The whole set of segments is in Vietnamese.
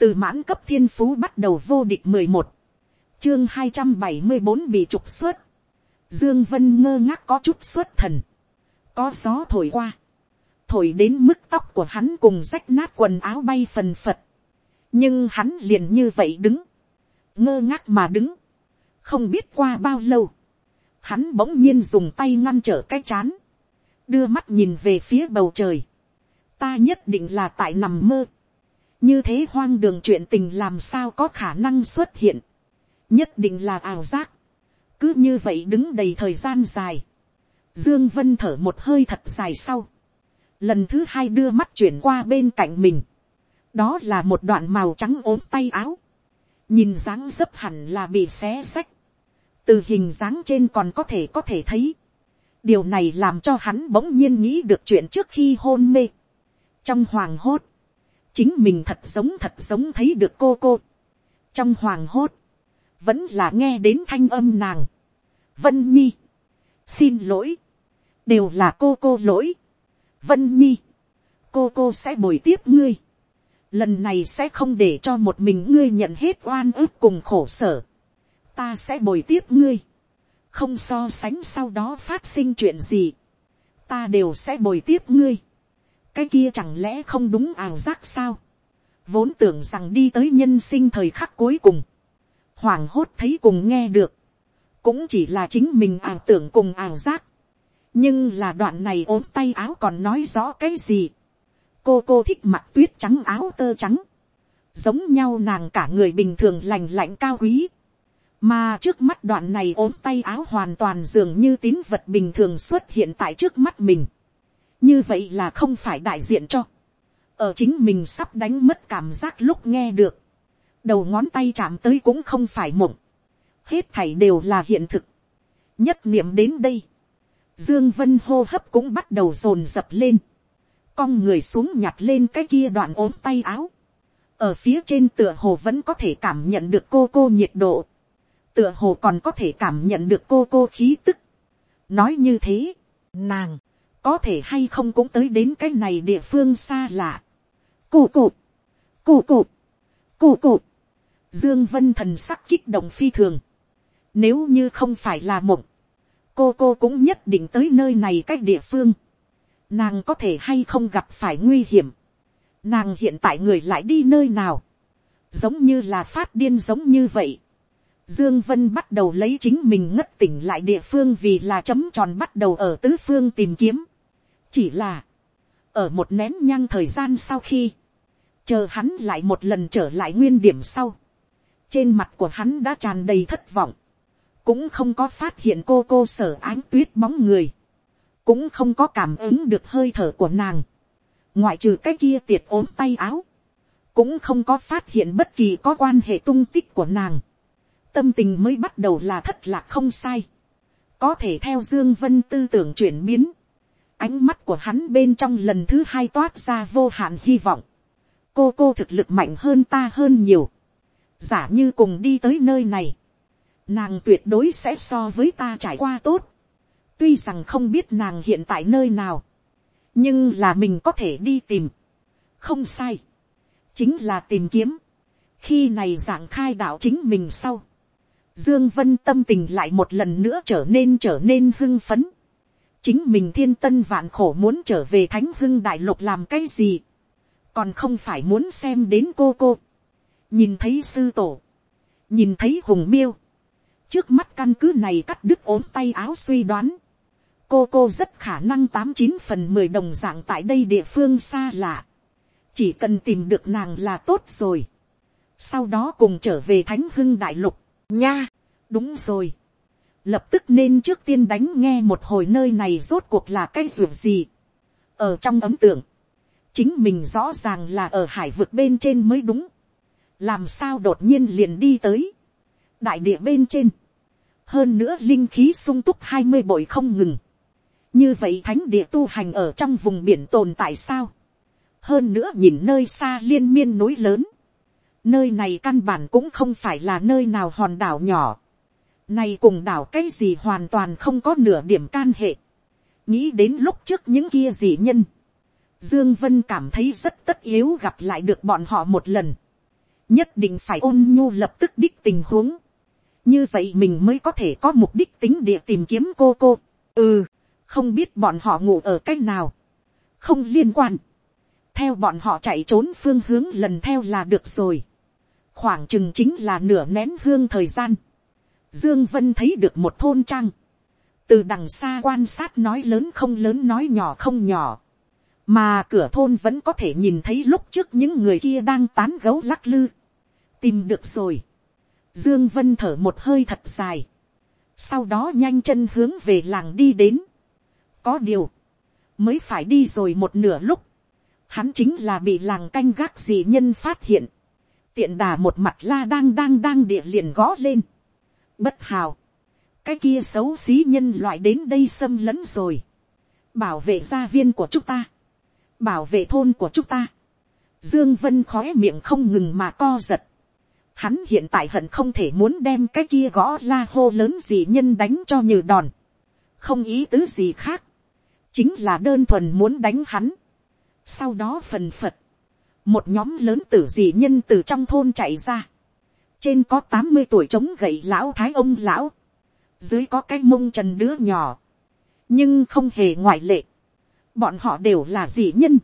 từ mãn cấp thiên phú bắt đầu vô địch mười một, chương hai trăm bảy mươi bốn bị trục xuất, dương vân ngơ ngác có chút xuất thần, có gió thổi qua, thổi đến mức tóc của hắn cùng rách nát quần áo bay phần phật, nhưng hắn liền như vậy đứng, ngơ ngác mà đứng, không biết qua bao lâu, hắn bỗng nhiên dùng tay ngăn trở cái chán, đưa mắt nhìn về phía bầu trời, ta nhất định là tại nằm mơ, như thế hoang đường chuyện tình làm sao có khả năng xuất hiện, nhất định là ảo giác, cứ như vậy đứng đầy thời gian dài, dương vân thở một hơi thật dài sau, lần thứ hai đưa mắt chuyển qua bên cạnh mình, đó là một đoạn màu trắng ốm tay áo, nhìn dáng dấp hẳn là bị xé rách. Từ hình dáng trên còn có thể có thể thấy, điều này làm cho hắn bỗng nhiên nghĩ được chuyện trước khi hôn mê, trong hoàng hốt, chính mình thật giống thật giống thấy được cô cô, trong hoàng hốt, vẫn là nghe đến thanh âm nàng, vân nhi, xin lỗi, đều là cô cô lỗi, vân nhi, cô cô sẽ bồi tiếp ngươi, lần này sẽ không để cho một mình ngươi nhận hết oan ức cùng khổ sở, ta sẽ bồi tiếp ngươi, không so sánh sau đó phát sinh chuyện gì, ta đều sẽ bồi tiếp ngươi, cái kia chẳng lẽ không đúng ảo giác sao, vốn tưởng rằng đi tới nhân sinh thời khắc cuối cùng, hoảng hốt thấy cùng nghe được, cũng chỉ là chính mình ảo tưởng cùng ảo giác, nhưng là đoạn này ốm tay áo còn nói rõ cái gì, cô cô thích mặc tuyết trắng áo tơ trắng, giống nhau nàng cả người bình thường lành lạnh cao quý, mà trước mắt đoạn này ốm tay áo hoàn toàn dường như tín vật bình thường xuất hiện tại trước mắt mình, như vậy là không phải đại diện cho, ở chính mình sắp đánh mất cảm giác lúc nghe được, đầu ngón tay chạm tới cũng không phải mộng, hết thảy đều là hiện thực, nhất niệm đến đây, dương vân hô hấp cũng bắt đầu rồn rập lên, cong người xuống nhặt lên cái kia đoạn ốm tay áo, ở phía trên tựa hồ vẫn có thể cảm nhận được cô cô nhiệt độ, tựa hồ còn có thể cảm nhận được cô cô khí tức. nói như thế, nàng, có thể hay không cũng tới đến cái này địa phương xa lạ. Cụ cụ, cụ cụ, cụ cụ, dương vân thần sắc kích động phi thường. Nếu như không phải là mộng, cô cô cũng nhất định tới nơi này cách địa phương. Nàng có thể hay không gặp phải nguy hiểm. Nàng hiện tại người lại đi nơi nào. Giống như là phát điên giống như vậy. Dương Vân bắt đầu lấy chính mình ngất tỉnh lại địa phương vì là chấm tròn bắt đầu ở tứ phương tìm kiếm. Chỉ là, ở một nén nhang thời gian sau khi, chờ hắn lại một lần trở lại nguyên điểm sau. Trên mặt của hắn đã tràn đầy thất vọng. Cũng không có phát hiện cô cô sở ánh tuyết bóng người. Cũng không có cảm ứng được hơi thở của nàng. Ngoại trừ cái kia tiệt ốm tay áo. Cũng không có phát hiện bất kỳ có quan hệ tung tích của nàng. Tâm tình mới bắt đầu là thất lạc không sai. Có thể theo Dương Vân tư tưởng chuyển biến ánh mắt của hắn bên trong lần thứ hai toát ra vô hạn hy vọng. cô cô thực lực mạnh hơn ta hơn nhiều. giả như cùng đi tới nơi này, nàng tuyệt đối sẽ so với ta trải qua tốt. tuy rằng không biết nàng hiện tại nơi nào, nhưng là mình có thể đi tìm. không sai, chính là tìm kiếm. khi này giảng khai đạo chính mình sau, dương vân tâm tình lại một lần nữa trở nên trở nên hưng phấn chính mình thiên tân vạn khổ muốn trở về thánh hưng đại lục làm cái gì, còn không phải muốn xem đến cô cô, nhìn thấy sư tổ, nhìn thấy hùng miêu, trước mắt căn cứ này cắt đứt ốm tay áo suy đoán, cô cô rất khả năng tám chín phần mười đồng dạng tại đây địa phương xa lạ, chỉ cần tìm được nàng là tốt rồi, sau đó cùng trở về thánh hưng đại lục, nha, đúng rồi, lập tức nên trước tiên đánh nghe một hồi nơi này rốt cuộc là cái ruộng gì. ở trong ấm tượng, chính mình rõ ràng là ở hải vực bên trên mới đúng. làm sao đột nhiên liền đi tới. đại địa bên trên. hơn nữa linh khí sung túc hai mươi bội không ngừng. như vậy thánh địa tu hành ở trong vùng biển tồn tại sao. hơn nữa nhìn nơi xa liên miên núi lớn. nơi này căn bản cũng không phải là nơi nào hòn đảo nhỏ này cùng đảo cái gì hoàn toàn không có nửa điểm can hệ. Nghĩ đến lúc trước những kia gì nhân. Dương Vân cảm thấy rất tất yếu gặp lại được bọn họ một lần. nhất định phải ôn nhu lập tức đích tình huống, như vậy mình mới có thể có mục đích tính địa tìm kiếm cô cô. ừ, không biết bọn họ ngủ ở cách nào, không liên quan, theo bọn họ chạy trốn phương hướng lần theo là được rồi, khoảng chừng chính là nửa nén hương thời gian, dương vân thấy được một thôn trang, từ đằng xa quan sát nói lớn không lớn nói nhỏ không nhỏ, mà cửa thôn vẫn có thể nhìn thấy lúc trước những người kia đang tán gấu lắc lư, tìm được rồi, Dương Vân thở một hơi thật dài. Sau đó nhanh chân hướng về làng đi đến. Có điều. Mới phải đi rồi một nửa lúc. Hắn chính là bị làng canh gác dị nhân phát hiện. Tiện đà một mặt la đang đang đang địa liền gõ lên. Bất hào. Cái kia xấu xí nhân loại đến đây xâm lấn rồi. Bảo vệ gia viên của chúng ta. Bảo vệ thôn của chúng ta. Dương Vân khói miệng không ngừng mà co giật Hắn hiện tại hận không thể muốn đem cái kia gõ la hô lớn gì nhân đánh cho như đòn. Không ý tứ gì khác. Chính là đơn thuần muốn đánh hắn. Sau đó phần phật. Một nhóm lớn tử dị nhân từ trong thôn chạy ra. Trên có tám mươi tuổi chống gậy lão thái ông lão. Dưới có cái mông trần đứa nhỏ. Nhưng không hề ngoại lệ. Bọn họ đều là dị nhân.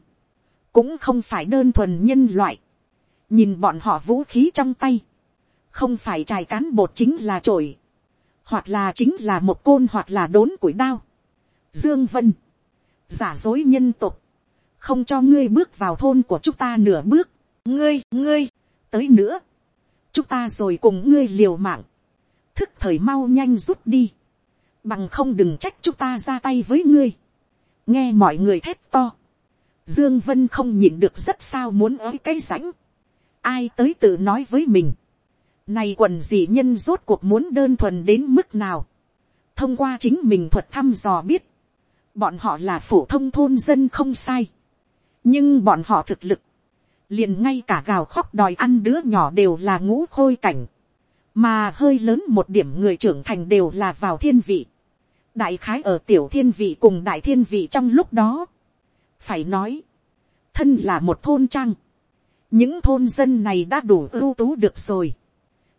Cũng không phải đơn thuần nhân loại nhìn bọn họ vũ khí trong tay, không phải trài cán bột chính là trội, hoặc là chính là một côn hoặc là đốn củi đao. Dương Vân, giả dối nhân tục, không cho ngươi bước vào thôn của chúng ta nửa bước, ngươi, ngươi, tới nữa, chúng ta rồi cùng ngươi liều mạng, thức thời mau nhanh rút đi, bằng không đừng trách chúng ta ra tay với ngươi, nghe mọi người thét to, Dương Vân không nhịn được rất sao muốn ới cái rãnh, ai tới tự nói với mình. Này quần dị nhân rốt cuộc muốn đơn thuần đến mức nào. Thông qua chính mình thuật thăm dò biết. Bọn họ là phổ thông thôn dân không sai. Nhưng bọn họ thực lực. Liền ngay cả gào khóc đòi ăn đứa nhỏ đều là ngũ khôi cảnh. Mà hơi lớn một điểm người trưởng thành đều là vào thiên vị. Đại khái ở tiểu thiên vị cùng đại thiên vị trong lúc đó. Phải nói. Thân là một thôn trang những thôn dân này đã đủ ưu tú được rồi.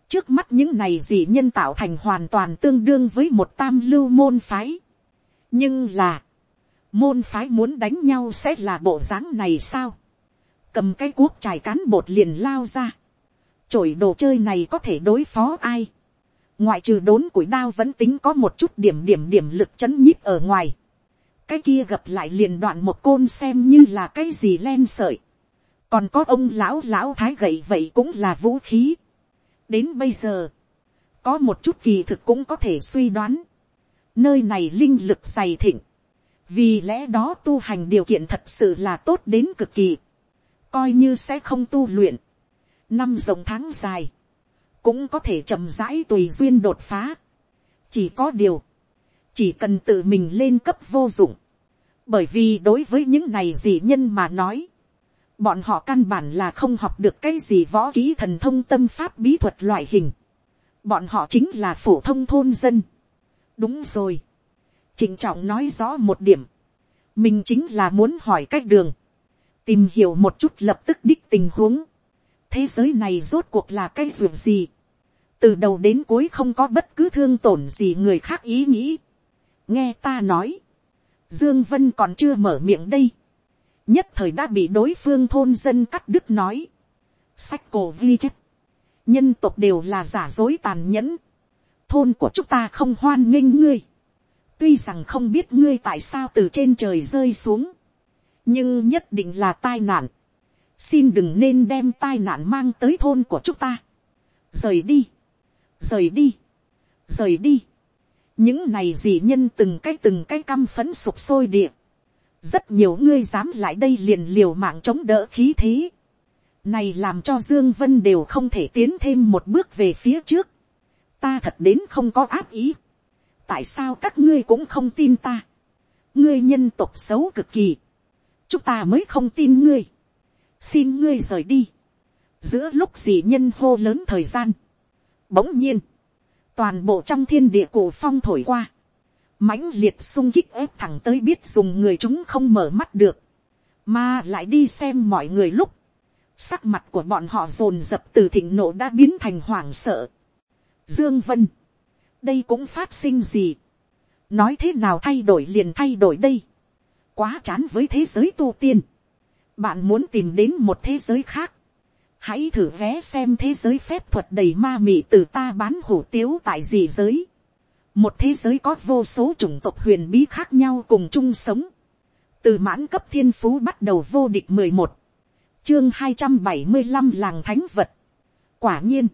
trước mắt những này gì nhân tạo thành hoàn toàn tương đương với một tam lưu môn phái. nhưng là, môn phái muốn đánh nhau sẽ là bộ dáng này sao cầm cái cuốc trải cán bột liền lao ra. chổi đồ chơi này có thể đối phó ai. ngoại trừ đốn củi đao vẫn tính có một chút điểm điểm điểm lực chấn nhíp ở ngoài. cái kia gặp lại liền đoạn một côn xem như là cái gì len sợi còn có ông lão lão thái gậy vậy cũng là vũ khí. đến bây giờ, có một chút kỳ thực cũng có thể suy đoán, nơi này linh lực dày thịnh, vì lẽ đó tu hành điều kiện thật sự là tốt đến cực kỳ, coi như sẽ không tu luyện, năm rồng tháng dài, cũng có thể chậm rãi tùy duyên đột phá, chỉ có điều, chỉ cần tự mình lên cấp vô dụng, bởi vì đối với những này dị nhân mà nói, bọn họ căn bản là không học được cái gì võ ký thần thông tâm pháp bí thuật loại hình. bọn họ chính là phổ thông thôn dân. đúng rồi. trịnh trọng nói rõ một điểm. mình chính là muốn hỏi cách đường tìm hiểu một chút lập tức đích tình huống. thế giới này rốt cuộc là cái ruộng gì. từ đầu đến cuối không có bất cứ thương tổn gì người khác ý nghĩ. nghe ta nói. dương vân còn chưa mở miệng đây nhất thời đã bị đối phương thôn dân cắt đứt nói. sách cổ ghi chép, nhân tộc đều là giả dối tàn nhẫn, thôn của chúng ta không hoan nghênh ngươi, tuy rằng không biết ngươi tại sao từ trên trời rơi xuống, nhưng nhất định là tai nạn, xin đừng nên đem tai nạn mang tới thôn của chúng ta, rời đi, rời đi, rời đi, những này dì nhân từng cái từng cái căm phấn sục sôi địa, rất nhiều ngươi dám lại đây liền liều mạng chống đỡ khí thế. này làm cho dương vân đều không thể tiến thêm một bước về phía trước. ta thật đến không có áp ý. tại sao các ngươi cũng không tin ta. ngươi nhân tộc xấu cực kỳ chúng ta mới không tin ngươi. xin ngươi rời đi. giữa lúc gì nhân hô lớn thời gian. bỗng nhiên, toàn bộ trong thiên địa cổ phong thổi qua mãnh liệt sung kích ép thẳng tới biết dùng người chúng không mở mắt được, mà lại đi xem mọi người lúc, sắc mặt của bọn họ dồn dập từ thịnh nộ đã biến thành hoảng sợ. Dương Vân, đây cũng phát sinh gì? Nói thế nào thay đổi liền thay đổi đây? Quá chán với thế giới tu tiên. Bạn muốn tìm đến một thế giới khác. Hãy thử vé xem thế giới phép thuật đầy ma mị từ ta bán hủ tiếu tại gì giới. Một thế giới có vô số chủng tộc huyền bí khác nhau cùng chung sống. Từ mãn cấp thiên phú bắt đầu vô địch mười một chương hai trăm bảy mươi 275 làng thánh vật. Quả nhiên.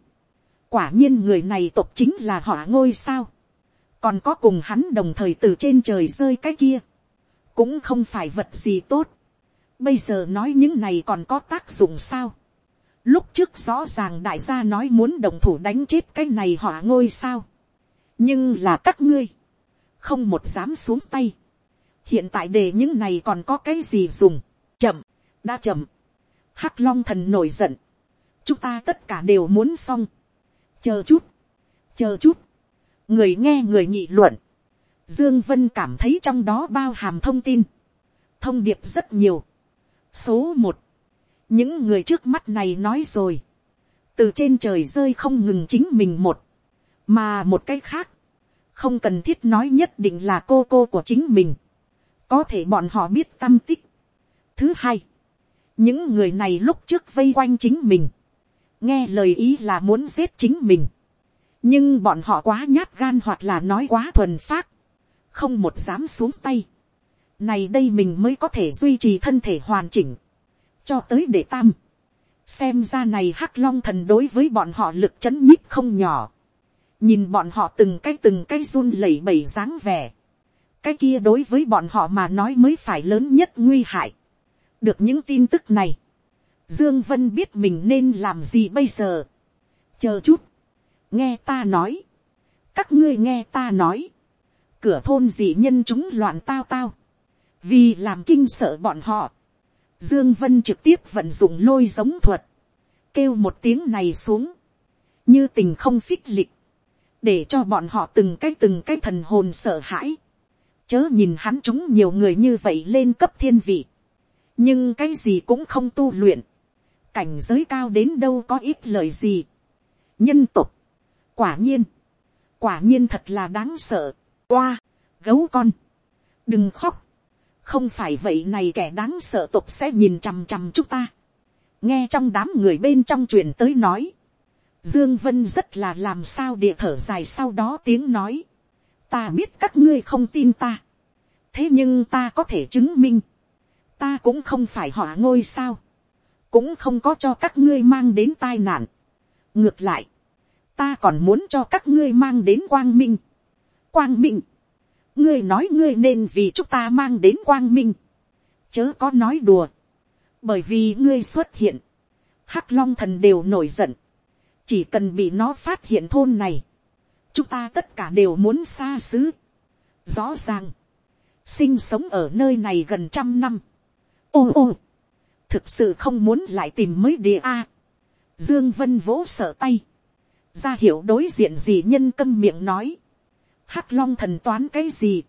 Quả nhiên người này tộc chính là họ ngôi sao. Còn có cùng hắn đồng thời từ trên trời rơi cái kia. Cũng không phải vật gì tốt. Bây giờ nói những này còn có tác dụng sao. Lúc trước rõ ràng đại gia nói muốn đồng thủ đánh chết cái này họ ngôi sao. Nhưng là các ngươi. Không một dám xuống tay. Hiện tại để những này còn có cái gì dùng. Chậm. Đã chậm hắc long thần nổi giận, chúng ta tất cả đều muốn xong, chờ chút, chờ chút, người nghe người nhị luận, dương vân cảm thấy trong đó bao hàm thông tin, thông điệp rất nhiều. số một, những người trước mắt này nói rồi, từ trên trời rơi không ngừng chính mình một, mà một cái khác, không cần thiết nói nhất định là cô cô của chính mình, có thể bọn họ biết tâm tích. thứ hai, những người này lúc trước vây quanh chính mình, nghe lời ý là muốn giết chính mình, nhưng bọn họ quá nhát gan hoặc là nói quá thuần phát, không một dám xuống tay, này đây mình mới có thể duy trì thân thể hoàn chỉnh, cho tới để tam, xem ra này hắc long thần đối với bọn họ lực chấn nhích không nhỏ, nhìn bọn họ từng cái từng cái run lẩy bẩy dáng vẻ, cái kia đối với bọn họ mà nói mới phải lớn nhất nguy hại, được những tin tức này, dương vân biết mình nên làm gì bây giờ. chờ chút, nghe ta nói, các ngươi nghe ta nói, cửa thôn dị nhân chúng loạn tao tao, vì làm kinh sợ bọn họ, dương vân trực tiếp vận dụng lôi giống thuật, kêu một tiếng này xuống, như tình không phích lịch, để cho bọn họ từng cái từng cái thần hồn sợ hãi, chớ nhìn hắn chúng nhiều người như vậy lên cấp thiên vị, nhưng cái gì cũng không tu luyện, cảnh giới cao đến đâu có ít lời gì. nhân tục, quả nhiên, quả nhiên thật là đáng sợ, oa, gấu con, đừng khóc, không phải vậy này kẻ đáng sợ tục sẽ nhìn chằm chằm chúng ta, nghe trong đám người bên trong truyền tới nói, dương vân rất là làm sao địa thở dài sau đó tiếng nói, ta biết các ngươi không tin ta, thế nhưng ta có thể chứng minh, ta cũng không phải họ ngôi sao, cũng không có cho các ngươi mang đến tai nạn. ngược lại, ta còn muốn cho các ngươi mang đến quang minh quang minh, ngươi nói ngươi nên vì chúng ta mang đến quang minh, chớ có nói đùa, bởi vì ngươi xuất hiện, hắc long thần đều nổi giận, chỉ cần bị nó phát hiện thôn này, chúng ta tất cả đều muốn xa xứ. rõ ràng, sinh sống ở nơi này gần trăm năm, ô ô, thực sự không muốn lại tìm mới địa a. Dương Vân vỗ sợ tay, ra hiểu đối diện gì nhân câm miệng nói, hắc long thần toán cái gì,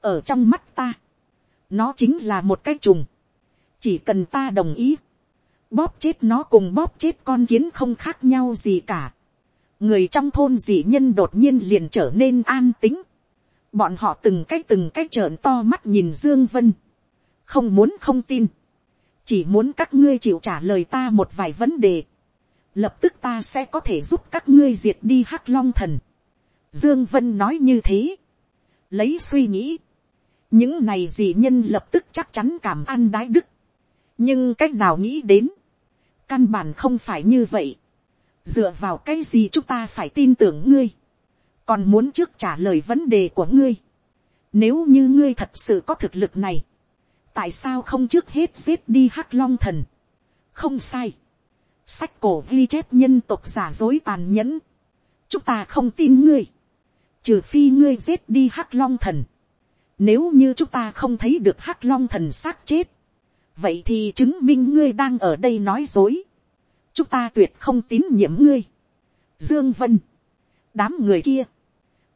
ở trong mắt ta, nó chính là một cái trùng, chỉ cần ta đồng ý, bóp chết nó cùng bóp chết con kiến không khác nhau gì cả. người trong thôn dị nhân đột nhiên liền trở nên an tính. bọn họ từng cái từng cái trợn to mắt nhìn dương vân. Không muốn không tin, chỉ muốn các ngươi chịu trả lời ta một vài vấn đề, lập tức ta sẽ có thể giúp các ngươi diệt đi hắc long thần. Dương Vân nói như thế, lấy suy nghĩ, những này dị nhân lập tức chắc chắn cảm ăn đái đức, nhưng cách nào nghĩ đến, căn bản không phải như vậy, dựa vào cái gì chúng ta phải tin tưởng ngươi, còn muốn trước trả lời vấn đề của ngươi, nếu như ngươi thật sự có thực lực này, tại sao không trước hết giết đi hắc long thần. không sai. sách cổ ghi chép nhân tộc giả dối tàn nhẫn. chúng ta không tin ngươi trừ phi ngươi giết đi hắc long thần. nếu như chúng ta không thấy được hắc long thần xác chết. vậy thì chứng minh ngươi đang ở đây nói dối. chúng ta tuyệt không tín nhiệm ngươi. dương vân. đám người kia.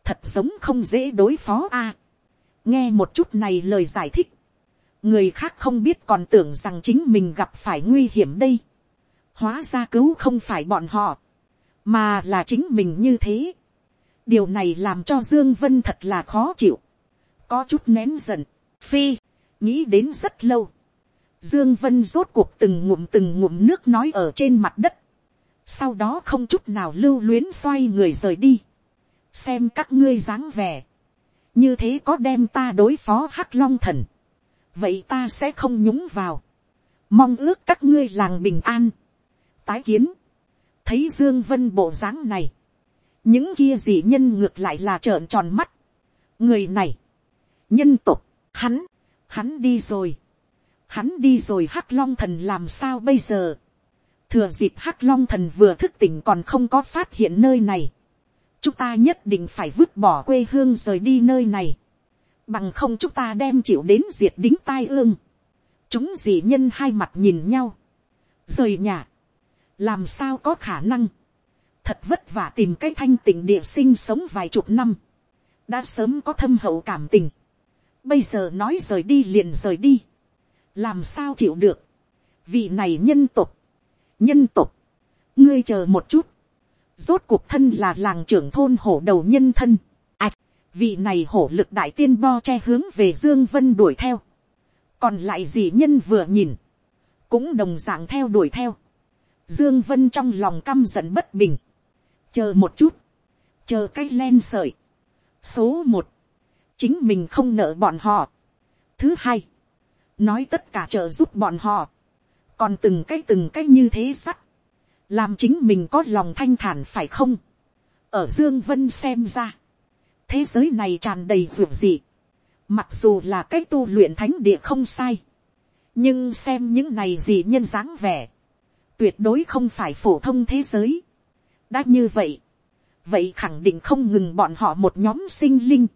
thật sống không dễ đối phó a. nghe một chút này lời giải thích người khác không biết còn tưởng rằng chính mình gặp phải nguy hiểm đây. hóa ra cứu không phải bọn họ, mà là chính mình như thế điều này làm cho dương vân thật là khó chịu, có chút nén giận, phi, nghĩ đến rất lâu. dương vân rốt cuộc từng ngụm từng ngụm nước nói ở trên mặt đất, sau đó không chút nào lưu luyến xoay người rời đi, xem các ngươi dáng vẻ, như thế có đem ta đối phó hắc long thần, vậy ta sẽ không nhúng vào, mong ước các ngươi làng bình an, tái kiến, thấy dương vân bộ dáng này, những kia dị nhân ngược lại là trợn tròn mắt, người này, nhân tục, hắn, hắn đi rồi, hắn đi rồi hắc long thần làm sao bây giờ, thừa dịp hắc long thần vừa thức tỉnh còn không có phát hiện nơi này, chúng ta nhất định phải vứt bỏ quê hương rời đi nơi này, bằng không chúng ta đem chịu đến diệt đính tai ương, chúng dị nhân hai mặt nhìn nhau, rời nhà, làm sao có khả năng, thật vất vả tìm cái thanh tỉnh địa sinh sống vài chục năm, đã sớm có thâm hậu cảm tình, bây giờ nói rời đi liền rời đi, làm sao chịu được, vị này nhân tục, nhân tục, ngươi chờ một chút, rốt cuộc thân là làng trưởng thôn hổ đầu nhân thân, ạch, vị này hổ lực đại tiên bo che hướng về dương vân đuổi theo, còn lại gì nhân vừa nhìn, cũng đồng dạng theo đuổi theo, dương vân trong lòng căm giận bất bình, chờ một chút, chờ cái len sợi, số một, chính mình không nợ bọn họ, thứ hai, nói tất cả trợ giúp bọn họ, còn từng cái từng cái như thế sắt, làm chính mình có lòng thanh thản phải không, ở dương vân xem ra, thế giới này tràn đầy ruột gì, mặc dù là cái tu luyện thánh địa không sai, nhưng xem những này gì nhân dáng vẻ, tuyệt đối không phải phổ thông thế giới đã như vậy, vậy khẳng định không ngừng bọn họ một nhóm sinh linh,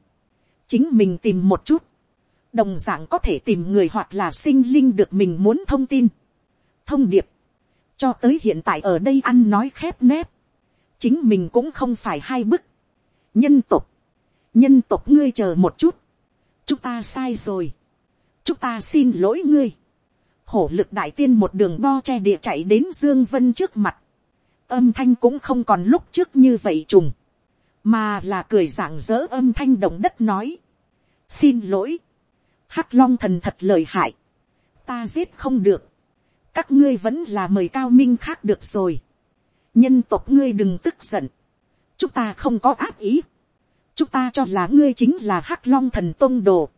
chính mình tìm một chút, đồng d ạ n g có thể tìm người hoặc là sinh linh được mình muốn thông tin, thông điệp, cho tới hiện tại ở đây ăn nói khép nép, chính mình cũng không phải hai bức, nhân tục, nhân tục ngươi chờ một chút, chúng ta sai rồi, chúng ta xin lỗi ngươi, hổ lực đại tiên một đường bo che địa chạy đến dương vân trước mặt, âm thanh cũng không còn lúc trước như vậy trùng, mà là cười rạng rỡ âm thanh động đất nói, xin lỗi, hắc long thần thật lời hại, ta giết không được, các ngươi vẫn là mời cao minh khác được rồi, nhân tộc ngươi đừng tức giận, chúng ta không có áp ý, chúng ta cho là ngươi chính là hắc long thần tôn đồ,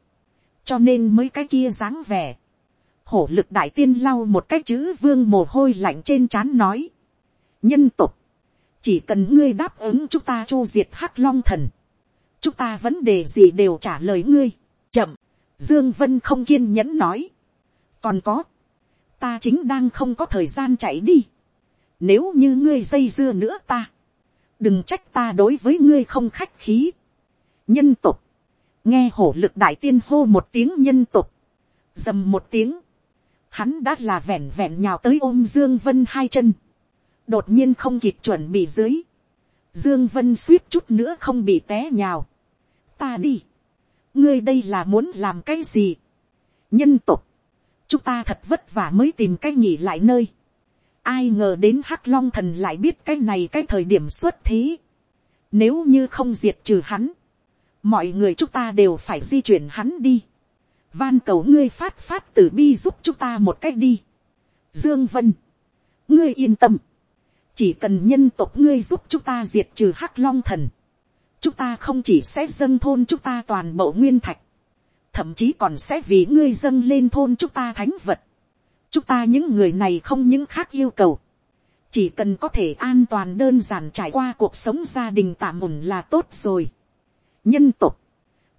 cho nên mấy cái kia dáng vẻ, hổ lực đại tiên lau một cái chữ vương mồ hôi lạnh trên trán nói, nhân tục, chỉ cần ngươi đáp ứng chúng ta chu diệt hắc long thần, chúng ta vấn đề gì đều trả lời ngươi, chậm, dương vân không kiên nhẫn nói, còn có, ta chính đang không có thời gian chạy đi, nếu như ngươi dây dưa nữa ta, đừng trách ta đối với ngươi không khách khí, nhân tục, nghe hổ lực đại tiên hô một tiếng nhân tục, dầm một tiếng, hắn đã là vẹn vẹn nhào tới ôm dương vân hai chân, đột nhiên không kịp chuẩn bị dưới, dương vân suýt chút nữa không bị té nhào, ta đi. ngươi đây là muốn làm cái gì. nhân tục. chúng ta thật vất vả mới tìm cái nghỉ lại nơi. ai ngờ đến hắc long thần lại biết cái này cái thời điểm xuất thế. nếu như không diệt trừ hắn, mọi người chúng ta đều phải di chuyển hắn đi. van cầu ngươi phát phát tử bi giúp chúng ta một cách đi. dương vân, ngươi yên tâm chỉ cần nhân tộc ngươi giúp chúng ta diệt trừ hắc long thần chúng ta không chỉ sẽ dâng thôn chúng ta toàn bộ nguyên thạch, thậm chí còn sẽ vì ngươi dâng lên thôn chúng ta thánh vật. chúng ta những người này không những khác yêu cầu, chỉ cần có thể an toàn đơn giản trải qua cuộc sống gia đình tạm ổn là tốt rồi. nhân tục,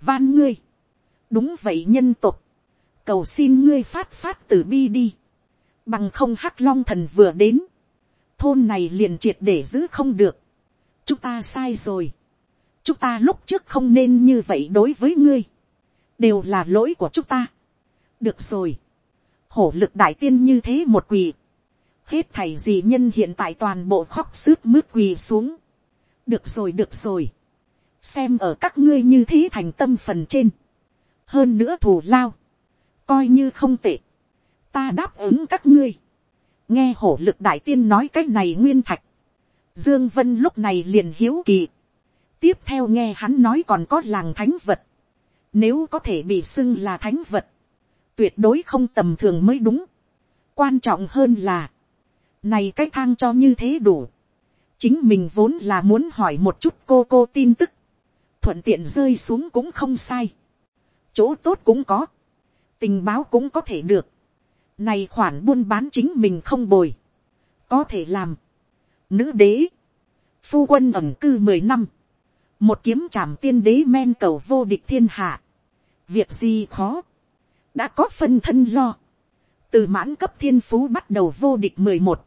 van ngươi, đúng vậy nhân tục, cầu xin ngươi phát phát từ bi đi, bằng không hắc long thần vừa đến, thôn này liền triệt để giữ không được, chúng ta sai rồi, chúng ta lúc trước không nên như vậy đối với ngươi, đều là lỗi của chúng ta. được rồi, hổ lực đại tiên như thế một quỳ, hết thầy gì nhân hiện tại toàn bộ khóc sướt mướt quỳ xuống. được rồi được rồi, xem ở các ngươi như thế thành tâm phần trên, hơn nữa thù lao, coi như không tệ, ta đáp ứng các ngươi, nghe hổ lực đại tiên nói cái này nguyên thạch, dương vân lúc này liền hiếu kỳ, tiếp theo nghe hắn nói còn có làng thánh vật, nếu có thể bị xưng là thánh vật, tuyệt đối không tầm thường mới đúng, quan trọng hơn là, này cái thang cho như thế đủ, chính mình vốn là muốn hỏi một chút cô cô tin tức, thuận tiện rơi xuống cũng không sai, chỗ tốt cũng có, tình báo cũng có thể được, này khoản buôn bán chính mình không bồi, có thể làm, nữ đế, phu quân ẩm cư mười năm, một kiếm trảm tiên đế men cầu vô địch thiên hạ, việc gì khó, đã có phân thân lo, từ mãn cấp thiên phú bắt đầu vô địch mười một,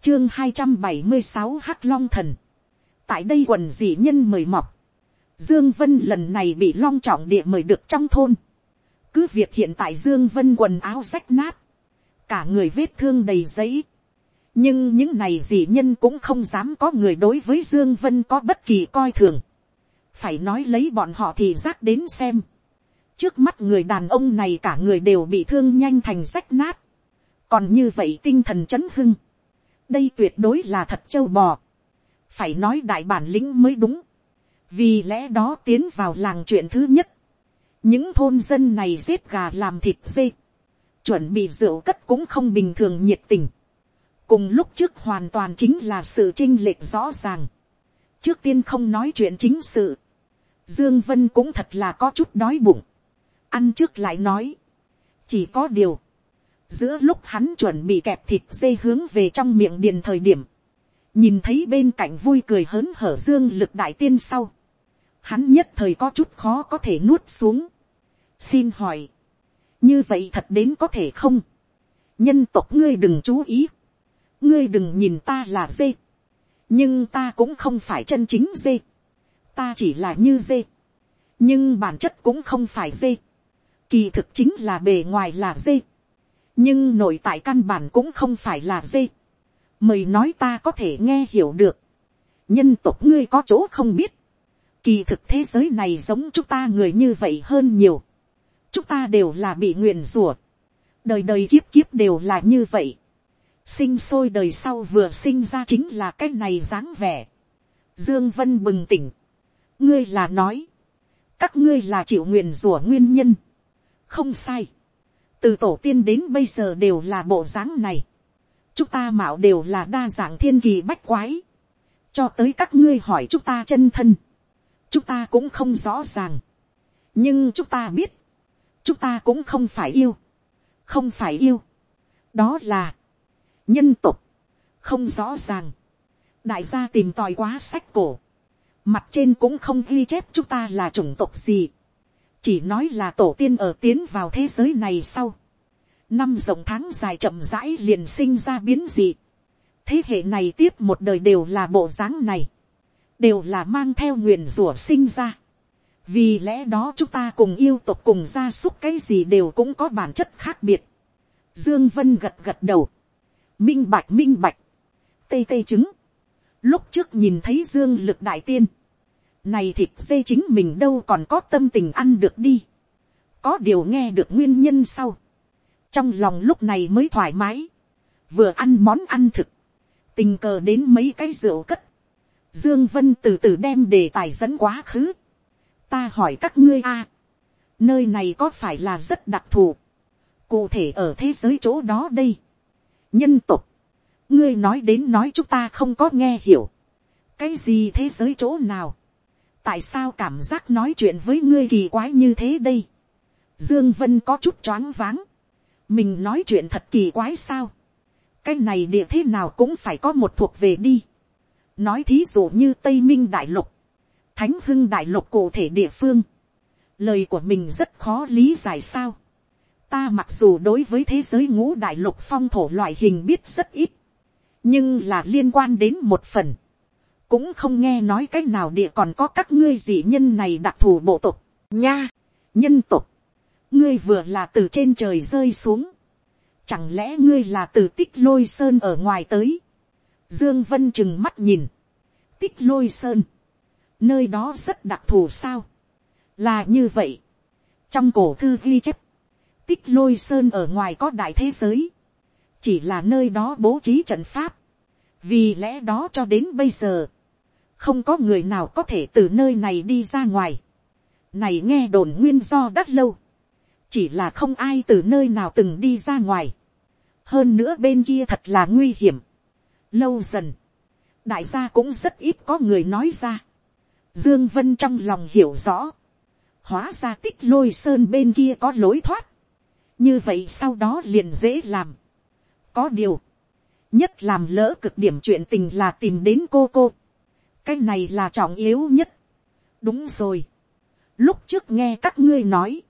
chương hai trăm bảy mươi sáu hắc long thần, tại đây quần dị nhân mời mọc, dương vân lần này bị long trọng địa mời được trong thôn, cứ việc hiện tại dương vân quần áo rách nát, cả người vết thương đầy giấy, nhưng những này dị nhân cũng không dám có người đối với dương vân có bất kỳ coi thường, phải nói lấy bọn họ thì giác đến xem, trước mắt người đàn ông này cả người đều bị thương nhanh thành rách nát, còn như vậy tinh thần chấn hưng, đây tuyệt đối là thật châu bò, phải nói đại bản lĩnh mới đúng, vì lẽ đó tiến vào làng chuyện thứ nhất, những thôn dân này giết gà làm thịt dê, chuẩn bị rượu cất cũng không bình thường nhiệt tình, cùng lúc trước hoàn toàn chính là sự chinh lệch rõ ràng, trước tiên không nói chuyện chính sự, dương vân cũng thật là có chút đói bụng, ăn trước lại nói, chỉ có điều, giữa lúc hắn chuẩn bị kẹp thịt dê hướng về trong miệng điền thời điểm, nhìn thấy bên cạnh vui cười hớn hở dương lực đại tiên sau, hắn nhất thời có chút khó có thể nuốt xuống. xin hỏi, như vậy thật đến có thể không, nhân tộc ngươi đừng chú ý, ngươi đừng nhìn ta là dê, nhưng ta cũng không phải chân chính dê, ta chỉ là như dê, nhưng bản chất cũng không phải dê, kỳ thực chính là bề ngoài là dê, nhưng nội tại căn bản cũng không phải là dê, mời nói ta có thể nghe hiểu được, nhân tộc ngươi có chỗ không biết, kỳ thực thế giới này giống chúng ta người như vậy hơn nhiều, chúng ta đều là bị nguyền rủa, đời đời kiếp kiếp đều là như vậy, sinh sôi đời sau vừa sinh ra chính là cái này dáng vẻ, dương vân bừng tỉnh, ngươi là nói, các ngươi là chịu nguyền rủa nguyên nhân, không sai, từ tổ tiên đến bây giờ đều là bộ dáng này, chúng ta mạo đều là đa dạng thiên kỳ bách quái, cho tới các ngươi hỏi chúng ta chân thân, chúng ta cũng không rõ ràng, nhưng chúng ta biết, chúng ta cũng không phải yêu, không phải yêu, đó là, nhân tục, không rõ ràng, đại gia tìm tòi quá sách cổ, mặt trên cũng không ghi chép chúng ta là chủng tộc gì, chỉ nói là tổ tiên ở tiến vào thế giới này sau, năm rộng tháng dài chậm rãi liền sinh ra biến dị, thế hệ này tiếp một đời đều là bộ dáng này, đều là mang theo nguyền rủa sinh ra vì lẽ đó chúng ta cùng yêu tộc cùng gia súc cái gì đều cũng có bản chất khác biệt. dương vân gật gật đầu, minh bạch minh bạch, tây tây trứng. lúc trước nhìn thấy dương lực đại tiên, này thịt dê chính mình đâu còn có tâm tình ăn được đi. có điều nghe được nguyên nhân sau. trong lòng lúc này mới thoải mái. vừa ăn món ăn thực. tình cờ đến mấy cái rượu cất. Dương Vân từ từ đem đề tài dẫn quá khứ. Ta hỏi các ngươi a, nơi này có phải là rất đặc thù? Cụ thể ở thế giới chỗ đó đây. Nhân tục. Ngươi nói đến nói chúng ta không có nghe hiểu. Cái gì thế giới chỗ nào? Tại sao cảm giác nói chuyện với ngươi kỳ quái như thế đây? Dương Vân có chút choáng váng. Mình nói chuyện thật kỳ quái sao? Cái này địa thế nào cũng phải có một thuộc về đi nói thí dụ như tây minh đại lục, thánh hưng đại lục cụ thể địa phương, lời của mình rất khó lý giải sao. ta mặc dù đối với thế giới ngũ đại lục phong thổ loại hình biết rất ít, nhưng là liên quan đến một phần, cũng không nghe nói cách nào địa còn có các ngươi dị nhân này đặc thù bộ tục, nha, nhân tục, ngươi vừa là từ trên trời rơi xuống, chẳng lẽ ngươi là từ tích lôi sơn ở ngoài tới, Dương Vân chừng mắt nhìn. Tích lôi sơn. Nơi đó rất đặc thù sao. Là như vậy. Trong cổ thư ghi chép. Tích lôi sơn ở ngoài có đại thế giới. chỉ là nơi đó bố trí trận pháp, vì lẽ đó cho đến bây giờ, không có người nào có thể từ nơi này đi ra ngoài. này nghe đồn nguyên do đắt lâu, chỉ là không ai từ nơi nào từng đi ra ngoài. hơn nữa bên kia thật là nguy hiểm. lâu dần, đại gia cũng rất ít có người nói ra dương vân trong lòng hiểu rõ, hóa ra tích lôi sơn bên kia có lối thoát. như vậy sau đó liền dễ làm. có điều, nhất làm lỡ cực điểm chuyện tình là tìm đến cô cô. cái này là trọng yếu nhất. đúng rồi. lúc trước nghe các ngươi nói,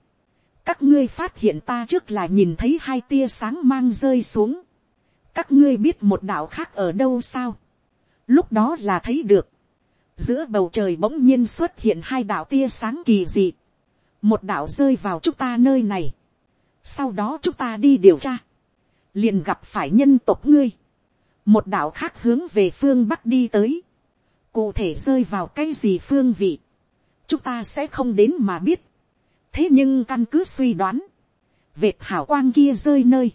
các ngươi phát hiện ta trước là nhìn thấy hai tia sáng mang rơi xuống. các ngươi biết một đạo khác ở đâu sao. lúc đó là thấy được giữa bầu trời bỗng nhiên xuất hiện hai đạo tia sáng kỳ dị. một đạo rơi vào chúng ta nơi này. sau đó chúng ta đi điều tra. liền gặp phải nhân tộc ngươi. một đạo khác hướng về phương bắc đi tới. cụ thể rơi vào cái gì phương vị. chúng ta sẽ không đến mà biết thế nhưng căn cứ suy đoán, vệt hảo quang kia rơi nơi,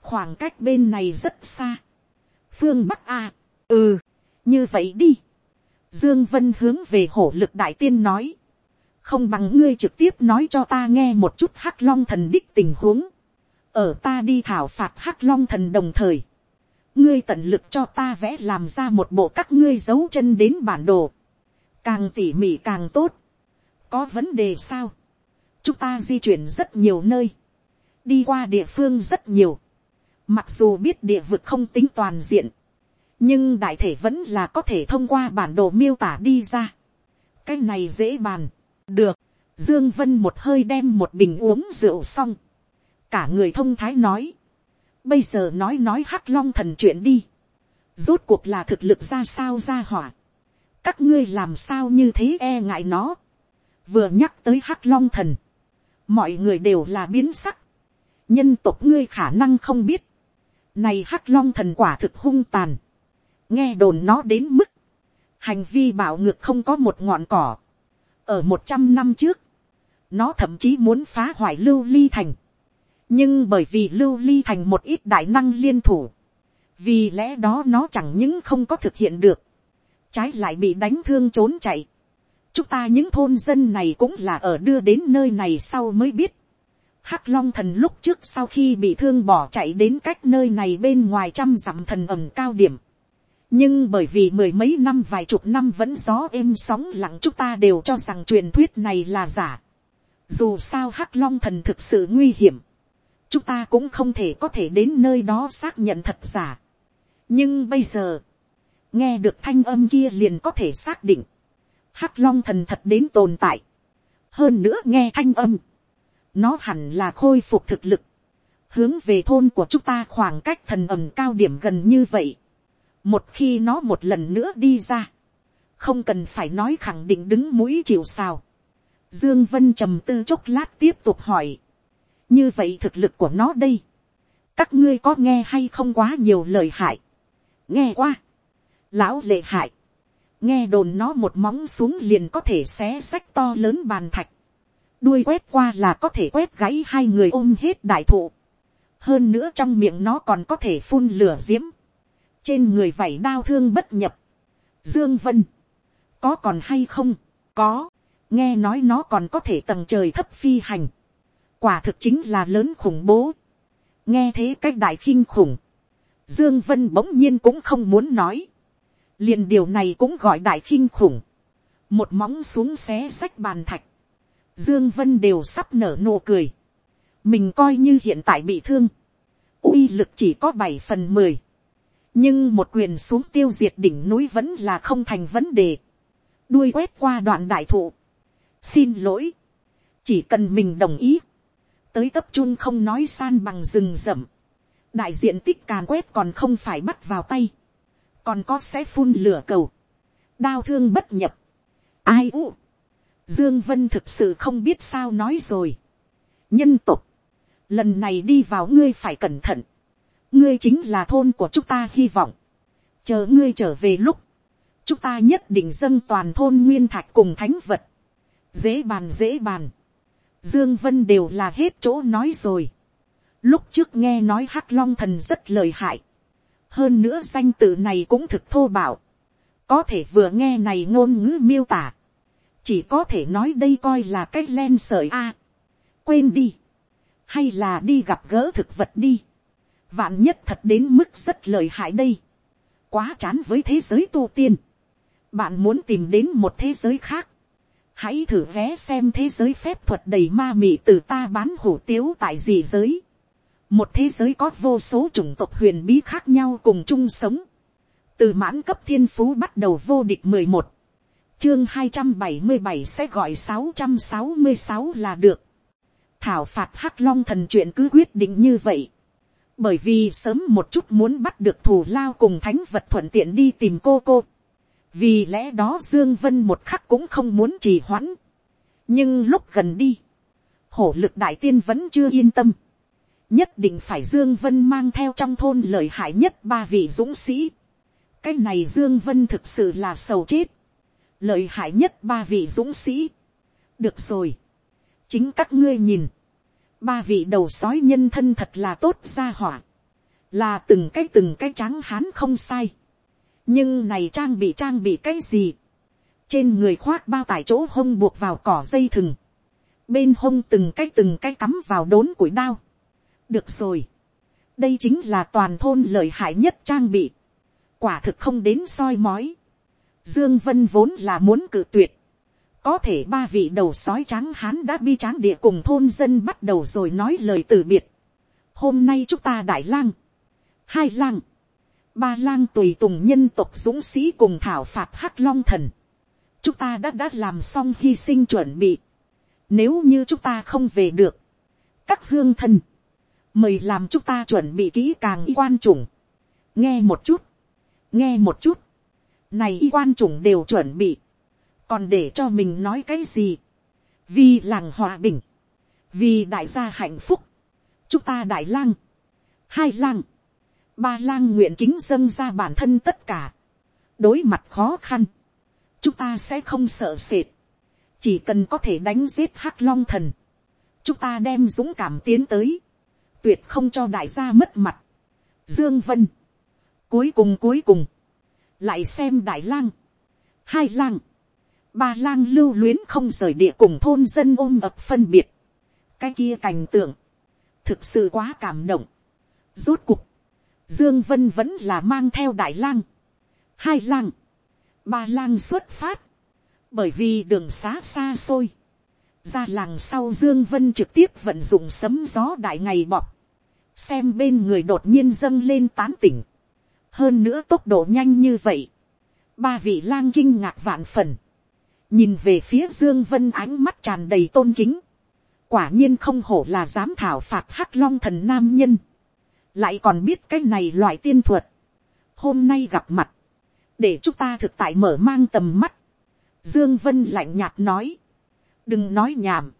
khoảng cách bên này rất xa. phương bắc a, ừ, như vậy đi dương vân hướng về hổ lực đại tiên nói, không bằng ngươi trực tiếp nói cho ta nghe một chút hắc long thần đích tình huống, ở ta đi thảo phạt hắc long thần đồng thời, ngươi tận lực cho ta vẽ làm ra một bộ các ngươi giấu chân đến bản đồ, càng tỉ mỉ càng tốt, có vấn đề sao, chúng ta di chuyển rất nhiều nơi, đi qua địa phương rất nhiều, mặc dù biết địa vực không tính toàn diện, nhưng đại thể vẫn là có thể thông qua bản đồ miêu tả đi ra. cái này dễ bàn, được, dương vân một hơi đem một bình uống rượu xong, cả người thông thái nói, bây giờ nói nói hắc long thần chuyện đi, rốt cuộc là thực lực ra sao ra hỏa, các ngươi làm sao như thế e ngại nó, vừa nhắc tới hắc long thần, mọi người đều là biến sắc, nhân tộc ngươi khả năng không biết, này hắc long thần quả thực hung tàn, nghe đồn nó đến mức, hành vi bạo ngược không có một ngọn cỏ, ở một trăm năm trước, nó thậm chí muốn phá hoại lưu ly thành, nhưng bởi vì lưu ly thành một ít đại năng liên thủ, vì lẽ đó nó chẳng những không có thực hiện được, trái lại bị đánh thương trốn chạy, chúng ta những thôn dân này cũng là ở đưa đến nơi này sau mới biết. Hắc Long thần lúc trước sau khi bị thương bỏ chạy đến cách nơi này bên ngoài trăm dặm thần ẩm cao điểm. Nhưng bởi vì mười mấy năm vài chục năm vẫn gió êm sóng lặng chúng ta đều cho rằng truyền thuyết này là giả. Dù sao Hắc Long thần thực sự nguy hiểm. Chúng ta cũng không thể có thể đến nơi đó xác nhận thật giả. Nhưng bây giờ, nghe được thanh âm kia liền có thể xác định hắc long thần thật đến tồn tại. hơn nữa nghe thanh âm, nó hẳn là khôi phục thực lực, hướng về thôn của chúng ta khoảng cách thần ẩm cao điểm gần như vậy một khi nó một lần nữa đi ra, không cần phải nói khẳng định đứng mũi chịu sao. dương vân trầm tư chốc lát tiếp tục hỏi, như vậy thực lực của nó đây, các ngươi có nghe hay không quá nhiều lời hại, nghe qua, lão lệ hại, nghe đồn nó một móng xuống liền có thể xé sách to lớn bàn thạch, đuôi quét qua là có thể quét gãy hai người ôm hết đại thụ, hơn nữa trong miệng nó còn có thể phun lửa diễm, trên người vảy đau thương bất nhập, dương vân, có còn hay không, có, nghe nói nó còn có thể tầng trời thấp phi hành, quả thực chính là lớn khủng bố, nghe thế cách đại khinh khủng, dương vân bỗng nhiên cũng không muốn nói, liền điều này cũng gọi đại khinh khủng, một móng xuống xé sách bàn thạch, dương vân đều sắp nở nụ cười, mình coi như hiện tại bị thương, uy lực chỉ có bảy phần mười, nhưng một quyền xuống tiêu diệt đỉnh núi vẫn là không thành vấn đề, đuôi quét qua đoạn đại thụ, xin lỗi, chỉ cần mình đồng ý, tới tập trung không nói san bằng rừng rậm, đại diện tích càn quét còn không phải bắt vào tay, còn có sẽ phun lửa cầu, đau thương bất nhập, ai u, dương vân thực sự không biết sao nói rồi, nhân tục, lần này đi vào ngươi phải cẩn thận, ngươi chính là thôn của chúng ta hy vọng, chờ ngươi trở về lúc, chúng ta nhất định dâng toàn thôn nguyên thạch cùng thánh vật, dễ bàn dễ bàn, dương vân đều là hết chỗ nói rồi, lúc trước nghe nói hắc long thần rất lời hại, hơn nữa danh tự này cũng thực thô bạo, có thể vừa nghe này ngôn ngữ miêu tả, chỉ có thể nói đây coi là cái len sợi a, quên đi, hay là đi gặp gỡ thực vật đi, vạn nhất thật đến mức rất lợi hại đây, quá chán với thế giới tu tiên, bạn muốn tìm đến một thế giới khác, hãy thử vé xem thế giới phép thuật đầy ma mị từ ta bán hủ tiếu tại gì giới, một thế giới có vô số chủng tộc huyền bí khác nhau cùng chung sống, từ mãn cấp thiên phú bắt đầu vô địch mười một, chương hai trăm bảy mươi bảy sẽ gọi sáu trăm sáu mươi sáu là được, thảo phạt hắc long thần chuyện cứ quyết định như vậy, bởi vì sớm một chút muốn bắt được thù lao cùng thánh vật thuận tiện đi tìm cô cô, vì lẽ đó dương vân một khắc cũng không muốn trì hoãn, nhưng lúc gần đi, hổ lực đại tiên vẫn chưa yên tâm, nhất định phải dương vân mang theo trong thôn lợi hại nhất ba vị dũng sĩ, cái này dương vân thực sự là sầu chết, lợi hại nhất ba vị dũng sĩ, được rồi, chính các ngươi nhìn, ba vị đầu sói nhân thân thật là tốt ra hỏa, là từng cái từng cái trắng hán không sai, nhưng này trang bị trang bị cái gì, trên người khoác bao tải chỗ hông buộc vào cỏ dây thừng, bên hông từng cái từng cái cắm vào đốn củi đao, được rồi, đây chính là toàn thôn lợi hại nhất trang bị, quả thực không đến soi mói, dương vân vốn là muốn cự tuyệt, có thể ba vị đầu sói trắng hán đã bi tráng địa cùng thôn dân bắt đầu rồi nói lời từ biệt. hôm nay chúng ta đại lang, hai lang, ba lang tùy tùng nhân tộc dũng sĩ cùng thảo phạt hắc long thần. chúng ta đã đã làm xong hy sinh chuẩn bị. nếu như chúng ta không về được, các hương thân, mời làm chúng ta chuẩn bị kỹ càng y quan chủng. nghe một chút, nghe một chút, này y quan chủng đều chuẩn bị còn để cho mình nói cái gì, vì làng hòa bình, vì đại gia hạnh phúc, chúng ta đại lang, hai lang, ba lang nguyện kính dâng ra bản thân tất cả, đối mặt khó khăn, chúng ta sẽ không sợ sệt, chỉ cần có thể đánh giết hắc long thần, chúng ta đem dũng cảm tiến tới, tuyệt không cho đại gia mất mặt. Dương Vân, cuối cùng cuối cùng, lại xem đại lang, hai lang, ba lang lưu luyến không rời địa cùng thôn dân ôm ập phân biệt. cái kia cảnh tượng, thực sự quá cảm động. rốt cuộc. Dương vân vẫn là mang theo đại lang, hai lang, ba lang xuất phát, bởi vì đường xá xa xôi, ra làng sau dương vân trực tiếp vận dụng sấm gió đại ngày bọc, xem bên người đột nhiên dâng lên tán tỉnh, hơn nữa tốc độ nhanh như vậy, ba vị lang kinh ngạc vạn phần, nhìn về phía dương vân ánh mắt tràn đầy tôn kính, quả nhiên không hổ là dám thảo phạt hắc long thần nam nhân, lại còn biết cái này loại tiên thuật, hôm nay gặp mặt, để chúng ta thực tại mở mang tầm mắt, dương vân lạnh nhạt nói, đừng nói nhảm,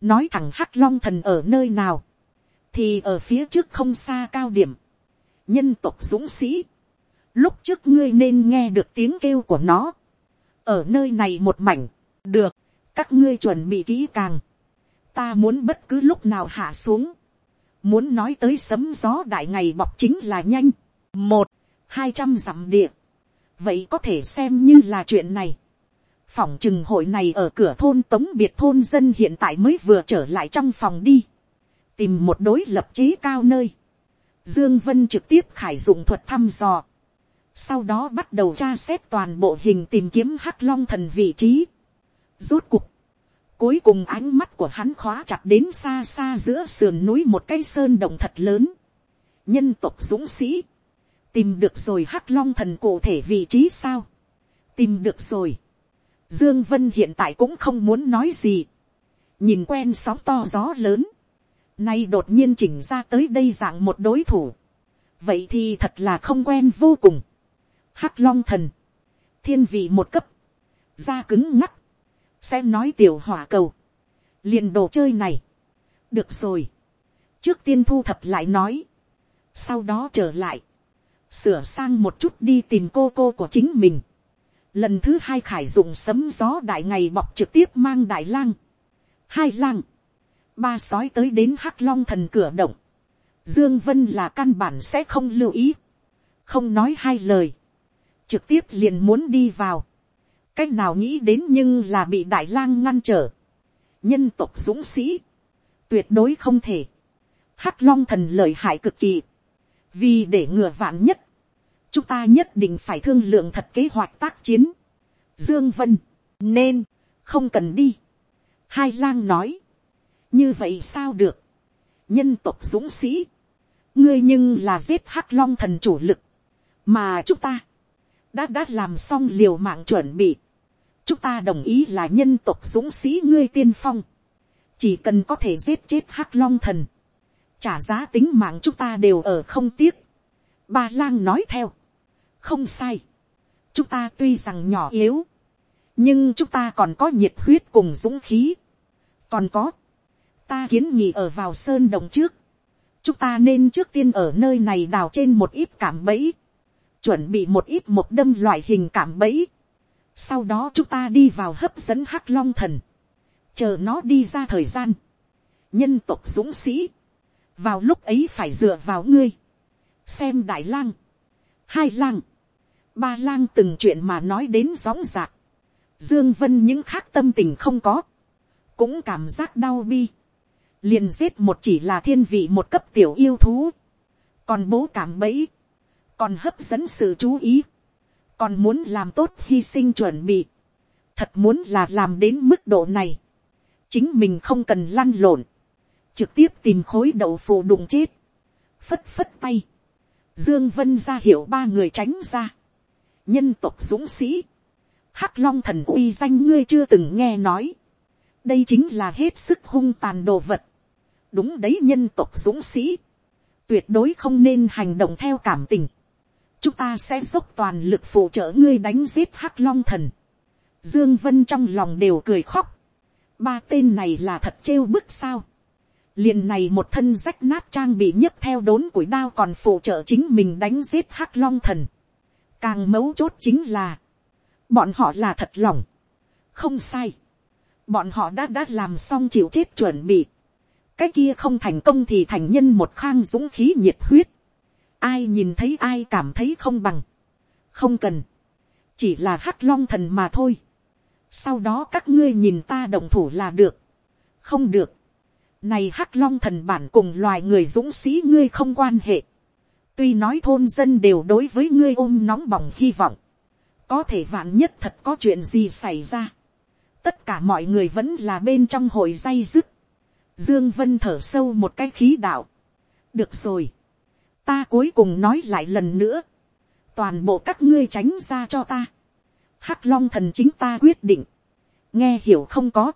nói thẳng hắc long thần ở nơi nào, thì ở phía trước không xa cao điểm, nhân tộc dũng sĩ, lúc trước ngươi nên nghe được tiếng kêu của nó, ở nơi này một mảnh, được, các ngươi chuẩn bị kỹ càng, ta muốn bất cứ lúc nào hạ xuống, muốn nói tới sấm gió đại ngày bọc chính là nhanh, một, hai trăm dặm địa, vậy có thể xem như là chuyện này. phòng chừng hội này ở cửa thôn tống biệt thôn dân hiện tại mới vừa trở lại trong phòng đi, tìm một đối lập chế cao nơi, dương vân trực tiếp khải dụng thuật thăm dò, sau đó bắt đầu tra xét toàn bộ hình tìm kiếm hắc long thần vị trí. rốt cuộc cuối cùng ánh mắt của hắn khóa chặt đến xa xa giữa sườn núi một cây sơn động thật lớn. nhân tộc dũng sĩ, tìm được rồi hắc long thần cụ thể vị trí sao, tìm được rồi. dương vân hiện tại cũng không muốn nói gì, nhìn quen sóng to gió lớn, nay đột nhiên chỉnh ra tới đây dạng một đối thủ, vậy thì thật là không quen vô cùng hắc long thần, thiên vị một cấp, da cứng ngắc, xem nói tiểu hỏa cầu, liền đồ chơi này, được rồi, trước tiên thu thập lại nói, sau đó trở lại, sửa sang một chút đi tìm cô cô của chính mình, lần thứ hai khải dùng sấm gió đại ngày bọc trực tiếp mang đại lang, hai lang, ba sói tới đến hắc long thần cửa động, Dương Vân là căn bản sẽ không lưu ý. Không nói hai lời. Trực tiếp liền muốn đi vào. Cách nào nghĩ đến nhưng là bị Đại lang ngăn trở. Nhân tộc dũng sĩ. Tuyệt đối không thể. Hắc Long thần lợi hại cực kỳ. Vì để ngừa vạn nhất. Chúng ta nhất định phải thương lượng thật kế hoạch tác chiến. Dương Vân. Nên. Không cần đi. Hai lang nói. Như vậy sao được. Nhân tộc dũng sĩ ngươi nhưng là giết hắc long thần chủ lực, mà chúng ta đã đã làm xong liều mạng chuẩn bị, chúng ta đồng ý là nhân tộc dũng sĩ ngươi tiên phong, chỉ cần có thể giết chết hắc long thần, trả giá tính mạng chúng ta đều ở không tiếc. Ba lang nói theo, không sai, chúng ta tuy rằng nhỏ yếu, nhưng chúng ta còn có nhiệt huyết cùng dũng khí, còn có, ta kiến nghị ở vào sơn đồng trước, chúng ta nên trước tiên ở nơi này đào trên một ít cảm bẫy, chuẩn bị một ít một đâm loại hình cảm bẫy, sau đó chúng ta đi vào hấp dẫn hắc long thần, chờ nó đi ra thời gian, nhân tộc dũng sĩ, vào lúc ấy phải dựa vào ngươi, xem đại lang, hai lang, ba lang từng chuyện mà nói đến gióng giạc, dương vân những khác tâm tình không có, cũng cảm giác đau bi, liền giết một chỉ là thiên vị một cấp tiểu yêu thú, còn bố cảm bẫy, còn hấp dẫn sự chú ý, còn muốn làm tốt hy sinh chuẩn bị, thật muốn là làm đến mức độ này, chính mình không cần lăn lộn, trực tiếp tìm khối đậu phụ đụng chết, phất phất tay, dương vân ra hiệu ba người tránh ra, nhân tộc dũng sĩ, hắc long thần uy danh ngươi chưa từng nghe nói, đây chính là hết sức hung tàn đồ vật, đúng đấy nhân tộc dũng sĩ, tuyệt đối không nên hành động theo cảm tình, chúng ta sẽ dốc toàn lực phụ trợ ngươi đánh giết hắc long thần, dương vân trong lòng đều cười khóc, ba tên này là thật trêu bức sao, liền này một thân rách nát trang bị nhấc theo đốn củi đao còn phụ trợ chính mình đánh giết hắc long thần, càng mấu chốt chính là, bọn họ là thật lòng, không sai, bọn họ đã đã làm xong chịu chết chuẩn bị, cái kia không thành công thì thành nhân một khang dũng khí nhiệt huyết, ai nhìn thấy ai cảm thấy không bằng, không cần, chỉ là hắc long thần mà thôi, sau đó các ngươi nhìn ta động thủ là được, không được, này hắc long thần bản cùng loài người dũng sĩ ngươi không quan hệ, tuy nói thôn dân đều đối với ngươi ôm nóng bỏng hy vọng, có thể vạn nhất thật có chuyện gì xảy ra, tất cả mọi người vẫn là bên trong hội dây dứt, Dương Vân thở sâu một cái khí đạo. Được rồi. Ta cuối cùng nói lại lần nữa. Toàn bộ các ngươi tránh ra cho ta. Hắc Long thần chính ta quyết định. Nghe hiểu không có.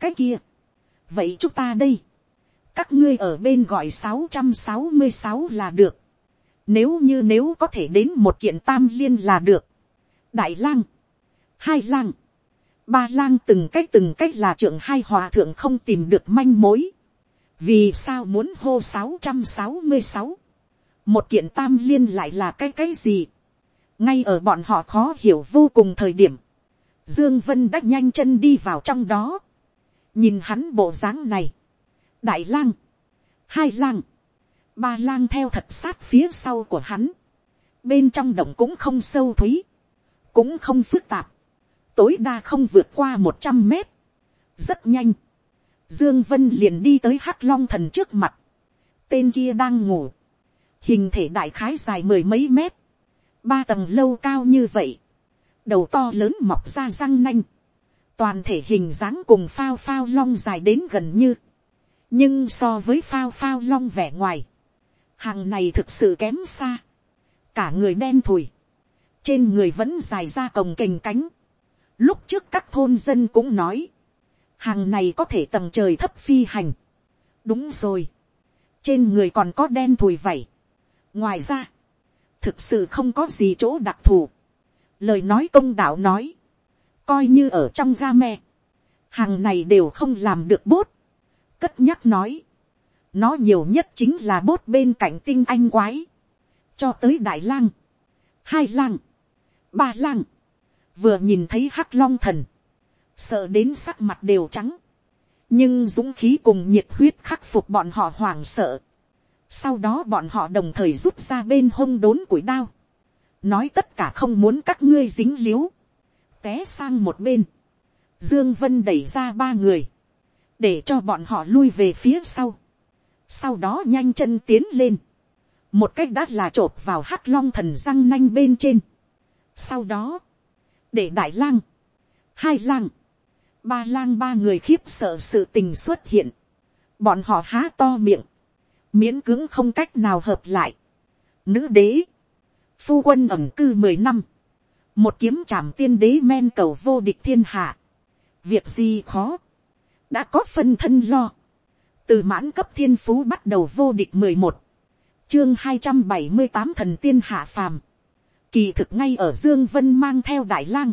Cái kia. Vậy chúng ta đây. Các ngươi ở bên gọi 666 là được. Nếu như nếu có thể đến một kiện tam liên là được. Đại lang. Hai lang ba lang từng cách từng cách là trưởng hai hòa thượng không tìm được manh mối. vì sao muốn hô sáu trăm sáu mươi sáu, một kiện tam liên lại là cái cái gì. ngay ở bọn họ khó hiểu vô cùng thời điểm, dương vân đã nhanh chân đi vào trong đó. nhìn hắn bộ dáng này, đại lang, hai lang, ba lang theo thật sát phía sau của hắn, bên trong động cũng không sâu thúy, cũng không phức tạp, tối đa không vượt qua một trăm mét. rất nhanh. dương vân liền đi tới hắc long thần trước mặt. tên kia đang ngủ hình thể đại khái dài mười mấy mét. ba tầng lâu cao như vậy. đầu to lớn mọc ra răng nanh. toàn thể hình dáng cùng phao phao long dài đến gần như. nhưng so với phao phao long vẻ ngoài. hàng này thực sự kém xa. cả người đen thùi trên người vẫn dài ra cồng kềnh cánh, Lúc trước các thôn dân cũng nói. Hàng này có thể tầng trời thấp phi hành. Đúng rồi. Trên người còn có đen thùi vảy. Ngoài ra. Thực sự không có gì chỗ đặc thù. Lời nói công đạo nói. Coi như ở trong ga me. Hàng này đều không làm được bốt. Cất nhắc nói. Nó nhiều nhất chính là bốt bên cạnh tinh anh quái. Cho tới đại lang. Hai lang. Ba lang vừa nhìn thấy hắc long thần, sợ đến sắc mặt đều trắng, nhưng dũng khí cùng nhiệt huyết khắc phục bọn họ hoảng sợ sau đó bọn họ đồng thời rút ra bên hông đốn củi đao, nói tất cả không muốn các ngươi dính l i ế u té sang một bên, dương vân đẩy ra ba người, để cho bọn họ lui về phía sau, sau đó nhanh chân tiến lên, một cách đắt là t r ộ p vào hắc long thần răng nanh bên trên, sau đó, để đại lang, hai lang, ba lang ba người khiếp sợ sự tình xuất hiện, bọn họ há to miệng, miễn cưỡng không cách nào hợp lại. Nữ đế, phu quân ẩm cư mười năm, một kiếm trảm tiên đế men cầu vô địch thiên hạ. Việc gì khó, đã có phân thân lo. Từ mãn cấp thiên phú bắt đầu vô địch mười một, chương hai trăm bảy mươi tám thần tiên hạ phàm. Kỳ thực ngay ở Dương Vân mang theo đại lang,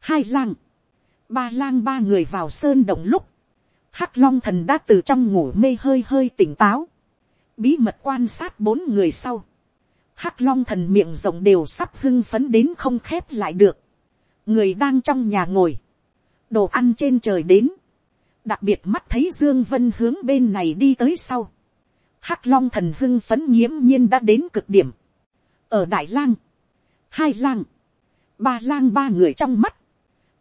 hai lang, ba lang ba người vào sơn động lúc. Hắc long thần đã từ trong ngủ mê hơi hơi tỉnh táo bí mật quan sát bốn người sau, hắc long thần miệng rộng đều sắp hưng phấn đến không khép lại được, người đang trong nhà ngồi, đồ ăn trên trời đến, đặc biệt mắt thấy dương vân hướng bên này đi tới sau, hắc long thần hưng phấn nghiễm nhiên đã đến cực điểm, ở đại lang, hai lang, ba lang ba người trong mắt,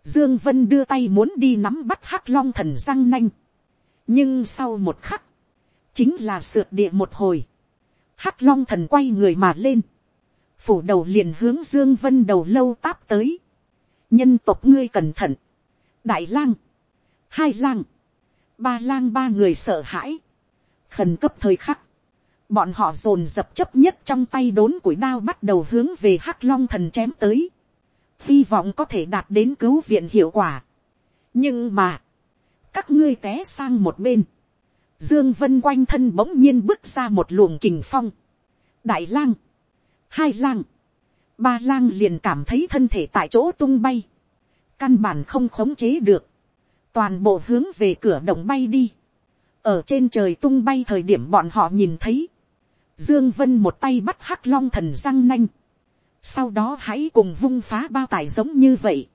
dương vân đưa tay muốn đi nắm bắt hắc long thần răng nanh, nhưng sau một khắc, chính là sượt địa một hồi, hắc long thần quay người mà lên, phủ đầu liền hướng dương vân đầu lâu táp tới, nhân tộc ngươi cẩn thận, đại lang, hai lang, ba lang ba người sợ hãi, khẩn cấp thời khắc, bọn họ dồn dập chấp nhất trong tay đốn củi đao bắt đầu hướng về hắc long thần chém tới, hy vọng có thể đạt đến cứu viện hiệu quả. nhưng mà, các ngươi té sang một bên, Dương Vân quanh thân bỗng nhiên bước ra một luồng kình phong. Đại lang, hai lang, ba lang liền cảm thấy thân thể tại chỗ tung bay. Căn bản không khống chế được. Toàn bộ hướng về cửa động bay đi. Ở trên trời tung bay thời điểm bọn họ nhìn thấy. Dương Vân một tay bắt hắc long thần răng nanh. Sau đó hãy cùng vung phá bao tải giống như vậy.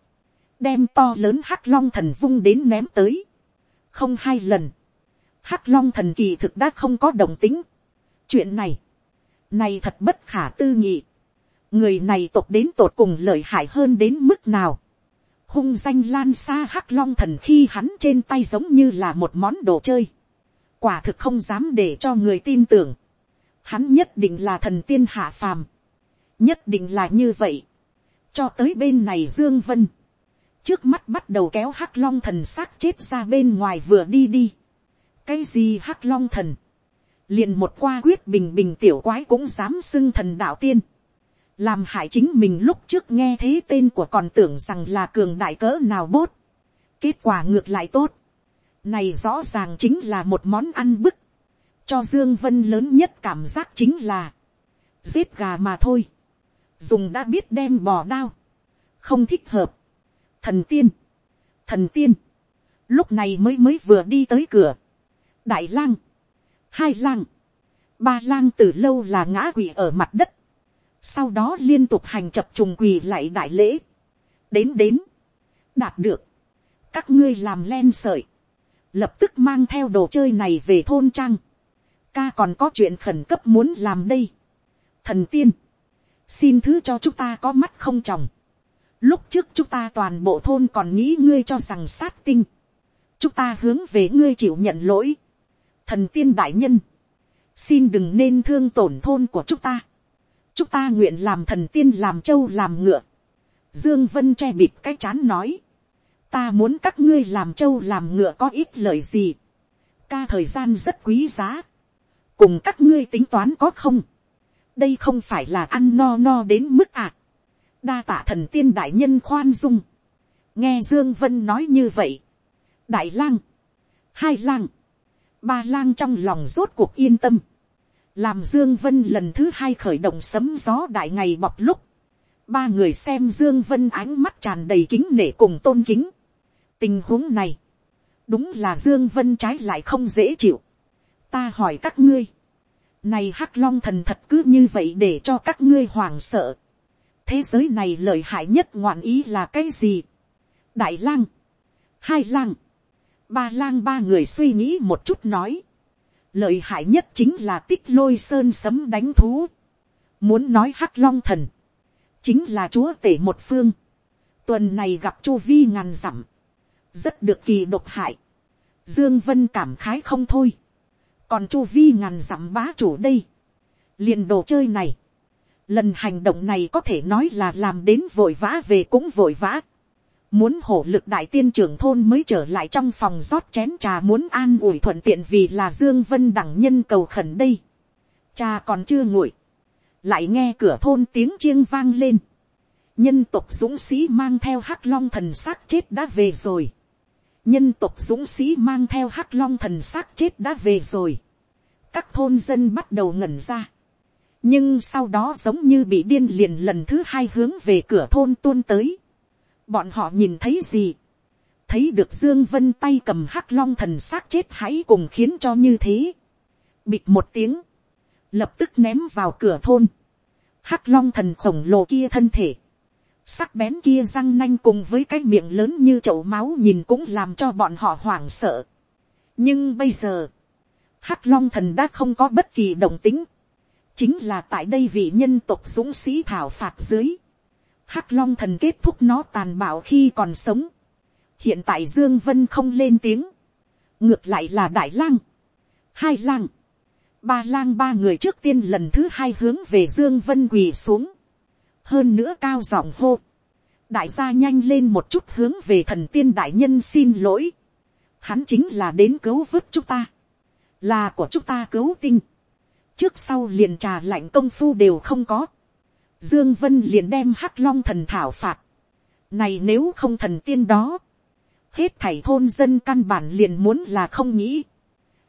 Đem to lớn hắc long thần vung đến ném tới. Không hai lần hắc long thần kỳ thực đã không có đồng tính. chuyện này, này thật bất khả tư nghị. người này tộc đến tột cùng lợi hại hơn đến mức nào. hung danh lan xa hắc long thần khi hắn trên tay giống như là một món đồ chơi. quả thực không dám để cho người tin tưởng. hắn nhất định là thần tiên hạ phàm. nhất định là như vậy. cho tới bên này dương vân. trước mắt bắt đầu kéo hắc long thần xác chết ra bên ngoài vừa đi đi cái gì hắc long thần, liền một qua quyết bình bình tiểu quái cũng dám xưng thần đạo tiên, làm hại chính mình lúc trước nghe thế tên của còn tưởng rằng là cường đại cỡ nào bốt, kết quả ngược lại tốt, này rõ ràng chính là một món ăn bức, cho dương vân lớn nhất cảm giác chính là, giết gà mà thôi, dùng đã biết đem bò đao, không thích hợp, thần tiên, thần tiên, lúc này mới mới vừa đi tới cửa, đại lang, hai lang, ba lang từ lâu là ngã quỳ ở mặt đất, sau đó liên tục hành chập trùng quỳ lại đại lễ, đến đến, đạt được, các ngươi làm len sợi, lập tức mang theo đồ chơi này về thôn trang, ca còn có chuyện khẩn cấp muốn làm đây, thần tiên, xin thứ cho chúng ta có mắt không chồng. lúc trước chúng ta toàn bộ thôn còn nghĩ ngươi cho rằng sát tinh, chúng ta hướng về ngươi chịu nhận lỗi, thần tiên đại nhân, xin đừng nên thương tổn thôn của chúng ta. chúng ta nguyện làm thần tiên làm trâu làm ngựa. dương vân che bịt cái chán nói, ta muốn các ngươi làm trâu làm ngựa có ít lời gì. ca thời gian rất quý giá. cùng các ngươi tính toán có không. đây không phải là ăn no no đến mức ạ. À. đa tạ thần tiên đại nhân khoan dung. nghe dương vân nói như vậy. đại lang, hai lang, ba lang trong lòng rốt cuộc yên tâm, làm dương vân lần thứ hai khởi động sấm gió đại ngày bọc lúc, ba người xem dương vân ánh mắt tràn đầy kính nể cùng tôn kính. tình huống này, đúng là dương vân trái lại không dễ chịu. ta hỏi các ngươi, này hắc long thần thật cứ như vậy để cho các ngươi hoảng sợ. thế giới này lợi hại nhất ngoạn ý là cái gì. đại lang, hai lang, ba lang ba người suy nghĩ một chút nói. lợi hại nhất chính là tích lôi sơn sấm đánh thú. muốn nói hắc long thần, chính là chúa tể một phương. tuần này gặp chu vi ngàn dặm, rất được kỳ độc hại. dương vân cảm khái không thôi. còn chu vi ngàn dặm bá chủ đây, liền đồ chơi này, lần hành động này có thể nói là làm đến vội vã về cũng vội vã muốn hổ lực đại tiên trưởng thôn mới trở lại trong phòng rót chén trà muốn an ủi thuận tiện vì là dương vân đẳng nhân cầu khẩn đây. Cha còn chưa nguội, lại nghe cửa thôn tiếng chiêng vang lên. nhân tộc dũng sĩ mang theo hắc long thần xác chết đã về rồi. nhân tộc dũng sĩ mang theo hắc long thần xác chết đã về rồi. các thôn dân bắt đầu ngẩn ra. nhưng sau đó giống như bị điên liền lần thứ hai hướng về cửa thôn tuôn tới bọn họ nhìn thấy gì, thấy được dương vân tay cầm hắc long thần xác chết hãy cùng khiến cho như thế, bịt một tiếng, lập tức ném vào cửa thôn, hắc long thần khổng lồ kia thân thể, sắc bén kia răng nanh cùng với cái miệng lớn như chậu máu nhìn cũng làm cho bọn họ hoảng sợ. nhưng bây giờ, hắc long thần đã không có bất kỳ động tính, chính là tại đây vị nhân tộc dũng sĩ thảo phạt dưới, hắc long thần kết thúc nó tàn bạo khi còn sống. hiện tại dương vân không lên tiếng, ngược lại là đại lang, hai lang, ba lang ba người trước tiên lần thứ hai hướng về dương vân quỳ xuống, hơn nữa cao giọng hô, đại gia nhanh lên một chút hướng về thần tiên đại nhân xin lỗi, hắn chính là đến cứu vớt chúng ta, là của chúng ta cứu tinh, trước sau liền trà lạnh công phu đều không có, Dương Vân liền đem Hắc Long thần thảo phạt. Này nếu không thần tiên đó. Hết thảy thôn dân căn bản liền muốn là không nghĩ.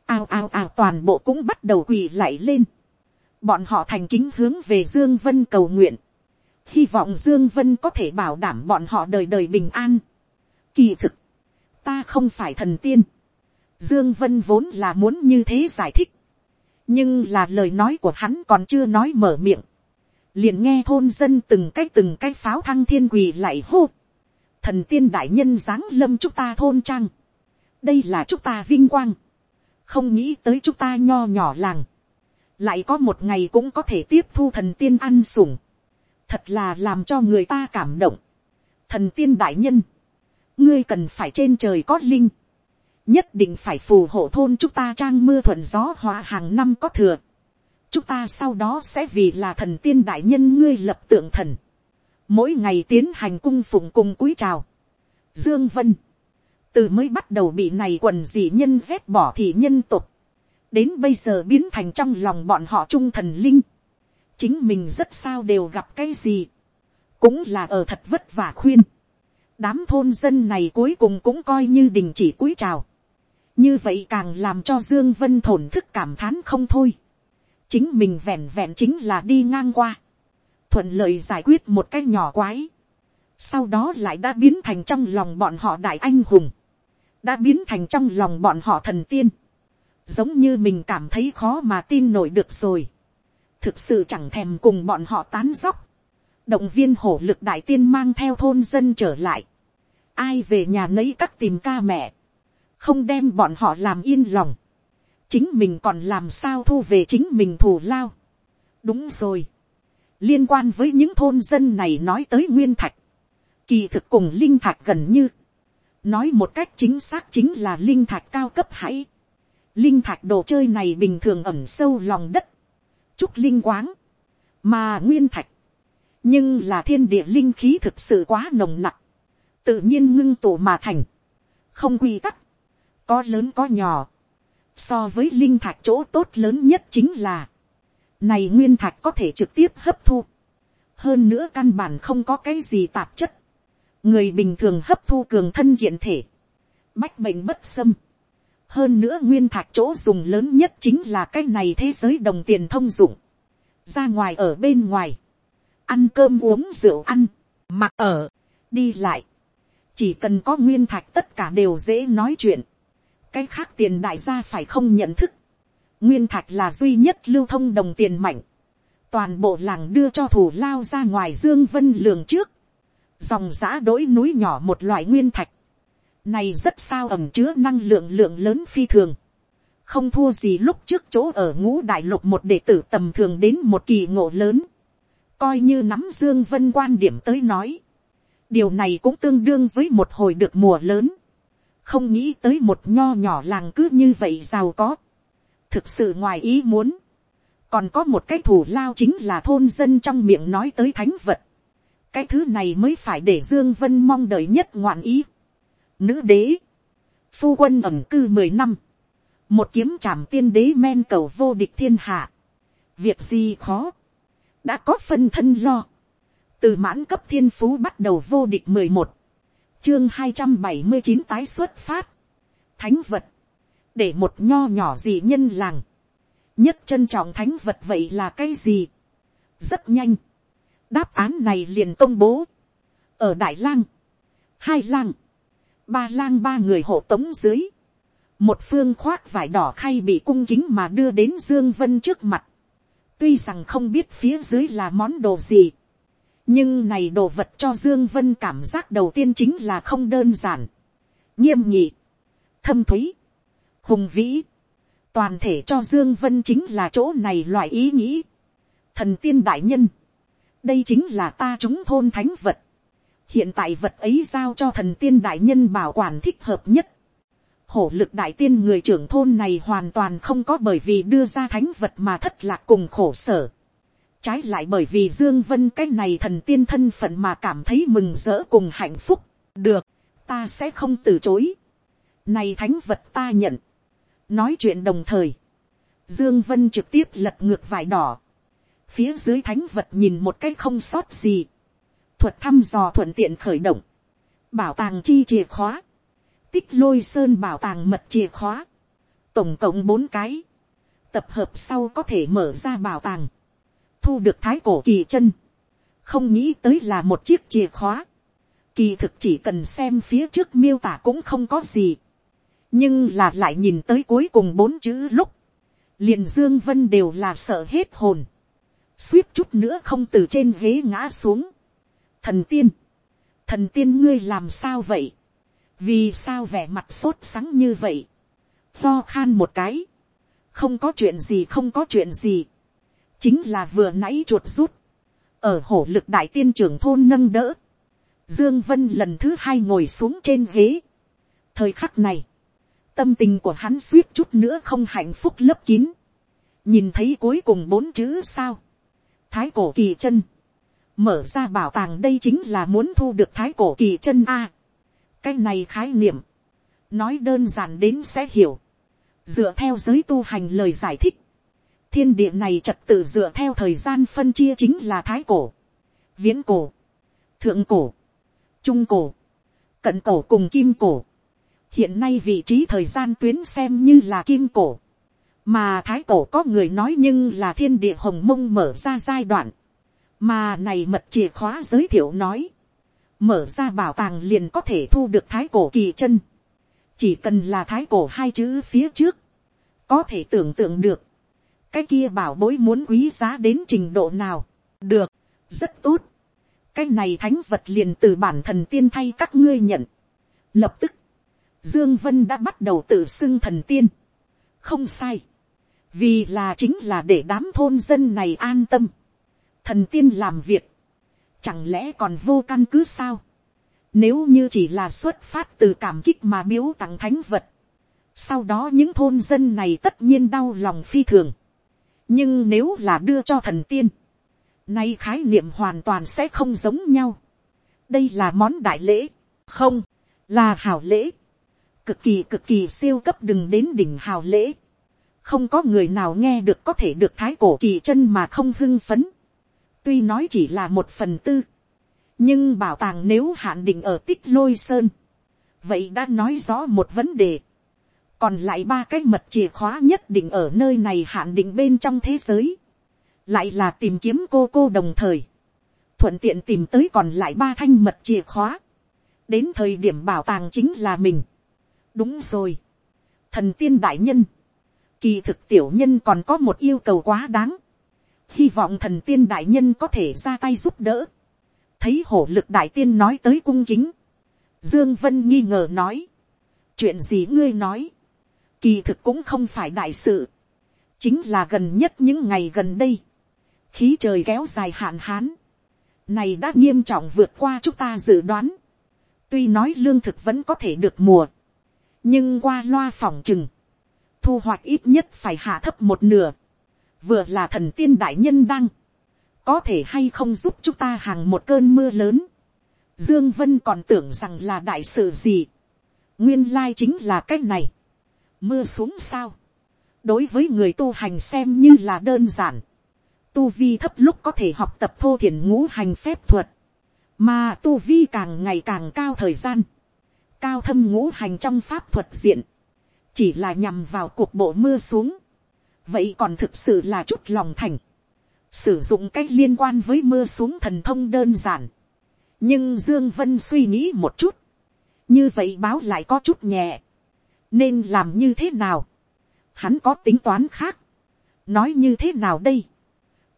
Ao ao ao toàn bộ cũng bắt đầu quỳ lại lên. Bọn họ thành kính hướng về Dương Vân cầu nguyện. Hy vọng Dương Vân có thể bảo đảm bọn họ đời đời bình an. Kỳ thực. Ta không phải thần tiên. Dương Vân vốn là muốn như thế giải thích. Nhưng là lời nói của hắn còn chưa nói mở miệng liền nghe thôn dân từng cái từng cái pháo thăng thiên quỳ lại hô. thần tiên đại nhân giáng lâm chúng ta thôn trang. đây là chúng ta vinh quang. không nghĩ tới chúng ta nho nhỏ làng. lại có một ngày cũng có thể tiếp thu thần tiên ăn sủng. thật là làm cho người ta cảm động. thần tiên đại nhân, ngươi cần phải trên trời có linh. nhất định phải phù hộ thôn chúng ta trang mưa thuận gió hóa hàng năm có thừa chúng ta sau đó sẽ vì là thần tiên đại nhân ngươi lập tượng thần, mỗi ngày tiến hành cung phụng cùng cúi chào. Dương Vân, từ mới bắt đầu bị này quần dị nhân vét bỏ thì nhân tục, đến bây giờ biến thành trong lòng bọn họ trung thần linh, chính mình rất sao đều gặp cái gì, cũng là ở thật vất vả khuyên, đám thôn dân này cuối cùng cũng coi như đình chỉ cúi chào, như vậy càng làm cho dương vân thổn thức cảm thán không thôi chính mình vẹn vẹn chính là đi ngang qua, thuận lợi giải quyết một cái nhỏ quái, sau đó lại đã biến thành trong lòng bọn họ đại anh hùng, đã biến thành trong lòng bọn họ thần tiên, giống như mình cảm thấy khó mà tin nổi được rồi, thực sự chẳng thèm cùng bọn họ tán dóc, động viên hổ lực đại tiên mang theo thôn dân trở lại, ai về nhà nấy các tìm ca mẹ, không đem bọn họ làm yên lòng, chính mình còn làm sao thu về chính mình thù lao. đúng rồi. liên quan với những thôn dân này nói tới nguyên thạch, kỳ thực cùng linh thạch gần như, nói một cách chính xác chính là linh thạch cao cấp hãy. linh thạch đồ chơi này bình thường ẩm sâu lòng đất, chúc linh quáng, mà nguyên thạch, nhưng là thiên địa linh khí thực sự quá nồng nặc, tự nhiên ngưng tụ mà thành, không quy tắc, có lớn có nhỏ, So với linh thạch chỗ tốt lớn nhất chính là, này nguyên thạch có thể trực tiếp hấp thu. Hơn nữa căn bản không có cái gì tạp chất. Người bình thường hấp thu cường thân kiện thể. Bách bệnh bất xâm. Hơn nữa nguyên thạch chỗ dùng lớn nhất chính là cái này thế giới đồng tiền thông dụng. Ra ngoài ở bên ngoài. Ăn cơm uống rượu ăn. Mặc ở. Đi lại. Chỉ cần có nguyên thạch tất cả đều dễ nói chuyện cái khác tiền đại gia phải không nhận thức. nguyên thạch là duy nhất lưu thông đồng tiền mạnh. toàn bộ làng đưa cho thủ lao ra ngoài dương vân lường trước. dòng giã đỗi núi nhỏ một loại nguyên thạch. này rất sao ẩm chứa năng lượng lượng lớn phi thường. không thua gì lúc trước chỗ ở ngũ đại lục một đệ tử tầm thường đến một kỳ ngộ lớn, coi như nắm dương vân quan điểm tới nói, điều này cũng tương đương với một hồi được mùa lớn, không nghĩ tới một nho nhỏ làng cứ như vậy giàu có, thực sự ngoài ý muốn, còn có một cái thủ lao chính là thôn dân trong miệng nói tới thánh vật, cái thứ này mới phải để dương vân mong đợi nhất ngoạn ý. Nữ đế, phu quân ẩn cư mười năm, một kiếm trảm tiên đế men cầu vô địch thiên hạ, việc gì khó, đã có phân thân lo, từ mãn cấp thiên phú bắt đầu vô địch mười một, chương hai trăm bảy mươi chín tái xuất phát, thánh vật, để một nho nhỏ gì nhân làng, nhất trân trọng thánh vật vậy là cái gì, rất nhanh, đáp án này liền công bố, ở đại lang, hai lang, ba lang ba người hộ tống dưới, một phương khoác vải đỏ khay bị cung kính mà đưa đến dương vân trước mặt, tuy rằng không biết phía dưới là món đồ gì, nhưng này đồ vật cho dương vân cảm giác đầu tiên chính là không đơn giản, nghiêm nhị, thâm thúy, hùng vĩ, toàn thể cho dương vân chính là chỗ này loại ý nghĩ, thần tiên đại nhân, đây chính là ta chúng thôn thánh vật, hiện tại vật ấy giao cho thần tiên đại nhân bảo quản thích hợp nhất, hổ lực đại tiên người trưởng thôn này hoàn toàn không có bởi vì đưa ra thánh vật mà thất lạc cùng khổ sở. Trái lại bởi vì Dương Vân cái này thần tiên thân phận mà cảm thấy mừng rỡ cùng hạnh phúc. Được, ta sẽ không từ chối. Này thánh vật ta nhận. Nói chuyện đồng thời. Dương Vân trực tiếp lật ngược vải đỏ. Phía dưới thánh vật nhìn một cái không sót gì. Thuật thăm dò thuận tiện khởi động. Bảo tàng chi chìa khóa tích lôi sơn bảo tàng mật chìa khóa, tổng cộng bốn cái, tập hợp sau có thể mở ra bảo tàng, thu được thái cổ kỳ chân, không nghĩ tới là một chiếc chìa khóa, kỳ thực chỉ cần xem phía trước miêu tả cũng không có gì, nhưng là lại nhìn tới cuối cùng bốn chữ lúc, liền dương vân đều là sợ hết hồn, suýt chút nữa không từ trên ghế ngã xuống, thần tiên, thần tiên ngươi làm sao vậy, vì sao vẻ mặt sốt sắng như vậy, lo khan một cái, không có chuyện gì không có chuyện gì, chính là vừa nãy chuột rút, ở hổ lực đại tiên trưởng thôn nâng đỡ, dương vân lần thứ hai ngồi xuống trên ghế, thời khắc này, tâm tình của hắn suýt chút nữa không hạnh phúc lấp kín, nhìn thấy cuối cùng bốn chữ sao, thái cổ kỳ chân, mở ra bảo tàng đây chính là muốn thu được thái cổ kỳ chân a, cái này khái niệm, nói đơn giản đến sẽ hiểu, dựa theo giới tu hành lời giải thích, thiên địa này trật tự dựa theo thời gian phân chia chính là thái cổ, viễn cổ, thượng cổ, trung cổ, cận cổ cùng kim cổ. hiện nay vị trí thời gian tuyến xem như là kim cổ, mà thái cổ có người nói nhưng là thiên địa hồng mông mở ra giai đoạn, mà này mật chìa khóa giới thiệu nói, mở ra bảo tàng liền có thể thu được thái cổ kỳ chân. chỉ cần là thái cổ hai chữ phía trước, có thể tưởng tượng được, cái kia bảo bối muốn quý giá đến trình độ nào. được, rất tốt. cái này thánh vật liền từ bản thần tiên thay các ngươi nhận. lập tức, dương vân đã bắt đầu tự xưng thần tiên. không sai, vì là chính là để đám thôn dân này an tâm. thần tiên làm việc, Chẳng lẽ còn vô căn cứ sao? Nếu như chỉ là xuất phát từ cảm kích mà biếu tặng thánh vật. Sau đó những thôn dân này tất nhiên đau lòng phi thường. Nhưng nếu là đưa cho thần tiên. Nay khái niệm hoàn toàn sẽ không giống nhau. Đây là món đại lễ. Không, là hào lễ. Cực kỳ cực kỳ siêu cấp đừng đến đỉnh hào lễ. Không có người nào nghe được có thể được thái cổ kỳ chân mà không hưng phấn tuy nói chỉ là một phần tư, nhưng bảo tàng nếu hạn định ở tích lôi sơn, vậy đã nói rõ một vấn đề, còn lại ba cái mật chìa khóa nhất định ở nơi này hạn định bên trong thế giới, lại là tìm kiếm cô cô đồng thời, thuận tiện tìm tới còn lại ba thanh mật chìa khóa, đến thời điểm bảo tàng chính là mình. đúng rồi, thần tiên đại nhân, kỳ thực tiểu nhân còn có một yêu cầu quá đáng, hy vọng thần tiên đại nhân có thể ra tay giúp đỡ. thấy hổ lực đại tiên nói tới cung kính. dương vân nghi ngờ nói. chuyện gì ngươi nói kỳ thực cũng không phải đại sự, chính là gần nhất những ngày gần đây, khí trời kéo dài hạn hán, này đã nghiêm trọng vượt qua chúng ta dự đoán, tuy nói lương thực vẫn có thể được mùa, nhưng qua loa phòng chừng, thu hoạch ít nhất phải hạ thấp một nửa, vừa là thần tiên đại nhân đăng, có thể hay không giúp chúng ta hàng một cơn mưa lớn. Dương Vân còn tưởng rằng là đại sự gì. Nguyên lai chính là cái này. Mưa xuống sao. Đối với người tu hành xem như là đơn giản. Tu vi thấp lúc có thể học tập thô thiền ngũ hành phép thuật. Mà tu vi càng ngày càng cao thời gian. Cao thâm ngũ hành trong pháp thuật diện. Chỉ là nhằm vào cuộc bộ mưa xuống. Vậy còn thực sự là chút lòng thành sử dụng cách liên quan với mưa xuống thần thông đơn giản. nhưng dương vân suy nghĩ một chút, như vậy báo lại có chút nhẹ, nên làm như thế nào, hắn có tính toán khác, nói như thế nào đây,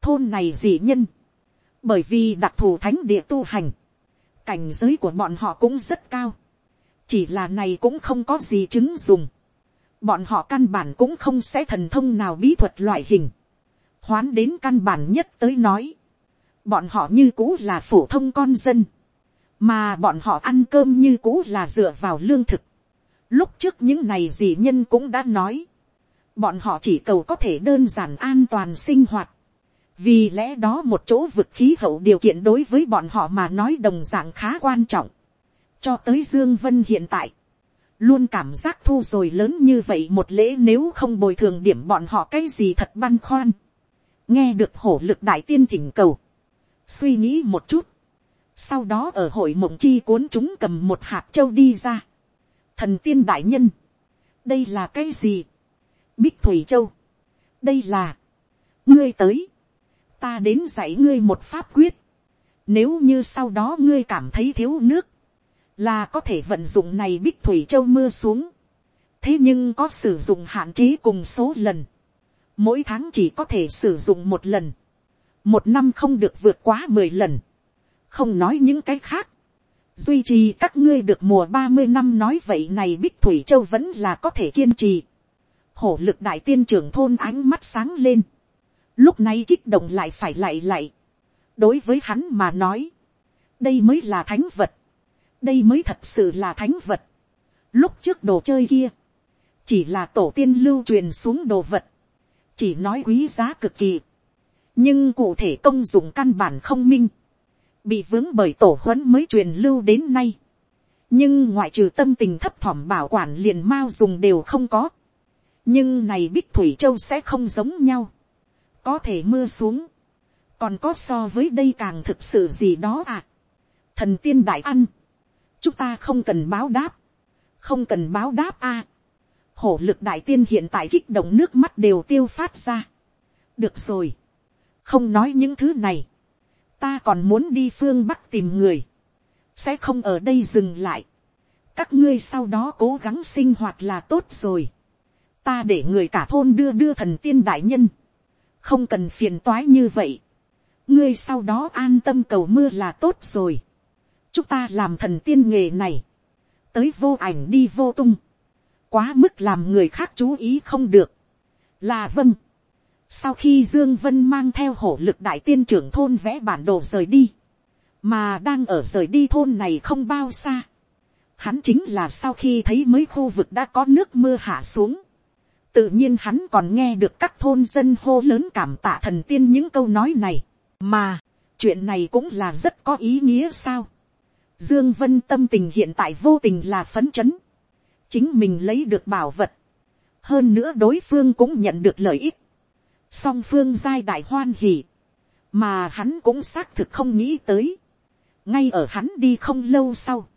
thôn này dị nhân, bởi vì đặc thù thánh địa tu hành, cảnh giới của bọn họ cũng rất cao, chỉ là này cũng không có gì chứng dùng, bọn họ căn bản cũng không sẽ thần thông nào bí thuật loại hình, hoán đến căn bản nhất tới nói, bọn họ như cũ là phổ thông con dân, mà bọn họ ăn cơm như cũ là dựa vào lương thực. Lúc trước những này gì nhân cũng đã nói, bọn họ chỉ cầu có thể đơn giản an toàn sinh hoạt, vì lẽ đó một chỗ vực khí hậu điều kiện đối với bọn họ mà nói đồng dạng khá quan trọng, cho tới dương vân hiện tại, luôn cảm giác thu rồi lớn như vậy một lễ nếu không bồi thường điểm bọn họ cái gì thật băn khoăn. Nghe được hổ lực đại tiên thỉnh cầu, suy nghĩ một chút, sau đó ở hội mộng chi cuốn chúng cầm một hạt châu đi ra, thần tiên đại nhân, đây là cái gì, bích thủy châu, đây là, ngươi tới, ta đến dạy ngươi một pháp quyết, nếu như sau đó ngươi cảm thấy thiếu nước, là có thể vận dụng này bích thủy châu mưa xuống, thế nhưng có sử dụng hạn chế cùng số lần, mỗi tháng chỉ có thể sử dụng một lần, một năm không được vượt quá mười lần, không nói những cái khác, duy trì các ngươi được mùa ba mươi năm nói vậy này bích thủy châu vẫn là có thể kiên trì, hổ lực đại tiên trưởng thôn ánh mắt sáng lên, lúc này kích động lại phải lại lại, đối với hắn mà nói, đây mới là thánh vật, đây mới thật sự là thánh vật, lúc trước đồ chơi kia, chỉ là tổ tiên lưu truyền xuống đồ vật, chỉ nói quý giá cực kỳ, nhưng cụ thể công dụng căn bản không minh, bị vướng bởi tổ huấn mới truyền lưu đến nay, nhưng ngoại trừ tâm tình thấp thỏm bảo quản liền mao dùng đều không có, nhưng này bích thủy châu sẽ không giống nhau, có thể mưa xuống, còn có so với đây càng thực sự gì đó à, thần tiên đại ăn, chúng ta không cần báo đáp, không cần báo đáp a, hổ lực đại tiên hiện tại kích động nước mắt đều tiêu phát ra. được rồi, không nói những thứ này, ta còn muốn đi phương bắc tìm người, sẽ không ở đây dừng lại, các ngươi sau đó cố gắng sinh hoạt là tốt rồi, ta để người cả thôn đưa đưa thần tiên đại nhân, không cần phiền toái như vậy, ngươi sau đó an tâm cầu mưa là tốt rồi, chúng ta làm thần tiên nghề này, tới vô ảnh đi vô tung, quá mức làm người khác chú ý không được. là vâng sau khi dương vân mang theo hổ lực đại tiên trưởng thôn vẽ bản đồ rời đi, mà đang ở rời đi thôn này không bao xa. hắn chính là sau khi thấy mấy khu vực đã có nước mưa hạ xuống. tự nhiên hắn còn nghe được các thôn dân hô lớn cảm tạ thần tiên những câu nói này. mà, chuyện này cũng là rất có ý nghĩa sao. Dương Vân tâm tình hiện tại vô tình là phấn chấn chính mình lấy được bảo vật, hơn nữa đối phương cũng nhận được lợi ích, song phương giai đại hoan hỉ, mà hắn cũng xác thực không nghĩ tới, ngay ở hắn đi không lâu sau,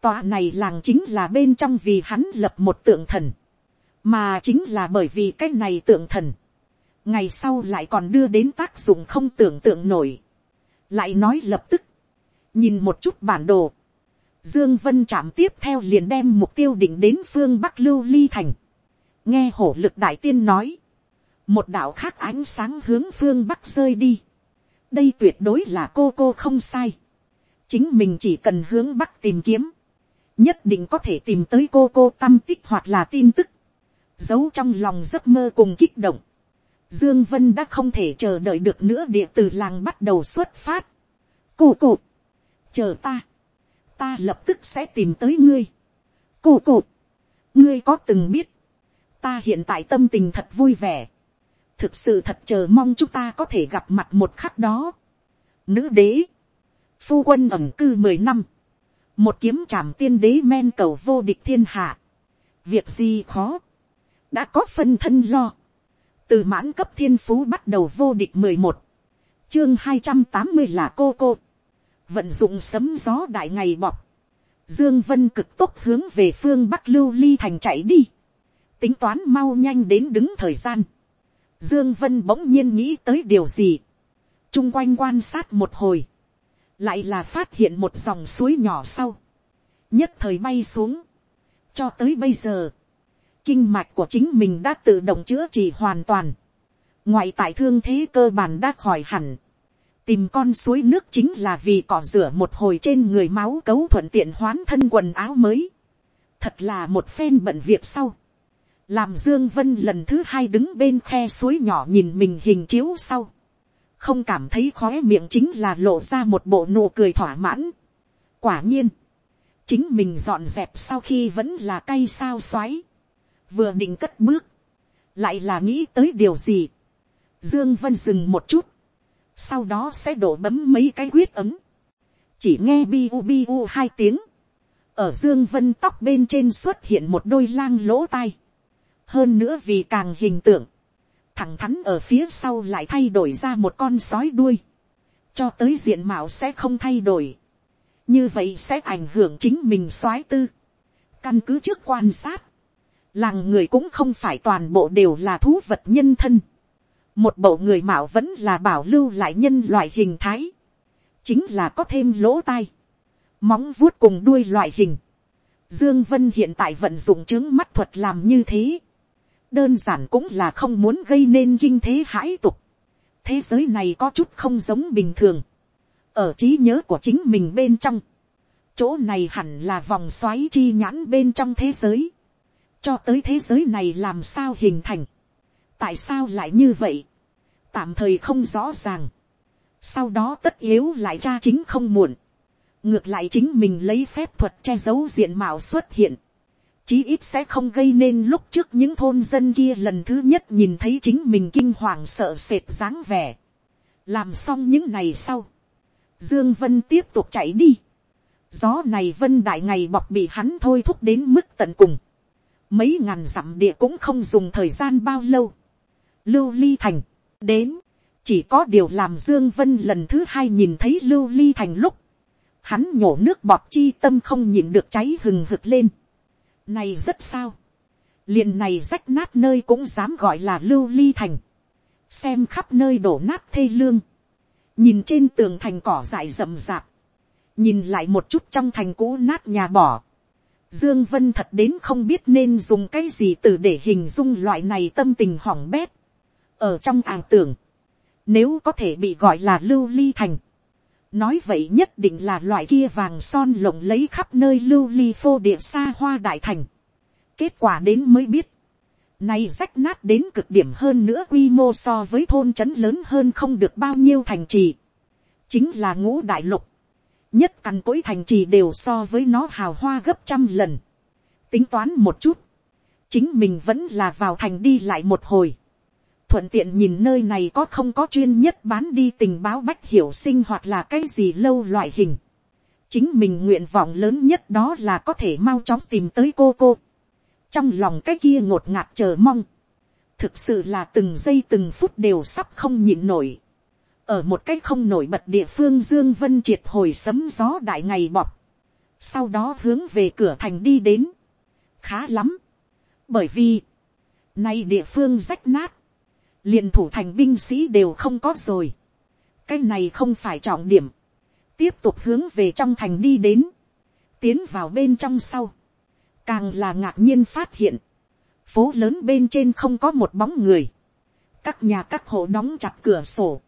tòa này làng chính là bên trong vì hắn lập một tượng thần, mà chính là bởi vì cái này tượng thần, ngày sau lại còn đưa đến tác dụng không tưởng tượng nổi, lại nói lập tức, nhìn một chút bản đồ, Dương Vân chạm tiếp theo liền đem mục tiêu định đến phương Bắc Lưu Ly Thành. Nghe hổ lực đại tiên nói. Một đạo khác ánh sáng hướng phương Bắc rơi đi. Đây tuyệt đối là cô cô không sai. Chính mình chỉ cần hướng Bắc tìm kiếm. Nhất định có thể tìm tới cô cô tâm tích hoặc là tin tức. giấu trong lòng giấc mơ cùng kích động, dương vân đã không thể chờ đợi được nữa địa từ làng bắt đầu xuất phát, cụ cụ, chờ ta, ta lập tức sẽ tìm tới ngươi, cụ cụ, ngươi có từng biết, ta hiện tại tâm tình thật vui vẻ, thực sự thật chờ mong chúng ta có thể gặp mặt một khắc đó. Nữ đế, phu quân ẩm cư mười năm, một kiếm trảm tiên đế men cầu vô địch thiên hạ, việc gì khó, đã có phân thân lo, từ mãn cấp thiên phú bắt đầu vô địch mười một, chương hai trăm tám mươi là cô cô, vận dụng sấm gió đại ngày bọc, dương vân cực tốc hướng về phương bắc lưu ly thành chạy đi, tính toán mau nhanh đến đứng thời gian, Dương Vân bỗng nhiên nghĩ tới điều gì. Trung quanh quan sát một hồi. Lại là phát hiện một dòng suối nhỏ sau. Nhất thời bay xuống. Cho tới bây giờ. Kinh mạch của chính mình đã tự động chữa trị hoàn toàn. Ngoại tại thương thế cơ bản đã khỏi hẳn. Tìm con suối nước chính là vì cỏ rửa một hồi trên người máu cấu thuận tiện hoán thân quần áo mới. Thật là một phen bận việc sau làm dương vân lần thứ hai đứng bên khe suối nhỏ nhìn mình hình chiếu sau, không cảm thấy khóe miệng chính là lộ ra một bộ nụ cười thỏa mãn. quả nhiên, chính mình dọn dẹp sau khi vẫn là cay sao xoáy, vừa định cất bước, lại là nghĩ tới điều gì. dương vân dừng một chút, sau đó sẽ đổ bấm mấy cái quyết ấm, chỉ nghe bi u bi u hai tiếng, ở dương vân tóc bên trên xuất hiện một đôi lang lỗ tai, hơn nữa vì càng hình tượng, thẳng thắn ở phía sau lại thay đổi ra một con sói đuôi, cho tới diện mạo sẽ không thay đổi, như vậy sẽ ảnh hưởng chính mình soái tư. căn cứ trước quan sát, làng người cũng không phải toàn bộ đều là thú vật nhân thân, một bộ người mạo vẫn là bảo lưu lại nhân loại hình thái, chính là có thêm lỗ tai, móng vuốt cùng đuôi loại hình. Dương Vân hiện tại vận dụng chứng mắt thuật làm như thế đơn giản cũng là không muốn gây nên kinh thế hãi tục. thế giới này có chút không giống bình thường. ở trí nhớ của chính mình bên trong, chỗ này hẳn là vòng xoáy chi nhãn bên trong thế giới. cho tới thế giới này làm sao hình thành. tại sao lại như vậy. tạm thời không rõ ràng. sau đó tất yếu lại tra chính không muộn. ngược lại chính mình lấy phép thuật che giấu diện mạo xuất hiện chí ít sẽ không gây nên lúc trước những thôn dân kia lần thứ nhất nhìn thấy chính mình kinh hoàng sợ sệt dáng vẻ. làm xong những ngày sau, dương vân tiếp tục chạy đi. gió này vân đại ngày bọc bị hắn thôi thúc đến mức tận cùng. mấy ngàn dặm địa cũng không dùng thời gian bao lâu. lưu ly thành, đến, chỉ có điều làm dương vân lần thứ hai nhìn thấy lưu ly thành lúc, hắn nhổ nước bọt chi tâm không nhìn được cháy hừng hực lên này rất sao. liền này rách nát nơi cũng dám gọi là lưu ly thành. xem khắp nơi đổ nát thê lương. nhìn trên tường thành cỏ dại rậm rạp. nhìn lại một chút trong thành cũ nát nhà bỏ. Dương Vân thật đến không biết nên dùng cái gì từ để hình dung loại này tâm tình hỏng bét. Ở trong ảo tưởng, nếu có thể bị gọi là lưu ly thành, nói vậy nhất định là loại kia vàng son lộng lấy khắp nơi lưu ly phô địa xa hoa đại thành. kết quả đến mới biết, nay rách nát đến cực điểm hơn nữa quy mô so với thôn trấn lớn hơn không được bao nhiêu thành trì. chính là ngũ đại lục. nhất cằn cỗi thành trì đều so với nó hào hoa gấp trăm lần. tính toán một chút, chính mình vẫn là vào thành đi lại một hồi thuận tiện nhìn nơi này có không có chuyên nhất bán đi tình báo bách hiểu sinh hoặc là cái gì lâu loại hình. chính mình nguyện vọng lớn nhất đó là có thể mau chóng tìm tới cô cô. trong lòng cái kia ngột ngạt chờ mong. thực sự là từng giây từng phút đều sắp không nhịn nổi. ở một cái không nổi bật địa phương dương vân triệt hồi sấm gió đại ngày bọc. sau đó hướng về cửa thành đi đến. khá lắm. bởi vì, nay địa phương rách nát liền thủ thành binh sĩ đều không có rồi. cái này không phải trọng điểm. tiếp tục hướng về trong thành đi đến. tiến vào bên trong sau. càng là ngạc nhiên phát hiện. phố lớn bên trên không có một bóng người. các nhà các hộ đóng chặt cửa sổ.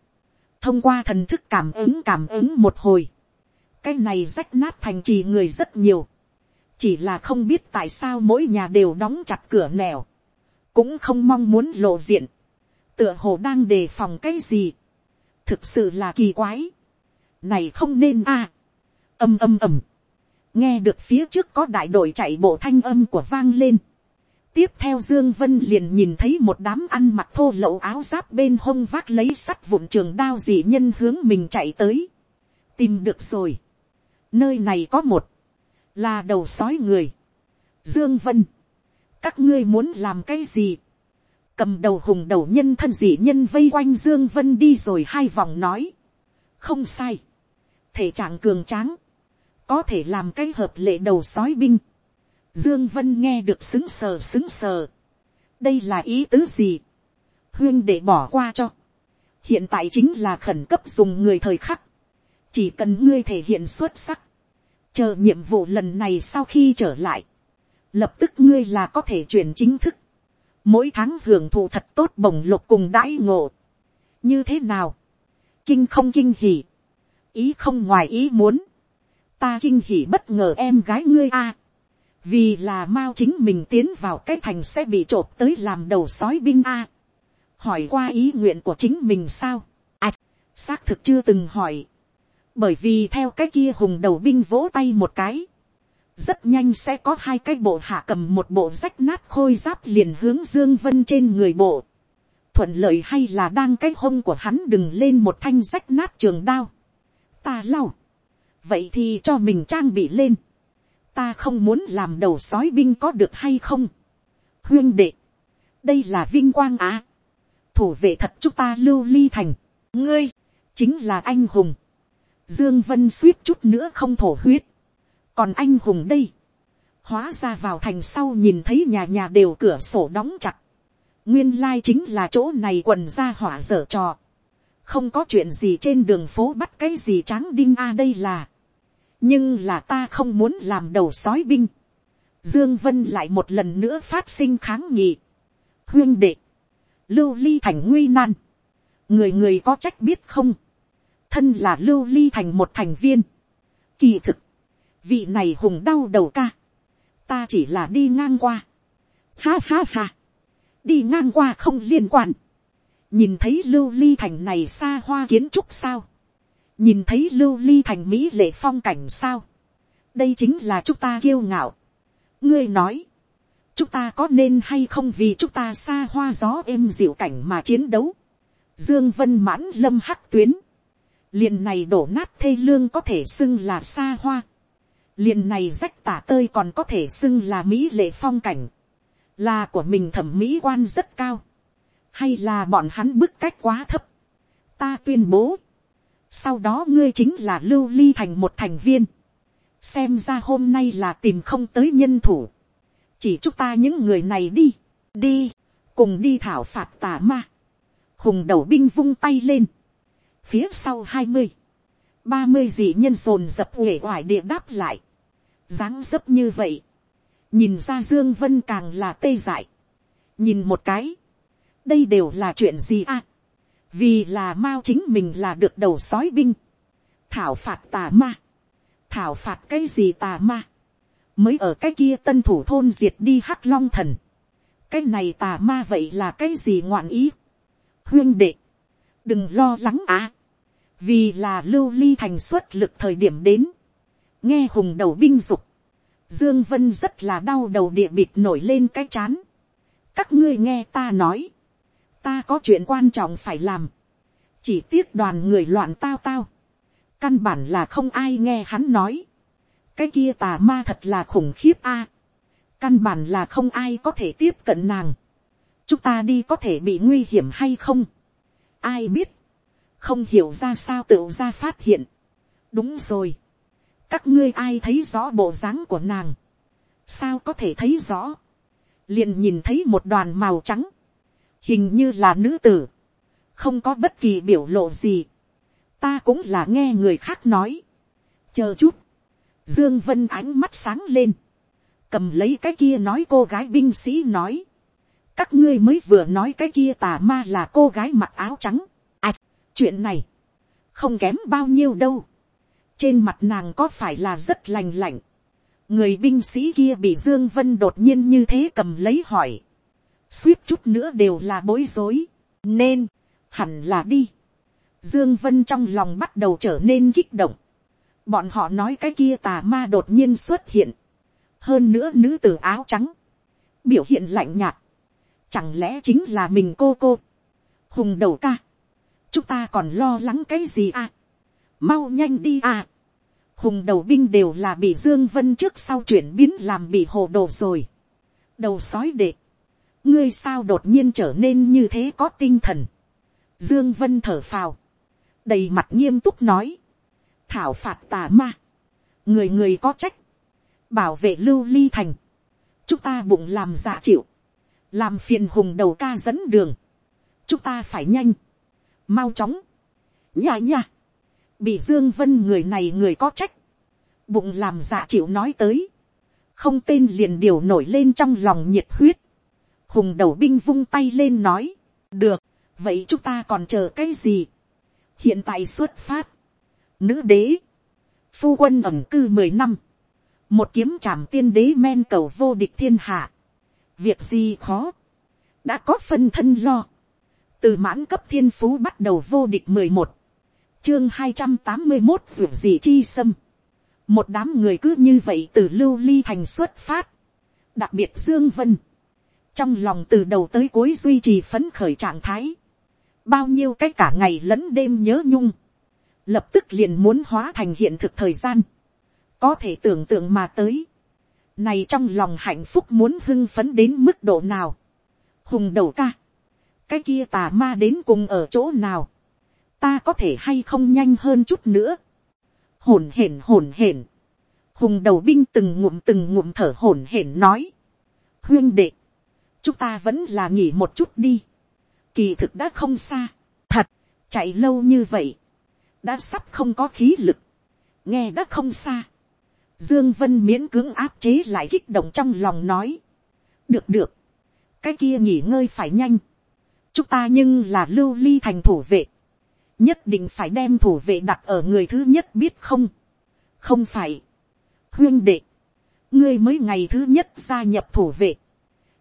thông qua thần thức cảm ứng cảm ứng một hồi. cái này rách nát thành trì người rất nhiều. chỉ là không biết tại sao mỗi nhà đều đóng chặt cửa nẻo cũng không mong muốn lộ diện, tựa hồ đang đề phòng cái gì, thực sự là kỳ quái, này không nên a, à. âm âm ầm, nghe được phía trước có đại đội chạy bộ thanh âm của vang lên, tiếp theo dương vân liền nhìn thấy một đám ăn mặc thô lậu áo giáp bên hông vác lấy sắt vụn trường đao dị nhân hướng mình chạy tới, tìm được rồi, nơi này có một, là đầu sói người, dương vân, các ngươi muốn làm cái gì, cầm đầu hùng đầu nhân thân dị nhân vây quanh dương vân đi rồi hai vòng nói, không sai, thể trạng cường tráng, có thể làm cái hợp lệ đầu sói binh, dương vân nghe được xứng sờ xứng sờ, đây là ý tứ gì, huyên để bỏ qua cho, hiện tại chính là khẩn cấp dùng người thời khắc, chỉ cần ngươi thể hiện xuất sắc, chờ nhiệm vụ lần này sau khi trở lại, lập tức ngươi là có thể chuyển chính thức, mỗi tháng hưởng thụ thật tốt bổng lục cùng đãi ngộ. như thế nào, kinh không kinh hỉ, ý không ngoài ý muốn, ta kinh hỉ bất ngờ em gái ngươi a, vì là mao chính mình tiến vào cái thành sẽ bị t r ộ p tới làm đầu sói binh a, hỏi qua ý nguyện của chính mình sao, ạch, xác thực chưa từng hỏi, bởi vì theo cái kia hùng đầu binh vỗ tay một cái, rất nhanh sẽ có hai cái bộ hạ cầm một bộ rách nát khôi giáp liền hướng dương vân trên người bộ. thuận lợi hay là đang cái hông của hắn đừng lên một thanh rách nát trường đao. ta lau. vậy thì cho mình trang bị lên. ta không muốn làm đầu sói binh có được hay không. huyên đệ. đây là vinh quang á. thủ vệ thật chúng ta lưu ly thành. ngươi, chính là anh hùng. dương vân suýt chút nữa không thổ huyết còn anh hùng đây, hóa ra vào thành sau nhìn thấy nhà nhà đều cửa sổ đóng chặt, nguyên lai chính là chỗ này quần ra hỏa dở trò, không có chuyện gì trên đường phố bắt cái gì tráng đinh a à đây là, nhưng là ta không muốn làm đầu sói binh, dương vân lại một lần nữa phát sinh kháng nghị, huyên đệ, lưu ly thành nguy nan, người người có trách biết không, thân là lưu ly thành một thành viên, kỳ thực, vị này hùng đau đầu ca, ta chỉ là đi ngang qua, ha ha ha, đi ngang qua không liên quan, nhìn thấy lưu ly thành này xa hoa kiến trúc sao, nhìn thấy lưu ly thành mỹ lệ phong cảnh sao, đây chính là chúng ta kiêu ngạo. ngươi nói, chúng ta có nên hay không vì chúng ta xa hoa gió êm dịu cảnh mà chiến đấu. Dương Vân mãn lâm hắc tuyến. liền này đổ nát thê lương có thể xưng là xa hoa liền này rách tả tơi còn có thể xưng là mỹ lệ phong cảnh, là của mình thẩm mỹ quan rất cao, hay là bọn hắn bức cách quá thấp, ta tuyên bố, sau đó ngươi chính là lưu ly thành một thành viên, xem ra hôm nay là tìm không tới nhân thủ, chỉ chúc ta những người này đi, đi, cùng đi thảo phạt tà ma, hùng đầu binh vung tay lên, phía sau hai mươi, ba mươi dị nhân sồn dập uể oải địa đáp lại, dáng dấp như vậy, nhìn ra dương vân càng là tê dại, nhìn một cái, đây đều là chuyện gì à, vì là mao chính mình là được đầu sói binh, thảo phạt tà ma, thảo phạt cái gì tà ma, mới ở cái kia tân thủ thôn diệt đi hắc long thần, cái này tà ma vậy là cái gì ngoạn ý, huyên đệ, đừng lo lắng à, vì là lưu ly thành xuất lực thời điểm đến, nghe hùng đầu binh dục, dương vân rất là đau đầu địa bịt nổi lên cái chán. các ngươi nghe ta nói, ta có chuyện quan trọng phải làm, chỉ tiếc đoàn người loạn tao tao, căn bản là không ai nghe hắn nói, cái kia tà ma thật là khủng khiếp a, căn bản là không ai có thể tiếp cận nàng, chúng ta đi có thể bị nguy hiểm hay không, ai biết, không hiểu ra sao tự ra phát hiện, đúng rồi, các ngươi ai thấy rõ bộ dáng của nàng, sao có thể thấy rõ, liền nhìn thấy một đoàn màu trắng, hình như là nữ tử, không có bất kỳ biểu lộ gì, ta cũng là nghe người khác nói, chờ chút, dương vân ánh mắt sáng lên, cầm lấy cái kia nói cô gái binh sĩ nói, các ngươi mới vừa nói cái kia tà ma là cô gái mặc áo trắng, ạch, chuyện này, không kém bao nhiêu đâu, trên mặt nàng có phải là rất lành lạnh. người binh sĩ kia bị dương vân đột nhiên như thế cầm lấy hỏi. suýt chút nữa đều là bối rối, nên, hẳn là đi. Dương Vân trong lòng bắt đầu trở nên kích động. Bọn họ nói cái kia tà ma đột nhiên xuất hiện. Hơn nữa nữ tử áo trắng. Biểu hiện lạnh nhạt. Chẳng lẽ chính là mình cô cô. Hùng đầu ca. Chúng ta còn lo lắng cái gì à? Mau nhanh đi à? Hùng đầu binh đều là bị Dương Vân trước sau chuyển biến làm bị hồ đồ rồi. Đầu sói đệ. Ngươi sao đột nhiên trở nên như thế có tinh thần. Dương Vân thở phào. Đầy mặt nghiêm túc nói. Thảo phạt tà ma. Người người có trách. Bảo vệ lưu ly thành. Chúng ta bụng làm dạ chịu. Làm phiền hùng đầu ca dẫn đường. Chúng ta phải nhanh. Mau chóng. nhà nhà, Bị Dương Vân người này người có trách. Bụng làm dạ chịu nói tới. Không tên liền điều nổi lên trong lòng nhiệt huyết. Hùng đầu binh vung tay lên nói. Được vậy chúng ta còn chờ cái gì. hiện tại xuất phát, nữ đế, phu quân ẩm cư mười năm, một kiếm trảm tiên đế men cầu vô địch thiên hạ, việc gì khó, đã có phân thân lo, từ mãn cấp thiên phú bắt đầu vô địch mười một, chương hai trăm tám mươi một ruột gì chi sâm, một đám người cứ như vậy từ lưu ly thành xuất phát, đặc biệt dương vân, trong lòng từ đầu tới cuối duy trì phấn khởi trạng thái, bao nhiêu cái cả ngày lẫn đêm nhớ nhung, lập tức liền muốn hóa thành hiện thực thời gian, có thể tưởng tượng mà tới, này trong lòng hạnh phúc muốn hưng phấn đến mức độ nào, hùng đầu ca, cái kia tà ma đến cùng ở chỗ nào, ta có thể hay không nhanh hơn chút nữa, hổn hển hổn hển, hùng đầu binh từng ngụm từng ngụm thở hổn hển nói, huyên đệ, chúng ta vẫn là nghỉ một chút đi, kỳ thực đã không xa, thật, chạy lâu như vậy, đã sắp không có khí lực, nghe đã không xa, dương vân miễn cưỡng áp chế lại kích động trong lòng nói, được được, cái kia nghỉ ngơi phải nhanh, chúng ta nhưng là lưu ly thành thủ vệ, nhất định phải đem thủ vệ đặt ở người thứ nhất biết không, không phải, huyên đệ, ngươi mới ngày thứ nhất gia nhập thủ vệ,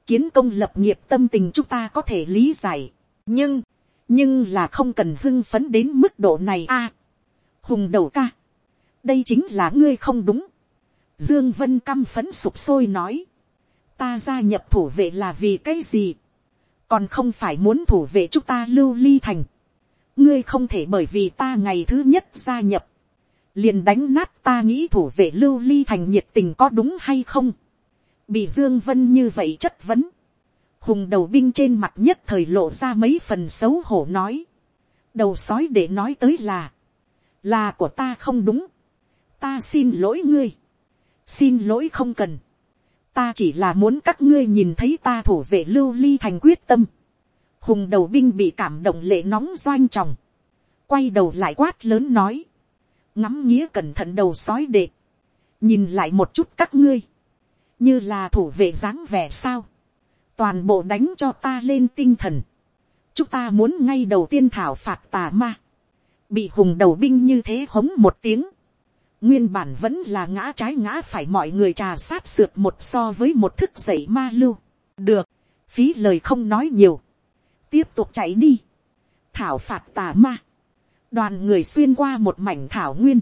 kiến công lập nghiệp tâm tình chúng ta có thể lý giải. Nhưng, nhưng là không cần hưng phấn đến mức độ này a. hùng đầu ca, đây chính là ngươi không đúng. dương vân căm phấn sụp sôi nói, ta gia nhập thủ vệ là vì cái gì, còn không phải muốn thủ vệ chúng ta lưu ly thành ngươi không thể bởi vì ta ngày thứ nhất gia nhập, liền đánh nát ta nghĩ thủ vệ lưu ly thành nhiệt tình có đúng hay không. bị dương vân như vậy chất vấn hùng đầu binh trên mặt nhất thời lộ ra mấy phần xấu hổ nói. đầu sói để nói tới là, là của ta không đúng. ta xin lỗi ngươi. xin lỗi không cần. ta chỉ là muốn các ngươi nhìn thấy ta thủ vệ lưu ly thành quyết tâm hùng đầu binh bị cảm động lệ nóng doanh tròng. quay đầu lại quát lớn nói. ngắm nghĩa cẩn thận đầu sói đệ. nhìn lại một chút các ngươi. như là thủ vệ dáng vẻ sao toàn bộ đánh cho ta lên tinh thần. chúng ta muốn ngay đầu tiên thảo phạt tà ma. bị hùng đầu binh như thế hống một tiếng. nguyên bản vẫn là ngã trái ngã phải mọi người trà sát sượt một so với một thức dậy ma lưu. được, phí lời không nói nhiều tiếp tục chạy đi. thảo phạt tà ma. đoàn người xuyên qua một mảnh thảo nguyên.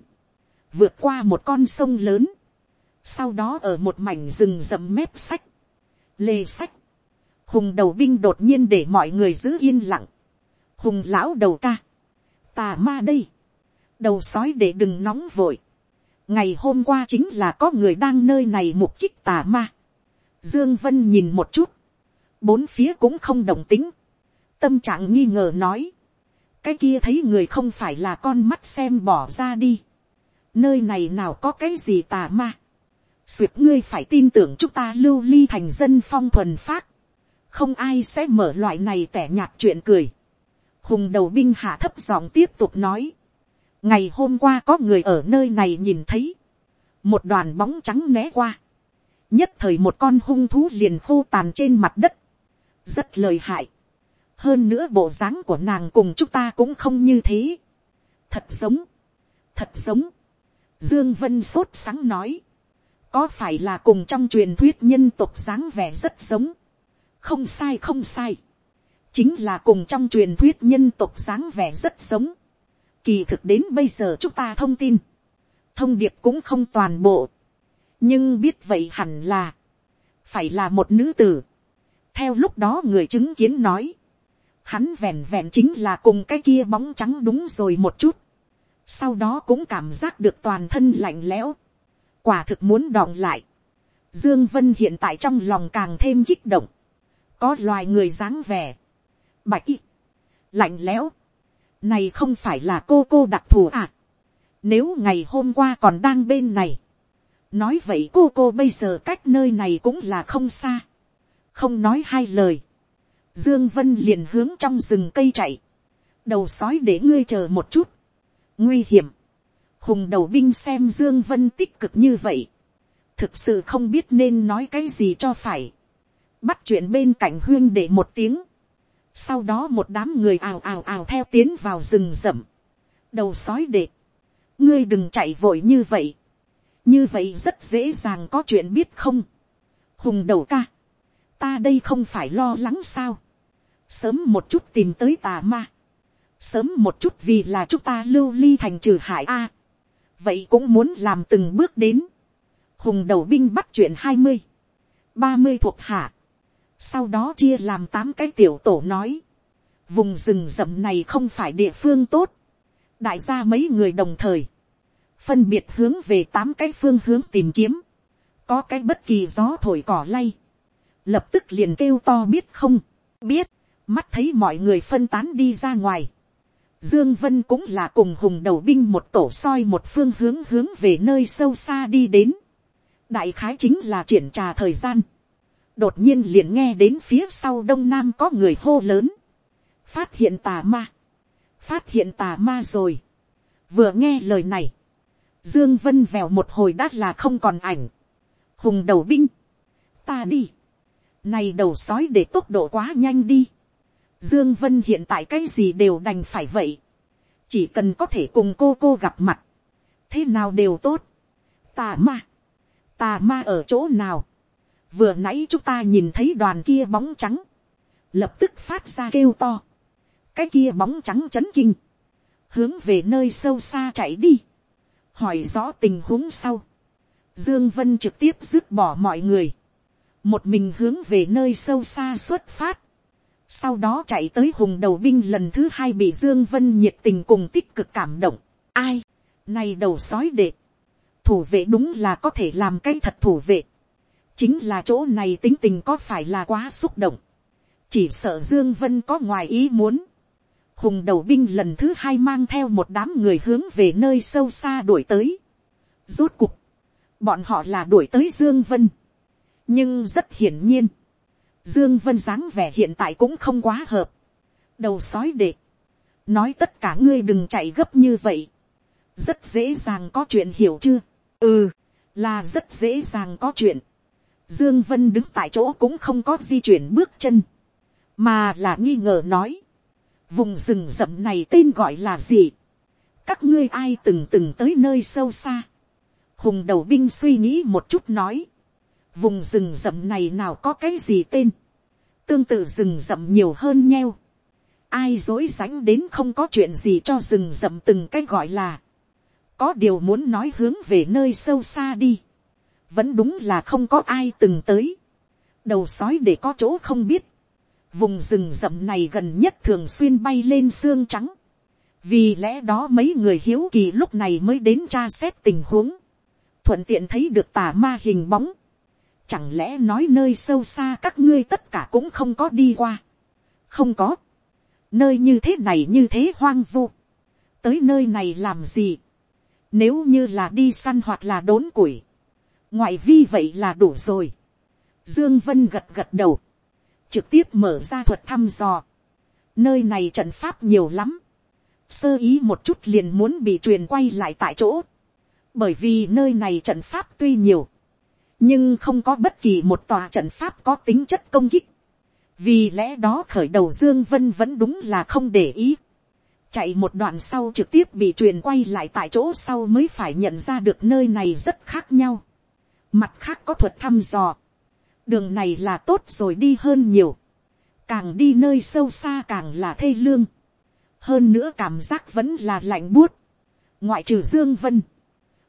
vượt qua một con sông lớn. sau đó ở một mảnh rừng rậm mép sách. lê sách hùng đầu binh đột nhiên để mọi người giữ yên lặng, hùng lão đầu ca, tà ma đây, đầu sói để đừng nóng vội, ngày hôm qua chính là có người đang nơi này mục kích tà ma, dương vân nhìn một chút, bốn phía cũng không đồng tính, tâm trạng nghi ngờ nói, cái kia thấy người không phải là con mắt xem bỏ ra đi, nơi này nào có cái gì tà ma, suyệt ngươi phải tin tưởng chúng ta lưu ly thành dân phong thuần phát, không ai sẽ mở loại này tẻ nhạt chuyện cười. hùng đầu binh hạ thấp giọng tiếp tục nói. ngày hôm qua có người ở nơi này nhìn thấy, một đoàn bóng trắng né qua, nhất thời một con hung thú liền khô tàn trên mặt đất, rất lời hại hơn nữa bộ dáng của nàng cùng chúng ta cũng không như thế. thật giống, thật giống. dương vân sốt sáng nói, có phải là cùng trong truyền thuyết nhân tộc dáng vẻ rất giống? Không sai không sai, chính là cùng trong truyền thuyết nhân tộc dáng vẻ rất giống, kỳ thực đến bây giờ chúng ta thông tin, thông điệp cũng không toàn bộ, nhưng biết vậy hẳn là, phải là một nữ tử. theo lúc đó người chứng kiến nói, hắn vẹn vẹn chính là cùng cái kia bóng trắng đúng rồi một chút, sau đó cũng cảm giác được toàn thân lạnh lẽo, quả thực muốn đọng lại. Dương Vân hiện tại trong lòng càng thêm kích động, có loài người dáng vẻ, bạch y, lạnh lẽo, này không phải là cô cô đặc thù à, nếu ngày hôm qua còn đang bên này, nói vậy cô cô bây giờ cách nơi này cũng là không xa, không nói hai lời, dương vân liền hướng trong rừng cây chạy, đầu sói để ngươi chờ một chút, nguy hiểm, hùng đầu binh xem dương vân tích cực như vậy, thực sự không biết nên nói cái gì cho phải, bắt chuyện bên cạnh huyên để một tiếng, sau đó một đám người ào ào ào theo tiến vào rừng rậm, đầu sói để, ngươi đừng chạy vội như vậy, như vậy rất dễ dàng có chuyện biết không, hùng đầu ca, ta đây không phải lo lắng sao, sớm một chút tìm tới tà ma, sớm một chút vì là chúng ta lưu ly thành trừ hại a, vậy cũng muốn làm từng bước đến, hùng đầu binh bắt chuyện hai mươi, ba mươi thuộc hạ, sau đó chia làm tám cái tiểu tổ nói, vùng rừng rậm này không phải địa phương tốt, đại gia mấy người đồng thời, phân biệt hướng về tám cái phương hướng tìm kiếm, có cái bất kỳ gió thổi cỏ lay, lập tức liền kêu to biết không, biết, mắt thấy mọi người phân tán đi ra ngoài, Dương Vân cũng là cùng hùng đầu binh một tổ soi một phương hướng hướng về nơi sâu xa đi đến. Đại khái chính là triển trà thời gian. Đột nhiên liền nghe đến phía sau đông nam có người hô lớn. Phát hiện tà ma. Phát hiện tà ma rồi. Vừa nghe lời này. Dương Vân vèo một hồi đắt là không còn ảnh. Hùng đầu binh. Ta đi. Này đầu sói để tốc độ quá nhanh đi. Dương Vân hiện tại cái gì đều đành phải vậy. Chỉ cần có thể cùng cô cô gặp mặt. Thế nào đều tốt. Tà ma. Tà ma ở chỗ nào? Vừa nãy chúng ta nhìn thấy đoàn kia bóng trắng. Lập tức phát ra kêu to. Cái kia bóng trắng chấn kinh. Hướng về nơi sâu xa chạy đi hỏi rõ tình huống sau, dương vân trực tiếp dứt bỏ mọi người, một mình hướng về nơi sâu xa xuất phát, sau đó chạy tới hùng đầu binh lần thứ hai bị dương vân nhiệt tình cùng tích cực cảm động, ai, này đầu sói đệ, thủ vệ đúng là có thể làm cái thật thủ vệ, chính là chỗ này tính tình có phải là quá xúc động, chỉ sợ dương vân có ngoài ý muốn, hùng đầu binh lần thứ hai mang theo một đám người hướng về nơi sâu xa đuổi tới. Rốt cục, bọn họ là đuổi tới Dương Vân. Nhưng rất hiển nhiên, Dương Vân dáng vẻ hiện tại cũng không quá hợp. Đầu sói đệ, nói tất cả ngươi đừng chạy gấp như vậy. Rất dễ dàng có chuyện hiểu chưa? Ừ, là rất dễ dàng có chuyện. Dương Vân đứng tại chỗ cũng không có di chuyển bước chân, mà là nghi ngờ nói vùng rừng rậm này tên gọi là gì, các ngươi ai từng từng tới nơi sâu xa, hùng đầu binh suy nghĩ một chút nói, vùng rừng rậm này nào có cái gì tên, tương tự rừng rậm nhiều hơn nheo, ai dối rãnh đến không có chuyện gì cho rừng rậm từng cái gọi là, có điều muốn nói hướng về nơi sâu xa đi, vẫn đúng là không có ai từng tới, đầu sói để có chỗ không biết, vùng rừng rậm này gần nhất thường xuyên bay lên xương trắng. vì lẽ đó mấy người hiếu kỳ lúc này mới đến tra xét tình huống. thuận tiện thấy được tà ma hình bóng chẳng lẽ nói nơi sâu xa các ngươi tất cả cũng không có đi qua. không có. nơi như thế này như thế hoang vu. tới nơi này làm gì. nếu như là đi săn hoặc là đốn củi. ngoại vi vậy là đủ rồi. dương vân gật gật đầu trực tiếp mở ra thuật thăm dò. Nơi này trận pháp nhiều lắm. Sơ ý một chút liền muốn bị truyền quay lại tại chỗ. Bởi vì nơi này trận pháp tuy nhiều. Nhưng không có bất kỳ một tòa trận pháp có tính chất công kích. Vì lẽ đó khởi đầu Dương Vân vẫn đúng là không để ý. Chạy một đoạn sau trực tiếp bị truyền quay lại tại chỗ sau mới phải nhận ra được nơi này rất khác nhau. Mặt khác có thuật thăm dò đường này là tốt rồi đi hơn nhiều, càng đi nơi sâu xa càng là thê lương, hơn nữa cảm giác vẫn là lạnh buốt, ngoại trừ dương vân,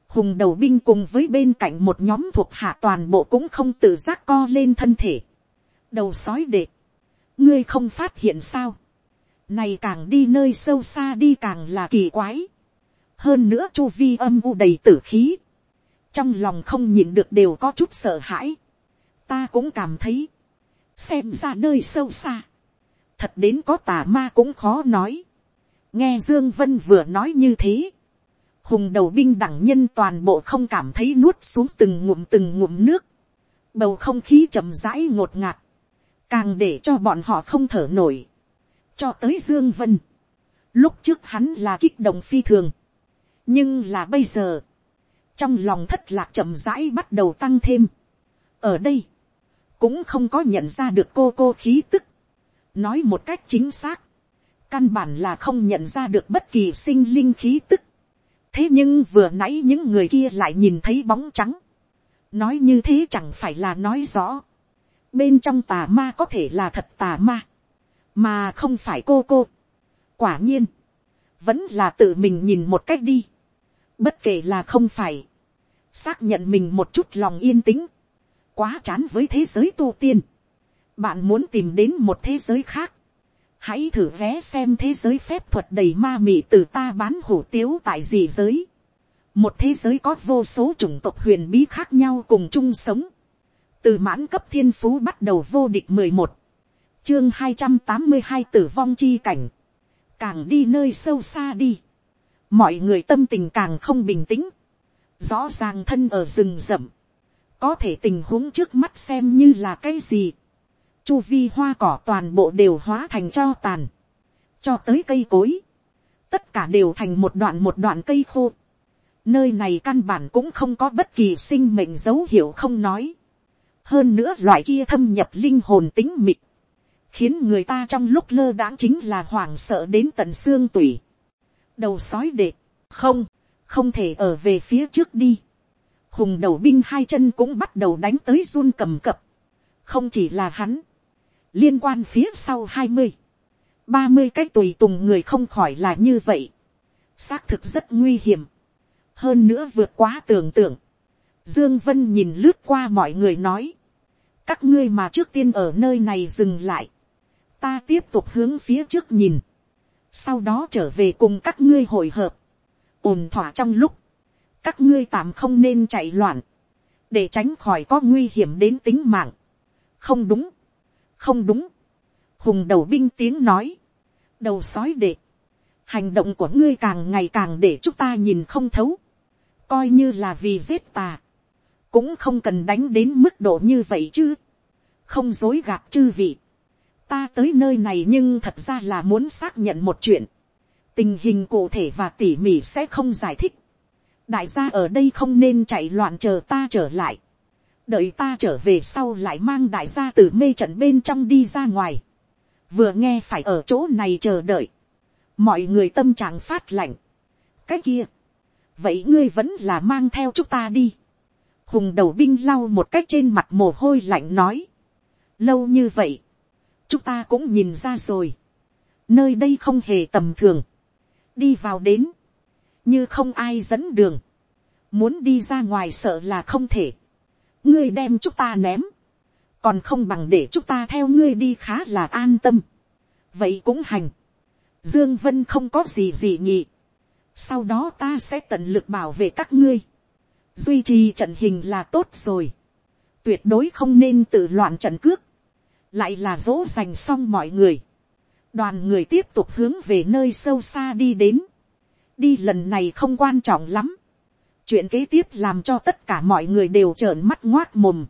hùng đầu binh cùng với bên cạnh một nhóm thuộc hạ toàn bộ cũng không tự giác co lên thân thể, đầu sói đệ, ngươi không phát hiện sao, này càng đi nơi sâu xa đi càng là kỳ quái, hơn nữa chu vi âm u đầy tử khí, trong lòng không nhìn được đều có chút sợ hãi, ta cũng cảm thấy, xem ra nơi sâu xa, thật đến có tà ma cũng khó nói, nghe dương vân vừa nói như thế, hùng đầu binh đẳng nhân toàn bộ không cảm thấy nuốt xuống từng ngụm từng ngụm nước, bầu không khí chậm rãi ngột ngạt, càng để cho bọn họ không thở nổi, cho tới dương vân, lúc trước hắn là kích động phi thường, nhưng là bây giờ, trong lòng thất lạc chậm rãi bắt đầu tăng thêm, ở đây, cũng không có nhận ra được cô cô khí tức, nói một cách chính xác, căn bản là không nhận ra được bất kỳ sinh linh khí tức, thế nhưng vừa nãy những người kia lại nhìn thấy bóng trắng, nói như thế chẳng phải là nói rõ, bên trong tà ma có thể là thật tà ma, mà không phải cô cô. quả nhiên, vẫn là tự mình nhìn một cách đi, bất kể là không phải, xác nhận mình một chút lòng yên tĩnh, quá chán với thế giới tu tiên, bạn muốn tìm đến một thế giới khác, hãy thử vé xem thế giới phép thuật đầy ma mị từ ta bán hủ tiếu tại gì giới. một thế giới có vô số chủng tộc huyền bí khác nhau cùng chung sống. từ mãn cấp thiên phú bắt đầu vô địch mười một, chương hai trăm tám mươi hai tử vong chi cảnh, càng đi nơi sâu xa đi, mọi người tâm tình càng không bình tĩnh, rõ ràng thân ở rừng rậm, có thể tình huống trước mắt xem như là cái gì, chu vi hoa cỏ toàn bộ đều hóa thành cho tàn, cho tới cây cối, tất cả đều thành một đoạn một đoạn cây khô. Nơi này căn bản cũng không có bất kỳ sinh mệnh dấu hiệu không nói. Hơn nữa loại kia thâm nhập linh hồn tính mịt, khiến người ta trong lúc lơ đãng chính là hoảng sợ đến tận xương tủy. Đầu sói đệ, không, không thể ở về phía trước đi. Hùng đầu binh hai chân cũng bắt đầu đánh tới run cầm cập. Không chỉ là hắn, liên quan phía sau hai mươi, ba mươi cái tùy tùng người không khỏi là như vậy, xác thực rất nguy hiểm, hơn nữa vượt quá tưởng tượng, dương vân nhìn lướt qua mọi người nói, các ngươi mà trước tiên ở nơi này dừng lại, ta tiếp tục hướng phía trước nhìn, sau đó trở về cùng các ngươi hội hợp, ổn thỏa trong lúc, các ngươi tạm không nên chạy loạn, để tránh khỏi có nguy hiểm đến tính mạng. không đúng, không đúng, hùng đầu binh tiếng nói, đầu sói đệ, hành động của ngươi càng ngày càng để chúng ta nhìn không thấu, coi như là vì giết ta, cũng không cần đánh đến mức độ như vậy chứ, không dối gạt chư vị, ta tới nơi này nhưng thật ra là muốn xác nhận một chuyện, tình hình cụ thể và tỉ mỉ sẽ không giải thích, đại gia ở đây không nên chạy loạn chờ ta trở lại, đợi ta trở về sau lại mang đại gia từ mê trận bên trong đi ra ngoài, vừa nghe phải ở chỗ này chờ đợi, mọi người tâm trạng phát lạnh, cái kia, vậy ngươi vẫn là mang theo chúng ta đi, hùng đầu binh lau một cách trên mặt mồ hôi lạnh nói, lâu như vậy, chúng ta cũng nhìn ra rồi, nơi đây không hề tầm thường, đi vào đến, như không ai dẫn đường, muốn đi ra ngoài sợ là không thể, ngươi đem chúng ta ném, còn không bằng để chúng ta theo ngươi đi khá là an tâm. vậy cũng hành. dương vân không có gì gì nhỉ. sau đó ta sẽ tận lực bảo vệ các ngươi. duy trì trận hình là tốt rồi. tuyệt đối không nên tự loạn trận cước. lại là dỗ dành xong mọi người. đoàn người tiếp tục hướng về nơi sâu xa đi đến. đi lần này không quan trọng lắm chuyện kế tiếp làm cho tất cả mọi người đều trợn mắt ngoác mồm.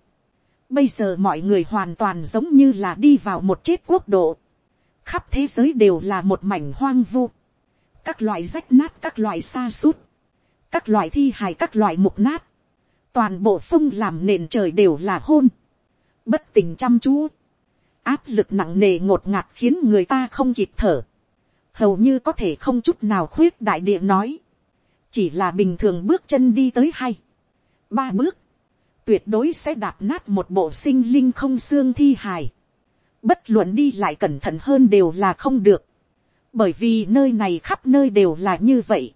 Bây giờ mọi người hoàn toàn giống như là đi vào một chết quốc độ. Khắp thế giới đều là một mảnh hoang vu. Các loại rách nát, các loại xa sút các loại thi hài, các loại mục nát. Toàn bộ phong làm nền trời đều là hôn. Bất tình chăm chú. Áp lực nặng nề ngột ngạt khiến người ta không kịp thở. Hầu như có thể không chút nào khuyết đại địa nói chỉ là bình thường bước chân đi tới hay ba bước, tuyệt đối sẽ đạp nát một bộ sinh linh không xương thi hài. Bất luận đi lại cẩn thận hơn đều là không được. Bởi vì nơi này khắp nơi đều là như vậy.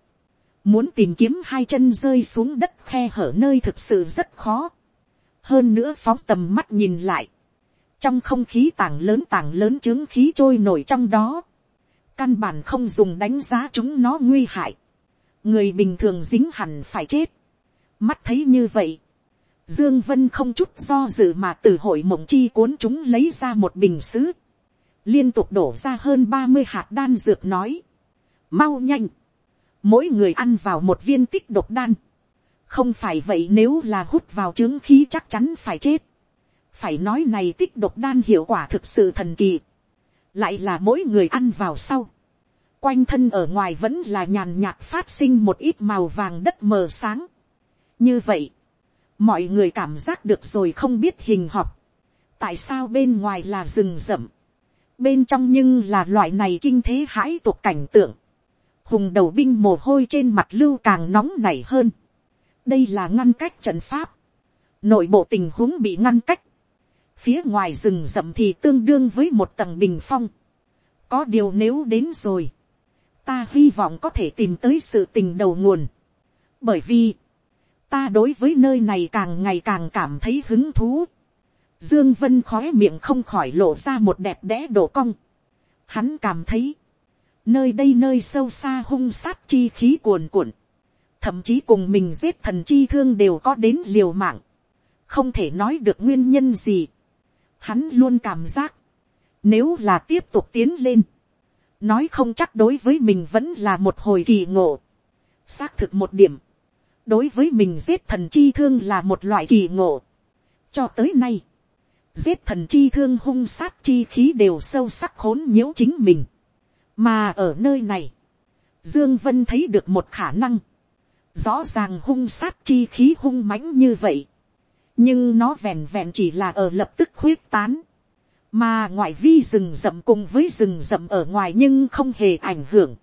Muốn tìm kiếm hai chân rơi xuống đất khe hở nơi thực sự rất khó. Hơn nữa phóng tầm mắt nhìn lại. Trong không khí tảng lớn tảng lớn chứng khí trôi nổi trong đó. Căn bản không dùng đánh giá chúng nó nguy hại. Người bình thường dính hẳn phải chết. Mắt thấy như vậy Dương Vân không chút do dự mà từ hội mộng chi cuốn chúng lấy ra một bình sứ. Liên tục đổ ra hơn 30 hạt đan dược nói. Mau nhanh. Mỗi người ăn vào một viên tích độc đan. Không phải vậy nếu là hút vào chứng khí chắc chắn phải chết. Phải nói này tích độc đan hiệu quả thực sự thần kỳ. Lại là mỗi người ăn vào sau. Quanh thân ở ngoài vẫn là nhàn nhạt phát sinh một ít màu vàng đất mờ sáng. Như vậy mọi người cảm giác được rồi không biết hình học, tại sao bên ngoài là rừng rậm, bên trong nhưng là loại này kinh thế hãi tục cảnh tượng, hùng đầu binh mồ hôi trên mặt lưu càng nóng nảy hơn, đây là ngăn cách trận pháp, nội bộ tình huống bị ngăn cách, phía ngoài rừng rậm thì tương đương với một tầng bình phong, có điều nếu đến rồi, ta hy vọng có thể tìm tới sự tình đầu nguồn, bởi vì, ta đối với nơi này càng ngày càng cảm thấy hứng thú. Dương Vân khói miệng không khỏi lộ ra một đẹp đẽ đổ cong. Hắn cảm thấy, nơi đây nơi sâu xa hung sát chi khí cuồn cuộn. Thậm chí cùng mình giết thần chi thương đều có đến liều mạng. Không thể nói được nguyên nhân gì. Hắn luôn cảm giác, nếu là tiếp tục tiến lên, nói không chắc đối với mình vẫn là một hồi kỳ ngộ. Xác thực một điểm đối với mình giết thần chi thương là một loại kỳ ngộ. cho tới nay, giết thần chi thương hung sát chi khí đều sâu sắc khốn nhiễu chính mình. mà ở nơi này, dương vân thấy được một khả năng, rõ ràng hung sát chi khí hung mãnh như vậy, nhưng nó vẹn vẹn chỉ là ở lập tức khuyết tán, mà ngoại vi rừng rậm cùng với rừng rậm ở ngoài nhưng không hề ảnh hưởng.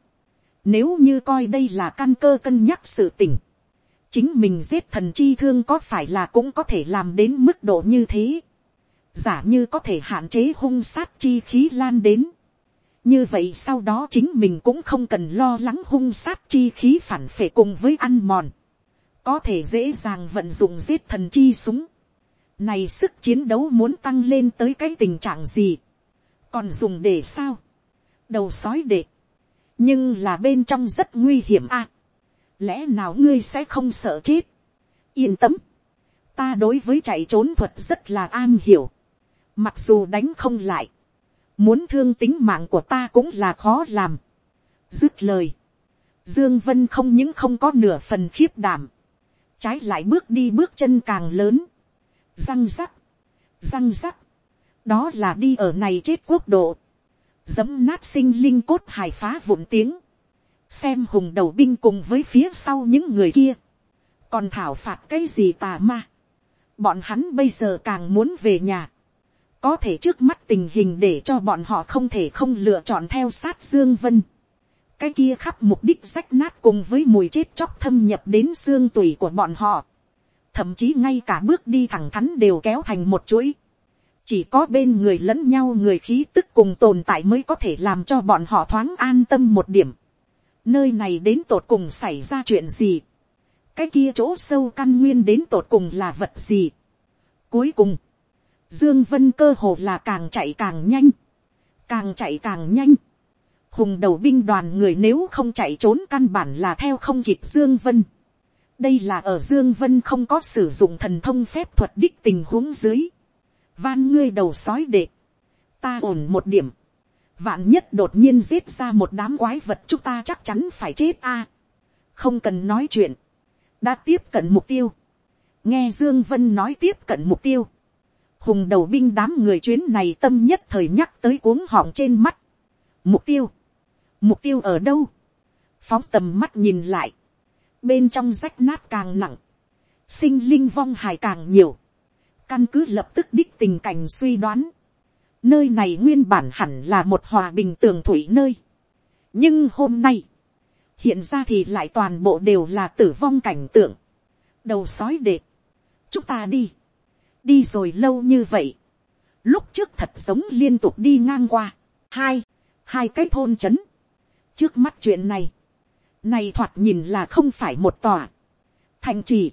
Nếu như coi đây là căn cơ cân nhắc sự tình, chính mình giết thần chi thương có phải là cũng có thể làm đến mức độ như thế. giả như có thể hạn chế hung sát chi khí lan đến. như vậy sau đó chính mình cũng không cần lo lắng hung sát chi khí phản phệ cùng với ăn mòn. có thể dễ dàng vận dụng giết thần chi súng này sức chiến đấu muốn tăng lên tới cái tình trạng gì. còn dùng để sao. đầu sói để. nhưng là bên trong rất nguy hiểm a lẽ nào ngươi sẽ không sợ chết. yên tâm, ta đối với chạy trốn thuật rất là an hiểu, mặc dù đánh không lại, muốn thương tính mạng của ta cũng là khó làm. dứt lời, dương vân không những không có nửa phần khiếp đảm, trái lại bước đi bước chân càng lớn, răng rắc, răng rắc, đó là đi ở này chết quốc độ, dấm nát sinh linh cốt hài phá vụn tiếng, xem hùng đầu binh cùng với phía sau những người kia, còn thảo phạt cái gì tà ma, bọn hắn bây giờ càng muốn về nhà, có thể trước mắt tình hình để cho bọn họ không thể không lựa chọn theo sát dương vân, cái kia khắp mục đích rách nát cùng với mùi chết chóc thâm nhập đến xương tủy của bọn họ, thậm chí ngay cả bước đi thẳng thắn đều kéo thành một chuỗi, chỉ có bên người lẫn nhau người khí tức cùng tồn tại mới có thể làm cho bọn họ thoáng an tâm một điểm nơi này đến tột cùng xảy ra chuyện gì, cái kia chỗ sâu căn nguyên đến tột cùng là vật gì. Cuối cùng, Dương Vân cơ hồ là càng chạy càng nhanh, càng chạy càng nhanh. Hùng đầu binh đoàn người nếu không chạy trốn căn bản là theo không kịp Dương Vân. Đây là ở Dương Vân không có sử dụng thần thông phép thuật đích tình huống dưới. Van ngươi đầu sói đệ. Ta ổn một điểm vạn nhất đột nhiên giết ra một đám quái vật chúng ta chắc chắn phải chết a. không cần nói chuyện, đã tiếp cận mục tiêu, nghe dương vân nói tiếp cận mục tiêu, hùng đầu binh đám người chuyến này tâm nhất thời nhắc tới cuống họng trên mắt. mục tiêu, mục tiêu ở đâu, phóng tầm mắt nhìn lại, bên trong rách nát càng nặng, sinh linh vong hài càng nhiều, căn cứ lập tức đích tình cảnh suy đoán, Nơi này nguyên bản hẳn là một hòa bình tường thủy nơi. Nhưng hôm nay, hiện ra thì lại toàn bộ đều là tử vong cảnh tượng. Đầu sói đệ. Chúng ta đi. đi rồi lâu như vậy, lúc trước thật sống liên tục đi ngang qua, hai, hai cái thôn c h ấ n trước mắt chuyện này, này thoạt nhìn là không phải một tòa, thành trì,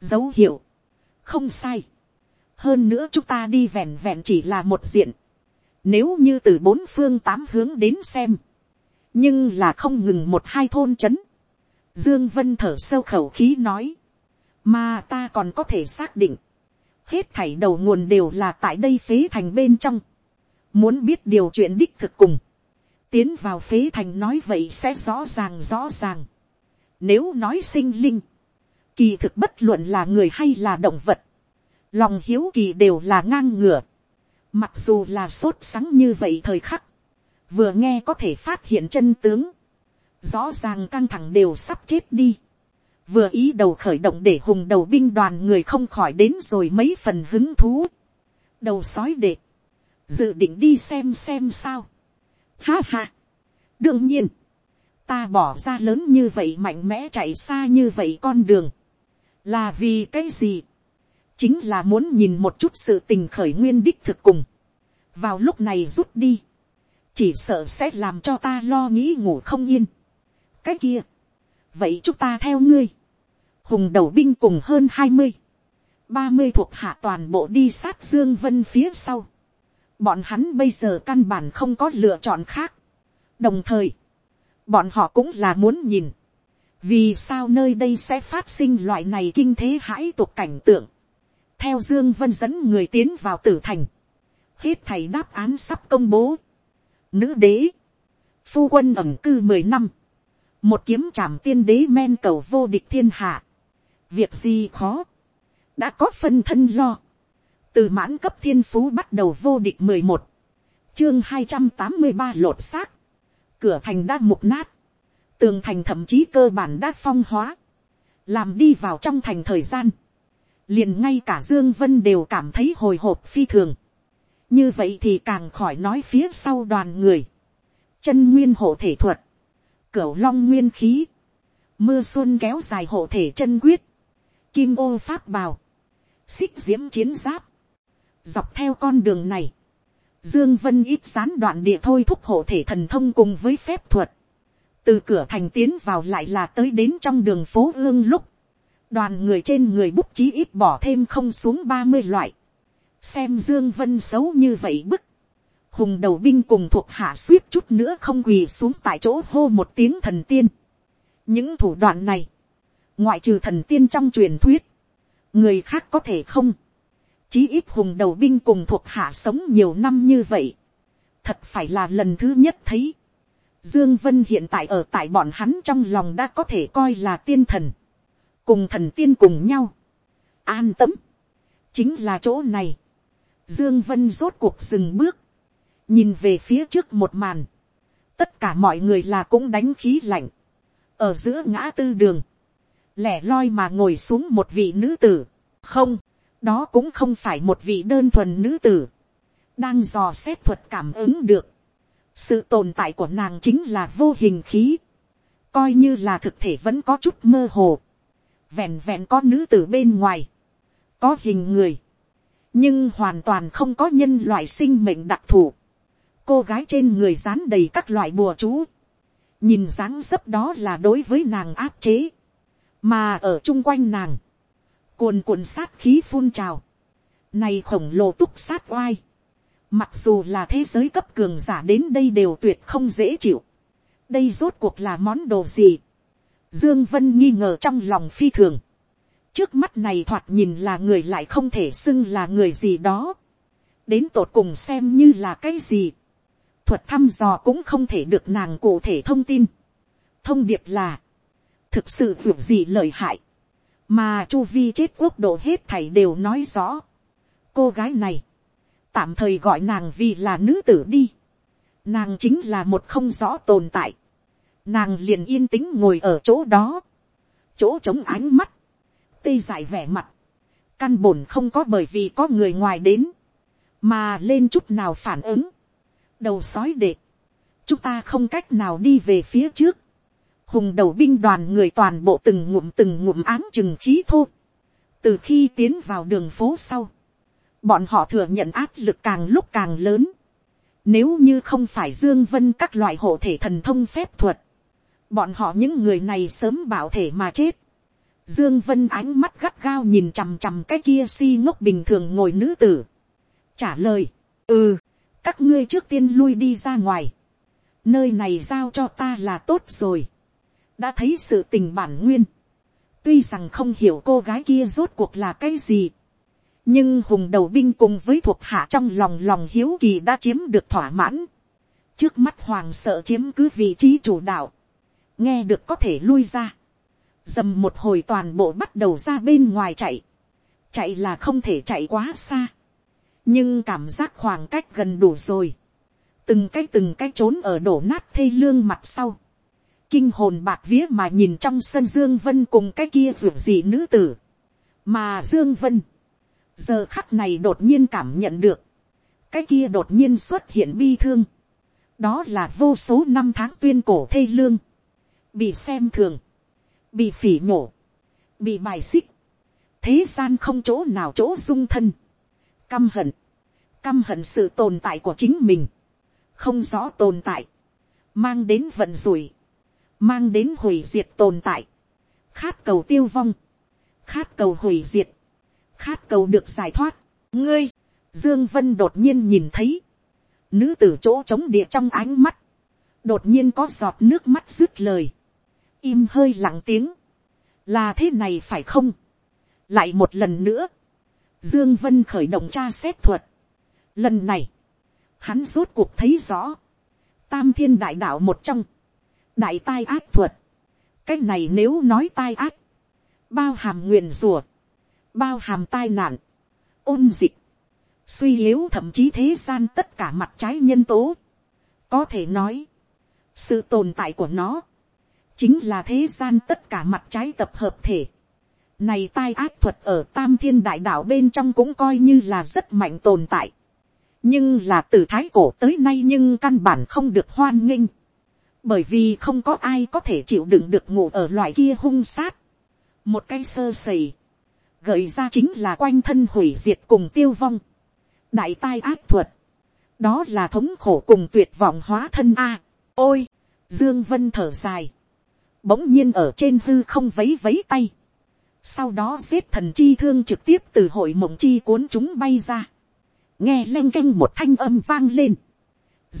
dấu hiệu, không sai, hơn nữa chúng ta đi vẹn vẹn chỉ là một diện, nếu như từ bốn phương tám hướng đến xem, nhưng là không ngừng một hai thôn chấn. dương vân thở sâu khẩu khí nói, mà ta còn có thể xác định, hết thảy đầu nguồn đều là tại đây phế thành bên trong, muốn biết điều chuyện đích thực cùng, tiến vào phế thành nói vậy sẽ rõ ràng rõ ràng. Nếu nói sinh linh, kỳ thực bất luận là người hay là động vật, lòng hiếu kỳ đều là ngang ngửa. Mặc dù là sốt sắng như vậy thời khắc, vừa nghe có thể phát hiện chân tướng, rõ ràng căng thẳng đều sắp chết đi, vừa ý đầu khởi động để hùng đầu binh đoàn người không khỏi đến rồi mấy phần hứng thú, đầu sói đệ, dự định đi xem xem sao, ha ha, đương nhiên, ta bỏ ra lớn như vậy mạnh mẽ chạy xa như vậy con đường, là vì cái gì, chính là muốn nhìn một chút sự tình khởi nguyên đích thực cùng, vào lúc này rút đi, chỉ sợ sẽ làm cho ta lo nghĩ ngủ không yên. cái kia, vậy chúng ta theo ngươi, hùng đầu binh cùng hơn hai mươi, ba mươi thuộc hạ toàn bộ đi sát dương vân phía sau bọn hắn bây giờ căn bản không có lựa chọn khác. đồng thời, bọn họ cũng là muốn nhìn, vì sao nơi đây sẽ phát sinh loại này kinh thế hãi tục cảnh tượng. theo dương vân dẫn người tiến vào tử thành, hết thầy đáp án sắp công bố. Nữ đế, phu quân ẩm cư mười năm, một kiếm trảm tiên đế men cầu vô địch thiên hạ, việc gì khó, đã có phân thân lo, từ mãn cấp thiên phú bắt đầu vô địch mười một, chương hai trăm tám mươi ba lột xác, cửa thành đã mục nát, tường thành thậm chí cơ bản đã phong hóa, làm đi vào trong thành thời gian, liền ngay cả dương vân đều cảm thấy hồi hộp phi thường, như vậy thì càng khỏi nói phía sau đoàn người, chân nguyên hộ thể thuật, cửu long nguyên khí, mưa xuân kéo dài hộ thể chân quyết, kim ô pháp bào, xích diễm chiến giáp, dọc theo con đường này, dương vân ít gián đoạn địa thôi thúc hộ thể thần thông cùng với phép thuật, từ cửa thành tiến vào lại là tới đến trong đường phố ương lúc, đoàn người trên người bút chí ít bỏ thêm không xuống ba mươi loại, xem dương vân xấu như vậy bức, hùng đầu binh cùng thuộc hạ suýt chút nữa không quỳ xuống tại chỗ hô một tiếng thần tiên. những thủ đoạn này, ngoại trừ thần tiên trong truyền thuyết, người khác có thể không, chí ít hùng đầu binh cùng thuộc hạ sống nhiều năm như vậy, thật phải là lần thứ nhất thấy. Dương Vân hiện tại ở tại bọn hắn trong lòng đã có thể coi là tiên thần, cùng thần tiên cùng nhau, an tâm, chính là chỗ này, Dương Vân rốt cuộc dừng bước. Nhìn về phía trước một màn. Tất cả mọi người là cũng đánh khí lạnh. Ở giữa ngã tư đường. Lẻ loi mà ngồi xuống một vị nữ tử. Không, đó cũng không phải một vị đơn thuần nữ tử. Đang dò xét thuật cảm ứng được. Sự tồn tại của nàng chính là vô hình khí. Coi như là thực thể vẫn có chút mơ hồ. Vẹn vẹn có nữ tử bên ngoài. Có hình người nhưng hoàn toàn không có nhân loại sinh mệnh đặc thù. cô gái trên người dán đầy các loại bùa chú. nhìn dáng dấp đó là đối với nàng áp chế. mà ở chung quanh nàng, cuồn cuộn sát khí phun trào. này khổng lồ túc sát oai. mặc dù là thế giới cấp cường giả đến đây đều tuyệt không dễ chịu. đây rốt cuộc là món đồ gì. dương vân nghi ngờ trong lòng phi thường trước mắt này thoạt nhìn là người lại không thể xưng là người gì đó. đến tột cùng xem như là cái gì. thuật thăm dò cũng không thể được nàng cụ thể thông tin. thông điệp là, thực sự việc gì lợi hại, mà chu vi chết quốc độ hết thảy đều nói rõ. cô gái này, tạm thời gọi nàng vì là nữ tử đi. nàng chính là một không rõ tồn tại. nàng liền yên tĩnh ngồi ở chỗ đó, chỗ trống ánh mắt, tê dại vẻ mặt, căn bổn không có bởi vì có người ngoài đến, mà lên chút nào phản ứng, đầu sói đệ, chúng ta không cách nào đi về phía trước, hùng đầu binh đoàn người toàn bộ từng ngụm từng ngụm áng chừng khí thô, từ khi tiến vào đường phố sau, bọn họ thừa nhận áp lực càng lúc càng lớn. Nếu như không phải Dương Vân các loại hộ thể thần thông phép thuật, bọn họ những người này sớm bảo thể mà chết. Dương Vân ánh mắt gắt gao nhìn chằm chằm cái kia si ngốc bình thường ngồi nữ tử. Trả lời, ừ, các ngươi trước tiên lui đi ra ngoài. Nơi này giao cho ta là tốt rồi. Đã thấy sự tình bản nguyên. Tuy rằng không hiểu cô gái kia rốt cuộc là cái gì. Nhưng hùng đầu binh cùng với thuộc hạ trong lòng lòng hiếu kỳ đã chiếm được thỏa mãn. Trước mắt hoàng sợ chiếm cứ vị trí chủ đạo. Nghe được có thể lui ra dầm một hồi toàn bộ bắt đầu ra bên ngoài chạy, chạy là không thể chạy quá xa, nhưng cảm giác khoảng cách gần đủ rồi, từng cái từng cái trốn ở đổ nát thê lương mặt sau, kinh hồn bạc vía mà nhìn trong sân dương vân cùng cái kia ruột gì nữ tử, mà dương vân, giờ khắc này đột nhiên cảm nhận được, cái kia đột nhiên xuất hiện bi thương, đó là vô số năm tháng tuyên cổ thê lương, bị xem thường, bị phỉ nhổ, bị bài xích, thế gian không chỗ nào chỗ dung thân, căm hận, căm hận sự tồn tại của chính mình, không rõ tồn tại, mang đến vận rủi, mang đến hủy diệt tồn tại, khát cầu tiêu vong, khát cầu hủy diệt, khát cầu được giải thoát, ngươi, dương vân đột nhiên nhìn thấy, nữ tử chỗ trống địa trong ánh mắt, đột nhiên có giọt nước mắt rứt lời, im hơi lặng tiếng, là thế này phải không, lại một lần nữa, dương vân khởi động tra xét thuật, lần này, hắn rốt cuộc thấy rõ, tam thiên đại đạo một trong, đại tai ác thuật, cái này nếu nói tai ác, bao hàm nguyền rùa, bao hàm tai nạn, ôn dịch, suy yếu thậm chí thế gian tất cả mặt trái nhân tố, có thể nói, sự tồn tại của nó, chính là thế gian tất cả mặt trái tập hợp thể. Này tai ác thuật ở tam thiên đại đạo bên trong cũng coi như là rất mạnh tồn tại. Nhưng là từ thái cổ tới nay nhưng căn bản không được hoan nghênh. Bởi vì không có ai có thể chịu đựng được ngủ ở loại kia hung sát. Một cái sơ sầy. Gợi ra chính là quanh thân hủy diệt cùng tiêu vong. Đại tai ác thuật. Đó là thống khổ cùng tuyệt vọng hóa thân A. ôi! Dương Vân thở dài bỗng nhiên ở trên hư không vấy vấy tay. Sau đó giết thần chi thương trực tiếp từ hội mộng chi cuốn chúng bay ra. Nghe leng canh một thanh âm vang lên.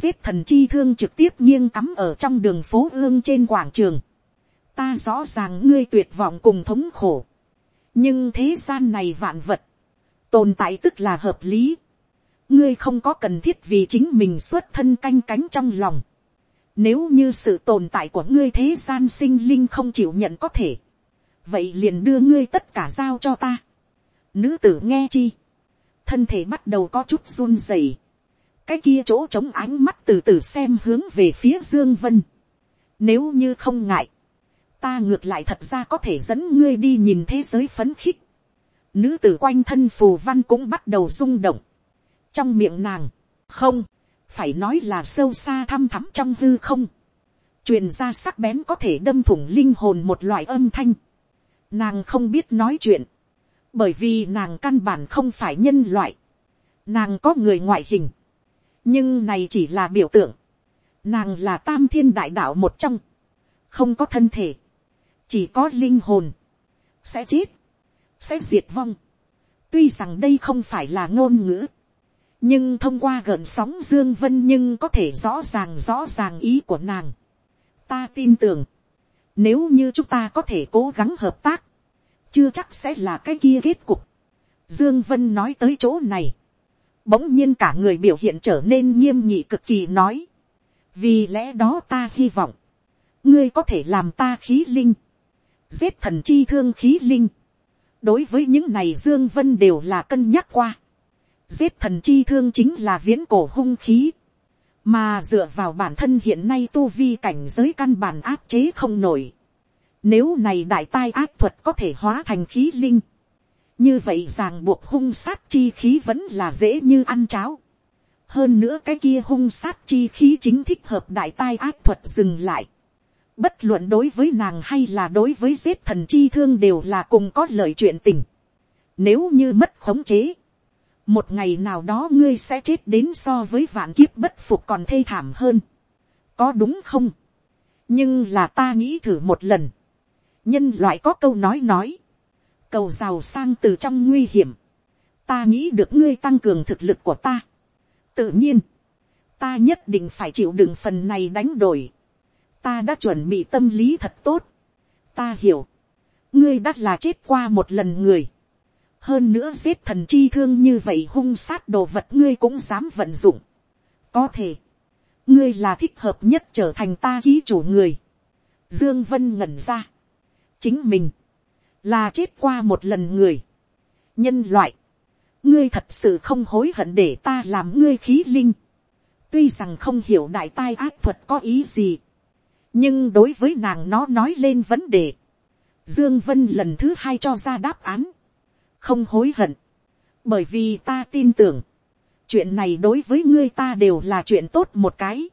Giết thần chi thương trực tiếp nghiêng cắm ở trong đường phố ương trên quảng trường. Ta rõ ràng ngươi tuyệt vọng cùng thống khổ. Nhưng thế gian này vạn vật. Tồn tại tức là hợp lý. Ngươi không có cần thiết vì chính mình xuất thân canh cánh trong lòng nếu như sự tồn tại của ngươi thế gian sinh linh không chịu nhận có thể. Vậy liền đưa ngươi tất cả giao cho ta. Nữ tử nghe chi. Thân thể bắt đầu có chút run rẩy. Cái kia chỗ trống ánh mắt từ từ xem hướng về phía Dương Vân. Nếu như không ngại. Ta ngược lại thật ra có thể dẫn ngươi đi nhìn thế giới phấn khích. Nữ tử quanh thân phù văn cũng bắt đầu rung động. Trong miệng nàng. Không phải nói là sâu xa thăm thắm trong hư không, truyền ra sắc bén có thể đâm thủng linh hồn một loại âm thanh. Nàng không biết nói chuyện, bởi vì nàng căn bản không phải nhân loại, nàng có người ngoại hình, nhưng này chỉ là biểu tượng, nàng là tam thiên đại đạo một trong, không có thân thể, chỉ có linh hồn, sẽ chết, sẽ diệt vong. tuy rằng đây không phải là ngôn ngữ, nhưng thông qua gợn sóng dương vân nhưng có thể rõ ràng rõ ràng ý của nàng. ta tin tưởng, nếu như chúng ta có thể cố gắng hợp tác, chưa chắc sẽ là cái kia kết cục. dương vân nói tới chỗ này, bỗng nhiên cả người biểu hiện trở nên nghiêm nhị cực kỳ nói, vì lẽ đó ta hy vọng, ngươi có thể làm ta khí linh, giết thần chi thương khí linh. đối với những này dương vân đều là cân nhắc qua Giết thần chi thương chính là viễn cổ hung khí. Mà dựa vào bản thân hiện nay tu vi cảnh giới căn bản áp chế không nổi. Nếu này đại tai ác thuật có thể hóa thành khí linh. Như vậy ràng buộc hung sát chi khí vẫn là dễ như ăn cháo. Hơn nữa cái kia hung sát chi khí chính thích hợp đại tai ác thuật dừng lại. Bất luận đối với nàng hay là đối với giết thần chi thương đều là cùng có lợi chuyện tình. Nếu như mất khống chế một ngày nào đó ngươi sẽ chết đến so với vạn kiếp bất phục còn thê thảm hơn, có đúng không, nhưng là ta nghĩ thử một lần, nhân loại có câu nói nói, cầu giàu sang từ trong nguy hiểm, ta nghĩ được ngươi tăng cường thực lực của ta, tự nhiên, ta nhất định phải chịu đựng phần này đánh đổi, ta đã chuẩn bị tâm lý thật tốt, ta hiểu, ngươi đã là chết qua một lần người, hơn nữa giết thần chi thương như vậy hung sát đồ vật ngươi cũng dám vận dụng, có thể, ngươi là thích hợp nhất trở thành ta ký chủ người, dương vân ngẩn ra, chính mình, là chết qua một lần người, nhân loại, ngươi thật sự không hối hận để ta làm ngươi khí linh, tuy rằng không hiểu đại tai ác thuật có ý gì, nhưng đối với nàng nó nói lên vấn đề, dương vân lần thứ hai cho ra đáp án, không hối hận, bởi vì ta tin tưởng, chuyện này đối với ngươi ta đều là chuyện tốt một cái,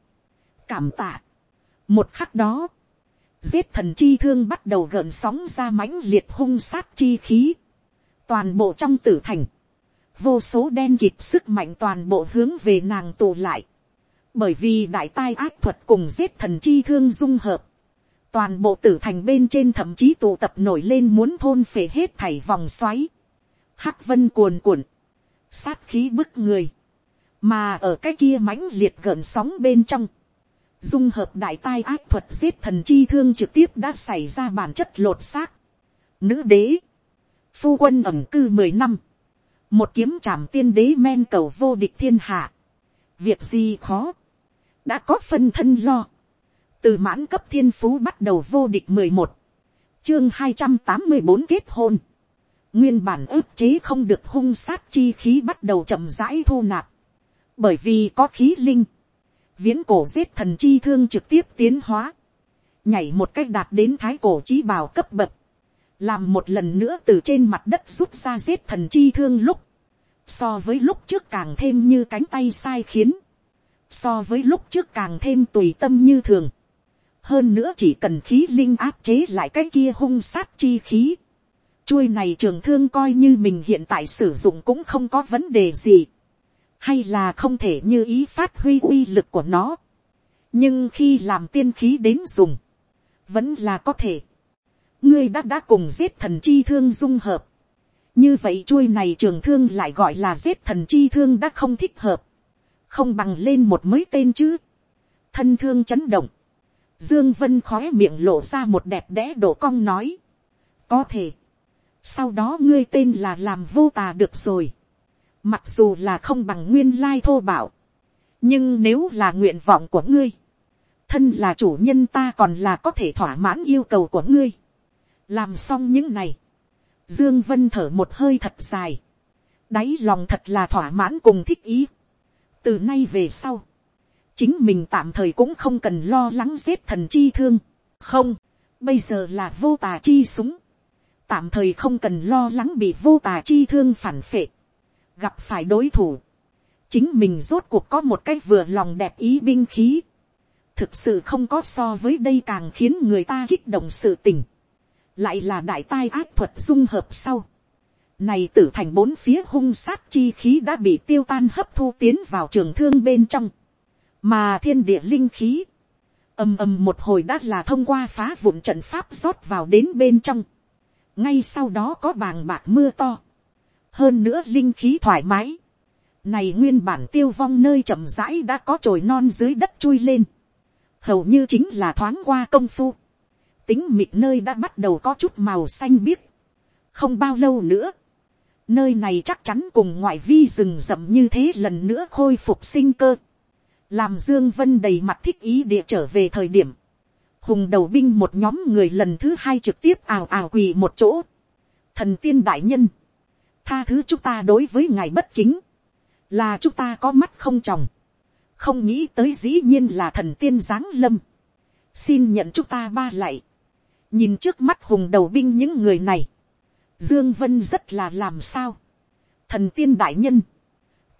cảm tạ. một khắc đó, giết thần chi thương bắt đầu gợn sóng ra mãnh liệt hung sát chi khí, toàn bộ trong tử thành, vô số đen kịp sức mạnh toàn bộ hướng về nàng tụ lại, bởi vì đại tai ác thuật cùng giết thần chi thương dung hợp, toàn bộ tử thành bên trên thậm chí tụ tập nổi lên muốn thôn phể hết thảy vòng xoáy, hắc vân cuồn cuộn, sát khí bức người, mà ở cái kia mãnh liệt gợn sóng bên trong, dung hợp đại tai ác thuật giết thần chi thương trực tiếp đã xảy ra bản chất lột xác. Nữ đế, phu quân ẩm cư mười năm, một kiếm trảm tiên đế men cầu vô địch thiên hạ, việc gì khó, đã có phân thân lo, từ mãn cấp thiên phú bắt đầu vô địch mười một, chương hai trăm tám mươi bốn kết hôn, nguyên bản ức chế không được hung sát chi khí bắt đầu chậm rãi thu nạp, bởi vì có khí linh, viễn cổ giết thần chi thương trực tiếp tiến hóa, nhảy một cách đạt đến thái cổ trí bào cấp bậc, làm một lần nữa từ trên mặt đất rút ra giết thần chi thương lúc, so với lúc trước càng thêm như cánh tay sai khiến, so với lúc trước càng thêm tùy tâm như thường, hơn nữa chỉ cần khí linh áp chế lại cái kia hung sát chi khí, chuôi này trường thương coi như mình hiện tại sử dụng cũng không có vấn đề gì hay là không thể như ý phát huy uy lực của nó. nhưng khi làm tiên khí đến dùng, vẫn là có thể. ngươi đã đã cùng giết thần chi thương dung hợp. như vậy chuôi này trường thương lại gọi là giết thần chi thương đã không thích hợp. không bằng lên một mới tên chứ. thân thương chấn động. dương vân khói miệng lộ ra một đẹp đẽ đổ cong nói. có thể. sau đó ngươi tên là làm vô tà được rồi Mặc dù là không bằng nguyên lai thô bảo. Nhưng nếu là nguyện vọng của ngươi. Thân là chủ nhân ta còn là có thể thỏa mãn yêu cầu của ngươi. Làm xong những này. Dương Vân thở một hơi thật dài. Đáy lòng thật là thỏa mãn cùng thích ý. Từ nay về sau. Chính mình tạm thời cũng không cần lo lắng giết thần chi thương. Không. Bây giờ là vô tà chi súng. Tạm thời không cần lo lắng bị vô tà chi thương phản phệ gặp phải đối thủ, chính mình rốt cuộc có một cái vừa lòng đẹp ý binh khí, thực sự không có so với đây càng khiến người ta kích động sự tình, lại là đại tai ác thuật dung hợp sau, này tử thành bốn phía hung sát chi khí đã bị tiêu tan hấp thu tiến vào trường thương bên trong, mà thiên địa linh khí, ầm ầm một hồi đã là thông qua phá vụn trận pháp rót vào đến bên trong, ngay sau đó có bàng bạc mưa to, hơn nữa linh khí thoải mái, này nguyên bản tiêu vong nơi chậm rãi đã có chồi non dưới đất chui lên, hầu như chính là thoáng qua công phu, tính mịt nơi đã bắt đầu có chút màu xanh biếc, không bao lâu nữa, nơi này chắc chắn cùng ngoại vi rừng rậm như thế lần nữa khôi phục sinh cơ, làm dương vân đầy mặt thích ý địa trở về thời điểm, hùng đầu binh một nhóm người lần thứ hai trực tiếp ào ào quỳ một chỗ, thần tiên đại nhân, tha thứ chúng ta đối với ngài bất kính, là chúng ta có mắt không tròng, không nghĩ tới dĩ nhiên là thần tiên giáng lâm, xin nhận chúng ta ba lại, nhìn trước mắt hùng đầu binh những người này, dương vân rất là làm sao, thần tiên đại nhân,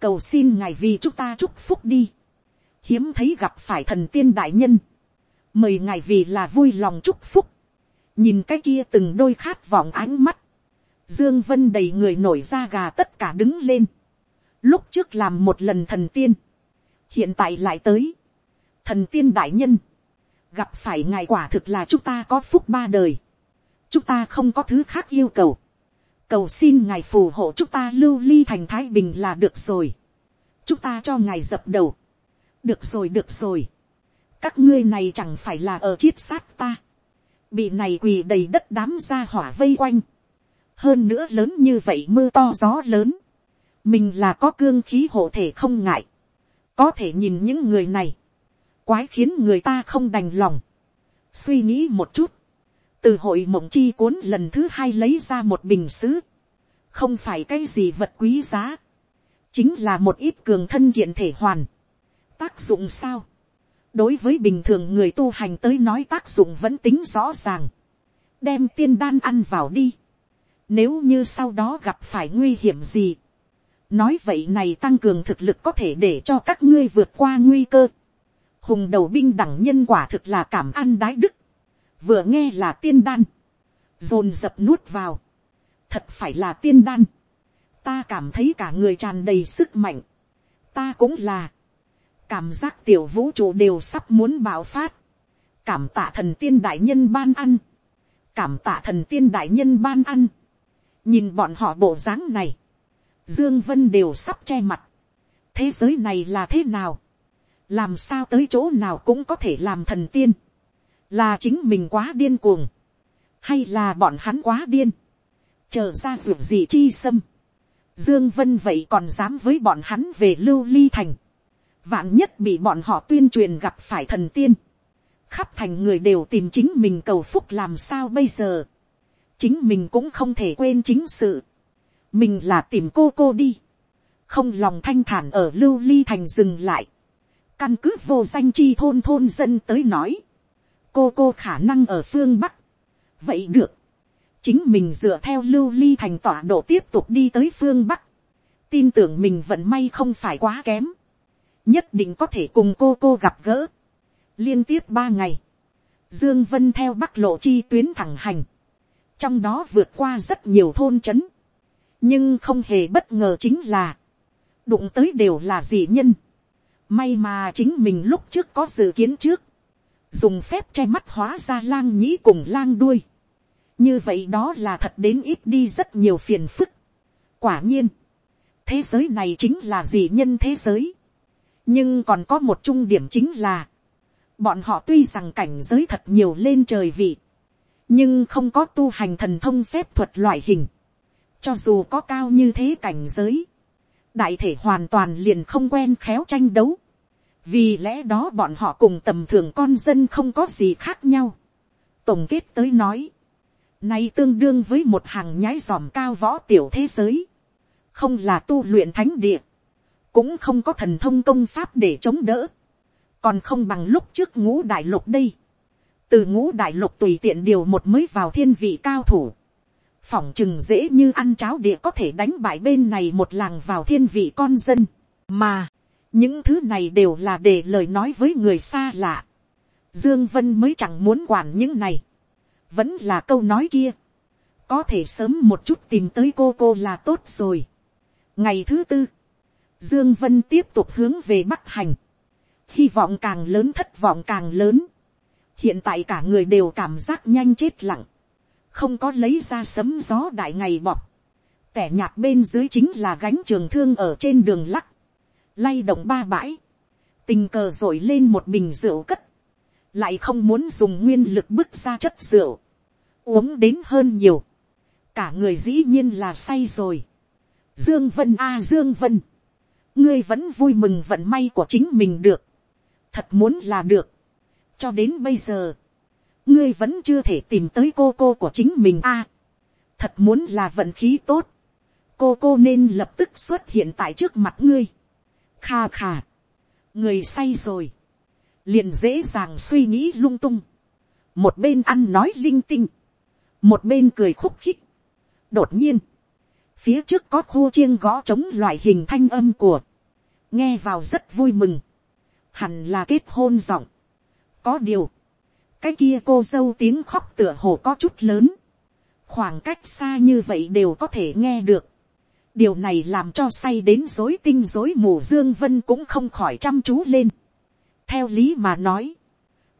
cầu xin ngài vì chúng ta chúc phúc đi, hiếm thấy gặp phải thần tiên đại nhân, mời ngài vì là vui lòng chúc phúc, nhìn cái kia từng đôi khát vọng ánh mắt, Dương Vân đầy người nổi da gà tất cả đứng lên. lúc trước làm một lần thần tiên, hiện tại lại tới, thần tiên đại nhân, gặp phải ngài quả thực là chúng ta có phúc ba đời, chúng ta không có thứ khác yêu cầu, cầu xin ngài phù hộ chúng ta lưu ly thành thái bình là được rồi, chúng ta cho ngài dập đầu, được rồi được rồi, các ngươi này chẳng phải là ở chiết sát ta, bị này quỳ đầy đất đám ra hỏa vây quanh, hơn nữa lớn như vậy mưa to gió lớn, mình là có cương khí hộ thể không ngại, có thể nhìn những người này, quái khiến người ta không đành lòng, suy nghĩ một chút, từ hội mộng chi cuốn lần thứ hai lấy ra một bình sứ, không phải cái gì vật quý giá, chính là một ít cường thân kiện thể hoàn, tác dụng sao, đối với bình thường người tu hành tới nói tác dụng vẫn tính rõ ràng, đem tiên đan ăn vào đi, nếu như sau đó gặp phải nguy hiểm gì, nói vậy này tăng cường thực lực có thể để cho các ngươi vượt qua nguy cơ, hùng đầu binh đẳng nhân quả thực là cảm ăn đái đức, vừa nghe là tiên đan, dồn dập nuốt vào, thật phải là tiên đan, ta cảm thấy cả người tràn đầy sức mạnh, ta cũng là, cảm giác tiểu vũ trụ đều sắp muốn bạo phát, cảm tạ thần tiên đại nhân ban ăn, cảm tạ thần tiên đại nhân ban ăn, nhìn bọn họ bộ dáng này, dương vân đều sắp che mặt, thế giới này là thế nào, làm sao tới chỗ nào cũng có thể làm thần tiên, là chính mình quá điên cuồng, hay là bọn hắn quá điên, chờ ra ruột gì chi xâm, dương vân vậy còn dám với bọn hắn về lưu ly thành, vạn nhất bị bọn họ tuyên truyền gặp phải thần tiên, khắp thành người đều tìm chính mình cầu phúc làm sao bây giờ, chính mình cũng không thể quên chính sự, mình là tìm cô cô đi, không lòng thanh thản ở lưu ly thành dừng lại, căn cứ vô danh chi thôn thôn dân tới nói, cô cô khả năng ở phương bắc, vậy được, chính mình dựa theo lưu ly thành tọa độ tiếp tục đi tới phương bắc, tin tưởng mình vận may không phải quá kém, nhất định có thể cùng cô cô gặp gỡ. liên tiếp ba ngày, dương vân theo bắc lộ chi tuyến thẳng hành, trong đó vượt qua rất nhiều thôn trấn, nhưng không hề bất ngờ chính là, đụng tới đều là dị nhân. may mà chính mình lúc trước có dự kiến trước, dùng phép che mắt hóa ra lang nhĩ cùng lang đuôi. như vậy đó là thật đến ít đi rất nhiều phiền phức. quả nhiên, thế giới này chính là dị nhân thế giới nhưng còn có một trung điểm chính là, bọn họ tuy rằng cảnh giới thật nhiều lên trời vị, nhưng không có tu hành thần thông phép thuật loại hình, cho dù có cao như thế cảnh giới, đại thể hoàn toàn liền không quen khéo tranh đấu, vì lẽ đó bọn họ cùng tầm thường con dân không có gì khác nhau. tổng kết tới nói, nay tương đương với một hàng nhái dòm cao võ tiểu thế giới, không là tu luyện thánh địa, cũng không có thần thông công pháp để chống đỡ, còn không bằng lúc trước ngũ đại lục đây, từ ngũ đại lục tùy tiện điều một mới vào thiên vị cao thủ, phỏng chừng dễ như ăn cháo địa có thể đánh bại bên này một làng vào thiên vị con dân, mà những thứ này đều là để lời nói với người xa lạ, dương vân mới chẳng muốn quản những này, vẫn là câu nói kia, có thể sớm một chút tìm tới cô cô là tốt rồi. ngày thứ tư, Dương Vân tiếp tục hướng về Bắc Hành. Hy vọng càng lớn thất vọng càng lớn. Hiện tại cả người đều cảm giác nhanh chết lặng. Không có lấy ra sấm gió đại ngày bọc. Tẻ nhạt bên dưới chính là gánh trường thương ở trên đường lắc. Lay động ba bãi. Tình cờ rồi lên một bình rượu cất. Lại không muốn dùng nguyên lực bức ra chất rượu. Uống đến hơn nhiều. Cả người dĩ nhiên là say rồi. Dương Vân a à, Dương Vân ngươi vẫn vui mừng vận may của chính mình được, thật muốn là được, cho đến bây giờ, ngươi vẫn chưa thể tìm tới cô cô của chính mình a, thật muốn là vận khí tốt, cô cô nên lập tức xuất hiện tại trước mặt ngươi, kha kha, người say rồi, liền dễ dàng suy nghĩ lung tung, một bên ăn nói linh tinh, một bên cười khúc khích, đột nhiên, phía trước có khu chiêng gõ trống loại hình thanh âm của, nghe vào rất vui mừng, hẳn là kết hôn giọng có điều, cái kia cô dâu tiếng khóc tựa hồ có chút lớn, khoảng cách xa như vậy đều có thể nghe được, điều này làm cho say đến dối tinh dối mù dương vân cũng không khỏi chăm chú lên. theo lý mà nói,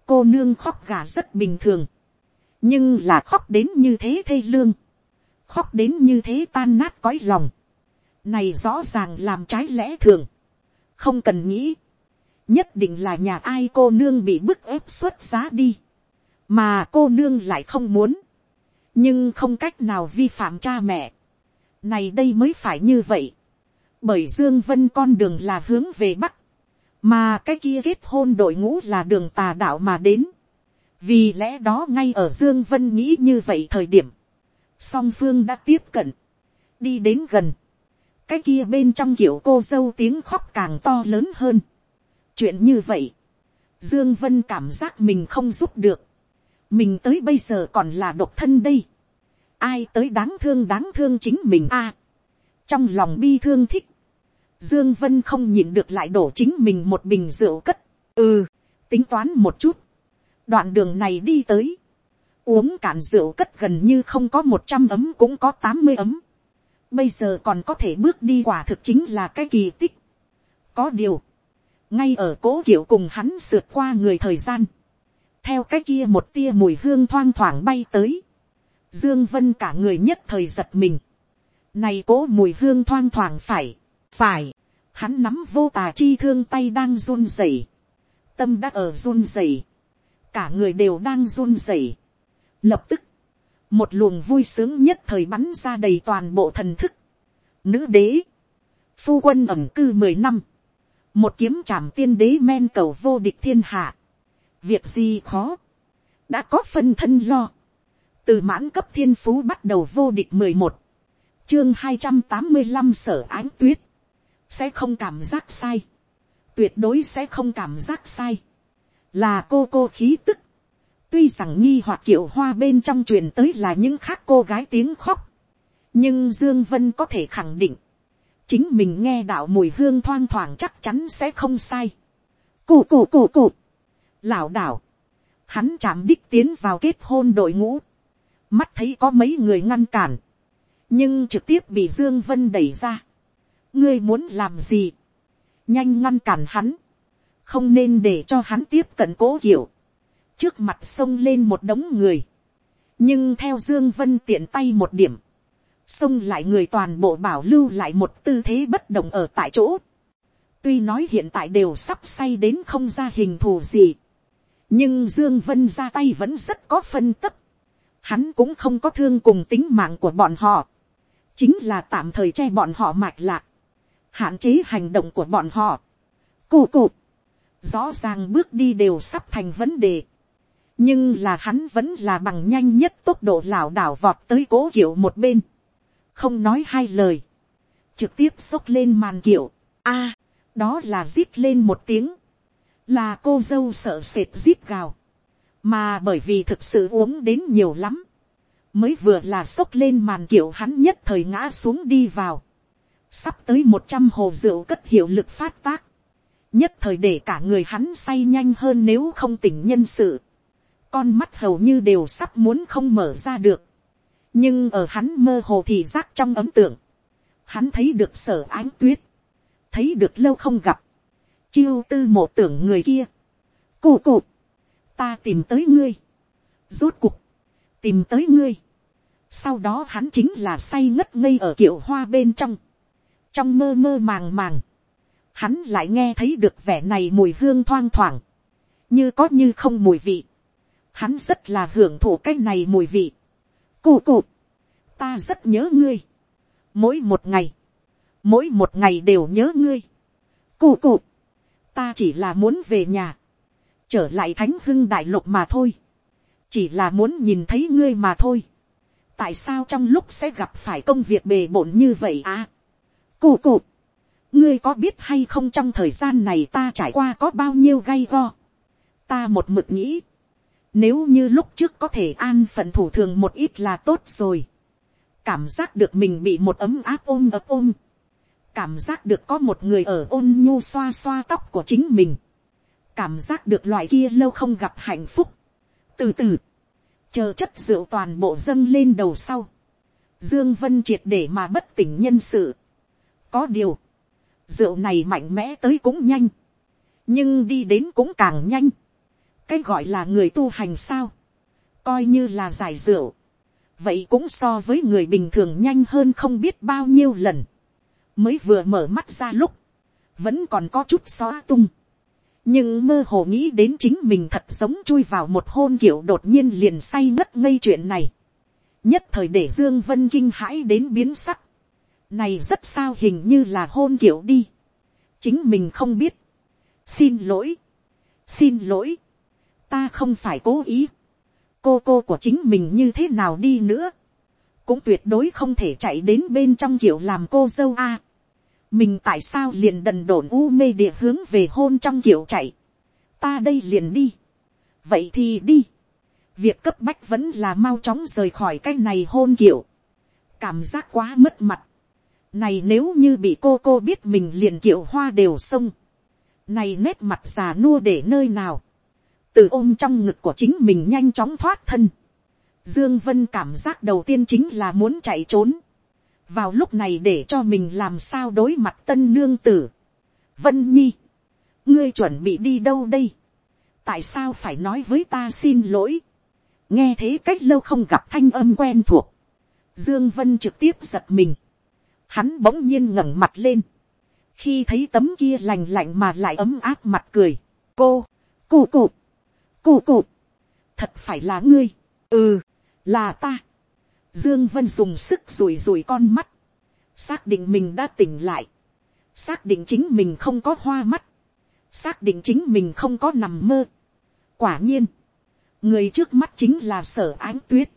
cô nương khóc gà rất bình thường, nhưng là khóc đến như thế thê lương, khóc đến như thế tan nát cõi lòng, này rõ ràng làm trái lẽ thường, không cần nghĩ, nhất định là nhà ai cô nương bị bức ép xuất giá đi, mà cô nương lại không muốn, nhưng không cách nào vi phạm cha mẹ, này đây mới phải như vậy, bởi dương vân con đường là hướng về bắc, mà cái kia kết hôn đội ngũ là đường tà đạo mà đến, vì lẽ đó ngay ở dương vân nghĩ như vậy thời điểm, song phương đã tiếp cận, đi đến gần, cái kia bên trong kiểu cô dâu tiếng khóc càng to lớn hơn chuyện như vậy, dương vân cảm giác mình không giúp được, mình tới bây giờ còn là độc thân đây, ai tới đáng thương đáng thương chính mình a, trong lòng bi thương thích, dương vân không nhịn được lại đổ chính mình một bình rượu cất, ừ, tính toán một chút, đoạn đường này đi tới, uống cạn rượu cất gần như không có một trăm ấm cũng có tám mươi ấm, bây giờ còn có thể bước đi quả thực chính là cái kỳ tích. có điều, ngay ở cố kiểu cùng hắn sượt qua người thời gian, theo cái kia một tia mùi hương thoang thoảng bay tới, dương vân cả người nhất thời giật mình, này cố mùi hương thoang thoảng phải, phải, hắn nắm vô tà chi thương tay đang run rẩy, tâm đã ở run rẩy, cả người đều đang run rẩy. Lập tức, một luồng vui sướng nhất thời bắn ra đầy toàn bộ thần thức. Nữ đế, phu quân ẩm cư mười năm, một kiếm trảm tiên đế men cầu vô địch thiên hạ. Việc gì khó, đã có phân thân lo. Từ mãn cấp thiên phú bắt đầu vô địch mười một chương hai trăm tám mươi năm sở ánh tuyết, sẽ không cảm giác sai. Tuyệt đối sẽ không cảm giác sai. Là cô cô khí tức Tuy rằng nghi hoặc kiểu hoa bên trong truyền tới là những khác cô gái tiếng khóc. Nhưng Dương Vân có thể khẳng định. Chính mình nghe đạo mùi hương thoang thoảng chắc chắn sẽ không sai. Cụ cụ cụ cụ. Lão đảo. Hắn chạm đích tiến vào kết hôn đội ngũ. Mắt thấy có mấy người ngăn cản. Nhưng trực tiếp bị Dương Vân đẩy ra. Ngươi muốn làm gì? Nhanh ngăn cản hắn. Không nên để cho hắn tiếp cận cố hiểu trước mặt sông lên một đống người, nhưng theo dương vân tiện tay một điểm, xông lại người toàn bộ bảo lưu lại một tư thế bất động ở tại chỗ. tuy nói hiện tại đều sắp say đến không ra hình thù gì, nhưng dương vân ra tay vẫn rất có phân tất. hắn cũng không có thương cùng tính mạng của bọn họ, chính là tạm thời che bọn họ mạch lạc, hạn chế hành động của bọn họ. Cụ cụ, rõ ràng bước đi đều sắp thành vấn đề nhưng là hắn vẫn là bằng nhanh nhất tốc độ lảo đảo vọt tới cố kiểu một bên, không nói hai lời, trực tiếp xốc lên màn kiểu, a, à, đó là rít lên một tiếng, là cô dâu sợ sệt rít gào, mà bởi vì thực sự uống đến nhiều lắm, mới vừa là xốc lên màn kiểu hắn nhất thời ngã xuống đi vào, sắp tới một trăm hồ rượu cất hiệu lực phát tác, nhất thời để cả người hắn say nhanh hơn nếu không tỉnh nhân sự, con mắt hầu như đều sắp muốn không mở ra được nhưng ở hắn mơ hồ thì giác trong ấm tượng, hắn thấy được sở ánh tuyết, thấy được lâu không gặp, chiêu tư mộ tưởng người kia, cụ cụ, ta tìm tới ngươi, rốt cục, tìm tới ngươi, sau đó hắn chính là say ngất ngây ở kiệu hoa bên trong, trong mơ mơ màng màng, hắn lại nghe thấy được vẻ này mùi hương thoang thoảng, như có như không mùi vị, hắn rất là hưởng thụ cái này mùi vị. Cụ cụ, ta rất nhớ ngươi. Mỗi một ngày, mỗi một ngày đều nhớ ngươi. Cụ cụ, ta chỉ là muốn về nhà, trở lại thánh hưng đại lục mà thôi. Chỉ là muốn nhìn thấy ngươi mà thôi. Tại sao trong lúc sẽ gặp phải công việc bề bộn như vậy à? Cụ cụ, ngươi có biết hay không trong thời gian này ta trải qua có bao nhiêu gay go. Ta một mực nghĩ nếu như lúc trước có thể an phận thủ thường một ít là tốt rồi. Cảm giác được mình bị một ấm áp ôm ấp ôm. Cảm giác được có một người ở ôn nhu xoa xoa tóc của chính mình. Cảm giác được loại kia lâu không gặp hạnh phúc. Từ từ. Chờ chất rượu toàn bộ dâng lên đầu sau. Dương Vân triệt để mà bất tỉnh nhân sự. có điều, rượu này mạnh mẽ tới cũng nhanh, nhưng đi đến cũng càng nhanh, cái gọi là người tu hành sao, coi như là giải rượu, vậy cũng so với người bình thường nhanh hơn không biết bao nhiêu lần, mới vừa mở mắt ra lúc, vẫn còn có chút xóa tung, nhưng mơ hồ nghĩ đến chính mình thật giống chui vào một hôn kiểu đột nhiên liền say ngất ngây chuyện này, nhất thời để dương vân kinh hãi đến biến sắc, này rất sao hình như là hôn kiểu đi, chính mình không biết, xin lỗi, xin lỗi, ta không phải cố ý, cô cô của chính mình như thế nào đi nữa, cũng tuyệt đối không thể chạy đến bên trong kiểu làm cô dâu a. mình tại sao liền đần đổn u mê địa hướng về hôn trong kiểu chạy, ta đây liền đi, vậy thì đi, việc cấp bách vẫn là mau chóng rời khỏi cái này hôn kiểu, cảm giác quá mất mặt, này nếu như bị cô cô biết mình liền kiểu hoa đều sông, này nét mặt già nua để nơi nào, từ ôm trong ngực của chính mình nhanh chóng thoát thân. Dương Vân cảm giác đầu tiên chính là muốn chạy trốn. Vào lúc này để cho mình làm sao đối mặt tân nương tử. Vân Nhi. Ngươi chuẩn bị đi đâu đây? Tại sao phải nói với ta xin lỗi? Nghe thế cách lâu không gặp thanh âm quen thuộc. Dương Vân trực tiếp giật mình. Hắn bỗng nhiên ngẩng mặt lên. Khi thấy tấm kia lành lạnh mà lại ấm áp mặt cười. Cô, cô cụ. Cụ cụ. Thật phải là ngươi. Ừ, là ta. Dương Vân dùng sức rủi rủi con mắt. Xác định mình đã tỉnh lại. Xác định chính mình không có hoa mắt. Xác định chính mình không có nằm mơ. Quả nhiên. Người trước mắt chính là sở ánh tuyết.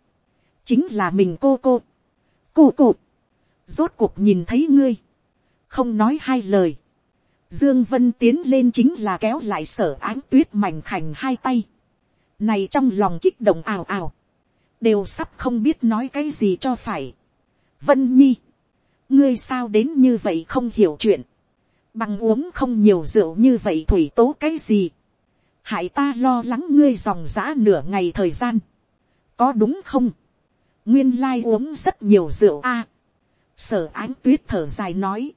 Chính là mình cô cô. Cụ cụ. Rốt cuộc nhìn thấy ngươi. Không nói hai lời. Dương Vân tiến lên chính là kéo lại sở ánh tuyết mảnh khảnh hai tay này trong lòng kích động ào ào, đều sắp không biết nói cái gì cho phải. vân nhi, ngươi sao đến như vậy không hiểu chuyện, bằng uống không nhiều rượu như vậy thủy tố cái gì, hại ta lo lắng ngươi dòng giã nửa ngày thời gian, có đúng không, nguyên lai uống rất nhiều rượu a, sở ánh tuyết thở dài nói,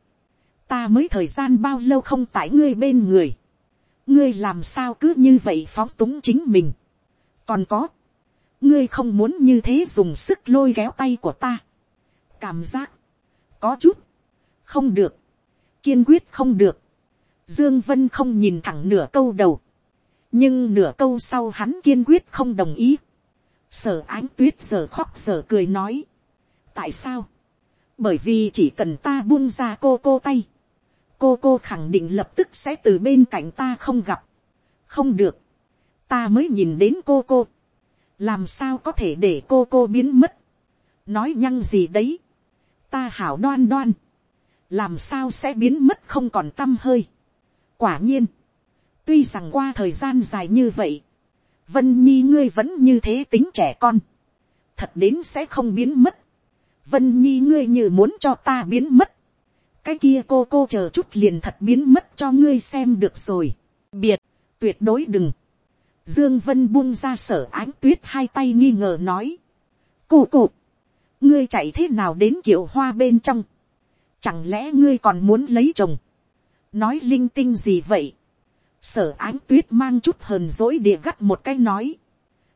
ta mới thời gian bao lâu không tại ngươi bên người, ngươi làm sao cứ như vậy phóng túng chính mình, còn có, ngươi không muốn như thế dùng sức lôi kéo tay của ta. cảm giác, có chút, không được, kiên quyết không được. Dương Vân không nhìn thẳng nửa câu đầu, nhưng nửa câu sau hắn kiên quyết không đồng ý. Sở ánh tuyết giờ khóc giờ cười nói, tại sao, bởi vì chỉ cần ta buông ra cô cô tay, cô cô khẳng định lập tức sẽ từ bên cạnh ta không gặp, không được, ta mới nhìn đến cô cô, làm sao có thể để cô cô biến mất, nói nhăng gì đấy, ta hảo đoan đoan, làm sao sẽ biến mất không còn t â m hơi. quả nhiên, tuy rằng qua thời gian dài như vậy, vân nhi ngươi vẫn như thế tính trẻ con, thật đến sẽ không biến mất, vân nhi ngươi như muốn cho ta biến mất, cái kia cô cô chờ chút liền thật biến mất cho ngươi xem được rồi, biệt, tuyệt đối đừng, Dương Vân buông ra sở ánh tuyết hai tay nghi ngờ nói. Cụ cụ. Ngươi chạy thế nào đến kiểu hoa bên trong. Chẳng lẽ ngươi còn muốn lấy chồng. Nói linh tinh gì vậy. Sở ánh tuyết mang chút hờn dỗi địa gắt một cái nói.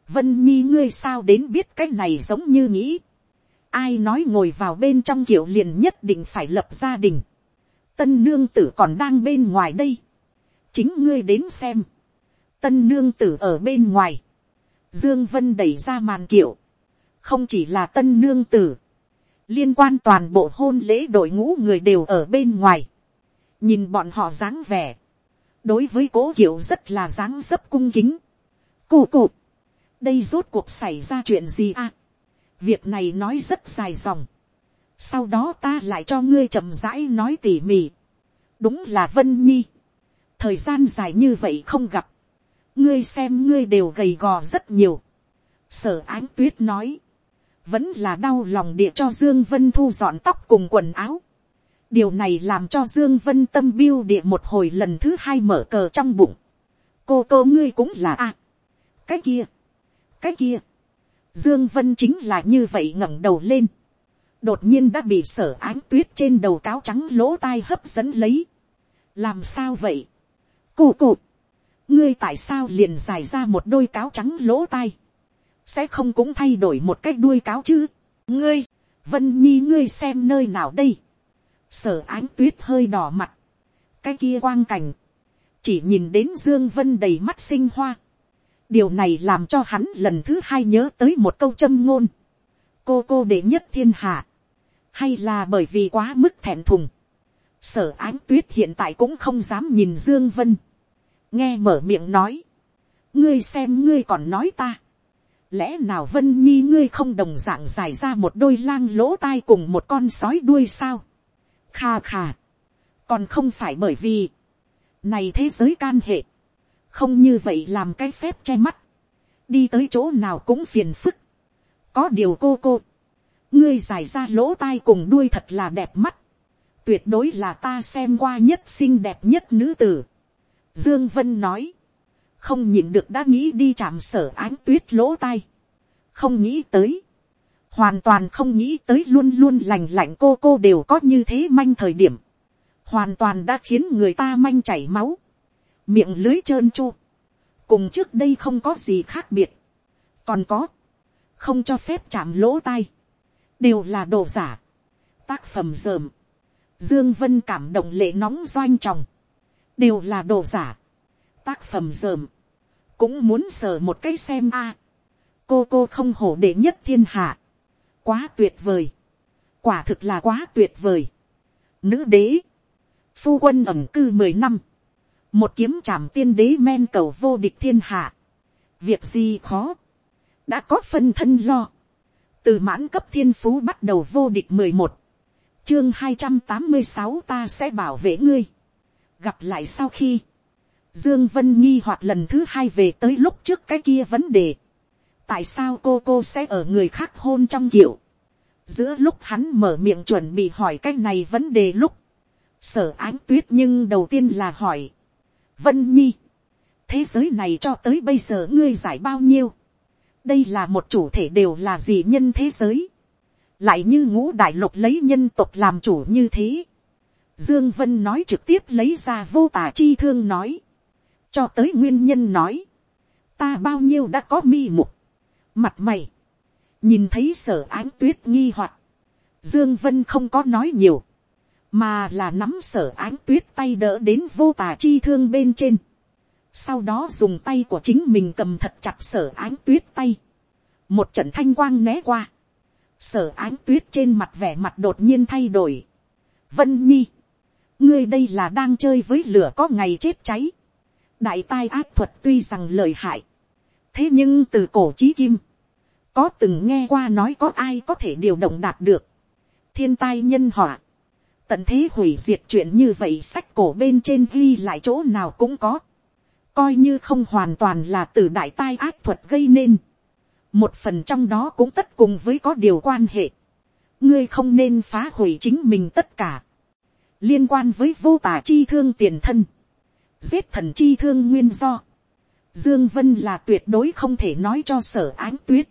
Vân Nhi ngươi sao đến biết cái này giống như nghĩ. Ai nói ngồi vào bên trong kiểu liền nhất định phải lập gia đình. Tân nương tử còn đang bên ngoài đây. Chính ngươi đến xem tân nương tử ở bên ngoài, dương vân đẩy ra màn kiểu, không chỉ là tân nương tử, liên quan toàn bộ hôn lễ đội ngũ người đều ở bên ngoài, nhìn bọn họ dáng vẻ, đối với cố kiểu rất là dáng dấp cung kính, cụ cụ, đây rốt cuộc xảy ra chuyện gì à, việc này nói rất dài dòng, sau đó ta lại cho ngươi chậm rãi nói tỉ mỉ, đúng là vân nhi, thời gian dài như vậy không gặp, ngươi xem ngươi đều gầy gò rất nhiều. sở ánh tuyết nói, vẫn là đau lòng địa cho dương vân thu dọn tóc cùng quần áo. điều này làm cho dương vân tâm biêu địa một hồi lần thứ hai mở cờ trong bụng. cô cô ngươi cũng là a. cái kia, cái kia. dương vân chính là như vậy ngẩng đầu lên. đột nhiên đã bị sở ánh tuyết trên đầu cáo trắng lỗ tai hấp dẫn lấy. làm sao vậy. Cô cô ngươi tại sao liền dài ra một đôi cáo trắng lỗ tai. sẽ không cũng thay đổi một cách đuôi cáo chứ. ngươi, vân nhi ngươi xem nơi nào đây. sở ánh tuyết hơi đỏ mặt. cái kia quang cảnh, chỉ nhìn đến dương vân đầy mắt sinh hoa. điều này làm cho hắn lần thứ hai nhớ tới một câu châm ngôn. cô cô đệ nhất thiên hạ hay là bởi vì quá mức thẹn thùng. sở ánh tuyết hiện tại cũng không dám nhìn dương vân nghe mở miệng nói. ngươi xem ngươi còn nói ta. lẽ nào vân nhi ngươi không đồng dạng dài ra một đôi lang lỗ tai cùng một con sói đuôi sao. kha kha. còn không phải bởi vì, này thế giới can hệ, không như vậy làm cái phép che mắt, đi tới chỗ nào cũng phiền phức. có điều cô cô, ngươi dài ra lỗ tai cùng đuôi thật là đẹp mắt, tuyệt đối là ta xem qua nhất xinh đẹp nhất nữ tử. Dương Vân nói, không nhìn được đã nghĩ đi chạm sở ánh tuyết lỗ tai, không nghĩ tới, hoàn toàn không nghĩ tới luôn luôn lành lạnh cô cô đều có như thế manh thời điểm, hoàn toàn đã khiến người ta manh chảy máu, miệng lưới trơn chu, cùng trước đây không có gì khác biệt, còn có, không cho phép chạm lỗ tai, đều là đồ giả, tác phẩm dởm, dương vân cảm động lệ nóng doanh tròng, đều là đồ giả, tác phẩm dởm, cũng muốn sờ một cái xem a, cô cô không hổ đệ nhất thiên hạ, quá tuyệt vời, quả thực là quá tuyệt vời, nữ đế, phu quân ẩm cư mười năm, một kiếm trảm tiên đế men cầu vô địch thiên hạ, việc gì khó, đã có phân thân lo, từ mãn cấp thiên phú bắt đầu vô địch mười một, chương hai trăm tám mươi sáu ta sẽ bảo vệ ngươi, gặp lại sau khi, dương vân nghi hoặc lần thứ hai về tới lúc trước cái kia vấn đề, tại sao cô cô sẽ ở người khác hôn trong kiểu, giữa lúc hắn mở miệng chuẩn bị hỏi cái này vấn đề lúc, sở ánh tuyết nhưng đầu tiên là hỏi, vân nhi, thế giới này cho tới bây giờ ngươi giải bao nhiêu, đây là một chủ thể đều là gì nhân thế giới, lại như ngũ đại lục lấy nhân tộc làm chủ như thế. Dương Vân nói trực tiếp lấy ra vô tả chi thương nói, cho tới nguyên nhân nói, ta bao nhiêu đã có mi mục, mặt mày, nhìn thấy sở ánh tuyết nghi hoặc, Dương Vân không có nói nhiều, mà là nắm sở ánh tuyết tay đỡ đến vô tà chi thương bên trên. Sau đó dùng tay của chính mình cầm thật chặt sở ánh tuyết tay, một trận thanh quang né qua, sở ánh tuyết trên mặt vẻ mặt đột nhiên thay đổi. Vân nhi, ngươi đây là đang chơi với lửa có ngày chết cháy. đại tai ác thuật tuy rằng lời hại, thế nhưng từ cổ chí kim, có từng nghe qua nói có ai có thể điều động đạt được. thiên tai nhân họa, tận thế hủy diệt chuyện như vậy sách cổ bên trên ghi lại chỗ nào cũng có. Coi như không hoàn toàn là từ đại tai ác thuật gây nên, một phần trong đó cũng tất cùng với có điều quan hệ, ngươi không nên phá hủy chính mình tất cả, liên quan với vô tả chi thương tiền thân, giết thần chi thương nguyên do, dương vân là tuyệt đối không thể nói cho sở ánh tuyết,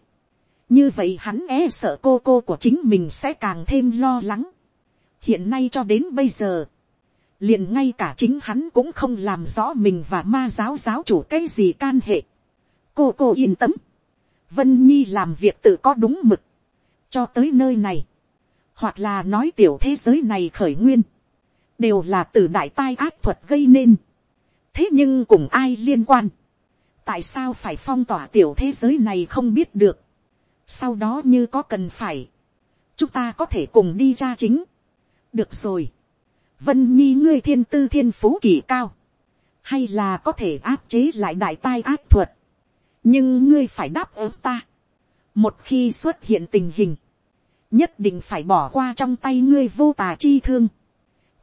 như vậy hắn e sợ cô cô của chính mình sẽ càng thêm lo lắng, hiện nay cho đến bây giờ, liền ngay cả chính hắn cũng không làm rõ mình và ma giáo giáo chủ cái gì can hệ. cô cô yên tâm. vân nhi làm việc tự có đúng mực. cho tới nơi này. hoặc là nói tiểu thế giới này khởi nguyên đều là từ đại tai ác thuật gây nên. thế nhưng cùng ai liên quan. tại sao phải phong tỏa tiểu thế giới này không biết được. sau đó như có cần phải. chúng ta có thể cùng đi ra chính. được rồi vân nhi ngươi thiên tư thiên phú kỳ cao, hay là có thể áp chế lại đại tai ác thuật, nhưng ngươi phải đáp ứng ta. một khi xuất hiện tình hình, nhất định phải bỏ qua trong tay ngươi vô tà chi thương,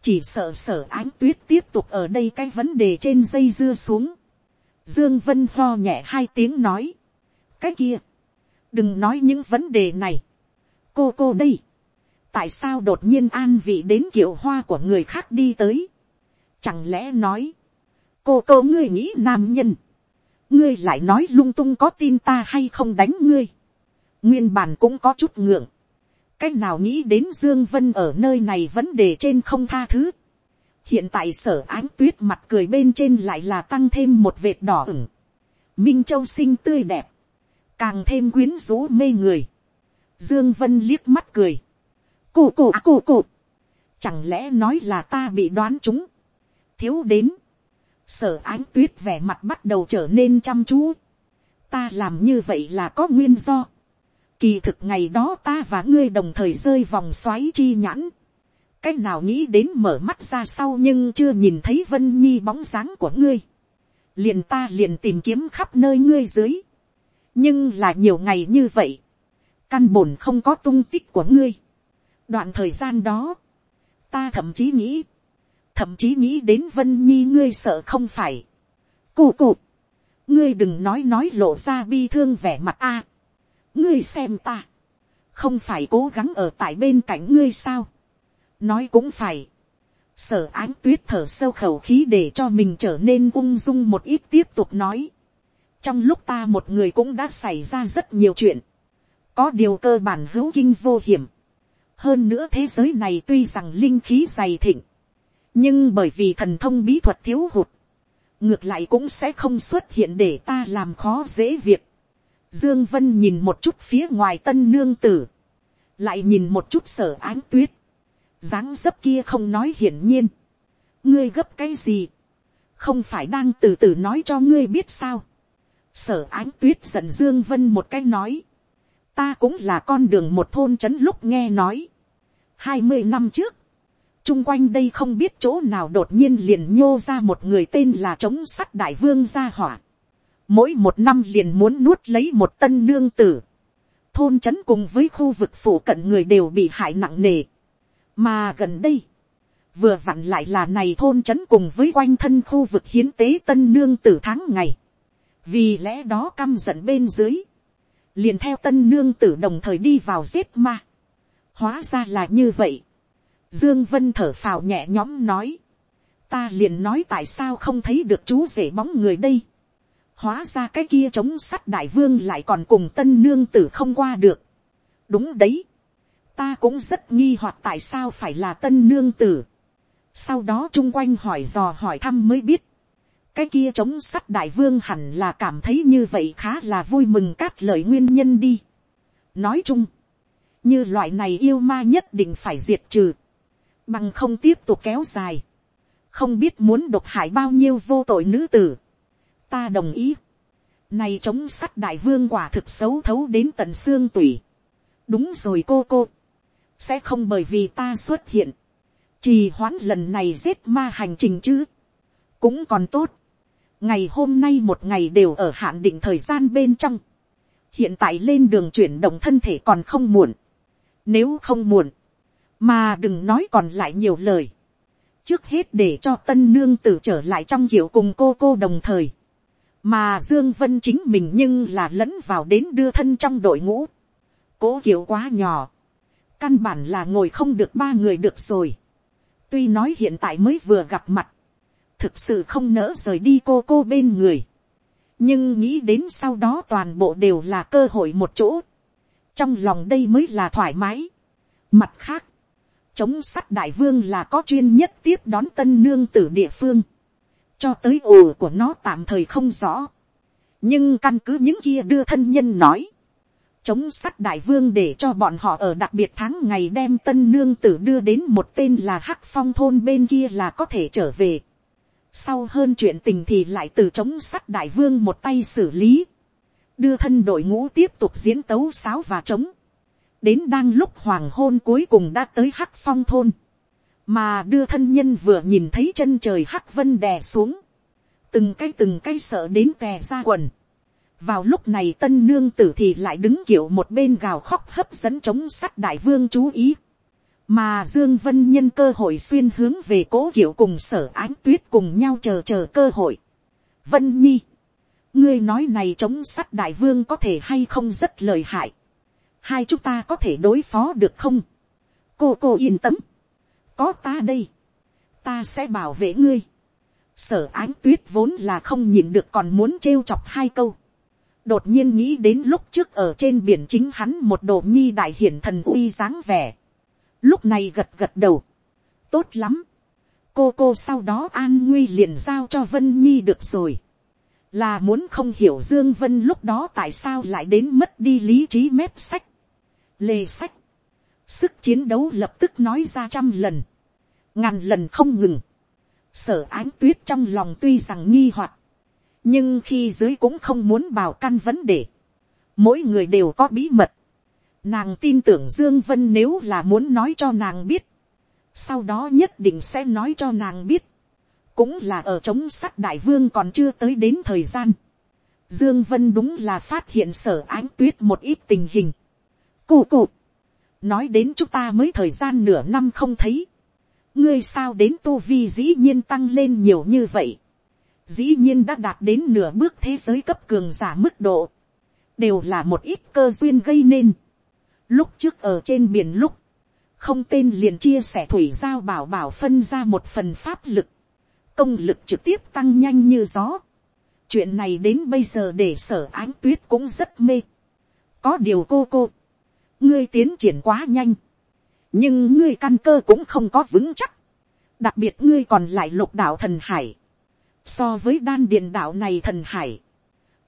chỉ sợ sở ánh tuyết tiếp tục ở đây cái vấn đề trên dây dưa xuống. Dương Vân ho nhẹ hai tiếng nói. Cái kia. Đừng nói những vấn đề này. Cô cô đây tại sao đột nhiên an vị đến kiểu hoa của người khác đi tới. Chẳng lẽ nói, cô cô ngươi nghĩ nam nhân, ngươi lại nói lung tung có tin ta hay không đánh ngươi. nguyên bản cũng có chút ngượng, cách nào nghĩ đến dương vân ở nơi này vấn đề trên không tha thứ. hiện tại sở ánh tuyết mặt cười bên trên lại là tăng thêm một vệt đỏ ửng. minh châu sinh tươi đẹp, càng thêm quyến rũ mê người. dương vân liếc mắt cười. cô cụ à cô cụ chẳng lẽ nói là ta bị đoán chúng. thiếu đến. sở ánh tuyết vẻ mặt bắt đầu trở nên chăm chú. ta làm như vậy là có nguyên do Kỳ thực ngày đó ta và ngươi đồng thời rơi vòng xoáy chi nhãn. Cách nào nghĩ đến mở mắt ra sau nhưng chưa nhìn thấy Vân Nhi bóng dáng của ngươi. Liền ta liền tìm kiếm khắp nơi ngươi dưới. Nhưng là nhiều ngày như vậy. Căn bổn không có tung tích của ngươi. Đoạn thời gian đó. Ta thậm chí nghĩ. Thậm chí nghĩ đến Vân Nhi ngươi sợ không phải. Cụ cụ. Ngươi đừng nói nói lộ ra bi thương vẻ mặt a ngươi xem ta, không phải cố gắng ở tại bên cạnh ngươi sao, nói cũng phải, sở ánh tuyết thở sâu khẩu khí để cho mình trở nên ung dung một ít tiếp tục nói, trong lúc ta một người cũng đã xảy ra rất nhiều chuyện, có điều cơ bản hữu kinh vô hiểm, hơn nữa thế giới này tuy rằng linh khí dày thịnh, nhưng bởi vì thần thông bí thuật thiếu hụt, ngược lại cũng sẽ không xuất hiện để ta làm khó dễ việc. Dương Vân nhìn một chút phía ngoài tân nương tử. Lại nhìn một chút sở ánh tuyết. dáng dấp kia không nói hiển nhiên. Ngươi gấp cái gì? Không phải đang từ từ nói cho ngươi biết sao? Sở ánh tuyết giận Dương Vân một cái nói. Ta cũng là con đường một thôn trấn lúc nghe nói. Hai mươi năm trước. chung quanh đây không biết chỗ nào đột nhiên liền nhô ra một người tên là chống sắt đại vương gia hỏa mỗi một năm liền muốn nuốt lấy một tân nương tử. thôn trấn cùng với khu vực phủ cận người đều bị hại nặng nề. mà gần đây, vừa vặn lại là này thôn trấn cùng với quanh thân khu vực hiến tế tân nương tử tháng ngày. vì lẽ đó căm giận bên dưới, liền theo tân nương tử đồng thời đi vào giết ma. hóa ra là như vậy. dương vân thở phào nhẹ nhõm nói, ta liền nói tại sao không thấy được chú rể bóng người đây hóa ra cái kia chống sắt đại vương lại còn cùng tân nương tử không qua được. đúng đấy, ta cũng rất nghi hoặc tại sao phải là tân nương tử. sau đó chung quanh hỏi dò hỏi thăm mới biết, cái kia chống sắt đại vương hẳn là cảm thấy như vậy khá là vui mừng cát lời nguyên nhân đi. nói chung, như loại này yêu ma nhất định phải diệt trừ, bằng không tiếp tục kéo dài, không biết muốn độc hại bao nhiêu vô tội nữ tử ta đồng ý. Này chống sắt đại vương quả thực xấu thấu đến tận xương tủy. Đúng rồi cô cô. Sẽ không bởi vì ta xuất hiện. Trì hoãn lần này giết ma hành trình chứ. Cũng còn tốt. Ngày hôm nay một ngày đều ở hạn định thời gian bên trong. Hiện tại lên đường chuyển động thân thể còn không muộn. Nếu không muộn. Mà đừng nói còn lại nhiều lời trước hết để cho tân nương tử trở lại trong hiệu cùng cô cô đồng thời mà dương vân chính mình nhưng là lẫn vào đến đưa thân trong đội ngũ. Cố kiểu quá nhỏ. Căn bản là ngồi không được ba người được rồi. Tuy nói hiện tại mới vừa gặp mặt. Thực sự không nỡ rời đi cô cô bên người. Nhưng nghĩ đến sau đó toàn bộ đều là cơ hội một chỗ. Trong lòng đây mới là thoải mái. Mặt khác. Chống sắt đại vương là có chuyên nhất tiếp đón tân nương tử địa phương cho tới ồ của nó tạm thời không rõ. nhưng căn cứ những kia đưa thân nhân nói, chống sắt đại vương để cho bọn họ ở đặc biệt tháng ngày đem tân nương tử đưa đến một tên là hắc phong thôn bên kia là có thể trở về. sau hơn chuyện tình thì lại từ chống sắt đại vương một tay xử lý, đưa thân đội ngũ tiếp tục diễn tấu sáo và trống, đến đang lúc hoàng hôn cuối cùng đã tới hắc phong thôn mà đưa thân nhân vừa nhìn thấy chân trời hắc vân đè xuống, từng cái từng cái sợ đến tè ra quần. vào lúc này tân nương tử thì lại đứng kiểu một bên gào khóc hấp dẫn chống sắt đại vương chú ý, mà dương vân nhân cơ hội xuyên hướng về cố kiểu cùng sở ánh tuyết cùng nhau chờ chờ cơ hội. vân nhi, ngươi nói này chống sắt đại vương có thể hay không rất lời hại, hai chúng ta có thể đối phó được không, cô cô yên tâm, có ta đây, ta sẽ bảo vệ ngươi. sở ánh tuyết vốn là không nhìn được còn muốn trêu chọc hai câu. đột nhiên nghĩ đến lúc trước ở trên biển chính hắn một đồ nhi đại hiển thần uy dáng vẻ, lúc này gật gật đầu, tốt lắm, cô cô sau đó an nguy liền giao cho vân nhi được rồi, là muốn không hiểu dương vân lúc đó tại sao lại đến mất đi lý trí mép sách, lề sách, sức chiến đấu lập tức nói ra trăm lần, ngàn lần không ngừng, sở ánh tuyết trong lòng tuy rằng nghi hoặc, nhưng khi dưới cũng không muốn bảo căn vấn đề, mỗi người đều có bí mật, nàng tin tưởng dương vân nếu là muốn nói cho nàng biết, sau đó nhất định sẽ nói cho nàng biết, cũng là ở chống sắt đại vương còn chưa tới đến thời gian, dương vân đúng là phát hiện sở ánh tuyết một ít tình hình, cụ cụ, nói đến chúng ta mới thời gian nửa năm không thấy, ngươi sao đến tu vi dĩ nhiên tăng lên nhiều như vậy, dĩ nhiên đã đạt đến nửa bước thế giới cấp cường giả mức độ, đều là một ít cơ duyên gây nên. Lúc trước ở trên biển lúc, không tên liền chia sẻ thủy giao bảo bảo phân ra một phần pháp lực, công lực trực tiếp tăng nhanh như gió. chuyện này đến bây giờ để sở ánh tuyết cũng rất mê. có điều cô cô, ngươi tiến triển quá nhanh, nhưng ngươi căn cơ cũng không có vững chắc, đặc biệt ngươi còn lại lục đạo thần hải, so với đan điện đạo này thần hải,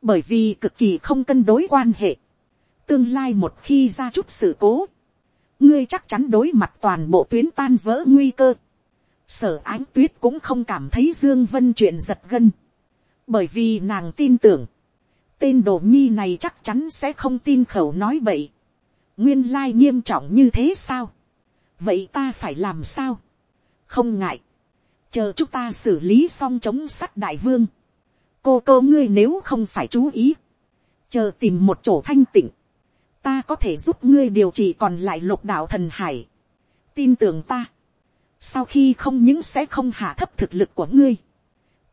bởi vì cực kỳ không cân đối quan hệ, tương lai một khi ra chút sự cố, ngươi chắc chắn đối mặt toàn bộ tuyến tan vỡ nguy cơ, sở ánh tuyết cũng không cảm thấy dương vân chuyện giật gân, bởi vì nàng tin tưởng, tên đồ nhi này chắc chắn sẽ không tin khẩu nói bậy, nguyên lai nghiêm trọng như thế sao, vậy ta phải làm sao, không ngại, chờ chúng ta xử lý xong chống sắt đại vương, cô cô ngươi nếu không phải chú ý, chờ tìm một chỗ thanh tịnh, ta có thể giúp ngươi điều trị còn lại lục đạo thần hải, tin tưởng ta, sau khi không những sẽ không hạ thấp thực lực của ngươi,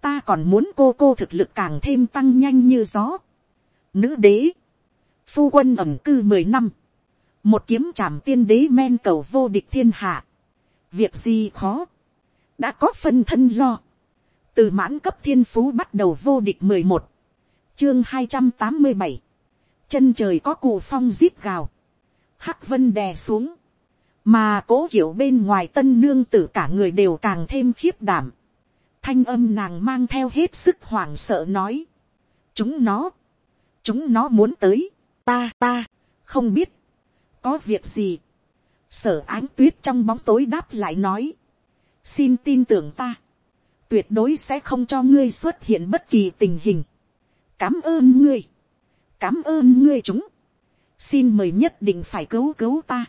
ta còn muốn cô cô thực lực càng thêm tăng nhanh như gió. Nữ đế, phu quân ẩm cư mười năm, một kiếm trảm tiên đế men cầu vô địch thiên hạ, việc gì khó, đã có phân thân lo, từ mãn cấp thiên phú bắt đầu vô địch mười một, chương hai trăm tám mươi bảy, chân trời có cụ phong zip gào, hắc vân đè xuống, mà cố hiểu bên ngoài tân nương tử cả người đều càng thêm khiếp đảm, thanh âm nàng mang theo hết sức hoảng sợ nói, chúng nó, chúng nó muốn tới, ta ta, không biết, có việc gì, sở ánh tuyết trong bóng tối đáp lại nói, xin tin tưởng ta, tuyệt đối sẽ không cho ngươi xuất hiện bất kỳ tình hình. cảm ơn ngươi, cảm ơn ngươi chúng, xin mời nhất định phải cứu cứu ta.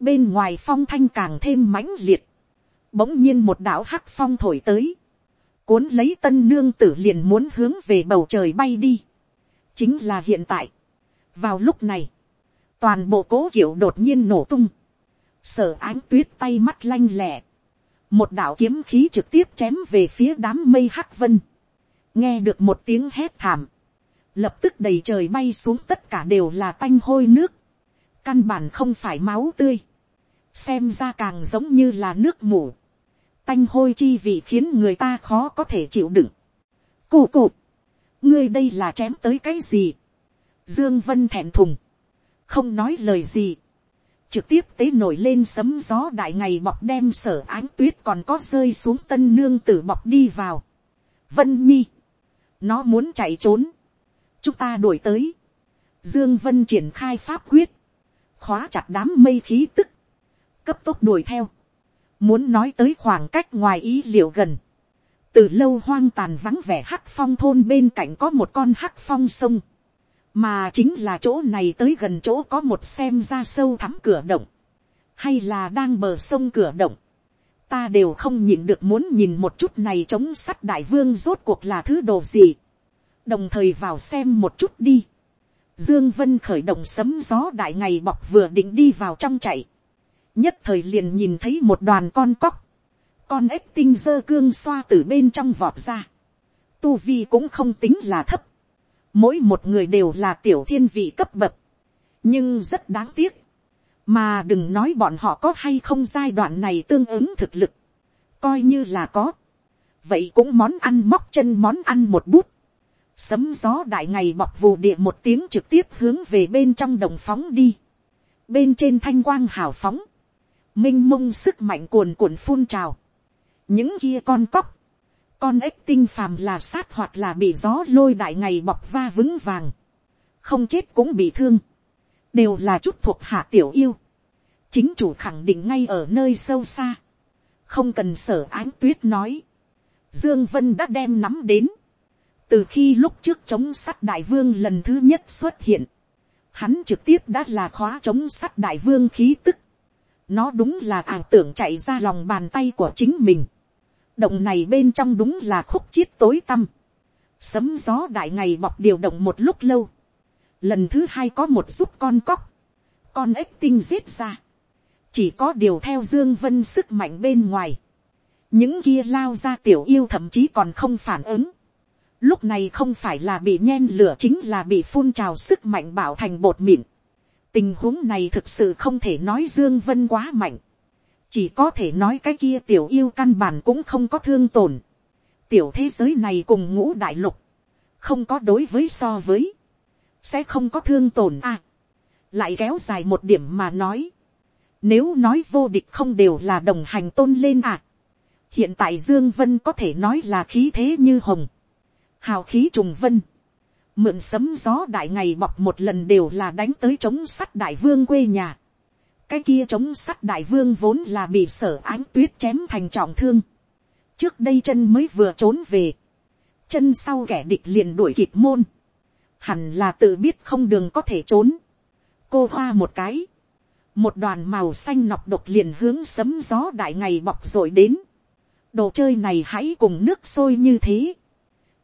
bên ngoài phong thanh càng thêm mãnh liệt, bỗng nhiên một đạo hắc phong thổi tới, cuốn lấy tân nương tử liền muốn hướng về bầu trời bay đi. chính là hiện tại. vào lúc này, toàn bộ cố kiểu đột nhiên nổ tung, sở ánh tuyết tay mắt lanh lẹ, một đạo kiếm khí trực tiếp chém về phía đám mây hắc vân, nghe được một tiếng hét thảm, lập tức đầy trời bay xuống tất cả đều là tanh hôi nước, căn bản không phải máu tươi, xem ra càng giống như là nước mù, tanh hôi chi vị khiến người ta khó có thể chịu đựng. Cụ cụ, ngươi đây là chém tới cái gì, dương vân thẹn thùng, không nói lời gì, trực tiếp tế nổi lên sấm gió đại ngày bọc đem sở ánh tuyết còn có rơi xuống tân nương tử bọc đi vào. Vân nhi, nó muốn chạy trốn, chúng ta đuổi tới. Dương Vân triển khai pháp quyết, khóa chặt đám mây khí tức, cấp tốc đuổi theo. Muốn nói tới khoảng cách ngoài ý liệu gần. Từ lâu hoang tàn vắng vẻ hắc phong thôn bên cạnh có một con hắc phong sông mà chính là chỗ này tới gần chỗ có một xem ra sâu thắm cửa động, hay là đang bờ sông cửa động, ta đều không nhìn được muốn nhìn một chút này chống sắt đại vương rốt cuộc là thứ đồ gì, đồng thời vào xem một chút đi, dương vân khởi động sấm gió đại ngày bọc vừa định đi vào trong chạy, nhất thời liền nhìn thấy một đoàn con cóc, con ếch tinh dơ cương xoa từ bên trong vọt ra, tu vi cũng không tính là thấp, mỗi một người đều là tiểu thiên vị cấp bậc, nhưng rất đáng tiếc, mà đừng nói bọn họ có hay không giai đoạn này tương ứng thực lực, coi như là có, vậy cũng món ăn móc chân món ăn một bút, sấm gió đại ngày bọc vù địa một tiếng trực tiếp hướng về bên trong đồng phóng đi, bên trên thanh quang hào phóng, m i n h mông sức mạnh cuồn cuộn phun trào, những kia con cóc, con ếch tinh phàm là sát hoặc là bị gió lôi đại ngày bọc va vững vàng, không chết cũng bị thương, đều là chút thuộc hạ tiểu yêu, chính chủ khẳng định ngay ở nơi sâu xa, không cần sở ánh tuyết nói, dương vân đã đem nắm đến, từ khi lúc trước chống sắt đại vương lần thứ nhất xuất hiện, hắn trực tiếp đã là khóa chống sắt đại vương khí tức. nó đúng là ảo tưởng chạy ra lòng bàn tay của chính mình động này bên trong đúng là khúc chiết tối tăm. sấm gió đại ngày bọc điều động một lúc lâu. lần thứ hai có một giúp con cóc, con ếch tinh giết ra. chỉ có điều theo dương vân sức mạnh bên ngoài. những kia lao ra tiểu yêu thậm chí còn không phản ứng Lúc này không phải là bị nhen lửa chính là bị phun trào sức mạnh bảo thành bột mịn. Tình huống này thực sự không thể nói Dương Vân quá mạnh. Chỉ có thể nói cái kia tiểu yêu căn bản cũng không có thương tổn. Tiểu thế giới này cùng ngũ đại lục. Không có đối với so với. Sẽ không có thương tổn à. Lại kéo dài một điểm mà nói. Nếu nói vô địch không đều là đồng hành tôn lên à. Hiện tại Dương Vân có thể nói là khí thế như hồng hào khí trùng vân, mượn sấm gió đại ngày bọc một lần đều là đánh tới chống sắt đại vương quê nhà cái kia chống sắt đại vương vốn là bị sở ánh tuyết chém thành trọng thương. trước đây chân mới vừa trốn về, chân sau kẻ địch liền đuổi kịp môn, hẳn là tự biết không đường có thể trốn. cô hoa một cái, một đoàn màu xanh nọc độc liền hướng sấm gió đại ngày bọc rồi đến. đồ chơi này hãy cùng nước sôi như thế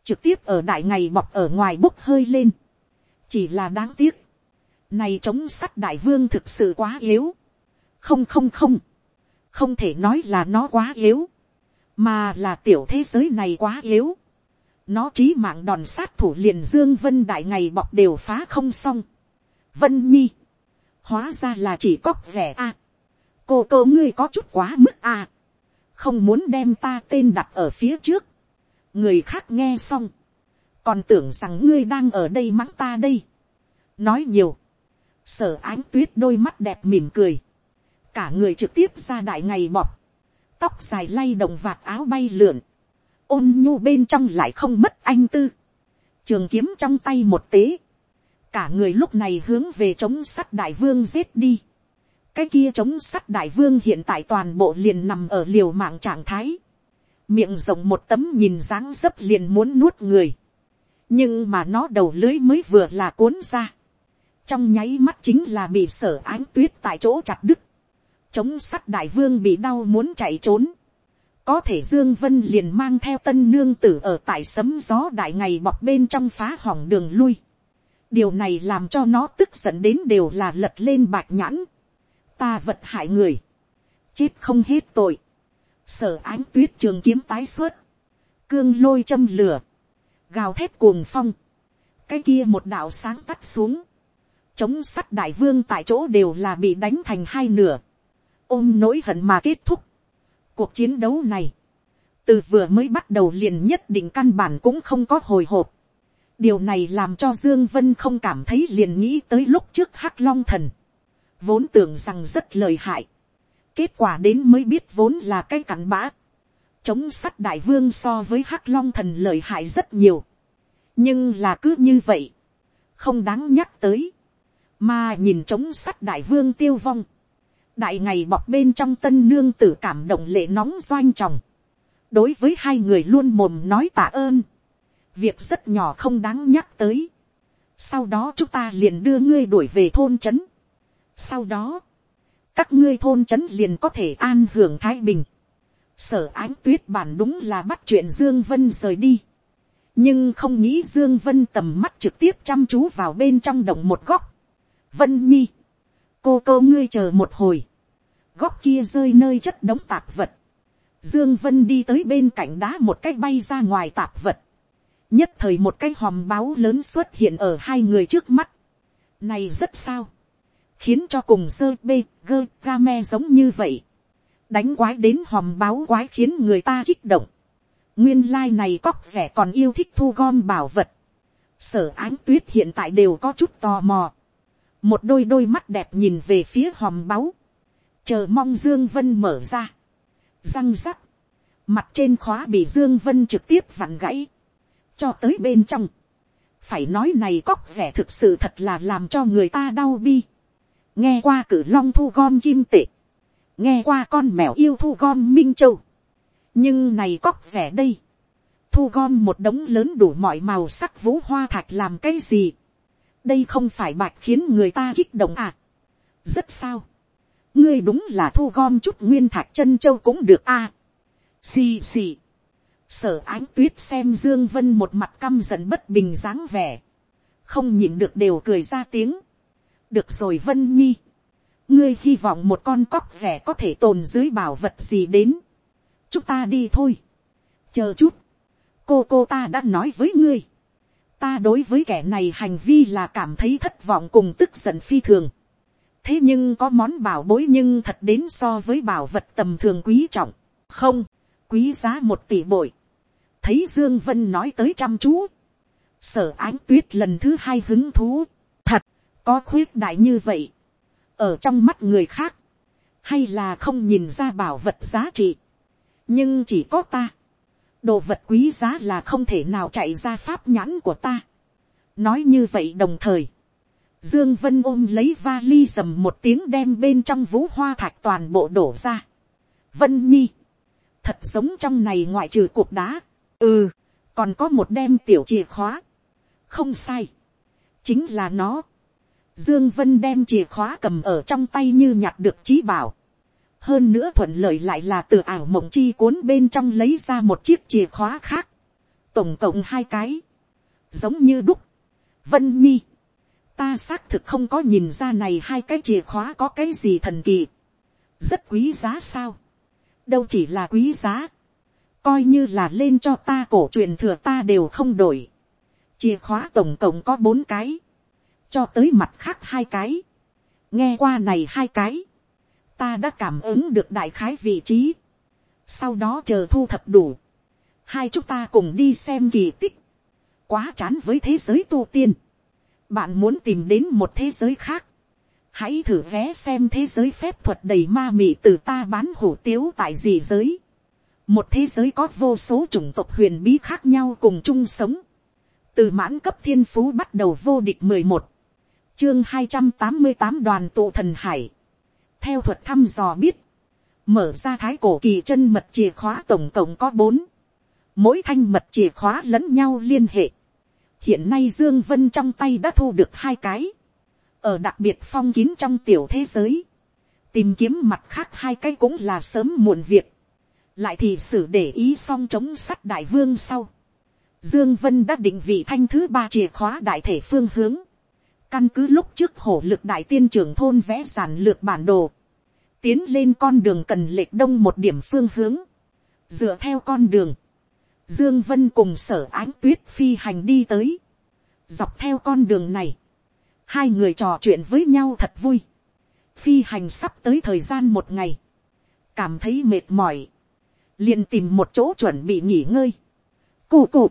trực tiếp ở đại ngày bọc ở ngoài bốc hơi lên. chỉ là đáng tiếc, này chống sắt đại vương thực sự quá yếu không không không, không thể nói là nó quá yếu, mà là tiểu thế giới này quá yếu. nó trí mạng đòn sát thủ liền dương vân đại ngày bọc đều phá không xong. vân nhi, hóa ra là chỉ cóc vẻ a. cô cô ngươi có chút quá mức a. không muốn đem ta tên đặt ở phía trước người khác nghe xong, còn tưởng rằng ngươi đang ở đây mắng ta đây. nói nhiều, sở ánh tuyết đôi mắt đẹp mỉm cười, cả người trực tiếp ra đại ngày bọt, tóc dài lay động vạt áo bay lượn, ôn nhu bên trong lại không mất anh tư, trường kiếm trong tay một tế, cả người lúc này hướng về chống sắt đại vương giết đi, cái kia chống sắt đại vương hiện tại toàn bộ liền nằm ở liều mạng trạng thái, miệng rộng một tấm nhìn dáng dấp liền muốn nuốt người, nhưng mà nó đầu lưới mới vừa là cuốn ra, trong nháy mắt chính là bị sở ánh tuyết tại chỗ chặt đứt, chống sắt đại vương bị đau muốn chạy trốn, có thể dương vân liền mang theo tân nương tử ở tại sấm gió đại ngày bọc bên trong phá hỏng đường lui, điều này làm cho nó tức giận đến đều là lật lên bạch nhãn, ta vật hại người, chết không hết tội, sở ánh tuyết trường kiếm tái xuất, cương lôi châm lửa, gào thét cuồng phong, cái kia một đạo sáng tắt xuống, chống sắt đại vương tại chỗ đều là bị đánh thành hai nửa, ôm nỗi hận mà kết thúc. cuộc chiến đấu này, từ vừa mới bắt đầu liền nhất định căn bản cũng không có hồi hộp. điều này làm cho dương vân không cảm thấy liền nghĩ tới lúc trước hắc long thần, vốn tưởng rằng rất lời hại, kết quả đến mới biết vốn là cái cặn bã. chống sắt đại vương so với hắc long thần lợi hại rất nhiều. nhưng là cứ như vậy, không đáng nhắc tới. mà nhìn chống sắt đại vương tiêu vong đại ngày bọc bên trong tân nương tử cảm động lệ nóng doanh tròng. đối với hai người luôn mồm nói tạ ơn. việc rất nhỏ không đáng nhắc tới. sau đó chúng ta liền đưa ngươi đuổi về thôn trấn. sau đó, các ngươi thôn trấn liền có thể an hưởng thái bình. sở ánh tuyết bản đúng là bắt chuyện dương vân rời đi. nhưng không nghĩ dương vân tầm mắt trực tiếp chăm chú vào bên trong đồng một góc. vân nhi, cô cô ngươi chờ một hồi. góc kia rơi nơi chất đống tạp vật. dương vân đi tới bên cạnh đá một cái bay ra ngoài tạp vật. nhất thời một cái hòm báo lớn xuất hiện ở hai người trước mắt. này rất sao khiến cho cùng sơ bê gơ ga me giống như vậy. đánh quái đến hòm báo quái khiến người ta kích động. nguyên lai này cóc vẻ còn yêu thích thu gom bảo vật. sở ánh tuyết hiện tại đều có chút tò mò, một đôi đôi mắt đẹp nhìn về phía hòm báu, chờ mong dương vân mở ra, răng rắc, mặt trên khóa bị dương vân trực tiếp vặn gãy, cho tới bên trong, phải nói này cóc rẻ thực sự thật là làm cho người ta đau bi, nghe qua cử long thu gom kim tệ, nghe qua con mèo yêu thu gom minh châu, nhưng này cóc rẻ đây, thu gom một đống lớn đủ mọi màu sắc vũ hoa thạch làm cái gì, đây không phải bạch khiến người ta kích động à, rất sao, ngươi đúng là thu gom chút nguyên thạch chân châu cũng được a, à. xì xì, sở ánh tuyết xem dương vân một mặt căm giận bất bình dáng vẻ, không nhìn được đều cười ra tiếng, được rồi vân nhi, ngươi hy vọng một con cóc rẻ có thể tồn dưới bảo vật gì đến, chúng ta đi thôi, chờ chút, cô cô ta đã nói với ngươi, ta đối với kẻ này hành vi là cảm thấy thất vọng cùng tức giận phi thường, thế nhưng có món bảo bối nhưng thật đến so với bảo vật tầm thường quý trọng, không, quý giá một tỷ bội, thấy dương vân nói tới chăm chú, sở ánh tuyết lần thứ hai hứng thú, thật, có khuyết đại như vậy, ở trong mắt người khác, hay là không nhìn ra bảo vật giá trị, nhưng chỉ có ta, đồ vật quý giá là không thể nào chạy ra pháp nhãn của ta. nói như vậy đồng thời, dương vân ôm lấy vali dầm một tiếng đem bên trong vũ hoa thạch toàn bộ đổ ra. vân nhi, thật giống trong này ngoại trừ cục đá, ừ, còn có một đem tiểu chìa khóa, không sai, chính là nó. Dương Vân đem chìa khóa cầm ở trong tay như nhặt được trí bảo. Hơn nữa thuận lợi lại là từ ảo mộng chi cuốn bên trong lấy ra một chiếc chìa khóa khác. Tổng cộng hai cái. Giống như đúc. Vân Nhi. Ta xác thực không có nhìn ra này hai cái chìa khóa có cái gì thần kỳ. Rất quý giá sao. Đâu chỉ là quý giá. Coi như là lên cho ta cổ truyền thừa ta đều không đổi. Chìa khóa tổng cộng có bốn cái cho tới mặt khác hai cái, nghe qua này hai cái, ta đã cảm ứng được đại khái vị trí, sau đó chờ thu thập đủ, hai chúng ta cùng đi xem kỳ tích, quá chán với thế giới tu tiên, bạn muốn tìm đến một thế giới khác, hãy thử vé xem thế giới phép thuật đầy ma mị từ ta bán hủ tiếu tại gì giới, một thế giới có vô số chủng tộc huyền bí khác nhau cùng chung sống, từ mãn cấp thiên phú bắt đầu vô địch mười một, chương hai trăm tám mươi tám đoàn tụ thần hải theo thuật thăm dò biết, mở ra thái cổ kỳ chân mật chìa khóa tổng cộng có bốn, mỗi thanh mật chìa khóa lẫn nhau liên hệ. hiện nay dương vân trong tay đã thu được hai cái, ở đặc biệt phong kín trong tiểu thế giới, tìm kiếm mặt khác hai cái cũng là sớm muộn việc, lại thì xử để ý xong chống sắt đại vương sau. Dương Vân đã định vị thanh thứ ba chìa khóa đại thể phương hướng Căn cứ lúc trước hổ lực đại tiên trưởng thôn vẽ giản lược bản đồ. Tiến lên con đường cần lệch đông một điểm phương hướng. Dựa theo con đường. Dương Vân cùng sở ánh tuyết phi hành đi tới. Dọc theo con đường này. Hai người trò chuyện với nhau thật vui. Phi hành sắp tới thời gian một ngày. Cảm thấy mệt mỏi. liền tìm một chỗ chuẩn bị nghỉ ngơi. Cụ cụ.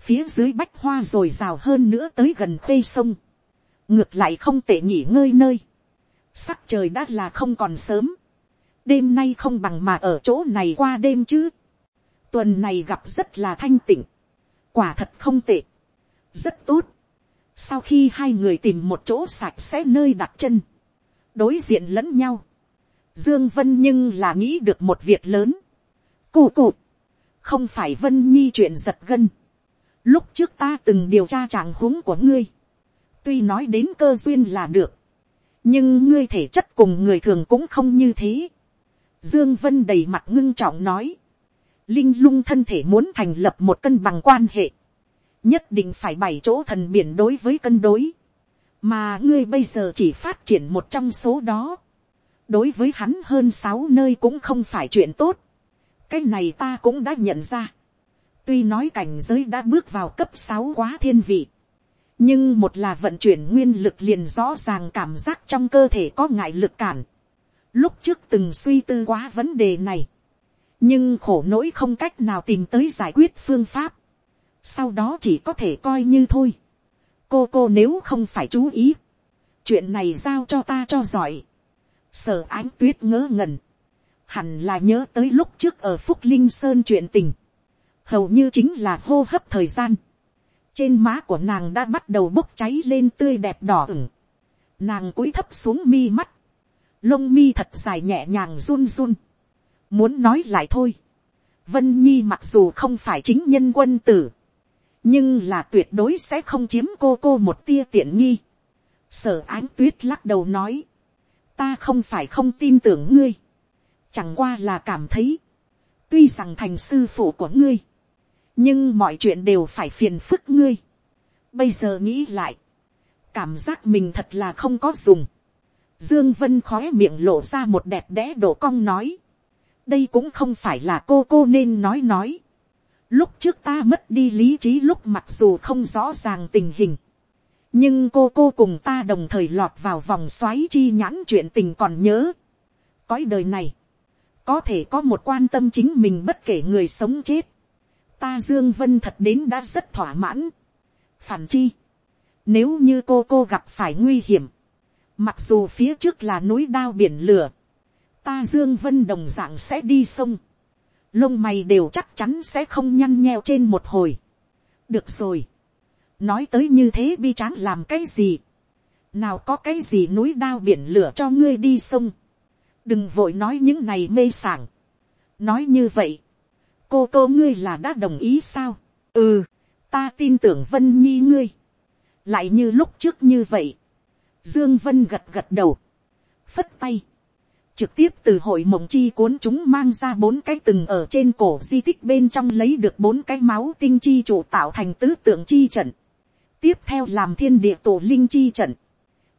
Phía dưới bách hoa rồi rào hơn nữa tới gần khê sông ngược lại không tệ nghỉ ngơi nơi, sắc trời đã là không còn sớm, đêm nay không bằng mà ở chỗ này qua đêm chứ, tuần này gặp rất là thanh tịnh, quả thật không tệ, rất tốt, sau khi hai người tìm một chỗ sạch sẽ nơi đặt chân, đối diện lẫn nhau, dương vân nhưng là nghĩ được một việc lớn, cụ cụ, không phải vân nhi chuyện giật gân, lúc trước ta từng điều tra trạng huống của ngươi, tuy nói đến cơ duyên là được, nhưng ngươi thể chất cùng người thường cũng không như thế. Dương Vân đầy mặt ngưng trọng nói, linh lung thân thể muốn thành lập một cân bằng quan hệ, nhất định phải bảy chỗ thần biển đối với cân đối, mà ngươi bây giờ chỉ phát triển một trong số đó, đối với hắn hơn sáu nơi cũng không phải chuyện tốt, cái này ta cũng đã nhận ra, tuy nói cảnh giới đã bước vào cấp sáu quá thiên vị, nhưng một là vận chuyển nguyên lực liền rõ ràng cảm giác trong cơ thể có ngại lực cản. Lúc trước từng suy tư quá vấn đề này, nhưng khổ nỗi không cách nào tìm tới giải quyết phương pháp. Sau đó chỉ có thể coi như thôi. cô cô nếu không phải chú ý, chuyện này giao cho ta cho giỏi. sở ánh tuyết ngỡ ngẩn, hẳn là nhớ tới lúc trước ở phúc linh sơn chuyện tình, hầu như chính là hô hấp thời gian, trên má của nàng đã bắt đầu bốc cháy lên tươi đẹp đỏ ửng, nàng cúi thấp xuống mi mắt, lông mi thật dài nhẹ nhàng run run, muốn nói lại thôi, vân nhi mặc dù không phải chính nhân quân tử, nhưng là tuyệt đối sẽ không chiếm cô cô một tia tiện nghi. sở ánh tuyết lắc đầu nói, ta không phải không tin tưởng ngươi, chẳng qua là cảm thấy, tuy rằng thành sư phụ của ngươi, nhưng mọi chuyện đều phải phiền phức ngươi. bây giờ nghĩ lại, cảm giác mình thật là không có dùng. dương vân khói miệng lộ ra một đẹp đẽ đổ cong nói, đây cũng không phải là cô cô nên nói nói. lúc trước ta mất đi lý trí lúc mặc dù không rõ ràng tình hình, nhưng cô cô cùng ta đồng thời lọt vào vòng xoáy chi nhãn chuyện tình còn nhớ. cõi đời này, có thể có một quan tâm chính mình bất kể người sống chết ta dương vân thật đến đã rất thỏa mãn. phản chi, nếu như cô cô gặp phải nguy hiểm, mặc dù phía trước là núi đao biển lửa, ta dương vân đồng dạng sẽ đi sông, lông mày đều chắc chắn sẽ không nhăn nheo trên một hồi. được rồi, nói tới như thế bi tráng làm cái gì, nào có cái gì núi đao biển lửa cho ngươi đi sông, đừng vội nói những này mê sảng, nói như vậy, cô cô ngươi là đã đồng ý sao, ừ, ta tin tưởng vân nhi ngươi, lại như lúc trước như vậy, dương vân gật gật đầu, phất tay, trực tiếp từ hội mộng chi cuốn chúng mang ra bốn cái từng ở trên cổ di tích bên trong lấy được bốn cái máu tinh chi chủ tạo thành tứ tượng chi trận. tiếp theo làm thiên địa tổ linh chi trận.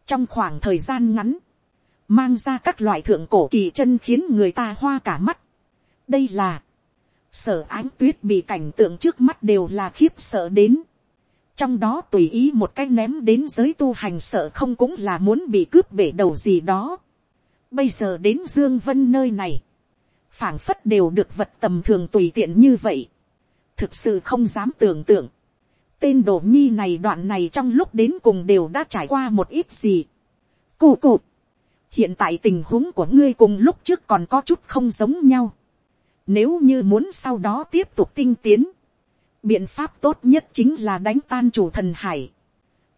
trong khoảng thời gian ngắn, mang ra các loại thượng cổ kỳ chân khiến người ta hoa cả mắt. đây là, sở ánh tuyết bị cảnh tượng trước mắt đều là khiếp sợ đến. trong đó tùy ý một cái ném đến giới tu hành sợ không cũng là muốn bị cướp bể đầu gì đó Bây giờ đến Dương Vân nơi này. phảng phất đều được vật tầm thường tùy tiện như vậy. Thực sự không dám tưởng tượng. Tên đồ nhi này đoạn này trong lúc đến cùng đều đã trải qua một ít gì. Cụ cụ. Hiện tại tình huống của ngươi cùng lúc trước còn có chút không giống nhau. Nếu như muốn sau đó tiếp tục tinh tiến. Biện pháp tốt nhất chính là đánh tan chủ thần hải.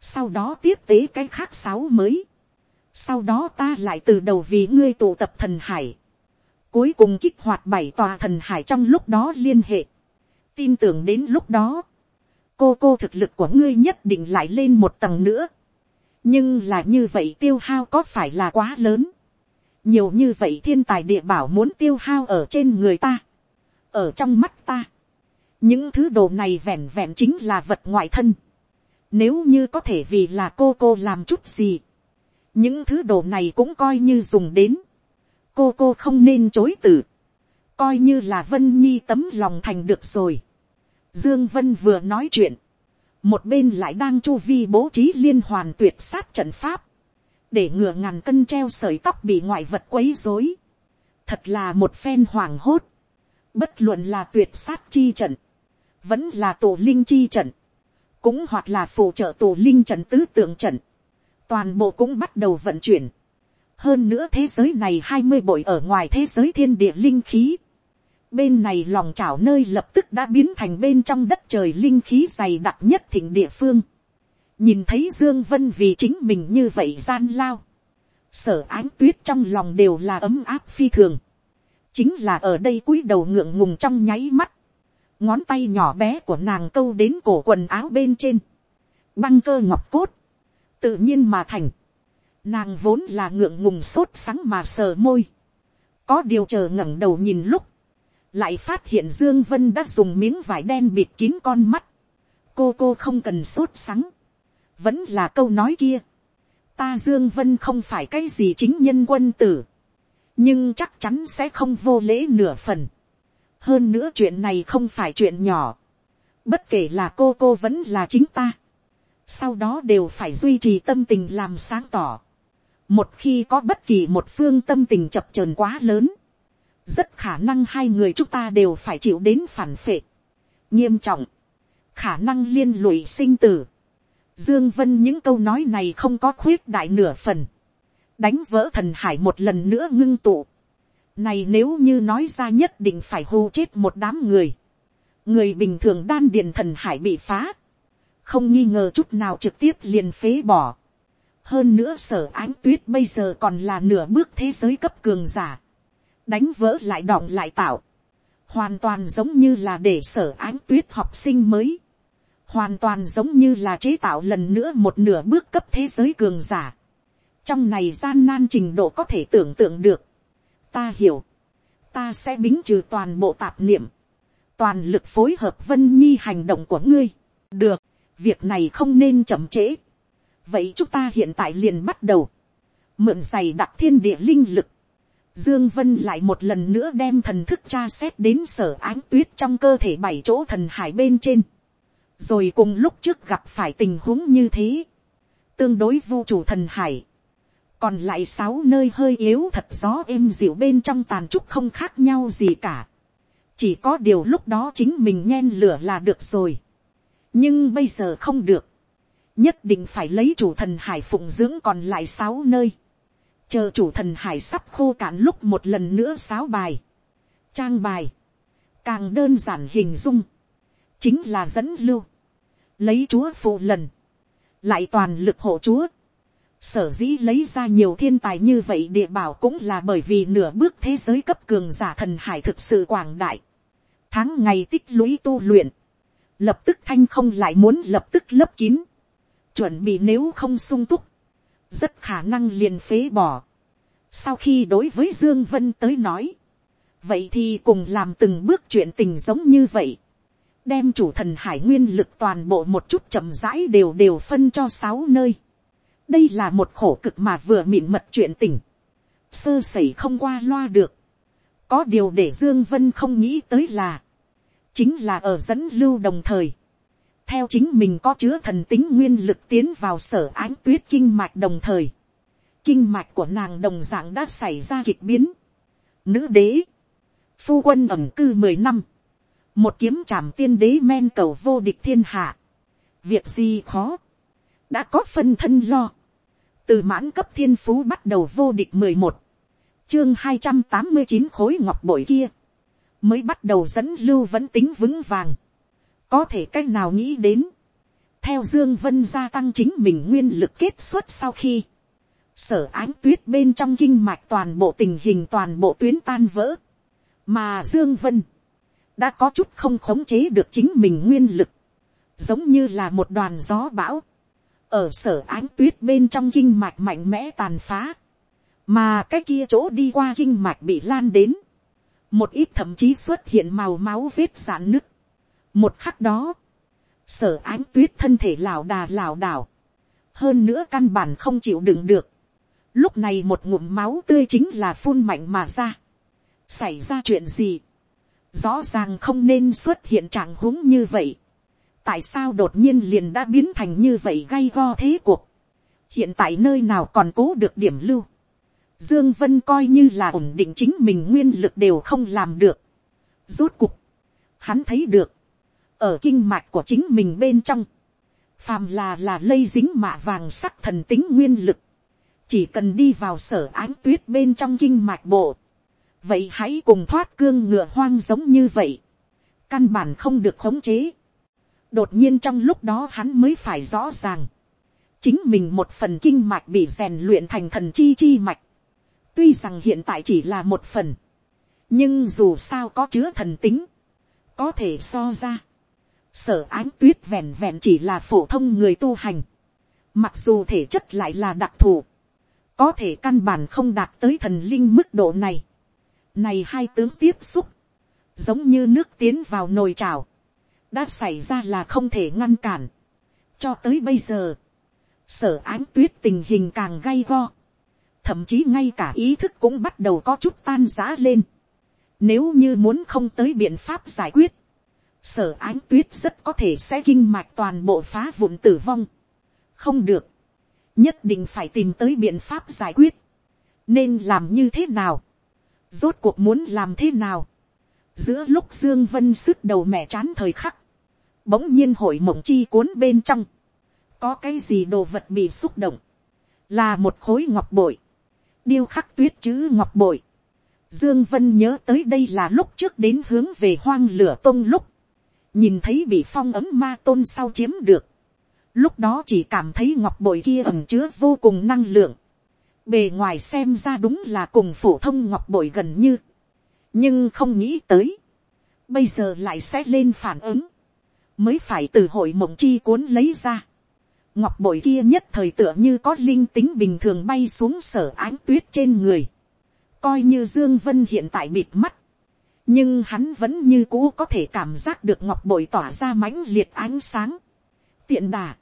Sau đó tiếp tế cái khác sáu mới sau đó ta lại từ đầu vì ngươi tụ tập thần hải. Cuối cùng kích hoạt bảy tòa thần hải trong lúc đó liên hệ. Tin tưởng đến lúc đó. Cô cô thực lực của ngươi nhất định lại lên một tầng nữa. Nhưng là như vậy tiêu hao có phải là quá lớn. Nhiều như vậy thiên tài địa bảo muốn tiêu hao ở trên người ta. Ở trong mắt ta. Những thứ đồ này vẹn vẹn chính là vật ngoại thân. Nếu như có thể vì là cô cô làm chút gì những thứ đồ này cũng coi như dùng đến, cô cô không nên chối từ, coi như là vân nhi tấm lòng thành được rồi. Dương Vân vừa nói chuyện, một bên lại đang chu vi bố trí liên hoàn tuyệt sát trận pháp, để ngừa ngàn cân treo sợi tóc bị ngoại vật quấy rối. Thật là một phen hoàng hốt, bất luận là tuyệt sát chi trận, vẫn là tổ linh chi trận, cũng hoặc là phụ trợ tổ linh trận tứ tượng trận toàn bộ cũng bắt đầu vận chuyển. hơn nữa thế giới này hai mươi bội ở ngoài thế giới thiên địa linh khí. bên này lòng chảo nơi lập tức đã biến thành bên trong đất trời linh khí dày đặc nhất thịnh địa phương nhìn thấy dương vân vì chính mình như vậy gian lao. sở ánh tuyết trong lòng đều là ấm áp phi thường. chính là ở đây cúi đầu ngượng ngùng trong nháy mắt. ngón tay nhỏ bé của nàng câu đến cổ quần áo bên trên. băng cơ ngọc cốt tự nhiên mà thành. Nàng vốn là ngượng ngùng sốt sáng mà sờ môi. Có điều chờ ngẩng đầu nhìn lúc. Lại phát hiện Dương Vân đã dùng miếng vải đen bịt kín con mắt. Cô cô không cần sốt sáng. Vẫn là câu nói kia. Ta Dương Vân không phải cái gì chính nhân quân tử. Nhưng chắc chắn sẽ không vô lễ nửa phần. Hơn nữa chuyện này không phải chuyện nhỏ. Bất kể là cô cô vẫn là chính ta sau đó đều phải duy trì tâm tình làm sáng tỏ. một khi có bất kỳ một phương tâm tình chập chờn quá lớn, rất khả năng hai người chúng ta đều phải chịu đến phản phệ, nghiêm trọng, khả năng liên lụy sinh tử. Dương Vân những câu nói này không có khuyết đại nửa phần. Đánh vỡ thần hải một lần nữa ngưng tụ. Này nếu như nói ra nhất định phải hù chết một đám người. Người bình thường đan điền thần hải bị phá. Không nghi ngờ chút nào trực tiếp liền phế bỏ. Hơn nữa sở ánh tuyết bây giờ còn là nửa bước thế giới cấp cường giả. Đánh vỡ lại đọng lại tạo. Hoàn toàn giống như là để sở ánh tuyết học sinh mới hoàn toàn giống như là chế tạo lần nữa một nửa bước cấp thế giới cường giả. trong này gian nan trình độ có thể tưởng tượng được. ta hiểu, ta sẽ bính trừ toàn bộ tạp niệm, toàn lực phối hợp vân nhi hành động của ngươi. được, việc này không nên chậm trễ. vậy chúng ta hiện tại liền bắt đầu, mượn giày đặc thiên địa linh lực, Dương Vân lại một lần nữa đem thần thức tra xét đến sở ánh tuyết trong cơ thể bảy chỗ thần hải bên trên rồi cùng lúc trước gặp phải tình huống như thế, tương đối vô chủ thần hải, còn lại sáu nơi hơi yếu thật gió êm dịu bên trong tàn trúc không khác nhau gì cả, chỉ có điều lúc đó chính mình nhen lửa là được rồi, nhưng bây giờ không được, nhất định phải lấy chủ thần hải phụng dưỡng còn lại sáu nơi, chờ chủ thần hải sắp khô cạn lúc một lần nữa sáu bài, trang bài, càng đơn giản hình dung, chính là dẫn lưu, lấy chúa phụ lần, lại toàn lực hộ chúa, sở dĩ lấy ra nhiều thiên tài như vậy địa bảo cũng là bởi vì nửa bước thế giới cấp cường giả thần hải thực sự quảng đại, tháng ngày tích lũy tu luyện, lập tức thanh không lại muốn lập tức lấp kín, chuẩn bị nếu không sung túc, rất khả năng liền phế bỏ. Sau khi đối với Dương Vân tới nói, vậy thì cùng làm từng bước chuyện tình giống như vậy đem chủ thần hải nguyên lực toàn bộ một chút chậm rãi đều đều phân cho sáu nơi. đây là một khổ cực mà vừa mịn mật chuyện tình. sơ sẩy không qua loa được. có điều để dương vân không nghĩ tới là, chính là ở dẫn lưu đồng thời. theo chính mình có chứa thần tính nguyên lực tiến vào sở ánh tuyết kinh mạch đồng thời. kinh mạch của nàng đồng dạng đã xảy ra kịch biến. nữ đế, phu quân ẩm cư mười năm một kiếm trảm tiên đế men cầu vô địch thiên hạ, việc gì khó, đã có phân thân lo, từ mãn cấp thiên phú bắt đầu vô địch mười một, chương hai trăm tám mươi chín khối ngọc bội kia, mới bắt đầu dẫn lưu vẫn tính vững vàng, có thể c á c h nào nghĩ đến, theo dương vân gia tăng chính mình nguyên lực kết xuất sau khi, sở ánh tuyết bên trong kinh mạch toàn bộ tình hình toàn bộ tuyến tan vỡ, mà dương vân, đã có chút không khống chế được chính mình nguyên lực, giống như là một đoàn gió bão, ở sở ánh tuyết bên trong kinh mạch mạnh mẽ tàn phá, mà cái kia chỗ đi qua kinh mạch bị lan đến, một ít thậm chí xuất hiện màu máu vết giãn nứt. một khắc đó, sở ánh tuyết thân thể lảo đà lảo đảo, hơn nữa căn bản không chịu đựng được, lúc này một ngụm máu tươi chính là phun mạnh mà ra, xảy ra chuyện gì, rõ ràng không nên xuất hiện trạng huống như vậy. tại sao đột nhiên liền đã biến thành như vậy gay go thế cuộc. hiện tại nơi nào còn cố được điểm lưu. dương vân coi như là ổn định chính mình nguyên lực đều không làm được. rốt cục, hắn thấy được, ở kinh mạch của chính mình bên trong, phàm là là lây dính mạ vàng sắc thần tính nguyên lực, chỉ cần đi vào sở ánh tuyết bên trong kinh mạch bộ, vậy hãy cùng thoát cương ngựa hoang giống như vậy, căn bản không được khống chế. đột nhiên trong lúc đó hắn mới phải rõ ràng, chính mình một phần kinh mạch bị rèn luyện thành thần chi chi mạch, tuy rằng hiện tại chỉ là một phần, nhưng dù sao có chứa thần tính, có thể so ra, sở ánh tuyết vẹn vẹn chỉ là phổ thông người tu hành, mặc dù thể chất lại là đặc thù, có thể căn bản không đạt tới thần linh mức độ này. Này hai tướng tiếp xúc. Giống như nước tiến vào nồi chảo. Đã xảy ra là không thể ngăn cản. Cho tới bây giờ. Sở ánh tuyết tình hình càng gay go. Thậm chí ngay cả ý thức cũng bắt đầu có chút tan rã lên. Nếu như muốn không tới biện pháp giải quyết. Sở ánh tuyết rất có thể sẽ kinh mạch toàn bộ phá vụn tử vong. Không được. Nhất định phải tìm tới biện pháp giải quyết. Nên làm như thế nào? Rốt cuộc muốn làm thế nào. giữa lúc dương vân sứt đầu mẹ chán thời khắc, bỗng nhiên hội mộng chi cuốn bên trong, có cái gì đồ vật bị xúc động, là một khối ngọc bội, điêu khắc tuyết chữ ngọc bội. Dương Vân nhớ tới đây là lúc trước đến hướng về hoang lửa tôn lúc, nhìn thấy bị phong ấm ma tôn sau chiếm được. Lúc đó chỉ cảm thấy ngọc bội kia ẩn chứa vô cùng năng lượng. Bề ngoài xem ra đúng là cùng phổ thông ngọc bội gần như. Nhưng không nghĩ tới. Bây giờ lại sẽ lên phản ứng. Mới phải từ hội mộng chi cuốn lấy ra. Ngọc bội kia nhất thời tựa như có linh tính bình thường bay xuống sở ánh tuyết trên người. Coi như Dương Vân hiện tại bịt mắt. Nhưng hắn vẫn như cũ có thể cảm giác được ngọc bội tỏa ra mãnh liệt ánh sáng. Tiện đà.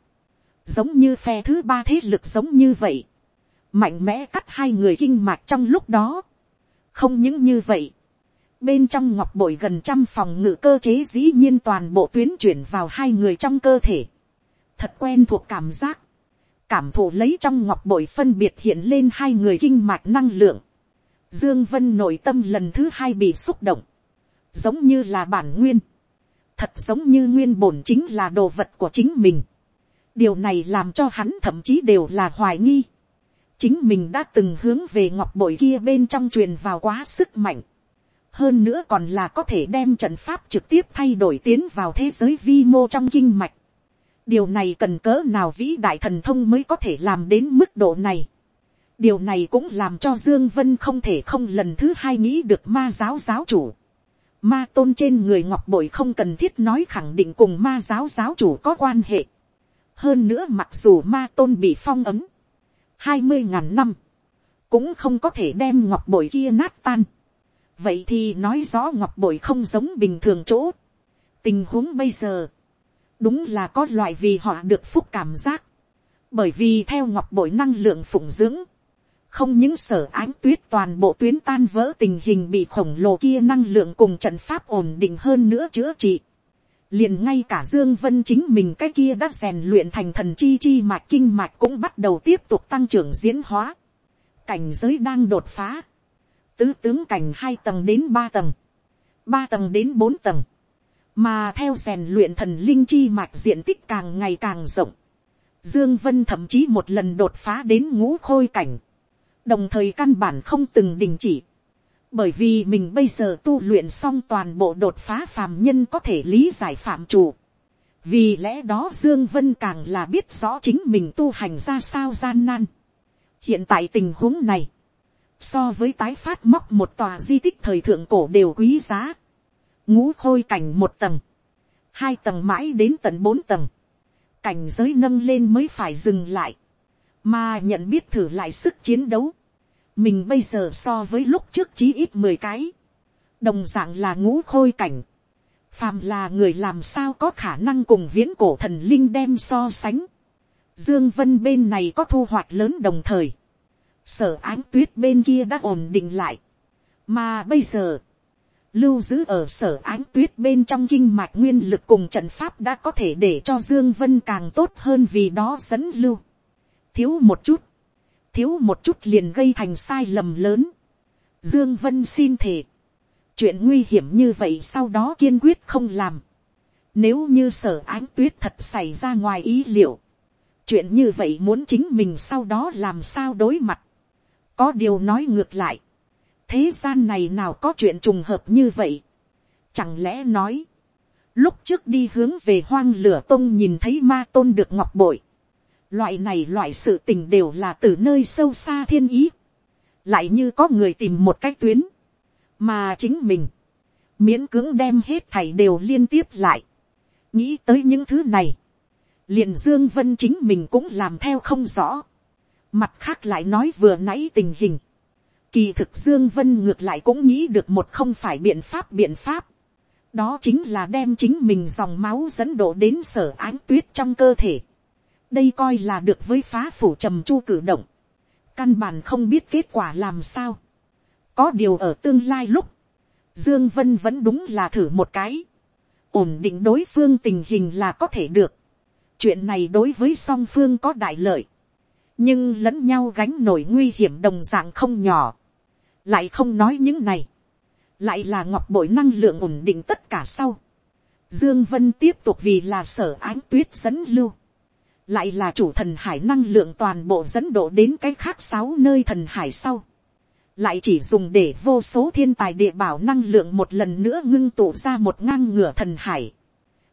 Giống như phe thứ ba thế lực giống như vậy. Mạnh mẽ cắt hai người kinh mạch trong lúc đó. Không những như vậy. Bên trong ngọc bội gần trăm phòng ngự cơ chế dĩ nhiên toàn bộ tuyến chuyển vào hai người trong cơ thể. Thật quen thuộc cảm giác, cảm thụ lấy trong ngọc bội phân biệt hiện lên hai người kinh mạch năng lượng, dương vân nội tâm lần thứ hai bị xúc động, giống như là bản nguyên, thật giống như nguyên bổn chính là đồ vật của chính mình, điều này làm cho hắn thậm chí đều là hoài nghi, chính mình đã từng hướng về ngọc bội kia bên trong truyền vào quá sức mạnh, hơn nữa còn là có thể đem trận pháp trực tiếp thay đổi tiến vào thế giới vi mô trong kinh mạch điều này cần cỡ nào vĩ đại thần thông mới có thể làm đến mức độ này. điều này cũng làm cho dương vân không thể không lần thứ hai nghĩ được ma giáo giáo chủ. ma tôn trên người ngọc bội không cần thiết nói khẳng định cùng ma giáo giáo chủ có quan hệ. hơn nữa mặc dù ma tôn bị phong ấm, hai mươi ngàn năm, cũng không có thể đem ngọc bội kia nát tan. vậy thì nói rõ ngọc bội không giống bình thường chỗ. tình huống bây giờ, đúng là có loại vì họ được phúc cảm giác, bởi vì theo ngọc bội năng lượng phụng dưỡng, không những sở ánh tuyết toàn bộ tuyến tan vỡ tình hình bị khổng lồ kia năng lượng cùng trận pháp ổn định hơn nữa chữa trị liền ngay cả dương vân chính mình cái kia đã rèn luyện thành thần chi chi mạch kinh mạch cũng bắt đầu tiếp tục tăng trưởng diễn hóa. cảnh giới đang đột phá. tứ tướng cảnh hai tầng đến ba tầng, ba tầng đến bốn tầng. Mà theo rèn luyện thần linh chi mạch diện tích càng ngày càng rộng, dương vân thậm chí một lần đột phá đến ngũ khôi cảnh, đồng thời căn bản không từng đình chỉ, bởi vì mình bây giờ tu luyện xong toàn bộ đột phá phàm nhân có thể lý giải phạm chủ, vì lẽ đó dương vân càng là biết rõ chính mình tu hành ra sao gian nan. hiện tại tình huống này, so với tái phát móc một tòa di tích thời thượng cổ đều quý giá. Ngũ khôi cảnh một tầng, hai tầng mãi đến tận bốn tầng, cảnh giới nâng lên mới phải dừng lại, mà nhận biết thử lại sức chiến đấu, mình bây giờ so với lúc trước chí ít mười cái, đồng d ạ n g là ngũ khôi cảnh, phàm là người làm sao có khả năng cùng viễn cổ thần linh đem so sánh, dương vân bên này có thu hoạch lớn đồng thời, sở ánh tuyết bên kia đã ổn định lại, mà bây giờ, lưu giữ ở sở ánh tuyết bên trong kinh mạch nguyên lực cùng trận pháp đã có thể để cho dương vân càng tốt hơn vì đó dẫn lưu. thiếu một chút, thiếu một chút liền gây thành sai lầm lớn. dương vân xin thề, chuyện nguy hiểm như vậy sau đó kiên quyết không làm. nếu như sở ánh tuyết thật xảy ra ngoài ý liệu, chuyện như vậy muốn chính mình sau đó làm sao đối mặt. có điều nói ngược lại thế gian này nào có chuyện trùng hợp như vậy. Chẳng lẽ nói, lúc trước đi hướng về hoang lửa tông nhìn thấy ma tôn được ngọc bội. Loại này loại sự tình đều là từ nơi sâu xa thiên ý. Lại như có người tìm một cách tuyến. Mà chính mình, miễn cưỡng đem hết thảy đều liên tiếp lại. Nghĩ tới những thứ này. liền Dương Vân chính mình cũng làm theo không rõ. Mặt khác lại nói vừa nãy tình hình Kỳ thực Dương Vân ngược lại cũng nghĩ được một không phải biện pháp biện pháp. Đó chính là đem chính mình dòng máu dẫn độ đến sở ánh tuyết trong cơ thể. Đây coi là được với phá phủ trầm chu cử động. Căn bản không biết kết quả làm sao. Có điều ở tương lai lúc. Dương Vân vẫn đúng là thử một cái. Ổn định đối phương tình hình là có thể được. Chuyện này đối với song phương có đại lợi. Nhưng lẫn nhau gánh nổi nguy hiểm đồng dạng không nhỏ lại không nói những này, lại là ngọc bội năng lượng ổn định tất cả sau. Dương Vân tiếp tục vì là sở ánh tuyết dẫn lưu, lại là chủ thần hải năng lượng toàn bộ dẫn độ đến cái khác sáu nơi thần hải sau, lại chỉ dùng để vô số thiên tài địa bảo năng lượng một lần nữa ngưng tụ ra một ngang ngửa thần hải,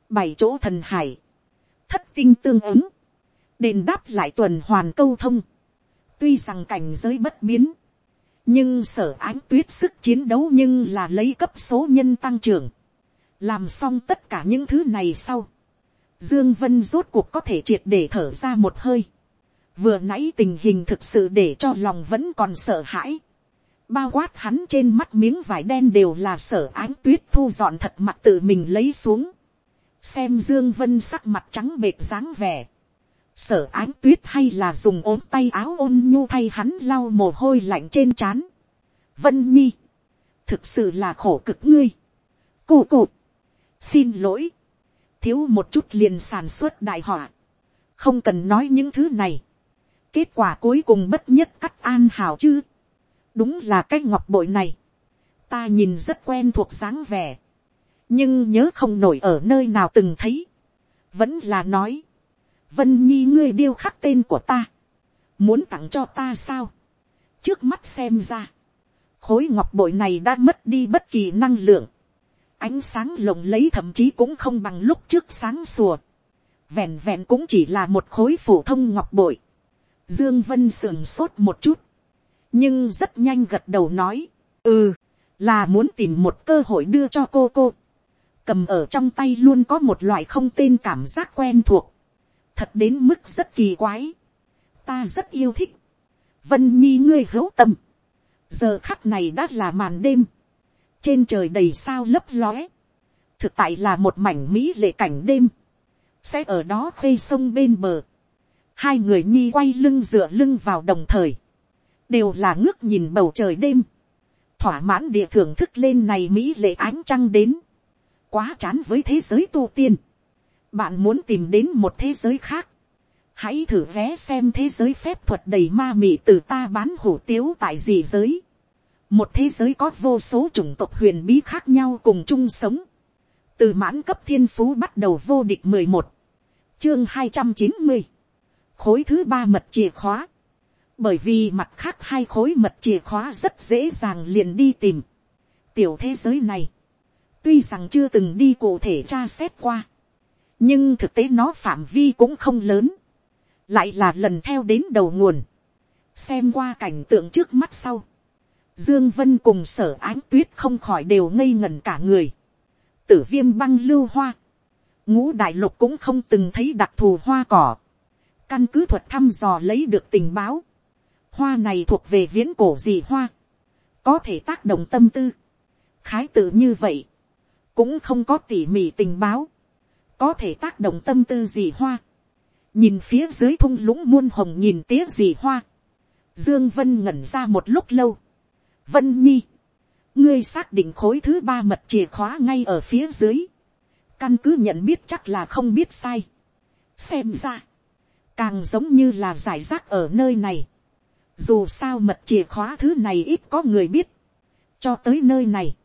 bảy chỗ thần hải, thất tinh tương ứng, đền đáp lại tuần hoàn câu thông, tuy rằng cảnh giới bất biến, nhưng sở ánh tuyết sức chiến đấu nhưng là lấy cấp số nhân tăng trưởng, làm xong tất cả những thứ này sau, Dương Vân rốt cuộc có thể triệt để thở ra một hơi. Vừa nãy tình hình thực sự để cho lòng vẫn còn sợ hãi. Bao quát hắn trên mắt miếng vải đen đều là sở ánh tuyết thu dọn thật mặt tự mình lấy xuống. Xem Dương Vân sắc mặt trắng bệt dáng vẻ. Sở ánh tuyết hay là dùng ốm tay áo ôn nhu thay hắn lau mồ hôi lạnh trên trán. Vân Nhi. Thực sự là khổ cực ngươi. Cụ cụ, Xin lỗi thiếu một chút liền sản xuất đại họa, không cần nói những thứ này, kết quả cuối cùng bất nhất cắt an hảo chứ, đúng là cái ngọc bội này, ta nhìn rất quen thuộc dáng vẻ, nhưng nhớ không nổi ở nơi nào từng thấy, vẫn là nói, vân nhi ngươi điêu khắc tên của ta, muốn tặng cho ta sao, trước mắt xem ra, khối ngọc bội này đã mất đi bất kỳ năng lượng, ánh sáng lộng lấy thậm chí cũng không bằng lúc trước sáng sùa. Vẹn vẹn cũng chỉ là một khối phổ thông ngọc bội. Dương Vân sườn sốt một chút. Nhưng rất nhanh gật đầu nói. Ừ, là muốn tìm một cơ hội đưa cho cô cô. Cầm ở trong tay luôn có một loại không tên cảm giác quen thuộc. Thật đến mức rất kỳ quái. Ta rất yêu thích. Vân Nhi ngươi hữu tâm. Giờ khắc này đã là màn đêm trên trời đầy sao lấp lóe, thực tại là một mảnh mỹ lệ cảnh đêm, sẽ ở đó khuê sông bên bờ, hai người nhi quay lưng dựa lưng vào đồng thời, đều là ngước nhìn bầu trời đêm, thỏa mãn địa thưởng thức lên này mỹ lệ ánh trăng đến, quá chán với thế giới tu tiên, bạn muốn tìm đến một thế giới khác, hãy thử vé xem thế giới phép thuật đầy ma mị từ ta bán hủ tiếu tại gì giới một thế giới có vô số chủng tộc huyền bí khác nhau cùng chung sống, từ mãn cấp thiên phú bắt đầu vô địch mười một, chương hai trăm chín mươi, khối thứ ba mật chìa khóa, bởi vì mặt khác hai khối mật chìa khóa rất dễ dàng liền đi tìm. tiểu thế giới này, tuy rằng chưa từng đi cụ thể tra xét qua, nhưng thực tế nó phạm vi cũng không lớn, lại là lần theo đến đầu nguồn, xem qua cảnh tượng trước mắt sau, Dương Vân cùng sở ánh tuyết không khỏi đều ngây ngẩn cả người. Tử viêm băng lưu hoa. Ngũ đại lục cũng không từng thấy đặc thù hoa cỏ. Căn cứ thuật thăm dò lấy được tình báo. Hoa này thuộc về viễn cổ gì hoa. Có thể tác động tâm tư. Khái tự như vậy. Cũng không có tỉ mỉ tình báo. Có thể tác động tâm tư gì hoa. Nhìn phía dưới thung lũng muôn hồng nhìn tía gì hoa. Dương Vân ngẩn ra một lúc lâu Vân Nhi, ngươi xác định khối thứ ba mật chìa khóa ngay ở phía dưới. Căn cứ nhận biết chắc là không biết sai. Xem ra, càng giống như là giải rác ở nơi này. Dù sao mật chìa khóa thứ này ít có người biết. Cho tới nơi này,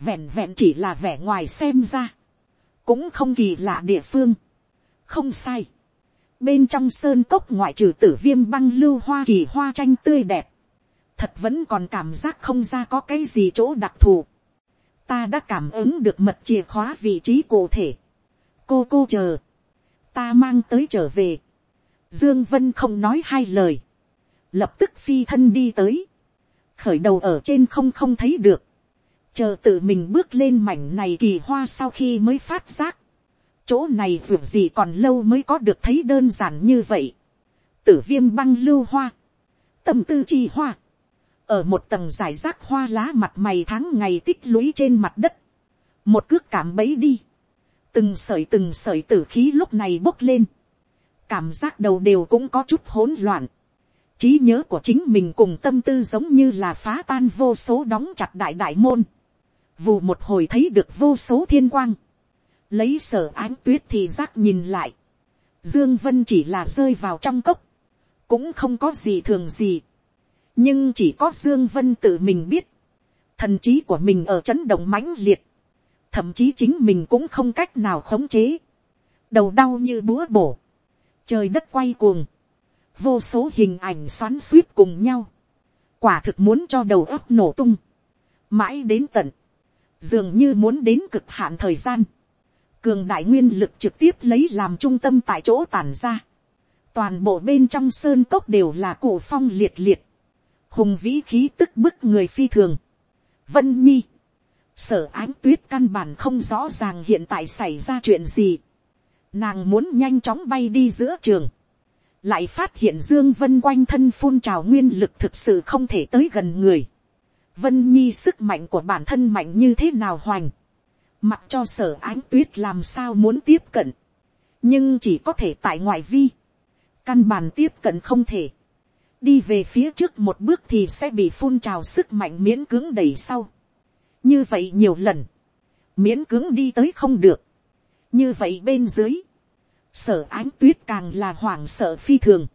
vẹn vẹn chỉ là vẻ ngoài xem ra. Cũng không kỳ lạ địa phương. Không sai. Bên trong sơn cốc ngoại trừ tử viêm băng lưu hoa kỳ hoa tranh tươi đẹp thật vẫn còn cảm giác không ra có cái gì chỗ đặc thù. ta đã cảm ứng được mật chìa khóa vị trí cụ thể. cô cô chờ, ta mang tới trở về. dương vân không nói hai lời, lập tức phi thân đi tới, khởi đầu ở trên không không thấy được, chờ tự mình bước lên mảnh này kỳ hoa sau khi mới phát giác, chỗ này dù gì còn lâu mới có được thấy đơn giản như vậy. tử viêm băng lưu hoa, tâm tư chi hoa, ở một tầng giải rác hoa lá mặt mày tháng ngày tích lũy trên mặt đất, một cước cảm bấy đi, từng sợi từng sợi tử khí lúc này bốc lên, cảm giác đầu đều cũng có chút hỗn loạn, trí nhớ của chính mình cùng tâm tư giống như là phá tan vô số đóng chặt đại đại môn, vù một hồi thấy được vô số thiên quang, lấy sở ánh tuyết thì giác nhìn lại, dương vân chỉ là rơi vào trong cốc, cũng không có gì thường gì, nhưng chỉ có dương vân tự mình biết, thần trí của mình ở chấn động mãnh liệt, thậm chí chính mình cũng không cách nào khống chế, đầu đau như búa bổ, trời đất quay cuồng, vô số hình ảnh xoắn suýt cùng nhau, quả thực muốn cho đầu óc nổ tung, mãi đến tận, dường như muốn đến cực hạn thời gian, cường đại nguyên lực trực tiếp lấy làm trung tâm tại chỗ tàn ra, toàn bộ bên trong sơn cốc đều là cổ phong liệt liệt, hùng vĩ khí tức bức người phi thường, vân nhi, sở ánh tuyết căn bản không rõ ràng hiện tại xảy ra chuyện gì, nàng muốn nhanh chóng bay đi giữa trường, lại phát hiện dương vân quanh thân phun trào nguyên lực thực sự không thể tới gần người, vân nhi sức mạnh của bản thân mạnh như thế nào hoành, mặc cho sở ánh tuyết làm sao muốn tiếp cận, nhưng chỉ có thể tại ngoại vi, căn bản tiếp cận không thể, đi về phía trước một bước thì sẽ bị phun trào sức mạnh miễn cưỡng đẩy sau, như vậy nhiều lần, miễn cưỡng đi tới không được, như vậy bên dưới, sở ánh tuyết càng là hoảng sợ phi thường,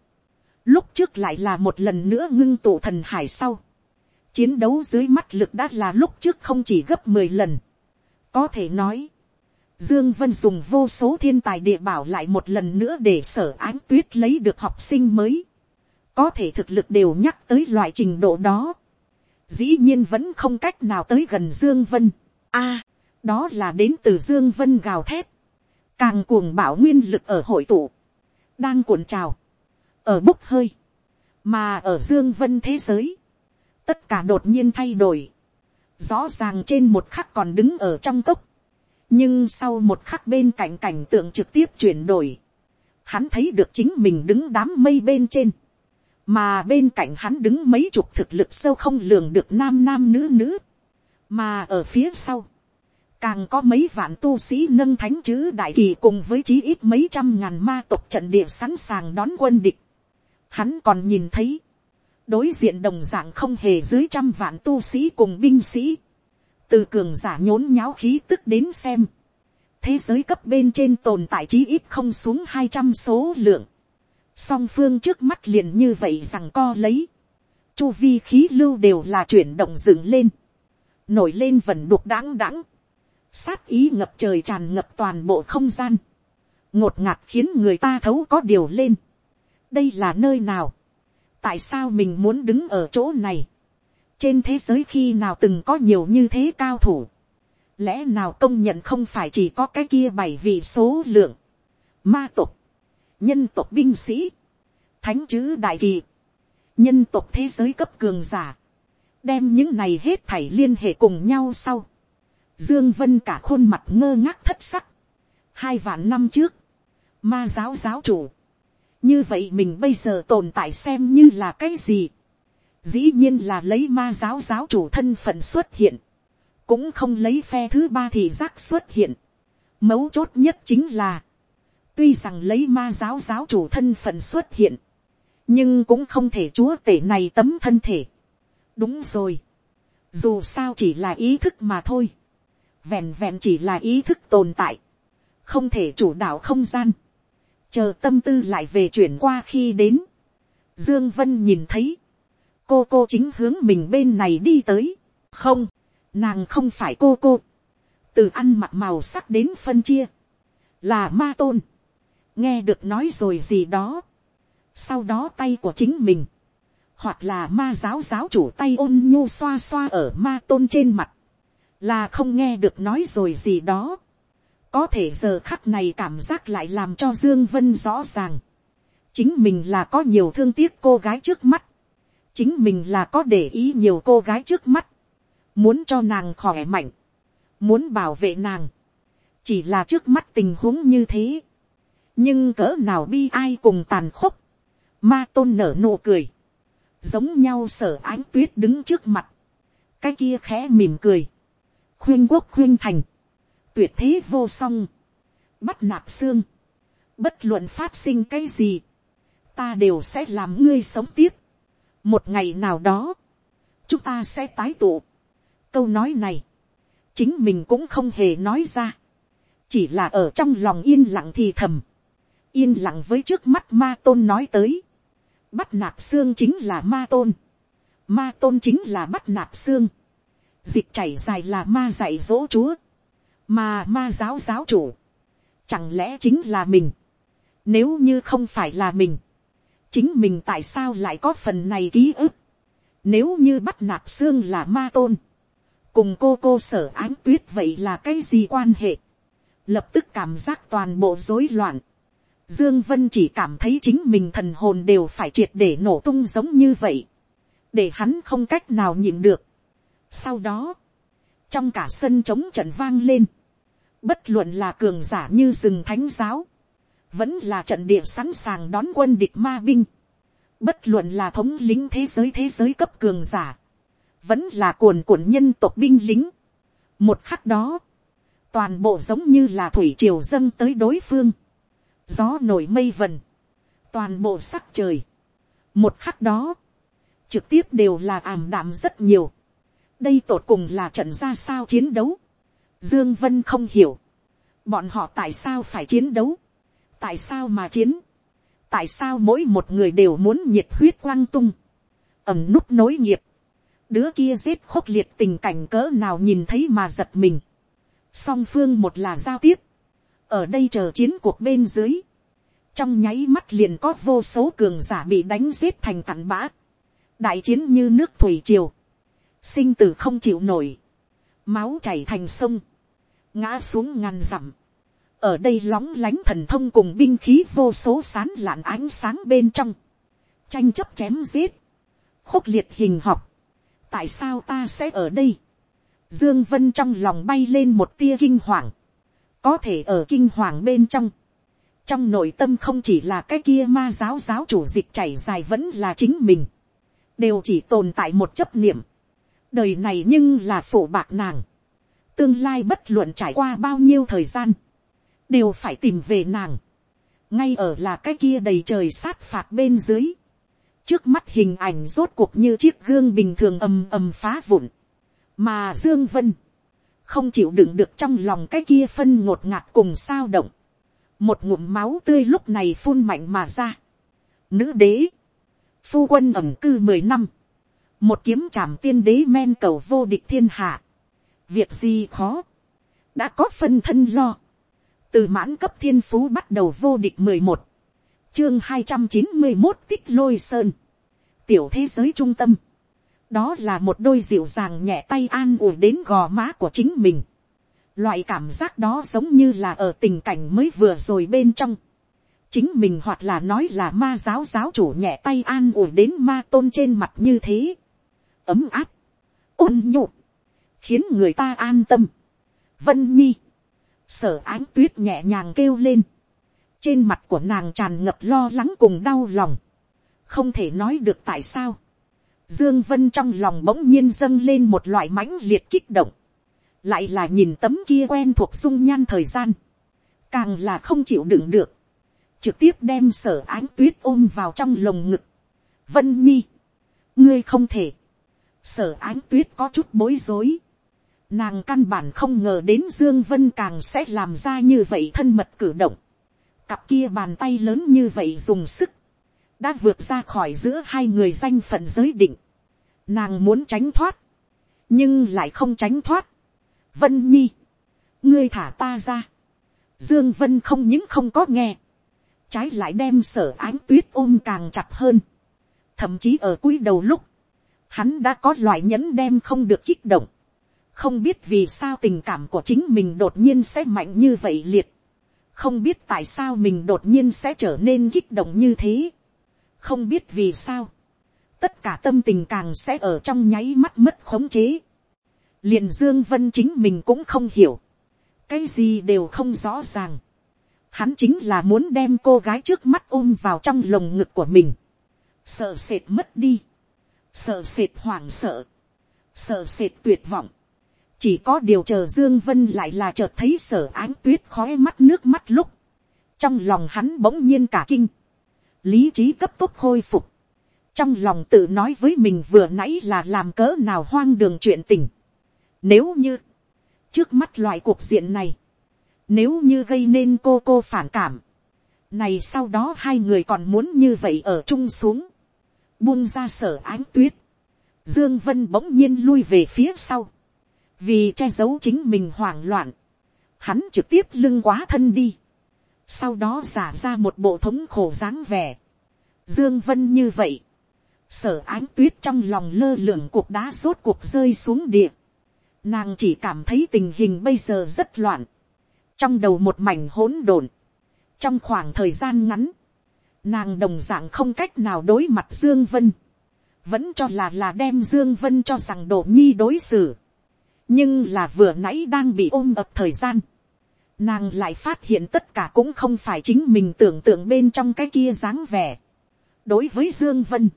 lúc trước lại là một lần nữa ngưng tụ thần hải sau, chiến đấu dưới mắt lực đã là lúc trước không chỉ gấp mười lần, có thể nói, Dương Vân dùng vô số thiên tài địa bảo lại một lần nữa để sở ánh tuyết lấy được học sinh mới. Có thể thực lực đều nhắc tới loại trình độ đó. Dĩ nhiên vẫn không cách nào tới gần Dương Vân. a đó là đến từ Dương Vân gào thét. Càng cuồng bạo nguyên lực ở hội tụ. Đang cuộn trào. Ở bốc hơi. Mà ở Dương Vân thế giới. Tất cả đột nhiên thay đổi. Rõ ràng trên một khắc còn đứng ở trong cốc nhưng sau một khắc bên cạnh cảnh tượng trực tiếp chuyển đổi, hắn thấy được chính mình đứng đám mây bên trên, mà bên cạnh hắn đứng mấy chục thực lực sâu không lường được nam nam nữ nữ, mà ở phía sau, càng có mấy vạn tu sĩ nâng thánh chữ đại kỳ cùng với chí ít mấy trăm ngàn ma tộc trận địa sẵn sàng đón quân địch. Hắn còn nhìn thấy, đối diện đồng dạng không hề dưới trăm vạn tu sĩ cùng binh sĩ, từ cường giả nhốn nháo khí tức đến xem, thế giới cấp bên trên tồn tại chí ít không xuống hai trăm số lượng, song phương trước mắt liền như vậy rằng co lấy, chu vi khí lưu đều là chuyển động dựng lên, nổi lên vần đục đáng đáng, sát ý ngập trời tràn ngập toàn bộ không gian, ngột ngạt khiến người ta thấu có điều lên. đây là nơi nào, tại sao mình muốn đứng ở chỗ này, trên thế giới khi nào từng có nhiều như thế cao thủ, lẽ nào công nhận không phải chỉ có cái kia bảy vị số lượng, ma tộc, nhân tộc binh sĩ, thánh chữ đại kỳ, nhân tộc thế giới cấp cường giả, đem những này hết thảy liên hệ cùng nhau sau, dương vân cả khuôn mặt ngơ ngác thất sắc, hai vạn năm trước, ma giáo giáo chủ, như vậy mình bây giờ tồn tại xem như là cái gì, dĩ nhiên là lấy ma giáo giáo chủ thân phận xuất hiện, cũng không lấy phe thứ ba thì giác xuất hiện. Mấu chốt nhất chính là, tuy rằng lấy ma giáo giáo chủ thân phận xuất hiện, nhưng cũng không thể chúa tể này tấm thân thể. đúng rồi, dù sao chỉ là ý thức mà thôi, vẹn vẹn chỉ là ý thức tồn tại, không thể chủ đạo không gian, chờ tâm tư lại về chuyển qua khi đến, dương vân nhìn thấy, cô cô chính hướng mình bên này đi tới. không, nàng không phải cô cô. từ ăn mặc màu sắc đến phân chia, là ma tôn nghe được nói rồi gì đó. sau đó tay của chính mình, hoặc là ma giáo giáo chủ tay ôn nhu xoa xoa ở ma tôn trên mặt, là không nghe được nói rồi gì đó. có thể giờ khắc này cảm giác lại làm cho dương vân rõ ràng. chính mình là có nhiều thương tiếc cô gái trước mắt. Chính mình là có để ý nhiều cô gái trước mắt, muốn cho nàng khỏe mạnh, muốn bảo vệ nàng, chỉ là trước mắt tình huống như thế, nhưng cỡ nào bi ai cùng tàn khốc, ma tôn nở nụ cười, giống nhau sở ánh tuyết đứng trước mặt, cái kia khẽ mỉm cười, khuyên quốc khuyên thành, tuyệt thế vô song, bắt nạp xương, bất luận phát sinh cái gì, ta đều sẽ làm ngươi sống tiếp, một ngày nào đó, chúng ta sẽ tái tụ. câu nói này, chính mình cũng không hề nói ra, chỉ là ở trong lòng yên lặng thì thầm, yên lặng với trước mắt ma tôn nói tới, bắt nạp xương chính là ma tôn, ma tôn chính là bắt nạp xương, dịch chảy dài là ma dạy dỗ chúa, mà ma giáo giáo chủ, chẳng lẽ chính là mình, Nếu như không phải là mình, chính mình tại sao lại có phần này ký ức. Nếu như bắt nạt xương là ma tôn, cùng cô cô sở ánh tuyết vậy là cái gì quan hệ. Lập tức cảm giác toàn bộ rối loạn. Dương Vân chỉ cảm thấy chính mình thần hồn đều phải triệt để nổ tung giống như vậy. Để hắn không cách nào nhịn được. Sau đó, trong cả sân trống trận vang lên. Bất luận là cường giả như rừng thánh giáo. Vẫn là trận địa sẵn sàng đón quân địch ma binh. Bất luận là thống lính thế giới thế giới cấp cường giả. Vẫn là cuồn cuộn nhân tộc binh lính. Một khắc đó. Toàn bộ giống như là thủy triều dâng tới đối phương. Gió nổi mây vần. Toàn bộ sắc trời. Một khắc đó. Trực tiếp đều là ảm đạm rất nhiều đây tột cùng là trận ra sao chiến đấu. Dương Vân không hiểu. Bọn họ tại sao phải chiến đấu. Tại sao mà chiến. Tại sao mỗi một người đều muốn nhiệt huyết quang tung. ẩm nút nối nghiệp. Đứa kia giết khốc liệt tình cảnh cỡ nào nhìn thấy mà giật mình. Song phương một là giao tiếp. Ở đây chờ chiến cuộc bên dưới. Trong nháy mắt liền có vô số cường giả bị đánh giết thành cặn bã. Đại chiến như nước thủy triều. Sinh tử không chịu nổi, máu chảy thành sông, ngã xuống ngàn dặm, ở đây lóng lánh thần thông cùng binh khí vô số sán lạn ánh sáng bên trong, tranh chấp chém giết, khốc liệt hình học, tại sao ta sẽ ở đây, dương vân trong lòng bay lên một tia kinh hoàng, có thể ở kinh hoàng bên trong, trong nội tâm không chỉ là cái kia ma giáo giáo chủ dịch chảy dài vẫn là chính mình, đều chỉ tồn tại một chấp niệm, đời này nhưng là phổ bạc nàng, tương lai bất luận trải qua bao nhiêu thời gian, đều phải tìm về nàng, ngay ở là cái kia đầy trời sát phạt bên dưới, trước mắt hình ảnh rốt cuộc như chiếc gương bình thường ầm ầm phá vụn, mà dương vân, không chịu đựng được trong lòng cái kia phân ngột ngạt cùng sao động, một ngụm máu tươi lúc này phun mạnh mà ra, nữ đế, phu quân ẩm cư mười năm, một kiếm trảm tiên đế men cầu vô địch thiên hạ, việc gì khó, đã có phân thân lo, từ mãn cấp thiên phú bắt đầu vô địch mười một, chương hai trăm chín mươi một tích lôi sơn, tiểu thế giới trung tâm, đó là một đôi dịu dàng nhẹ tay an ủi đến gò má của chính mình, loại cảm giác đó giống như là ở tình cảnh mới vừa rồi bên trong, chính mình hoặc là nói là ma giáo giáo chủ nhẹ tay an ủi đến ma tôn trên mặt như thế. Ấm áp, ôn nhu, khiến người ta an tâm. Vân nhi, sở ánh tuyết nhẹ nhàng kêu lên, trên mặt của nàng tràn ngập lo lắng cùng đau lòng, không thể nói được tại sao. Dương Vân trong lòng bỗng nhiên dâng lên một loại mãnh liệt kích động, lại là nhìn tấm kia quen thuộc dung nhan thời gian, càng là không chịu đựng được, trực tiếp đem sở ánh tuyết ôm vào trong lồng ngực. Vân nhi, ngươi không thể, sở ánh tuyết có chút bối rối. Nàng căn bản không ngờ đến Dương Vân càng sẽ làm ra như vậy thân mật cử động. Cặp kia bàn tay lớn như vậy dùng sức. Đã vượt ra khỏi giữa hai người danh phận giới định. Nàng muốn tránh thoát. Nhưng lại không tránh thoát. Vân Nhi. Ngươi thả ta ra. Dương Vân không những không có nghe. Trái lại đem sở ánh tuyết ôm càng chặt hơn. Thậm chí ở cuối đầu lúc hắn đã có loại nhẫn đem không được kích động, không biết vì sao tình cảm của chính mình đột nhiên sẽ mạnh như vậy liệt, không biết tại sao mình đột nhiên sẽ trở nên kích động như thế, không biết vì sao, tất cả tâm tình càng sẽ ở trong nháy mắt mất khống chế, liền dương vân chính mình cũng không hiểu, cái gì đều không rõ ràng, hắn chính là muốn đem cô gái trước mắt ôm vào trong lồng ngực của mình, sợ sệt mất đi, sợ sệt hoảng sợ, sợ sệt tuyệt vọng, chỉ có điều chờ dương vân lại là chợt thấy sở ánh tuyết khói mắt nước mắt lúc, trong lòng hắn bỗng nhiên cả kinh, lý trí cấp tốc khôi phục, trong lòng tự nói với mình vừa nãy là làm cỡ nào hoang đường chuyện tình, nếu như, trước mắt loại cuộc diện này, nếu như gây nên cô cô phản cảm, này sau đó hai người còn muốn như vậy ở chung xuống, buông ra sở ánh tuyết, dương vân bỗng nhiên lui về phía sau, vì che giấu chính mình hoảng loạn, hắn trực tiếp lưng quá thân đi, sau đó giả ra một bộ thống khổ dáng vẻ, dương vân như vậy, sở ánh tuyết trong lòng lơ lửng cuộc đá rốt cuộc rơi xuống địa, nàng chỉ cảm thấy tình hình bây giờ rất loạn, trong đầu một mảnh hỗn độn, trong khoảng thời gian ngắn, nàng đồng dạng không cách nào đối mặt dương vân, vẫn cho là là đem dương vân cho rằng độ nhi đối xử, nhưng là vừa nãy đang bị ôm ập thời gian, nàng lại phát hiện tất cả cũng không phải chính mình tưởng tượng bên trong cái kia dáng vẻ. đối với dương vân,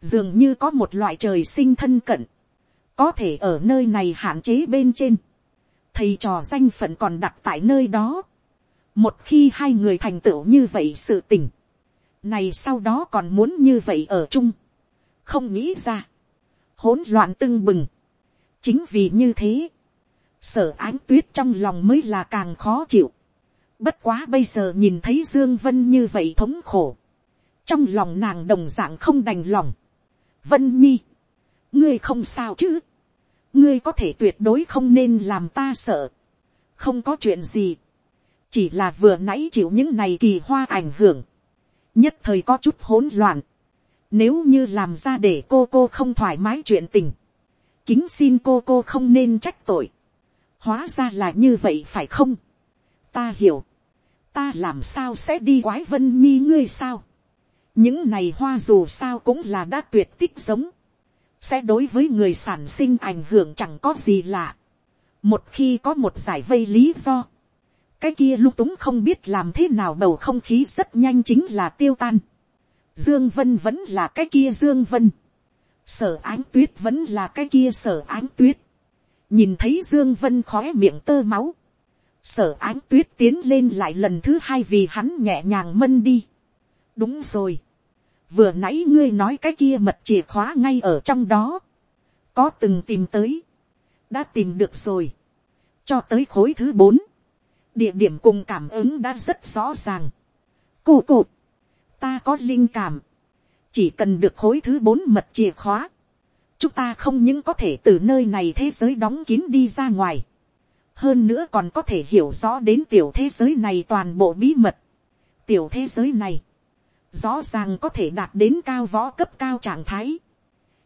dường như có một loại trời sinh thân cận, có thể ở nơi này hạn chế bên trên, thầy trò danh phận còn đặt tại nơi đó. một khi hai người thành tựu như vậy sự tình, này sau đó còn muốn như vậy ở chung, không nghĩ ra, hỗn loạn tưng bừng, chính vì như thế, sở ánh tuyết trong lòng mới là càng khó chịu. Bất quá bây giờ nhìn thấy Dương Vân như vậy thống khổ. Trong lòng nàng đồng dạng không đành lòng. Vân Nhi. Ngươi không sao chứ. Ngươi có thể tuyệt đối không nên làm ta sợ. Không có chuyện gì. Chỉ là vừa nãy chịu những này kỳ hoa ảnh hưởng. Nhất thời có chút hỗn loạn. Nếu như làm ra để cô cô không thoải mái chuyện tình. Kính xin cô cô không nên trách tội hóa ra là như vậy phải không, ta hiểu, ta làm sao sẽ đi quái vân nhi ngươi sao, những này hoa dù sao cũng là đã tuyệt tích giống, sẽ đối với người sản sinh ảnh hưởng chẳng có gì lạ, một khi có một giải vây lý do, cái kia lung túng không biết làm thế nào bầu không khí rất nhanh chính là tiêu tan. Dương Vân vẫn là cái kia Dương Vân. Sở ánh tuyết vẫn là cái kia sở ánh tuyết nhìn thấy dương vân khói miệng tơ máu, sở ánh tuyết tiến lên lại lần thứ hai vì hắn nhẹ nhàng mân đi. đúng rồi, vừa nãy ngươi nói cái kia mật chìa khóa ngay ở trong đó, có từng tìm tới, đã tìm được rồi, cho tới khối thứ bốn, địa điểm cùng cảm ứng đã rất rõ ràng. cô cụ ta có linh cảm, chỉ cần được khối thứ bốn mật chìa khóa, chúng ta không những có thể từ nơi này thế giới đóng kín đi ra ngoài, hơn nữa còn có thể hiểu rõ đến tiểu thế giới này toàn bộ bí mật. tiểu thế giới này, rõ ràng có thể đạt đến cao võ cấp cao trạng thái,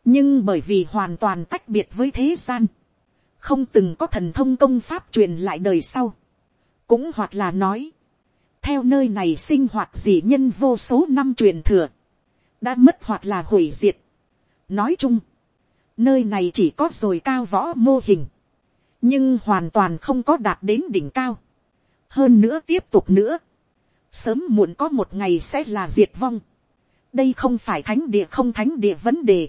nhưng bởi vì hoàn toàn tách biệt với thế gian, không từng có thần thông công pháp truyền lại đời sau, cũng hoặc là nói, theo nơi này sinh hoạt dị nhân vô số năm truyền thừa, đã mất hoặc là hủy diệt. nói chung, Nơi này chỉ có rồi cao võ mô hình. Nhưng hoàn toàn không có đạt đến đỉnh cao. Hơn nữa tiếp tục nữa. Sớm muộn có một ngày sẽ là diệt vong. Đây không phải thánh địa không thánh địa vấn đề.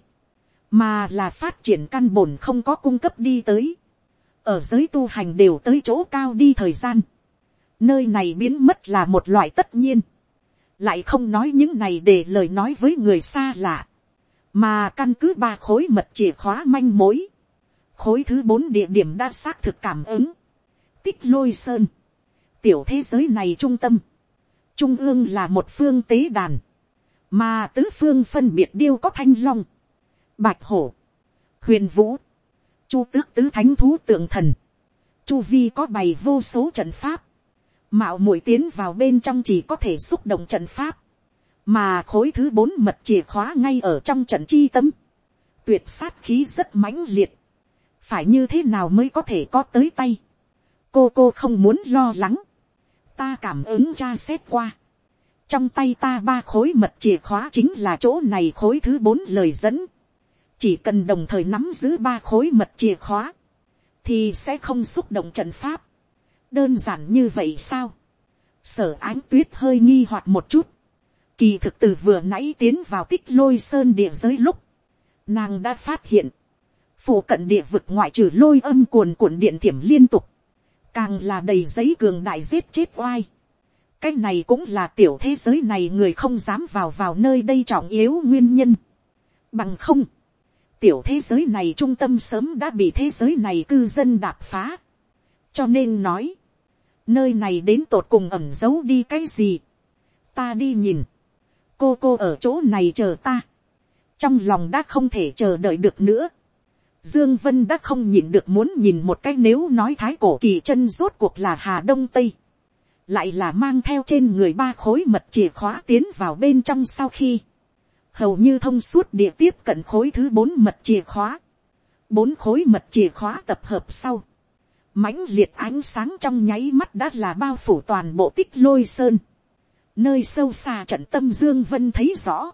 Mà là phát triển căn bổn không có cung cấp đi tới. Ở giới tu hành đều tới chỗ cao đi thời gian. Nơi này biến mất là một loại tất nhiên lại không nói những này để lời nói với người xa lạ mà căn cứ ba khối mật chìa khóa manh mối, khối thứ bốn địa điểm đã xác thực cảm ứng, tích lôi sơn, tiểu thế giới này trung tâm, trung ương là một phương tế đàn, mà tứ phương phân biệt điêu có thanh long, bạch hổ, huyền vũ, chu tước tứ thánh thú tượng thần, chu vi có bày vô số trận pháp, mạo muội tiến vào bên trong chỉ có thể xúc động trận pháp, mà khối thứ bốn mật chìa khóa ngay ở trong trận chi tâm, tuyệt sát khí rất mãnh liệt, phải như thế nào mới có thể có tới tay, cô cô không muốn lo lắng, ta cảm ứng tra xét qua, trong tay ta ba khối mật chìa khóa chính là chỗ này khối thứ bốn lời dẫn, chỉ cần đồng thời nắm giữ ba khối mật chìa khóa, thì sẽ không xúc động trận pháp, đơn giản như vậy sao, sở ánh tuyết hơi nghi hoặc một chút, Kỳ thực từ vừa nãy tiến vào tích lôi sơn địa giới lúc. Nàng đã phát hiện. Phủ cận địa vực ngoại trừ lôi âm cuồn cuộn điện thiểm liên tục. Càng là đầy giấy cường đại giết chết oai. Cái này cũng là tiểu thế giới này người không dám vào vào nơi đây trọng yếu nguyên nhân. Bằng không. Tiểu thế giới này trung tâm sớm đã bị thế giới này cư dân đạp phá. Cho nên nói. Nơi này đến tột cùng ẩm giấu đi cái gì. Ta đi nhìn cô cô ở chỗ này chờ ta, trong lòng đã không thể chờ đợi được nữa. Dương Vân đã không nhìn được muốn nhìn một cái nếu nói thái cổ kỳ chân rốt cuộc là Hà Đông Tây. lại là mang theo trên người ba khối mật chìa khóa tiến vào bên trong sau khi, hầu như thông suốt địa tiếp cận khối thứ bốn mật chìa khóa, bốn khối mật chìa khóa tập hợp sau, mãnh liệt ánh sáng trong nháy mắt đã là bao phủ toàn bộ tích lôi sơn, nơi sâu xa trận tâm dương vân thấy rõ,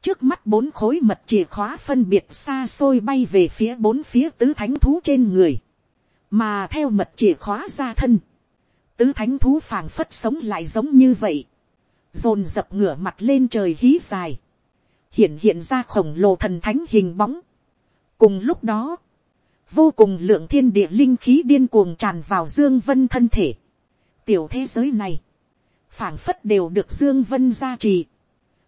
trước mắt bốn khối mật chìa khóa phân biệt xa xôi bay về phía bốn phía tứ thánh thú trên người, mà theo mật chìa khóa ra thân, tứ thánh thú phảng phất sống lại giống như vậy, dồn dập ngửa mặt lên trời hí dài, hiện hiện ra khổng lồ thần thánh hình bóng. cùng lúc đó, vô cùng lượng thiên địa linh khí điên cuồng tràn vào dương vân thân thể. tiểu thế giới này, phảng phất đều được dương vân gia trì.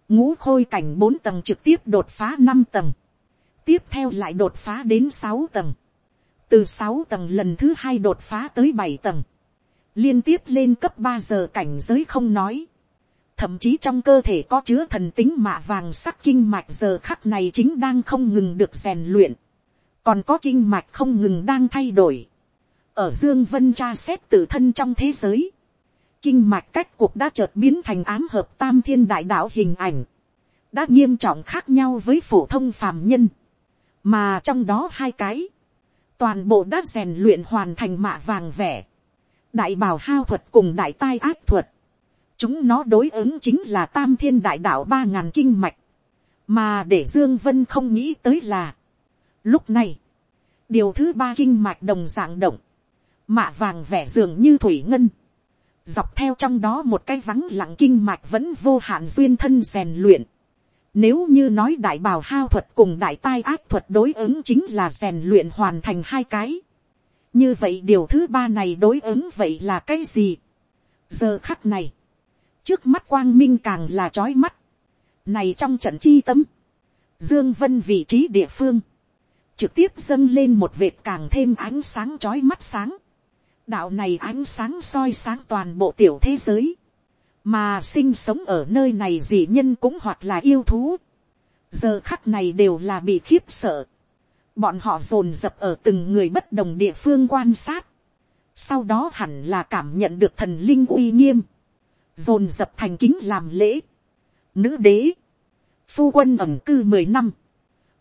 ngũ khôi cảnh bốn tầng trực tiếp đột phá năm tầng, tiếp theo lại đột phá đến sáu tầng, từ sáu tầng lần thứ hai đột phá tới bảy tầng, liên tiếp lên cấp ba giờ cảnh giới không nói, thậm chí trong cơ thể có chứa thần tính mạ vàng sắc kinh mạch giờ khắc này chính đang không ngừng được rèn luyện, còn có kinh mạch không ngừng đang thay đổi, ở dương vân tra xét tự thân trong thế giới, kinh mạch cách cuộc đã chợt biến thành ám hợp tam thiên đại đạo hình ảnh, đã nghiêm trọng khác nhau với phổ thông phàm nhân, mà trong đó hai cái, toàn bộ đã rèn luyện hoàn thành mạ vàng vẻ, đại bảo hao thuật cùng đại tai ác thuật, chúng nó đối ứng chính là tam thiên đại đạo ba ngàn kinh mạch, mà để dương vân không nghĩ tới là, lúc này, điều thứ ba kinh mạch đồng dạng động, mạ vàng vẻ dường như thủy ngân, dọc theo trong đó một cái vắng lặng kinh mạch vẫn vô hạn duyên thân rèn luyện. Nếu như nói đại bào hao thuật cùng đại tai ác thuật đối ứng chính là rèn luyện hoàn thành hai cái. Như vậy điều thứ ba này đối ứng vậy là cái gì? Giờ khắc này, trước mắt quang minh càng là trói mắt. Này trong trận chi tâm, Dương Vân vị trí địa phương, trực tiếp dâng lên một vệt càng thêm ánh sáng trói mắt sáng đạo này ánh sáng soi sáng toàn bộ tiểu thế giới, mà sinh sống ở nơi này dị nhân cũng hoặc là yêu thú, giờ khắc này đều là bị khiếp sợ, bọn họ dồn dập ở từng người bất đồng địa phương quan sát, sau đó hẳn là cảm nhận được thần linh uy nghiêm, dồn dập thành kính làm lễ, nữ đế, phu quân ẩm cư mười năm,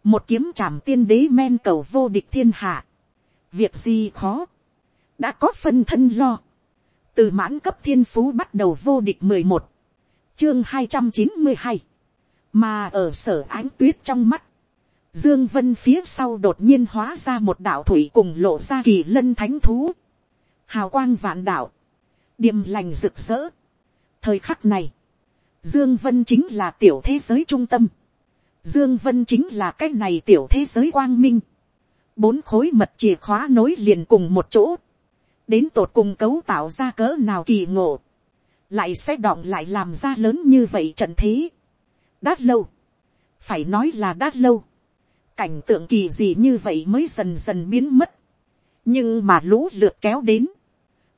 một kiếm trảm tiên đế men cầu vô địch thiên hạ, việc gì khó, đã có phân thân lo, từ mãn cấp thiên phú bắt đầu vô địch mười một, chương hai trăm chín mươi hai, mà ở sở ánh tuyết trong mắt, dương vân phía sau đột nhiên hóa ra một đạo thủy cùng lộ ra kỳ lân thánh thú, hào quang vạn đạo, điềm lành rực rỡ. thời khắc này, dương vân chính là tiểu thế giới trung tâm, dương vân chính là cái này tiểu thế giới quang minh, bốn khối mật chìa khóa nối liền cùng một chỗ, đến tột cùng cấu tạo ra cỡ nào kỳ ngộ, lại sẽ đọng lại làm ra lớn như vậy trận thế. đã lâu, phải nói là đã lâu, cảnh tượng kỳ gì như vậy mới dần dần biến mất, nhưng mà lũ lượt kéo đến,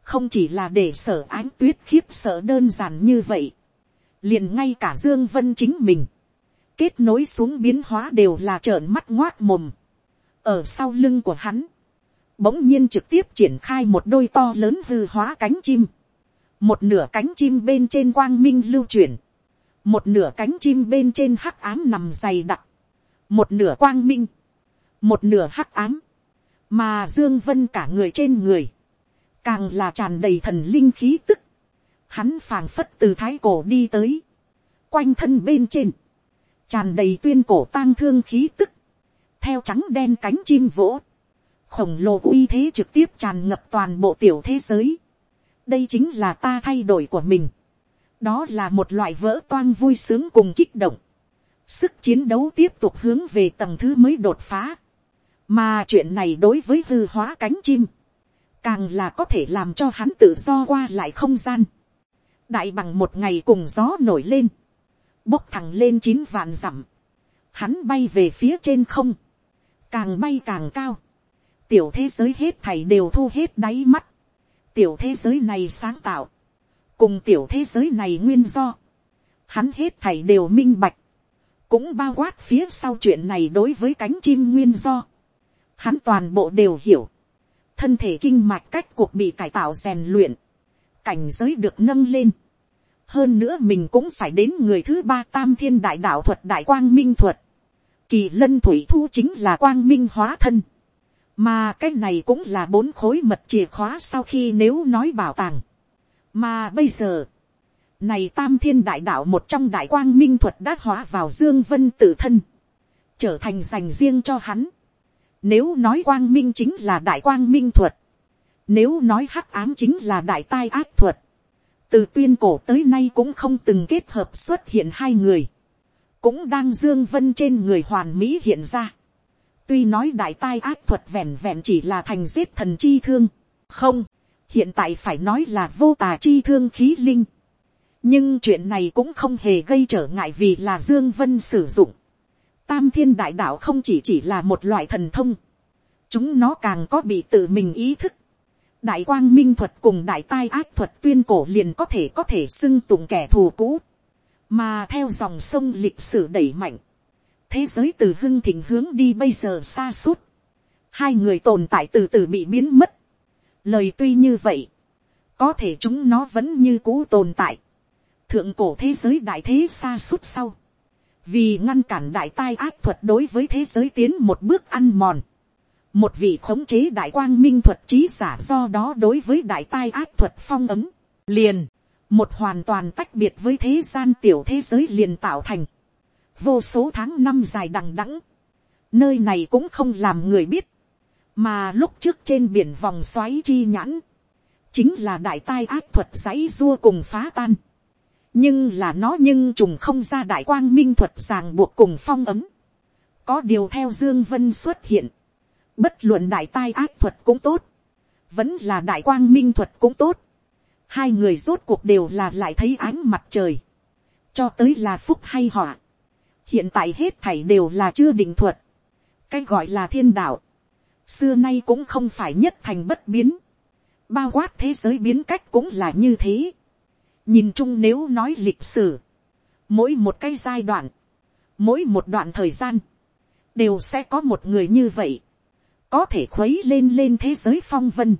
không chỉ là để sở ánh tuyết khiếp sợ đơn giản như vậy, liền ngay cả dương vân chính mình, kết nối xuống biến hóa đều là trợn mắt ngoác mồm, ở sau lưng của hắn, bỗng nhiên trực tiếp triển khai một đôi to lớn hư hóa cánh chim, một nửa cánh chim bên trên quang minh lưu chuyển, một nửa cánh chim bên trên hắc ám nằm dày đặc, một nửa quang minh, một nửa hắc ám, mà dương vân cả người trên người, càng là tràn đầy thần linh khí tức, hắn phảng phất từ thái cổ đi tới, quanh thân bên trên, tràn đầy tuyên cổ tang thương khí tức, theo trắng đen cánh chim vỗ, khổng lồ uy thế trực tiếp tràn ngập toàn bộ tiểu thế giới. đây chính là ta thay đổi của mình. đó là một loại vỡ toang vui sướng cùng kích động. sức chiến đấu tiếp tục hướng về tầng thứ mới đột phá. mà chuyện này đối với hư hóa cánh chim, càng là có thể làm cho hắn tự do qua lại không gian. đại bằng một ngày cùng gió nổi lên, bốc thẳng lên chín vạn dặm, hắn bay về phía trên không, càng bay càng cao, tiểu thế giới hết thảy đều thu hết đáy mắt, tiểu thế giới này sáng tạo, cùng tiểu thế giới này nguyên do, hắn hết thảy đều minh bạch, cũng bao quát phía sau chuyện này đối với cánh chim nguyên do, hắn toàn bộ đều hiểu, thân thể kinh mạch cách cuộc bị cải tạo rèn luyện, cảnh giới được nâng lên. hơn nữa mình cũng phải đến người thứ ba tam thiên đại đạo thuật đại quang minh thuật. kỳ lân thủy thu chính là quang minh hóa thân mà cái này cũng là bốn khối mật chìa khóa sau khi nếu nói bảo tàng. mà bây giờ, này tam thiên đại đạo một trong đại quang minh thuật đã hóa vào dương vân tự thân. Trở thành dành riêng cho hắn. Nếu nói quang minh chính là đại quang minh thuật. Nếu nói hắc ám chính là đại tai ác thuật. Từ tuyên cổ tới nay cũng không từng kết hợp xuất hiện hai người. Cũng đang dương vân trên người hoàn mỹ hiện ra. Tuy nói đại tai ác thuật vẹn vẹn chỉ là thành giết thần chi thương. Không, hiện tại phải nói là vô tà chi thương khí linh nhưng chuyện này cũng không hề gây trở ngại vì là dương vân sử dụng. tam thiên đại đạo không chỉ chỉ là một loại thần thông, chúng nó càng có bị tự mình ý thức. đại quang minh thuật cùng đại tai ác thuật tuyên cổ liền có thể có thể xưng tụng kẻ thù cũ, mà theo dòng sông lịch sử đẩy mạnh, thế giới từ hưng thịnh hướng đi bây giờ xa suốt, hai người tồn tại từ từ bị biến mất. lời tuy như vậy, có thể chúng nó vẫn như cũ tồn tại. Thượng cổ thế giới đại thế xa suốt sau, vì ngăn cản đại tai ác thuật đối với thế giới tiến một bước ăn mòn, một vị khống chế đại quang minh thuật trí giả do đó đối với đại tai ác thuật phong ấm, liền, một hoàn toàn tách biệt với thế gian tiểu thế giới liền tạo thành, vô số tháng năm dài đằng đẵng, nơi này cũng không làm người biết, mà lúc trước trên biển vòng xoáy chi nhãn, chính là đại tai ác thuật giấy dua cùng phá tan, nhưng là nó nhưng trùng không ra đại quang minh thuật ràng buộc cùng phong ấm. có điều theo dương vân xuất hiện, bất luận đại tai ác thuật cũng tốt, vẫn là đại quang minh thuật cũng tốt, hai người rốt cuộc đều là lại thấy ánh mặt trời, cho tới là phúc hay họa hiện tại hết thảy đều là chưa định thuật, cái gọi là thiên đạo, xưa nay cũng không phải nhất thành bất biến, bao quát thế giới biến cách cũng là như thế. Nhìn chung nếu nói lịch sử, mỗi một cái giai đoạn, mỗi một đoạn thời gian, đều sẽ có một người như vậy, có thể khuấy lên lên thế giới phong vân,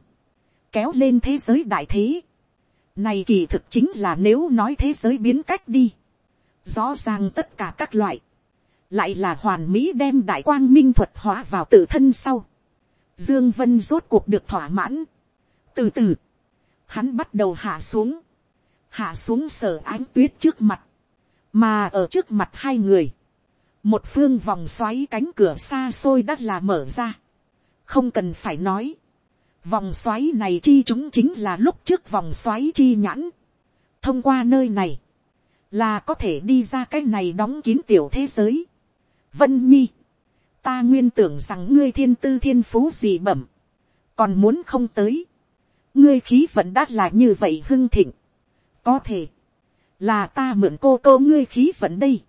kéo lên thế giới đại thế. Này kỳ thực chính là nếu nói thế giới biến cách đi, rõ ràng tất cả các loại, lại là hoàn mỹ đem đại quang minh thuật hóa vào tự thân sau. Dương Vân rốt cuộc được thỏa mãn. Từ từ, hắn bắt đầu hạ xuống. Hạ xuống sở ánh tuyết trước mặt, mà ở trước mặt hai người, một phương vòng xoáy cánh cửa xa xôi đã là mở ra, không cần phải nói, vòng xoáy này chi chúng chính là lúc trước vòng xoáy chi nhãn, thông qua nơi này, là có thể đi ra cái này đóng kín tiểu thế giới. Vân nhi, ta nguyên tưởng rằng ngươi thiên tư thiên phú gì bẩm, còn muốn không tới, ngươi khí vẫn đắt là như vậy hưng thịnh, có thể, là ta mượn cô cô ngươi khí vận đây.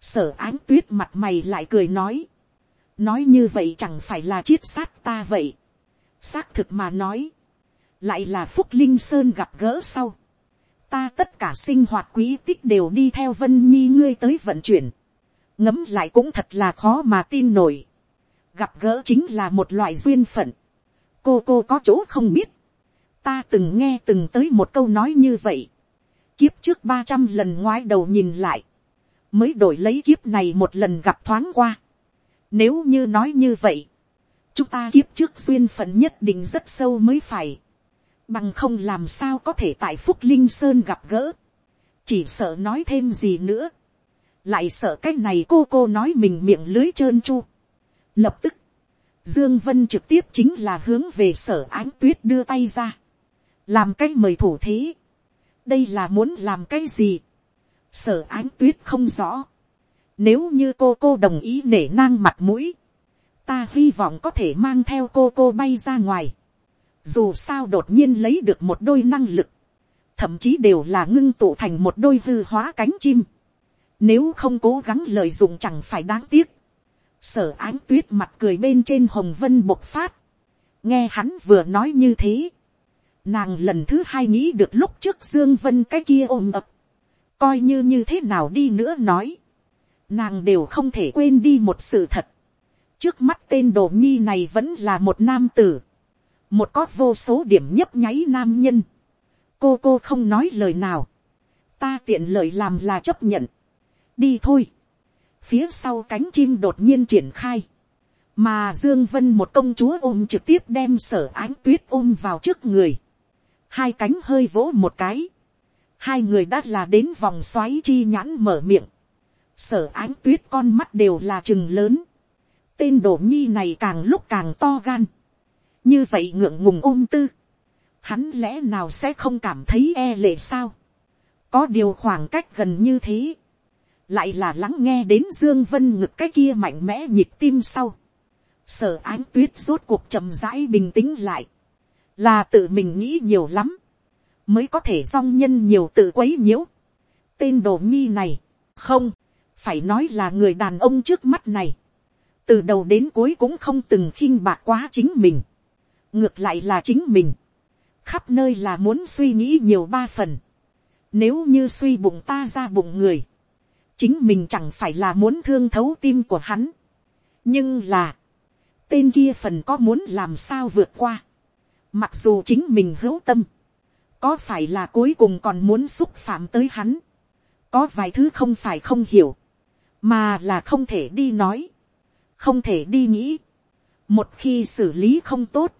sở ánh tuyết mặt mày lại cười nói, nói như vậy chẳng phải là chiết sát ta vậy. xác thực mà nói, lại là phúc linh sơn gặp gỡ sau ta tất cả sinh hoạt quý tích đều đi theo vân nhi ngươi tới vận chuyển. ngấm lại cũng thật là khó mà tin nổi. gặp gỡ chính là một loại duyên phận. cô cô có chỗ không biết. ta từng nghe từng tới một câu nói như vậy kiếp trước ba trăm lần ngoái đầu nhìn lại, mới đổi lấy kiếp này một lần gặp thoáng qua. Nếu như nói như vậy, chúng ta kiếp trước duyên phận nhất định rất sâu mới phải. Bằng không làm sao có thể tại Phúc Linh Sơn gặp gỡ. Chỉ sợ nói thêm gì nữa. Lại sợ cái này cô cô nói mình miệng lưới trơn chu. Lập tức, Dương Vân trực tiếp chính là hướng về sở ánh tuyết đưa tay ra. Làm cái mời thủ thế đây là muốn làm cái gì, sở ánh tuyết không rõ, nếu như cô cô đồng ý nể nang mặt mũi, ta hy vọng có thể mang theo cô cô bay ra ngoài, dù sao đột nhiên lấy được một đôi năng lực, thậm chí đều là ngưng tụ thành một đôi hư hóa cánh chim, nếu không cố gắng lợi dụng chẳng phải đáng tiếc, sở ánh tuyết mặt cười bên trên hồng vân bộc phát, nghe hắn vừa nói như thế, Nàng lần thứ hai nghĩ được lúc trước Dương Vân cái kia ôm ập. Coi như như thế nào đi nữa nói. Nàng đều không thể quên đi một sự thật. Trước mắt tên đồ nhi này vẫn là một nam tử. Một có vô số điểm nhấp nháy nam nhân. cô cô không nói lời nào, ta tiện lợi làm là chấp nhận, đi thôi, phía sau cánh chim đột nhiên triển khai, mà dương vân một công chúa ôm trực tiếp đem sở ánh tuyết ôm vào trước người, hai cánh hơi vỗ một cái, hai người đã là đến vòng xoáy chi nhãn mở miệng, sở ánh tuyết con mắt đều là chừng lớn, tên đổ nhi này càng lúc càng to gan, như vậy ngượng ngùng ôm tư, hắn lẽ nào sẽ không cảm thấy e lệ sao, có điều khoảng cách gần như thế, lại là lắng nghe đến dương vân ngực cái kia mạnh mẽ nhịp tim sau, sở ánh tuyết rốt cuộc chậm rãi bình tĩnh lại, là tự mình nghĩ nhiều lắm, mới có thể song nhân nhiều tự quấy nhiễu. tên đồ nhi này, không, phải nói là người đàn ông trước mắt này, từ đầu đến cuối cũng không từng khinh bạc quá chính mình, ngược lại là chính mình, khắp nơi là muốn suy nghĩ nhiều ba phần, nếu như suy bụng ta ra bụng người, chính mình chẳng phải là muốn thương thấu tim của hắn, nhưng là, tên kia phần có muốn làm sao vượt qua, mặc dù chính mình hữu tâm, có phải là cuối cùng còn muốn xúc phạm tới hắn, có vài thứ không phải không hiểu, mà là không thể đi nói, không thể đi nghĩ, một khi xử lý không tốt,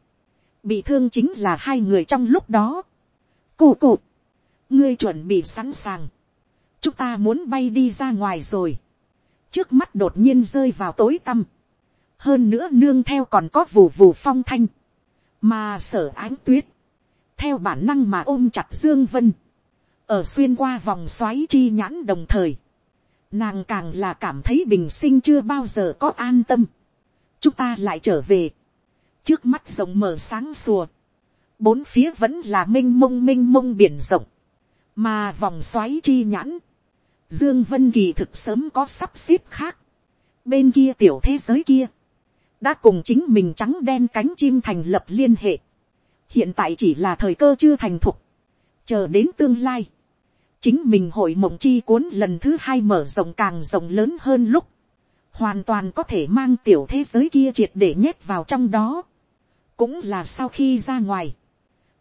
bị thương chính là hai người trong lúc đó. Cụ cụ, ngươi chuẩn bị sẵn sàng, chúng ta muốn bay đi ra ngoài rồi, trước mắt đột nhiên rơi vào tối tăm, hơn nữa nương theo còn có vù vù phong thanh, mà sở ánh tuyết, theo bản năng mà ôm chặt dương vân, ở xuyên qua vòng xoáy chi nhãn đồng thời, nàng càng là cảm thấy bình sinh chưa bao giờ có an tâm. chúng ta lại trở về, trước mắt rộng mở sáng sùa, bốn phía vẫn là m i n h mông m i n h mông biển rộng, mà vòng xoáy chi nhãn, dương vân kỳ thực sớm có sắp xếp khác, bên kia tiểu thế giới kia, đã cùng chính mình trắng đen cánh chim thành lập liên hệ, hiện tại chỉ là thời cơ chưa thành thục, chờ đến tương lai, chính mình hội mộng chi cuốn lần thứ hai mở rộng càng rộng lớn hơn lúc, hoàn toàn có thể mang tiểu thế giới kia triệt để nhét vào trong đó cũng là sau khi ra ngoài,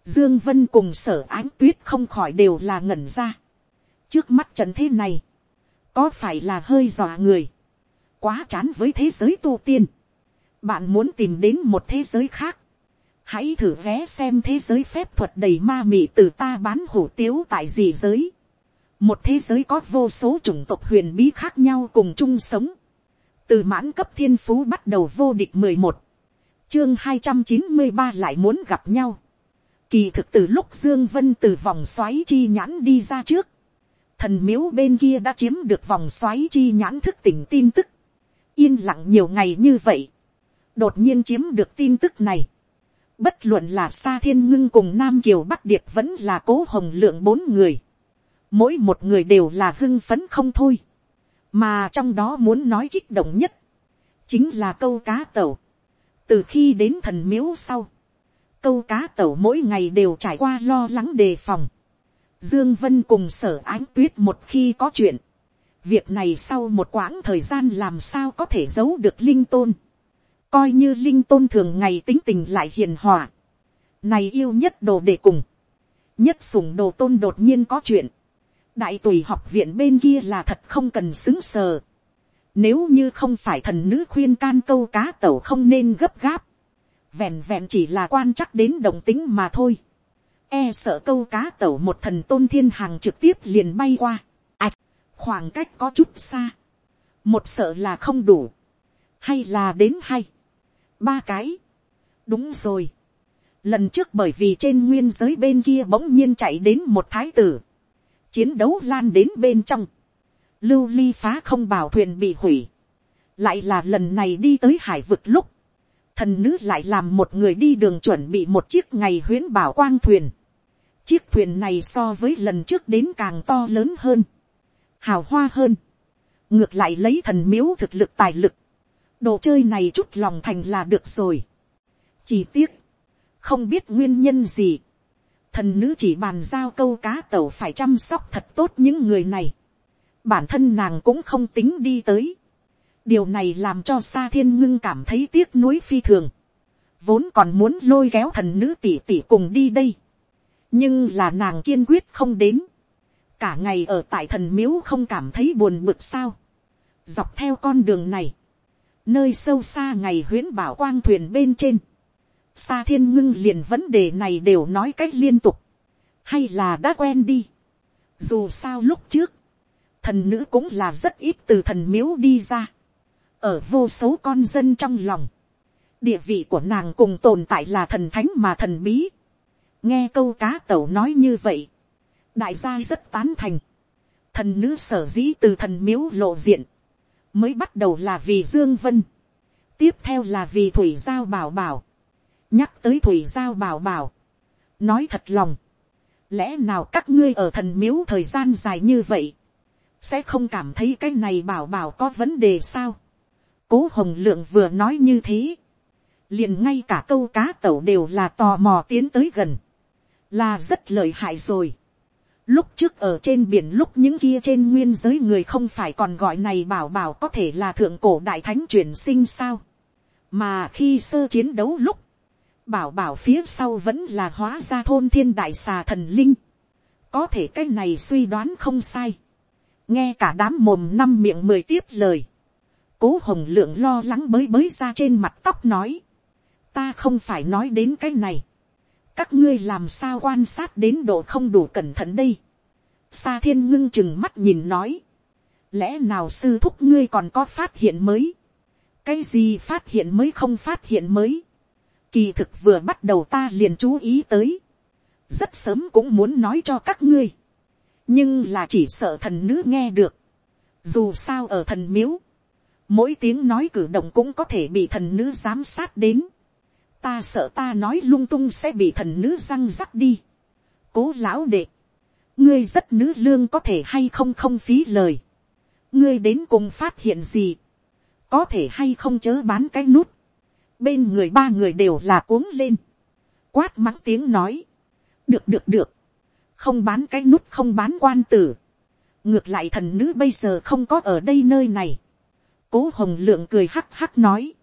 dương vân cùng sở ánh tuyết không khỏi đều là ngẩn ra. trước mắt trận thế này, có phải là hơi dọa người, quá chán với thế giới tu tiên. bạn muốn tìm đến một thế giới khác, hãy thử vé xem thế giới phép thuật đầy ma mị từ ta bán hủ tiếu tại gì giới. Một thế giới có vô số chủng tộc huyền bí khác nhau cùng chung sống, từ mãn cấp thiên phú bắt đầu vô địch mười một, chương hai trăm chín mươi ba lại muốn gặp nhau, kỳ thực từ lúc dương vân từ vòng xoáy chi nhãn đi ra trước, thần miếu bên kia đã chiếm được vòng xoáy chi nhãn thức tỉnh tin tức, yên lặng nhiều ngày như vậy, đột nhiên chiếm được tin tức này, bất luận là sa thiên ngưng cùng nam kiều bắc điệp vẫn là cố hồng lượng bốn người, mỗi một người đều là hưng phấn không thôi, mà trong đó muốn nói kích động nhất, chính là câu cá tẩu từ khi đến thần miếu sau, câu cá tẩu mỗi ngày đều trải qua lo lắng đề phòng. Dương Vân cùng sở ánh tuyết một khi có chuyện, việc này sau một quãng thời gian làm sao có thể giấu được linh tôn. coi như linh tôn thường ngày tính tình lại hiền hòa. này yêu nhất đồ để cùng, nhất sủng đồ tôn đột nhiên có chuyện đại tùy học viện bên kia là thật không cần xứng sờ. Nếu như không phải thần nữ khuyên can câu cá tẩu không nên gấp gáp. Vẹn vẹn chỉ là quan chắc đến đồng tính mà thôi. E sợ câu cá tẩu một thần tôn thiên hàng trực tiếp liền bay qua. Ảch, khoảng cách có chút xa. Một sợ là không đủ. Hay là đến hay. Ba cái. Đúng rồi. Lần trước bởi vì trên nguyên giới bên kia bỗng nhiên chạy đến một thái tử chiến đấu lan đến bên trong, lưu ly phá không bảo thuyền bị hủy, lại là lần này đi tới hải vực lúc, thần nữ lại làm một người đi đường chuẩn bị một chiếc ngày huyến bảo quang thuyền, chiếc thuyền này so với lần trước đến càng to lớn hơn, hào hoa hơn, ngược lại lấy thần miếu thực lực tài lực, đồ chơi này chút lòng thành là được rồi. chỉ tiếc, không biết nguyên nhân gì, thần nữ chỉ bàn giao câu cá tàu phải chăm sóc thật tốt những người này bản thân nàng cũng không tính đi tới. điều này làm cho sa thiên ngưng cảm thấy tiếc nuối phi thường. vốn còn muốn lôi kéo thần nữ tỉ tỉ cùng đi đây. nhưng là nàng kiên quyết không đến, cả ngày ở tại thần miếu không cảm thấy buồn bực sao, dọc theo con đường này, nơi sâu xa ngày huyễn bảo quang thuyền bên trên, Sa thiên ngưng liền vấn đề này đều nói cách liên tục, hay là đã quen đi. Dù sao lúc trước, thần nữ cũng là rất ít từ thần miếu đi ra, ở vô số con dân trong lòng, địa vị của nàng cùng tồn tại là thần thánh mà thần bí. nghe câu cá tẩu nói như vậy, đại gia rất tán thành, thần nữ sở dĩ từ thần miếu lộ diện, mới bắt đầu là vì dương vân, tiếp theo là vì thủy giao bảo bảo, nhắc tới thủy giao bảo bảo, nói thật lòng, lẽ nào các ngươi ở thần miếu thời gian dài như vậy, sẽ không cảm thấy cái này bảo bảo có vấn đề sao. cố hồng lượng vừa nói như thế, liền ngay cả câu cá tẩu đều là tò mò tiến tới gần, là rất lợi hại rồi. Lúc trước ở trên biển lúc những kia trên nguyên giới người không phải còn gọi này bảo bảo có thể là thượng cổ đại thánh chuyển sinh sao. Mà khi sơ chiến đấu lúc, bảo bảo phía sau vẫn là hóa ra thôn thiên đại xà thần linh. Có thể cái này suy đoán không sai. Nghe cả đám mồm năm miệng mười tiếp lời. Cố hồng lượng lo lắng bới bới ra trên mặt tóc nói. Ta không phải nói đến cái này. Các ngươi làm sao quan sát đến độ không đủ cẩn thận đây. Sa thiên ngưng chừng mắt nhìn nói. Lẽ nào sư thúc ngươi còn có phát hiện mới? Cái gì phát hiện mới không phát hiện mới? Kỳ thực vừa bắt đầu ta liền chú ý tới. Rất sớm cũng muốn nói cho các ngươi. Nhưng là chỉ sợ thần nữ nghe được. Dù sao ở thần miếu. Mỗi tiếng nói cử động cũng có thể bị thần nữ giám sát đến. Ta sợ ta nói lung tung sẽ bị thần nữ răng rắc đi. Cố lão đệ. Ngươi rất nữ lương có thể hay không không phí lời. Ngươi đến cùng phát hiện gì. Có thể hay không chớ bán cái nút bên người ba người đều là cuống lên, quát mắng tiếng nói, được được được, không bán cái nút không bán quan tử, ngược lại thần nữ bây giờ không có ở đây nơi này, cố hồng lượng cười hắc hắc nói,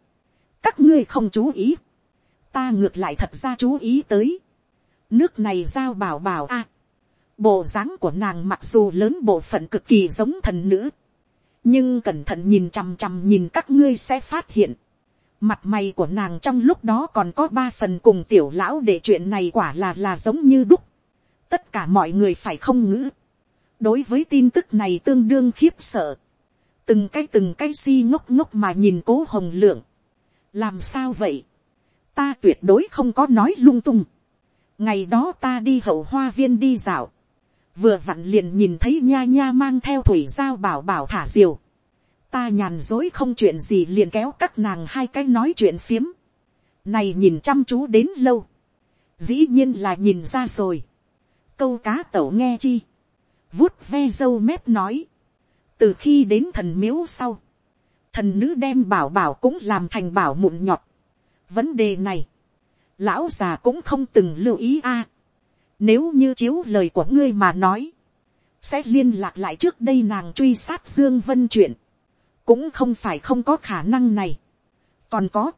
các ngươi không chú ý, ta ngược lại thật ra chú ý tới, nước này giao bảo bảo a, bộ dáng của nàng mặc dù lớn bộ phận cực kỳ giống thần nữ, nhưng cẩn thận nhìn chằm chằm nhìn các ngươi sẽ phát hiện, Mặt mày của nàng trong lúc đó còn có ba phần cùng tiểu lão để chuyện này quả là là giống như đúc. Tất cả mọi người phải không ngữ. Đối với tin tức này tương đương khiếp sợ. Từng cái từng cái si ngốc ngốc mà nhìn cố hồng lượng. Làm sao vậy? Ta tuyệt đối không có nói lung tung. Ngày đó ta đi hậu hoa viên đi dạo. Vừa vặn liền nhìn thấy nha nha mang theo thủy giao bảo bảo thả diều ta nhàn dối không chuyện gì liền kéo các nàng hai cái nói chuyện phiếm. này nhìn chăm chú đến lâu. dĩ nhiên là nhìn ra rồi câu cá tẩu nghe chi. vuốt ve dâu mép nói. từ khi đến thần miếu sau. thần nữ đem bảo bảo cũng làm thành bảo mụn nhọt. vấn đề này. lão già cũng không từng lưu ý a. nếu như chiếu lời của ngươi mà nói sẽ liên lạc lại trước đây nàng truy sát dương vân chuyện cũng không phải không có khả năng này. còn có,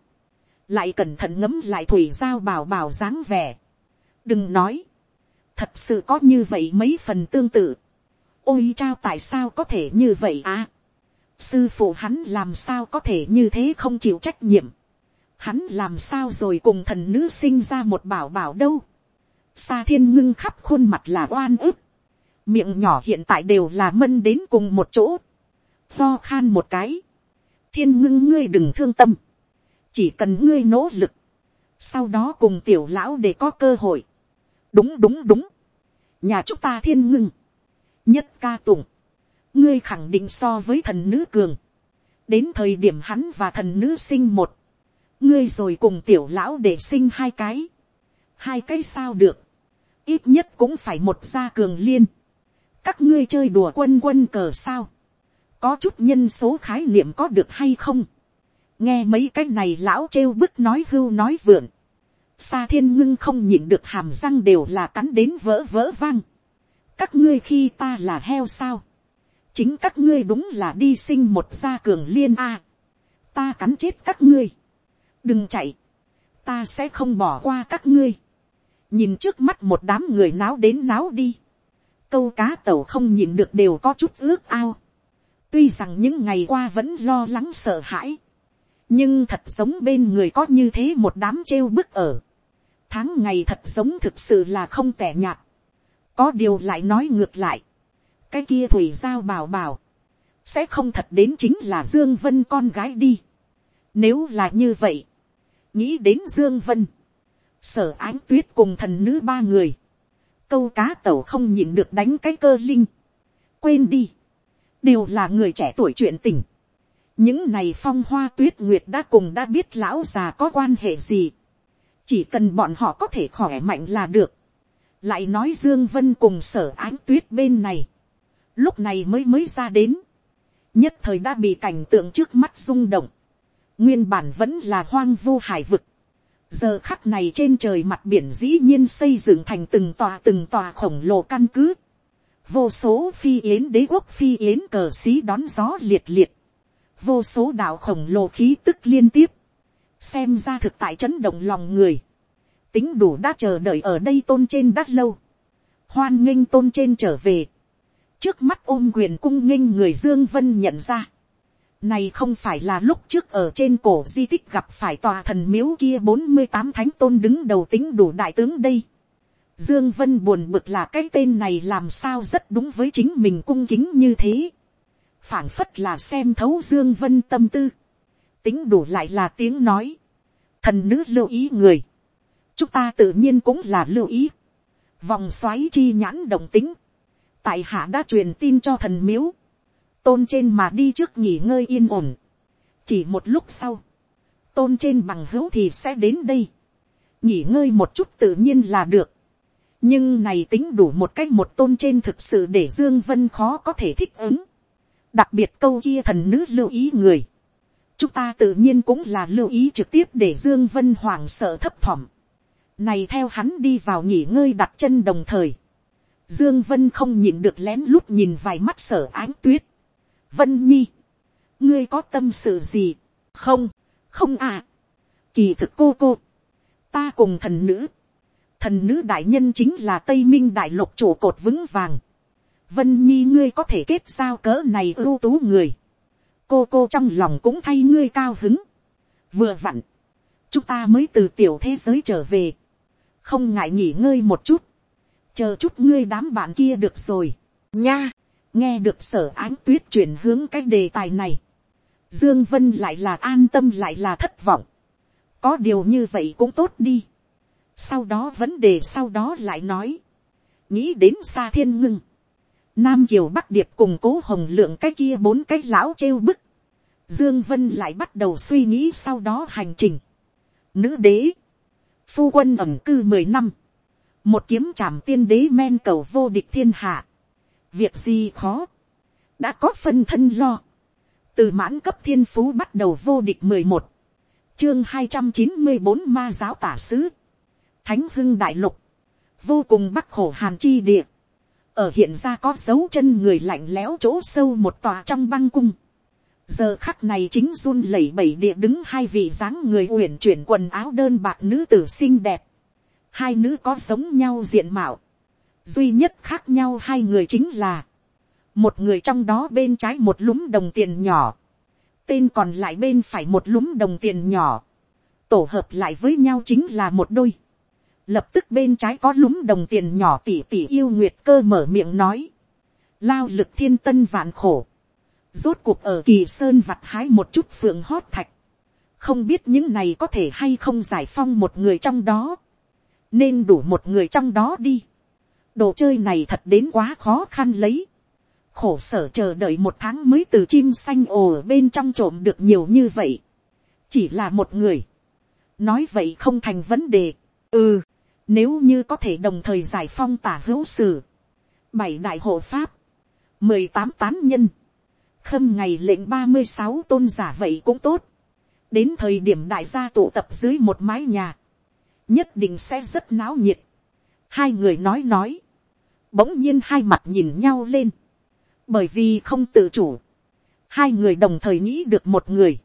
lại cẩn thận ngấm lại thủy giao bảo bảo dáng vẻ. đừng nói, thật sự có như vậy mấy phần tương tự. ôi chao tại sao có thể như vậy à. sư phụ hắn làm sao có thể như thế không chịu trách nhiệm. hắn làm sao rồi cùng thần nữ sinh ra một bảo bảo đâu. Sa thiên ngưng khắp khuôn mặt là oan ức. Miệng nhỏ hiện tại đều là mân đến cùng một chỗ lo khan một cái, thiên ngưng ngươi đừng thương tâm, chỉ cần ngươi nỗ lực, sau đó cùng tiểu lão để có cơ hội, đúng đúng đúng, nhà chúng ta thiên ngưng, nhất ca tùng ngươi khẳng định so với thần nữ cường, đến thời điểm hắn và thần nữ sinh một, ngươi rồi cùng tiểu lão để sinh hai cái, hai cái sao được, ít nhất cũng phải một gia cường liên, các ngươi chơi đùa quân quân cờ sao, có chút nhân số khái niệm có được hay không, nghe mấy cái này lão trêu bức nói hưu nói vượn, xa thiên ngưng không nhịn được hàm răng đều là cắn đến vỡ vỡ vang, các ngươi khi ta là heo sao, chính các ngươi đúng là đi sinh một gia cường liên a, ta cắn chết các ngươi, đừng chạy, ta sẽ không bỏ qua các ngươi, nhìn trước mắt một đám người náo đến náo đi, câu cá tàu không nhìn được đều có chút ước ao, tuy rằng những ngày qua vẫn lo lắng sợ hãi, nhưng thật sống bên người có như thế một đám trêu bức ở, tháng ngày thật giống thực sự là không tẻ nhạt, có điều lại nói ngược lại, cái kia thủy giao bảo bảo, sẽ không thật đến chính là dương vân con gái đi. Nếu là như vậy, nghĩ đến dương vân, sở ánh tuyết cùng thần nữ ba người, câu cá tẩu không nhịn được đánh cái cơ linh, quên đi, đều là người trẻ tuổi chuyện tình. những này phong hoa tuyết nguyệt đã cùng đã biết lão già có quan hệ gì, chỉ cần bọn họ có thể khỏe mạnh là được. lại nói dương vân cùng sở ánh tuyết bên này, lúc này mới mới ra đến, nhất thời đã bị cảnh tượng trước mắt rung động, nguyên bản vẫn là hoang vu hải vực, giờ khắc này trên trời mặt biển dĩ nhiên xây dựng thành từng tòa từng tòa khổng lồ căn cứ, vô số phi yến đế quốc phi yến cờ xí đón gió liệt liệt, vô số đạo khổng lồ khí tức liên tiếp, xem ra thực tại chấn động lòng người, tính đủ đã chờ đợi ở đây tôn trên đắt lâu, hoan nghênh tôn trên trở về, trước mắt ôm quyền cung nghênh người dương vân nhận ra, này không phải là lúc trước ở trên cổ di tích gặp phải tòa thần miếu kia bốn mươi tám thánh tôn đứng đầu tính đủ đại tướng đây. Dương Vân buồn bực là cái tên này làm sao rất đúng với chính mình cung kính như thế. phảng phất là xem thấu Dương Vân tâm tư. Tính đủ lại là tiếng nói. Thần nữ lưu ý người. Chúng ta tự nhiên cũng là lưu ý. Vòng xoáy chi nhãn đồng tính. Tại hạ đã truyền tin cho thần miếu tôn trên mà đi trước nghỉ ngơi yên ổn. chỉ một lúc sau, tôn trên bằng hữu thì sẽ đến đây. nghỉ ngơi một chút tự nhiên là được. nhưng này tính đủ một cách một tôn trên thực sự để dương vân khó có thể thích ứng. đặc biệt câu kia thần nữ lưu ý người chúng ta tự nhiên cũng là lưu ý trực tiếp để dương vân Hoàng sợ thấp thỏm. này theo hắn đi vào nghỉ ngơi đặt chân đồng thời. Dương Vân không nhìn được lén lút nhìn vài mắt sở ánh tuyết. Vân Nhi, ngươi có tâm sự gì? Không, không à. Kỳ thực cô cô, ta cùng thần nữ. Thần nữ đại nhân chính là Tây Minh đại lục chủ cột vững vàng. Vân Nhi ngươi có thể kết giao cỡ này ưu tú người. Cô cô trong lòng cũng thay ngươi cao hứng. Vừa vặn, chúng ta mới từ tiểu thế giới trở về. Không ngại nghỉ ngơi một chút. Chờ chút ngươi đám bạn kia được rồi. Nha nghe được sở ánh tuyết chuyển hướng cái đề tài này, dương vân lại là an tâm lại là thất vọng, có điều như vậy cũng tốt đi, sau đó vấn đề sau đó lại nói, nghĩ đến xa thiên ngưng, nam kiều bắc điệp cùng cố hồng lượng cái kia bốn cái lão trêu bức, dương vân lại bắt đầu suy nghĩ sau đó hành trình, nữ đế, phu quân ẩm cư mười năm, một kiếm trảm tiên đế men cầu vô địch thiên hạ, việc gì khó, đã có phân thân lo, từ mãn cấp thiên phú bắt đầu vô địch mười một, chương hai trăm chín mươi bốn ma giáo tả sứ, thánh hưng đại lục, vô cùng bắc khổ hàn chi địa, ở hiện ra có dấu chân người lạnh lẽo chỗ sâu một tòa trong băng cung, giờ khắc này chính run lẩy bẩy địa đứng hai vị dáng người uyển chuyển quần áo đơn bạc nữ tử xinh đẹp, hai nữ có giống nhau diện mạo, duy nhất khác nhau hai người chính là, một người trong đó bên trái một lúm đồng tiền nhỏ, tên còn lại bên phải một lúm đồng tiền nhỏ, tổ hợp lại với nhau chính là một đôi, lập tức bên trái có lúng đồng tiền nhỏ tỉ tỉ yêu nguyệt cơ mở miệng nói, lao lực thiên tân vạn khổ, rốt cuộc ở kỳ sơn vặt hái một chút phượng hót thạch, không biết những này có thể hay không giải phong một người trong đó, nên đủ một người trong đó đi đồ chơi này thật đến quá khó khăn lấy. khổ sở chờ đợi một tháng mới từ chim xanh ồ bên trong trộm được nhiều như vậy. chỉ là một người. nói vậy không thành vấn đề. ừ, nếu như có thể đồng thời giải phong tả hữu sử. bảy đại hộ pháp. mười tám tán nhân. khâm ngày lệnh ba mươi sáu tôn giả vậy cũng tốt. đến thời điểm đại gia tụ tập dưới một mái nhà. nhất định sẽ rất náo nhiệt hai người nói nói, bỗng nhiên hai mặt nhìn nhau lên, bởi vì không tự chủ, hai người đồng thời nghĩ được một người,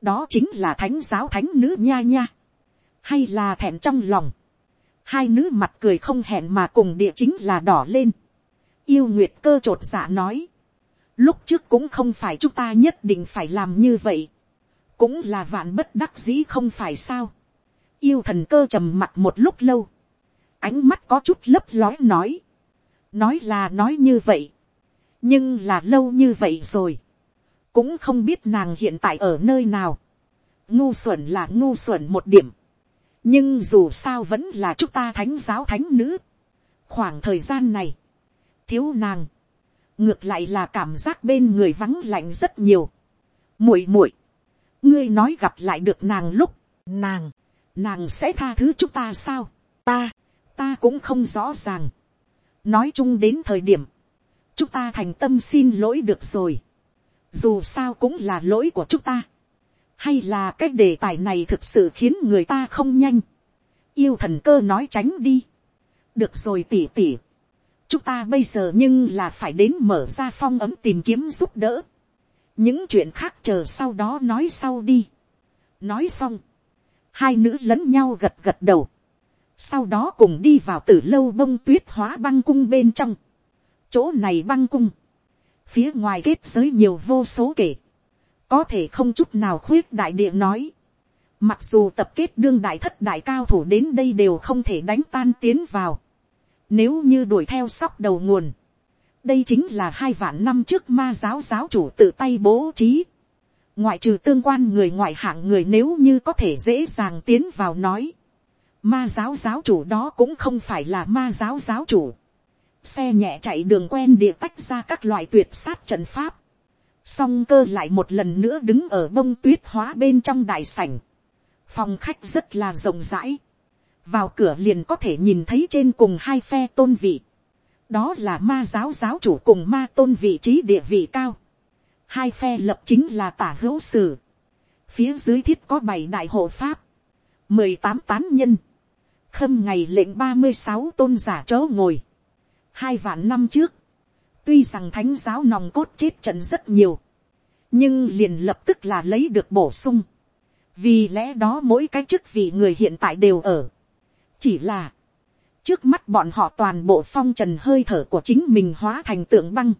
đó chính là thánh giáo thánh nữ nha nha, hay là thẹn trong lòng, hai nữ mặt cười không hẹn mà cùng địa chính là đỏ lên. yêu nguyệt cơ t r ộ t dạ nói, lúc trước cũng không phải chúng ta nhất định phải làm như vậy, cũng là vạn bất đắc dĩ không phải sao. yêu thần cơ trầm mặt một lúc lâu, ánh mắt có chút lấp lói nói, nói là nói như vậy, nhưng là lâu như vậy rồi, cũng không biết nàng hiện tại ở nơi nào, ngu xuẩn là ngu xuẩn một điểm, nhưng dù sao vẫn là chúng ta thánh giáo thánh nữ. khoảng thời gian này, thiếu nàng, ngược lại là cảm giác bên người vắng lạnh rất nhiều. muội muội, ngươi nói gặp lại được nàng lúc, nàng, nàng sẽ tha thứ chúng ta sao, ta, ta cũng không rõ ràng. nói chung đến thời điểm, chúng ta thành tâm xin lỗi được rồi. dù sao cũng là lỗi của chúng ta hay là cái đề tài này thực sự khiến người ta không nhanh, yêu thần cơ nói tránh đi, được rồi tỉ tỉ, chúng ta bây giờ nhưng là phải đến mở ra phong ấm tìm kiếm giúp đỡ, những chuyện khác chờ sau đó nói sau đi, nói xong, hai nữ lẫn nhau gật gật đầu, sau đó cùng đi vào từ lâu bông tuyết hóa băng cung bên trong, chỗ này băng cung, phía ngoài kết giới nhiều vô số kể, có thể không chút nào khuyết đại địa nói. Mặc dù tập kết đương đại thất đại cao thủ đến đây đều không thể đánh tan tiến vào. Nếu như đuổi theo sóc đầu nguồn. Đây chính là hai vạn năm trước ma giáo giáo chủ tự tay bố trí. Ngoại trừ tương quan người ngoại hạng người nếu như có thể dễ dàng tiến vào nói. Ma giáo giáo chủ đó cũng không phải là ma giáo giáo chủ. Xe nhẹ chạy đường quen địa tách ra các loại tuyệt sát trận pháp song cơ lại một lần nữa đứng ở bông tuyết hóa bên trong đại sảnh. phòng khách rất là rộng rãi. vào cửa liền có thể nhìn thấy trên cùng hai phe tôn vị. đó là ma giáo giáo chủ cùng ma tôn vị trí địa vị cao. hai phe lập chính là tả hữu sử. phía dưới thiết có bảy đại hộ pháp. mười tám tán nhân. khâm ngày lệnh ba mươi sáu tôn giả chớ ngồi. hai vạn năm trước Tuy rằng thánh giáo nòng cốt chết trận rất nhiều. Nhưng liền lập tức là lấy được bổ sung. Vì lẽ đó mỗi cái chức vị người hiện tại đều ở. Chỉ là. Trước mắt bọn họ toàn bộ phong trần hơi thở của chính mình hóa thành tượng băng.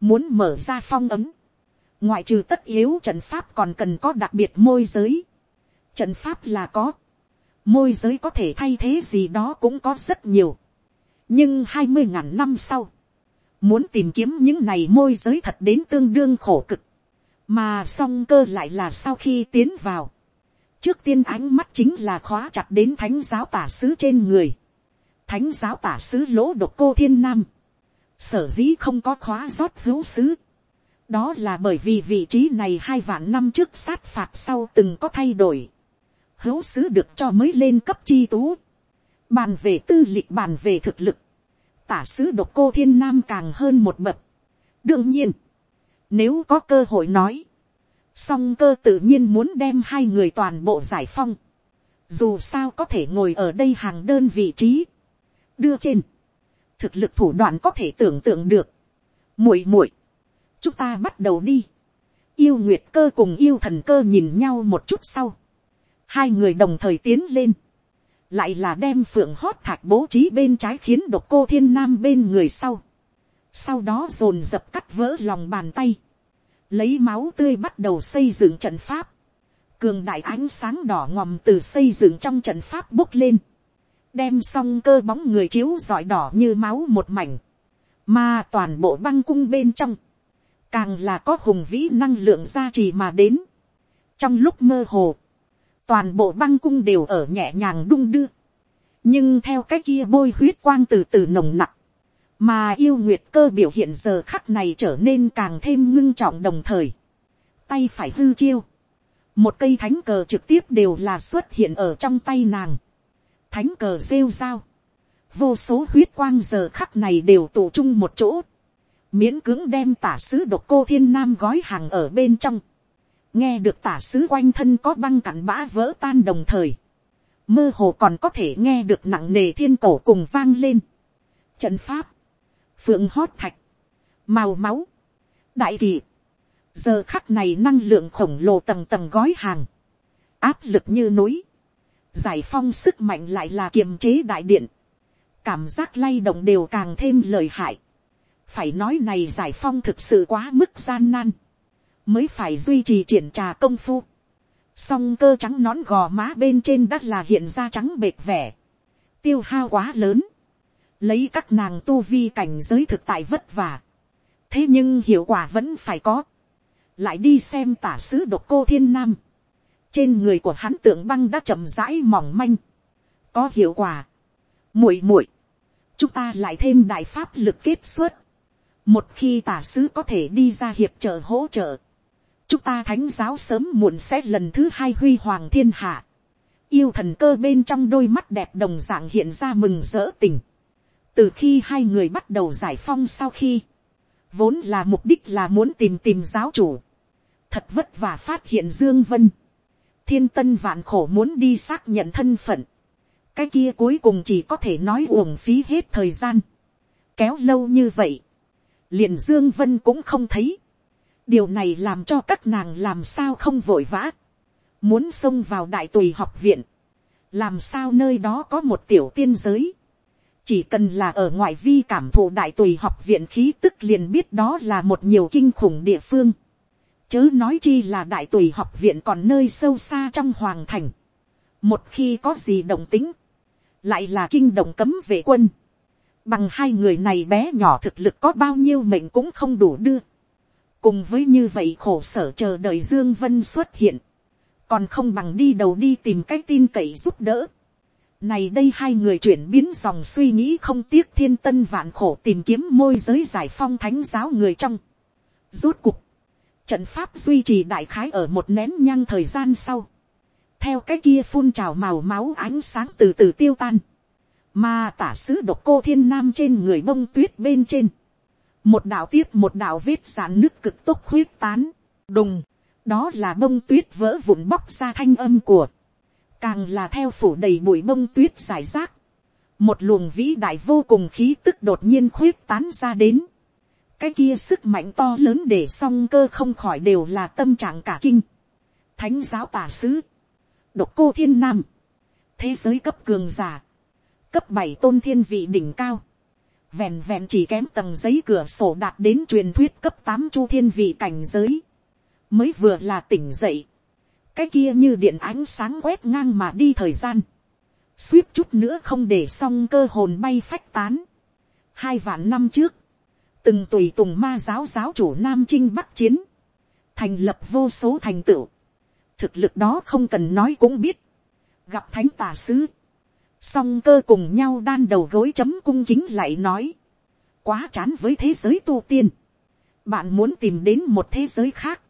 Muốn mở ra phong ấm. Ngoại trừ tất yếu trận pháp còn cần có đặc biệt môi giới. Trận pháp là có. Môi giới có thể thay thế gì đó cũng có rất nhiều. Nhưng hai mươi ngàn năm sau Muốn tìm kiếm những này môi giới thật đến tương đương khổ cực. Mà song cơ lại là sau khi tiến vào. Trước tiên ánh mắt chính là khóa chặt đến thánh giáo tả sứ trên người. Thánh giáo tả sứ lỗ độc cô thiên nam. Sở dĩ không có khóa rót hữu sứ. Đó là bởi vì vị trí này hai vạn năm trước sát phạt sau từng có thay đổi. Hữu sứ được cho mới lên cấp chi tú. Bàn về tư lịch bàn về thực lực tả sứ độc cô thiên nam càng hơn một bậc. đương nhiên, nếu có cơ hội nói, song cơ tự nhiên muốn đem hai người toàn bộ giải phong, dù sao có thể ngồi ở đây hàng đơn vị trí, đưa trên, thực lực thủ đoạn có thể tưởng tượng được, muội muội, chúng ta bắt đầu đi, yêu nguyệt cơ cùng yêu thần cơ nhìn nhau một chút sau, hai người đồng thời tiến lên, lại là đem phượng hót thạch bố trí bên trái khiến độc cô thiên nam bên người sau. sau đó dồn dập cắt vỡ lòng bàn tay, lấy máu tươi bắt đầu xây dựng trận pháp, cường đại ánh sáng đỏ ngòm từ xây dựng trong trận pháp bốc lên, đem xong cơ bóng người chiếu giỏi đỏ như máu một mảnh, mà toàn bộ băng cung bên trong, càng là có hùng vĩ năng lượng gia trì mà đến. trong lúc mơ hồ, toàn bộ băng cung đều ở nhẹ nhàng đung đưa, nhưng theo cái kia bôi huyết quang từ từ nồng nặc, mà yêu nguyệt cơ biểu hiện giờ khắc này trở nên càng thêm ngưng trọng đồng thời, tay phải hư chiêu, một cây thánh cờ trực tiếp đều là xuất hiện ở trong tay nàng, thánh cờ rêu dao, vô số huyết quang giờ khắc này đều tụ chung một chỗ, miễn cưỡng đem tả sứ độc cô thiên nam gói hàng ở bên trong, nghe được tả sứ quanh thân có băng cặn bã vỡ tan đồng thời, mơ hồ còn có thể nghe được nặng nề thiên cổ cùng vang lên. Trận pháp, phượng hót thạch, màu máu, đại kỳ, giờ khắc này năng lượng khổng lồ tầng tầng gói hàng, áp lực như núi, giải phong sức mạnh lại là kiềm chế đại điện, cảm giác lay động đều càng thêm lời hại. phải nói này giải phong thực sự quá mức gian nan, mới phải duy trì triển trà công phu. song cơ trắng nón gò má bên trên đất là hiện ra trắng bệt vẻ, tiêu hao quá lớn, lấy các nàng tu vi cảnh giới thực tại vất vả, thế nhưng hiệu quả vẫn phải có, lại đi xem tả sứ độc cô thiên nam, trên người của hắn tượng băng đã chậm rãi mỏng manh, có hiệu quả, muội muội, chúng ta lại thêm đại pháp lực kết xuất, một khi tả sứ có thể đi ra hiệp trợ hỗ trợ, chúng ta thánh giáo sớm muộn sẽ lần thứ hai huy hoàng thiên hạ, yêu thần cơ bên trong đôi mắt đẹp đồng dạng hiện ra mừng rỡ tình, từ khi hai người bắt đầu giải phong sau khi, vốn là mục đích là muốn tìm tìm giáo chủ, thật vất vả phát hiện dương vân, thiên tân vạn khổ muốn đi xác nhận thân phận, cái kia cuối cùng chỉ có thể nói uổng phí hết thời gian, kéo lâu như vậy, liền dương vân cũng không thấy, điều này làm cho các nàng làm sao không vội vã, muốn xông vào đại tùy học viện, làm sao nơi đó có một tiểu tiên giới, chỉ cần là ở ngoại vi cảm thụ đại tùy học viện khí tức liền biết đó là một nhiều kinh khủng địa phương. Chớ nói chi là đại tùy học viện còn nơi sâu xa trong hoàng thành. Một khi có gì động tính, lại là kinh động cấm vệ quân. Bằng hai người này bé nhỏ thực lực có bao nhiêu mệnh cũng không đủ đưa. Cùng với như vậy khổ sở chờ đợi Dương Vân xuất hiện. Còn không bằng đi đầu đi tìm cách tin cậy giúp đỡ này đây hai người chuyển biến dòng suy nghĩ không tiếc thiên tân vạn khổ tìm kiếm môi giới giải phong thánh giáo người trong. Rốt cục. Trận pháp duy trì đại khái ở một nén nhang thời gian sau. Theo cái kia phun trào màu máu ánh sáng từ từ tiêu tan. Mà tả sứ độc cô thiên nam trên người bông tuyết bên trên. Một đạo tiếp một đạo vết giãn nước cực tốc khuyết tán. Đùng. Đó là bông tuyết vỡ vụn bóc ra thanh âm của. Càng là theo phủ đầy bụi bông tuyết giải rác, một luồng vĩ đại vô cùng khí tức đột nhiên khuyết tán ra đến, cái kia sức mạnh to lớn để song cơ không khỏi đều là tâm trạng cả kinh, thánh giáo tả sứ, độc cô thiên nam, thế giới cấp cường giả, cấp bảy tôn thiên vị đỉnh cao, vẹn vẹn chỉ kém tầng giấy cửa sổ đạt đến truyền thuyết cấp tám chu thiên vị cảnh giới, mới vừa là tỉnh dậy, cái kia như điện ánh sáng quét ngang mà đi thời gian, suýt chút nữa không để xong cơ hồn bay phách tán. hai vạn năm trước, từng tùy tùng ma giáo giáo chủ nam chinh bắc chiến, thành lập vô số thành tựu, thực lực đó không cần nói cũng biết, gặp thánh tà sứ, song cơ cùng nhau đan đầu gối chấm cung kính lại nói, quá chán với thế giới tu tiên, bạn muốn tìm đến một thế giới khác,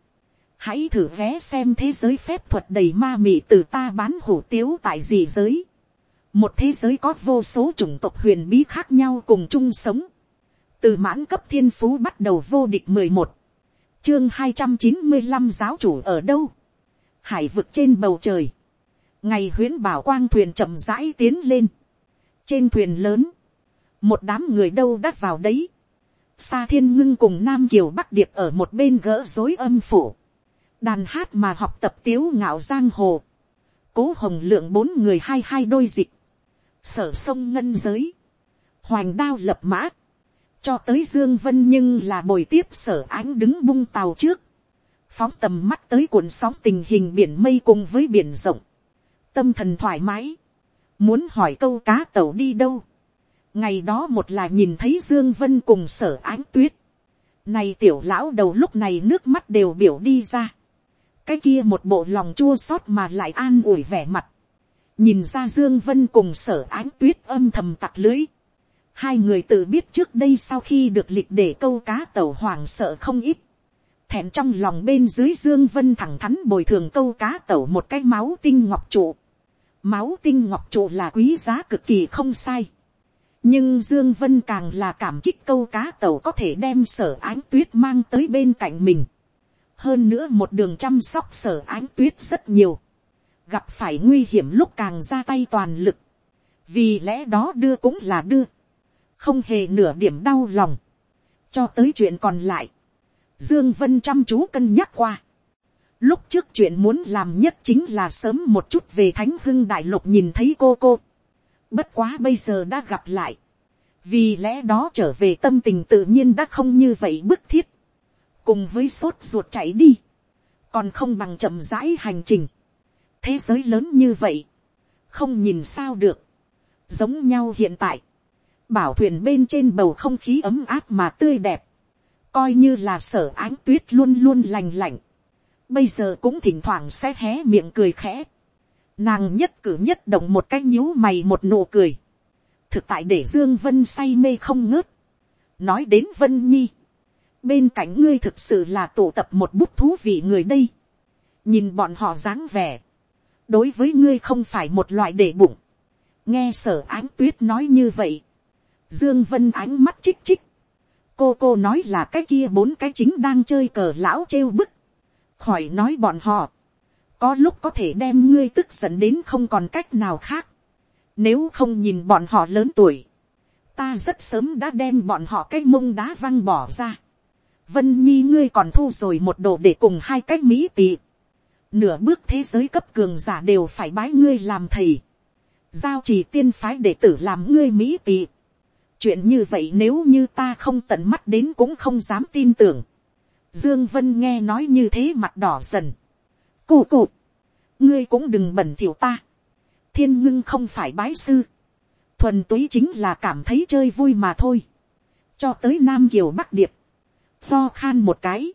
hãy thử vé xem thế giới phép thuật đầy ma mị từ ta bán hủ tiếu tại gì giới. một thế giới có vô số chủng tộc huyền bí khác nhau cùng chung sống. từ mãn cấp thiên phú bắt đầu vô địch mười một, chương hai trăm chín mươi năm giáo chủ ở đâu. hải vực trên bầu trời ngày huyến bảo quang thuyền chậm rãi tiến lên. trên thuyền lớn, một đám người đâu đắt vào đấy. Sa thiên ngưng cùng Nam Kiều Bắc Điệp ở một bên gỡ rối âm phủ. Đàn hát mà học tập tiếu ngạo giang hồ, cố hồng lượng bốn người hai hai đôi dịch, sở sông ngân giới, hoành đao lập mã, cho tới dương vân nhưng là bồi tiếp sở ánh đứng bung tàu trước, phóng tầm mắt tới cuộn sóng tình hình biển mây cùng với biển rộng, tâm thần thoải mái, muốn hỏi câu cá tàu đi đâu, ngày đó một là nhìn thấy dương vân cùng sở ánh tuyết, này tiểu lão đầu lúc này nước mắt đều biểu đi ra. Cái kia một bộ lòng chua xót mà lại an ủi vẻ mặt, nhìn ra dương vân cùng sở ánh tuyết âm thầm tặc lưới, hai người tự biết trước đây sau khi được lịch để câu cá tàu hoàng sợ không ít, thẹn trong lòng bên dưới dương vân thẳng thắn bồi thường câu cá tàu một cái máu tinh ngọc trụ, máu tinh ngọc trụ là quý giá cực kỳ không sai, nhưng dương vân càng là cảm kích câu cá tàu có thể đem sở ánh tuyết mang tới bên cạnh mình. Hơn nữa một đường chăm sóc sở ánh tuyết rất nhiều, gặp phải nguy hiểm lúc càng ra tay toàn lực, vì lẽ đó đưa cũng là đưa, không hề nửa điểm đau lòng, cho tới chuyện còn lại, dương vân chăm chú cân nhắc qua, Lúc trước chuyện muốn làm nhất chính là sớm một chút về thánh hưng đại lục nhìn thấy cô cô. Bất quá bây giờ đã gặp lại. Vì lẽ đó trở về tâm tình tự nhiên đã không như vậy bức thiết. Cùng với sốt ruột chạy đi. Còn không bằng chậm rãi hành trình. Thế giới lớn như vậy. Không nhìn sao được. Giống nhau hiện tại. Bảo thuyền bên trên bầu không khí ấm áp mà tươi đẹp. Coi như là sở ánh tuyết luôn luôn lành lạnh bây giờ cũng thỉnh thoảng sẽ hé miệng cười khẽ. Nàng nhất cử nhất động một cái nhíu mày một nụ cười. Thực tại để Dương Vân say mê không ngớt. Nói đến Vân Nhi. Bên cạnh ngươi thực sự là tụ tập một bút thú vị người đây. Nhìn bọn họ dáng vẻ. Đối với ngươi không phải một loại để bụng. Nghe sở ánh tuyết nói như vậy. Dương Vân ánh mắt chích chích. Cô cô nói là cái kia bốn cái chính đang chơi cờ lão trêu bức khỏi nói bọn họ, có lúc có thể đem ngươi tức giận đến không còn cách nào khác, nếu không nhìn bọn họ lớn tuổi, ta rất sớm đã đem bọn họ cái mông đá văng bỏ ra, vân nhi ngươi còn thu rồi một đồ để cùng hai cái mỹ tị, nửa bước thế giới cấp cường giả đều phải bái ngươi làm thầy, giao chỉ tiên phái đệ tử làm ngươi mỹ tị, chuyện như vậy nếu như ta không tận mắt đến cũng không dám tin tưởng, Dương Vân nghe nói như thế mặt đỏ dần. Cụ cụ. Ngươi cũng đừng bẩn thỉu ta. Thiên ngưng không phải bái sư. Thuần túy chính là cảm thấy chơi vui mà thôi. Cho tới Nam Kiều Bắc Điệp. Lo khan một cái.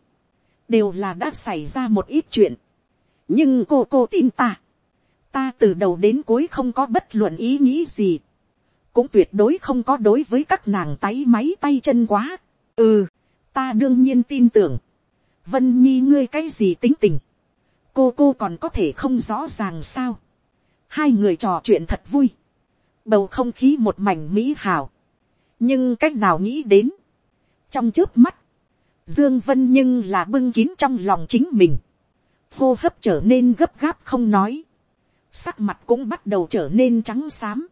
Đều là đã xảy ra một ít chuyện. Nhưng cô cô tin ta. Ta từ đầu đến cuối không có bất luận ý nghĩ gì. Cũng tuyệt đối không có đối với các nàng tay máy tay chân quá. Ừ, ta đương nhiên tin tưởng vân nhi ngươi cái gì tính tình, cô cô còn có thể không rõ ràng sao, hai người trò chuyện thật vui, bầu không khí một mảnh mỹ hào, nhưng cách nào nghĩ đến, trong trước mắt, dương vân nhưng là bưng kín trong lòng chính mình, hô hấp trở nên gấp gáp không nói, sắc mặt cũng bắt đầu trở nên trắng xám,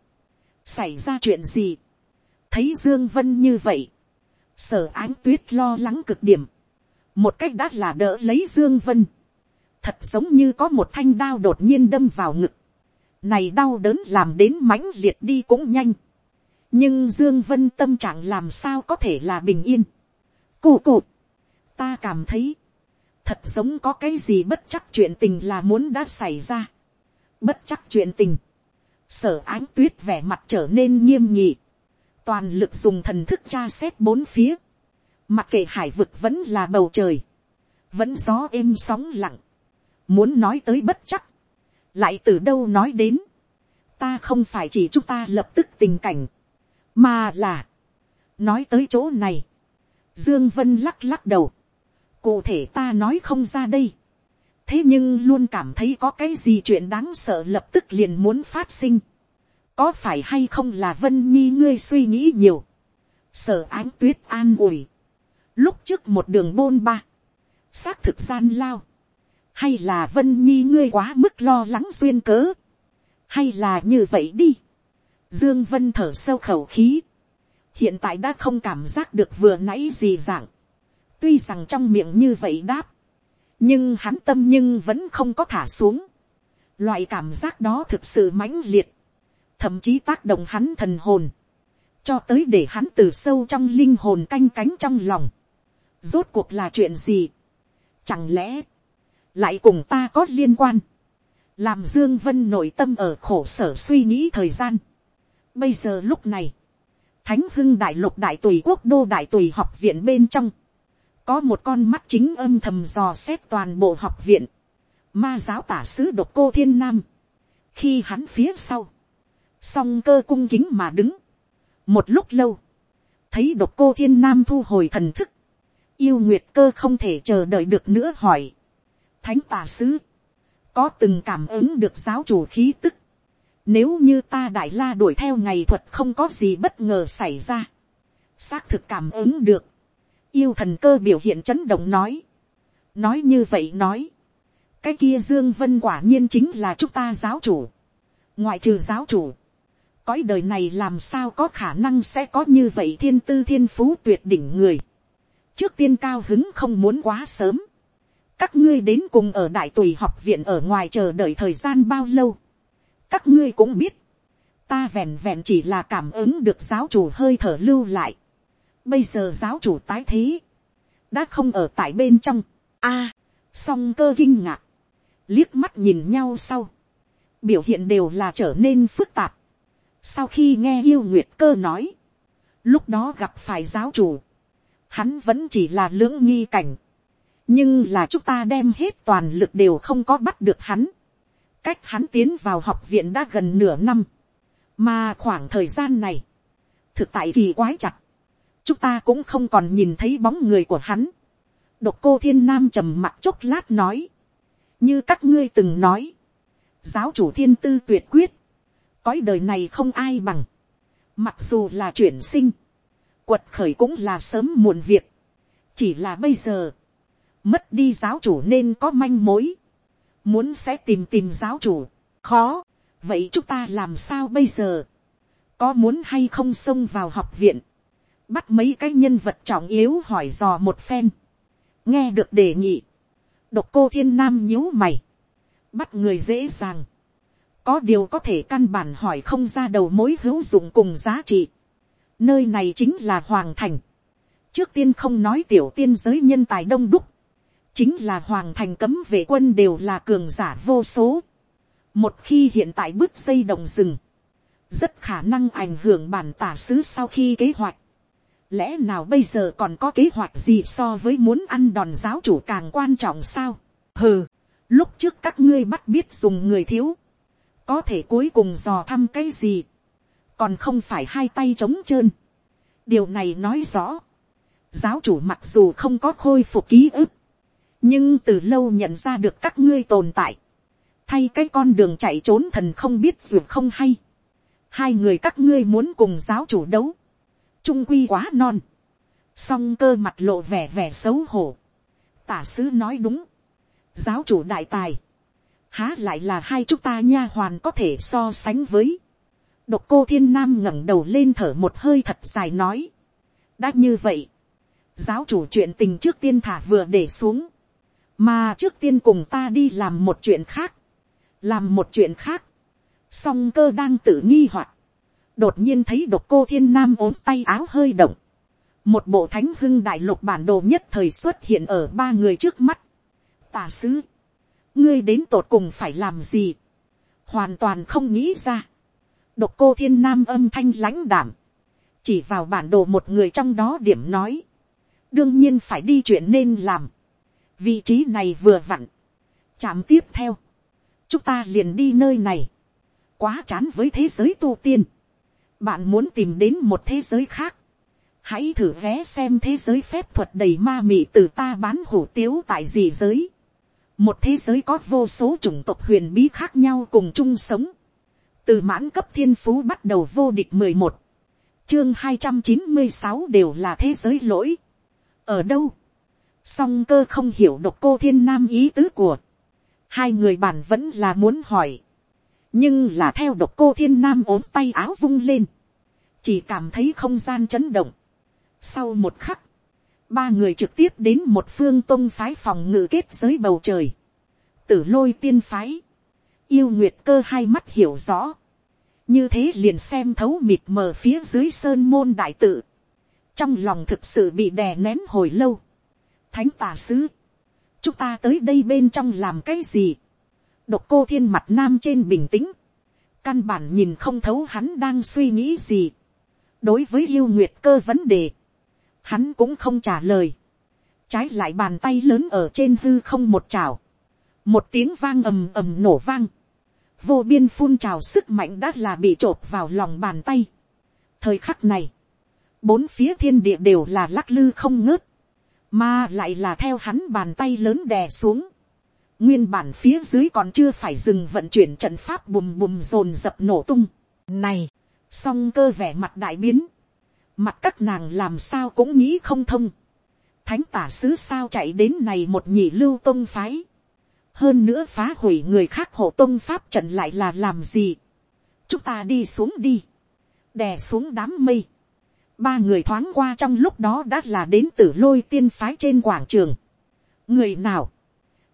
xảy ra chuyện gì, thấy dương vân như vậy, sở ánh tuyết lo lắng cực điểm, một cách đã là đỡ lấy dương vân, thật giống như có một thanh đao đột nhiên đâm vào ngực, này đau đớn làm đến mãnh liệt đi cũng nhanh, nhưng dương vân tâm trạng làm sao có thể là bình yên, cụ cụ, ta cảm thấy, thật giống có cái gì bất chắc chuyện tình là muốn đã xảy ra, bất chắc chuyện tình, sở ánh tuyết vẻ mặt trở nên nghiêm nghị. Toàn lực dùng thần thức tra xét bốn phía, Mặc kệ hải vực vẫn là bầu trời. Vẫn gió êm sóng lặng. Muốn nói tới bất chắc. Lại từ đâu nói đến. Ta không phải chỉ chúng ta lập tức tình cảnh. Mà là. Nói tới chỗ này. Dương Vân lắc lắc đầu. Cụ thể ta nói không ra đây. Thế nhưng luôn cảm thấy có cái gì chuyện đáng sợ lập tức liền muốn phát sinh. Có phải hay không là Vân Nhi ngươi suy nghĩ nhiều. Sở ánh tuyết an ủi lúc trước một đường bôn ba, xác thực gian lao, hay là vân nhi ngươi quá mức lo lắng duyên cớ, hay là như vậy đi, dương vân thở sâu khẩu khí, hiện tại đã không cảm giác được vừa nãy gì dạng, tuy rằng trong miệng như vậy đáp, nhưng hắn tâm nhưng vẫn không có thả xuống, loại cảm giác đó thực sự mãnh liệt, thậm chí tác động hắn thần hồn, cho tới để hắn từ sâu trong linh hồn canh cánh trong lòng, rốt cuộc là chuyện gì, chẳng lẽ, lại cùng ta có liên quan, làm dương vân nội tâm ở khổ sở suy nghĩ thời gian. bây giờ lúc này, thánh hưng đại lục đại tùy quốc đô đại tùy học viện bên trong, có một con mắt chính âm thầm dò xét toàn bộ học viện, ma giáo tả sứ độc cô thiên nam, khi hắn phía sau, song cơ cung kính mà đứng, một lúc lâu, thấy độc cô thiên nam thu hồi thần thức, yêu nguyệt cơ không thể chờ đợi được nữa hỏi. thánh tà sứ, có từng cảm ứng được giáo chủ khí tức. nếu như ta đại la đuổi theo ngày thuật không có gì bất ngờ xảy ra. xác thực cảm ứng được. yêu thần cơ biểu hiện chấn động nói. nói như vậy nói. cái kia dương vân quả nhiên chính là chúng ta giáo chủ. ngoại trừ giáo chủ cõi đời này làm sao có khả năng sẽ có như vậy thiên tư thiên phú tuyệt đỉnh người trước tiên cao hứng không muốn quá sớm. các ngươi đến cùng ở đại tùy học viện ở ngoài chờ đợi thời gian bao lâu. các ngươi cũng biết, ta vẹn vẹn chỉ là cảm ứng được giáo chủ hơi thở lưu lại. bây giờ giáo chủ tái thế, đã không ở tại bên trong. a, song cơ kinh ngạc, liếc mắt nhìn nhau sau, biểu hiện đều là trở nên phức tạp. sau khi nghe yêu nguyệt cơ nói, lúc đó gặp phải giáo chủ, hắn vẫn chỉ là lưỡng nghi cảnh, nhưng là chúng ta đem hết toàn lực đều không có bắt được hắn, cách hắn tiến vào học viện đã gần nửa năm, mà khoảng thời gian này, thực tại kỳ quái chặt, chúng ta cũng không còn nhìn thấy bóng người của hắn. độc cô thiên nam trầm mặt chốc lát nói, như các ngươi từng nói, giáo chủ thiên tư tuyệt quyết, cõi đời này không ai bằng, mặc dù là chuyển sinh, quật khởi cũng là sớm muộn việc, chỉ là bây giờ, mất đi giáo chủ nên có manh mối, muốn sẽ tìm tìm giáo chủ, khó, vậy chúng ta làm sao bây giờ, có muốn hay không xông vào học viện, bắt mấy cái nhân vật trọng yếu hỏi dò một phen, nghe được đề nghị, độc cô thiên nam nhíu mày, bắt người dễ dàng, có điều có thể căn bản hỏi không ra đầu mối hữu dụng cùng giá trị, nơi này chính là hoàng thành, trước tiên không nói tiểu tiên giới nhân tài đông đúc, chính là hoàng thành cấm vệ quân đều là cường giả vô số, một khi hiện tại bước xây đồng rừng, rất khả năng ảnh hưởng bản tả sứ sau khi kế hoạch. Lẽ nào bây giờ còn có kế hoạch gì so với muốn ăn đòn giáo chủ càng quan trọng sao? Hừ, lúc trước các ngươi bắt biết dùng người thiếu. Có thể cuối cùng dò thăm cái gì? Còn không phải hai tay trống trơn. Điều này nói rõ. Giáo chủ mặc dù không có khôi phục ký ức. Nhưng từ lâu nhận ra được các ngươi tồn tại thay cái con đường chạy trốn thần không biết dù không hay. hai người các ngươi muốn cùng giáo chủ đấu, trung quy quá non, song cơ mặt lộ vẻ vẻ xấu hổ. tả sứ nói đúng, giáo chủ đại tài, há lại là hai chúng ta nha hoàn có thể so sánh với độc cô thiên nam ngẩng đầu lên thở một hơi thật dài nói. đã như vậy, giáo chủ chuyện tình trước tiên thả vừa để xuống, mà trước tiên cùng ta đi làm một chuyện khác. Làm một chuyện khác, song cơ đang tự nghi hoặc, đột nhiên thấy độc cô thiên nam ốm tay áo hơi động, một bộ thánh hưng đại lục bản đồ nhất thời xuất hiện ở ba người trước mắt. Tà sứ, ngươi đến tột cùng phải làm gì, hoàn toàn không nghĩ ra độc cô thiên nam âm thanh lãnh đảm, chỉ vào bản đồ một người trong đó điểm nói, đương nhiên phải đi chuyện nên làm, vị trí này vừa vặn, chạm tiếp theo, chúng ta liền đi nơi này, quá chán với thế giới tu tiên, bạn muốn tìm đến một thế giới khác, hãy thử vé xem thế giới phép thuật đầy ma mị từ ta bán hủ tiếu tại gì giới, một thế giới có vô số chủng tộc huyền bí khác nhau cùng chung sống, từ mãn cấp thiên phú bắt đầu vô địch mười một, chương hai trăm chín mươi sáu đều là thế giới lỗi, ở đâu, song cơ không hiểu độc cô thiên nam ý tứ của. Hai người bản vẫn là muốn hỏi, nhưng là theo độc cô thiên nam ốm tay áo vung lên, chỉ cảm thấy không gian chấn động. Sau một khắc, ba người trực tiếp đến một phương tôn phái phòng ngự kết giới bầu trời, tử lôi tiên phái, yêu nguyệt cơ hai mắt hiểu rõ, như thế liền xem thấu mịt mờ phía dưới sơn môn đại tự, trong lòng thực sự bị đè nén hồi lâu, thánh tà sứ, chúng ta tới đây bên trong làm cái gì. độc cô thiên mặt nam trên bình tĩnh, căn bản nhìn không thấu hắn đang suy nghĩ gì. đối với yêu nguyệt cơ vấn đề, hắn cũng không trả lời. trái lại bàn tay lớn ở trên hư không một chảo một tiếng vang ầm ầm nổ vang vô biên phun trào sức mạnh đã là bị t vào lòng bàn tay. thời khắc này, bốn phía thiên địa đều là lắc lư không ngớt mà lại là theo hắn bàn tay lớn đè xuống. nguyên bản phía dưới còn chưa phải dừng vận chuyển trận pháp bùm bùm rồn dập nổ tung. này, song cơ vẻ mặt đại biến. mặt các nàng làm sao cũng nghĩ không thông. thánh tả sứ sao chạy đến này một nhị lưu tông phái hơn nữa phá hủy người khác hộ tông pháp trận lại là làm gì. chúng ta đi xuống đi. đè xuống đám mây. Ba người thoáng qua trong lúc đó đã là đến tử lôi tiên phái trên quảng trường. người nào,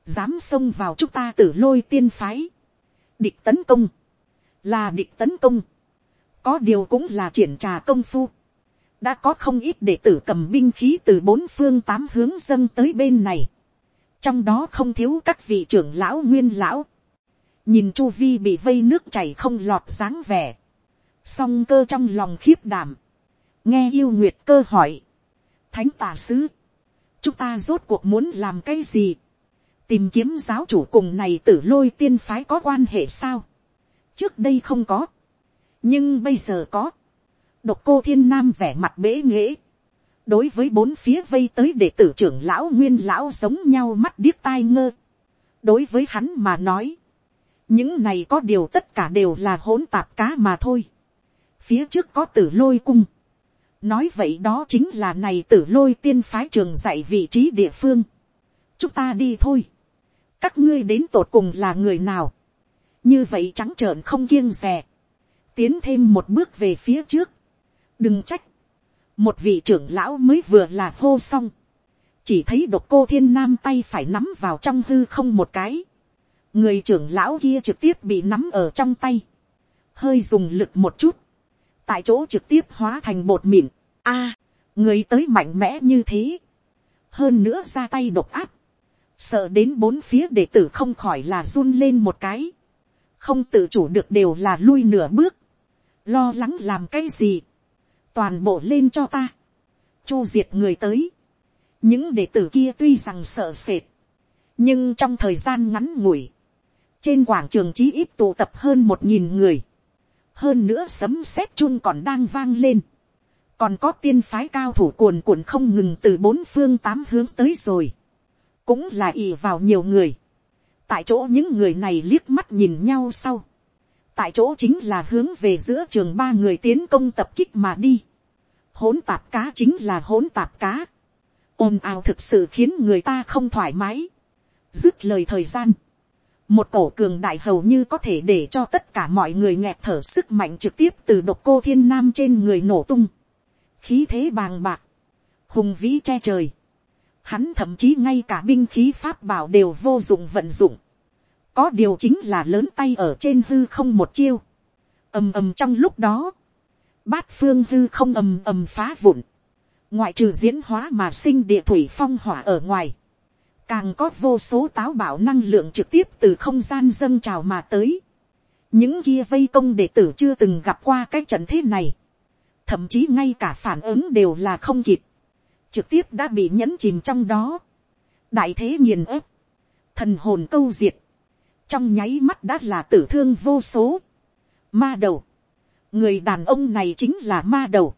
dám xông vào chúng ta tử lôi tiên phái, địch tấn công, là địch tấn công, có điều cũng là triển trà công phu, đã có không ít đệ tử cầm binh khí từ bốn phương tám hướng dâng tới bên này, trong đó không thiếu các vị trưởng lão nguyên lão, nhìn chu vi bị vây nước chảy không lọt dáng vẻ, song cơ trong lòng khiếp đảm, nghe yêu nguyệt cơ hỏi, thánh tà sứ, chúng ta rốt cuộc muốn làm cái gì, tìm kiếm giáo chủ cùng này tử lôi tiên phái có quan hệ sao, trước đây không có, nhưng bây giờ có, độc cô thiên nam vẻ mặt bế nghễ, đối với bốn phía vây tới đệ tử trưởng lão nguyên lão giống nhau mắt điếc tai ngơ, đối với hắn mà nói, những này có điều tất cả đều là hỗn tạp cá mà thôi, phía trước có tử lôi cung, nói vậy đó chính là này tử lôi tiên phái trường dạy vị trí địa phương, chúng ta đi thôi, các ngươi đến tột cùng là người nào, như vậy trắng trợn không kiêng rè, tiến thêm một bước về phía trước, đừng trách, một vị trưởng lão mới vừa là hô xong, chỉ thấy độc cô thiên nam tay phải nắm vào trong hư không một cái, người trưởng lão kia trực tiếp bị nắm ở trong tay, hơi dùng lực một chút, tại chỗ trực tiếp hóa thành bột mịn, a, người tới mạnh mẽ như thế, hơn nữa ra tay độc áp, sợ đến bốn phía đệ tử không khỏi là run lên một cái, không tự chủ được đều là lui nửa bước, lo lắng làm cái gì, toàn bộ lên cho ta, chu diệt người tới, những đệ tử kia tuy rằng sợ sệt, nhưng trong thời gian ngắn ngủi, trên quảng trường chí ít tụ tập hơn một nghìn người, hơn nữa sấm sét chun còn đang vang lên, còn có tiên phái cao thủ cuồn cuộn không ngừng từ bốn phương tám hướng tới rồi, cũng là ì vào nhiều người, tại chỗ những người này liếc mắt nhìn nhau sau, tại chỗ chính là hướng về giữa trường ba người tiến công tập kích mà đi. hỗn tạp cá chính là hỗn tạp cá. ồn ào thực sự khiến người ta không thoải mái. dứt lời thời gian. một cổ cường đại hầu như có thể để cho tất cả mọi người nghẹt thở sức mạnh trực tiếp từ độc cô thiên nam trên người nổ tung. khí thế bàng bạc. hùng vĩ che trời. hắn thậm chí ngay cả binh khí pháp bảo đều vô dụng vận dụng có điều chính là lớn tay ở trên hư không một chiêu, ầm ầm trong lúc đó, bát phương hư không ầm ầm phá vụn, ngoại trừ diễn hóa mà sinh địa thủy phong hỏa ở ngoài, càng có vô số táo bảo năng lượng trực tiếp từ không gian dâng trào mà tới. những kia vây công đệ tử chưa từng gặp qua cái trận thế này, thậm chí ngay cả phản ứng đều là không kịp, trực tiếp đã bị nhẫn chìm trong đó, đại thế nghiền ép, thần hồn câu diệt, trong nháy mắt đã là tử thương vô số. Ma đầu, người đàn ông này chính là ma đầu,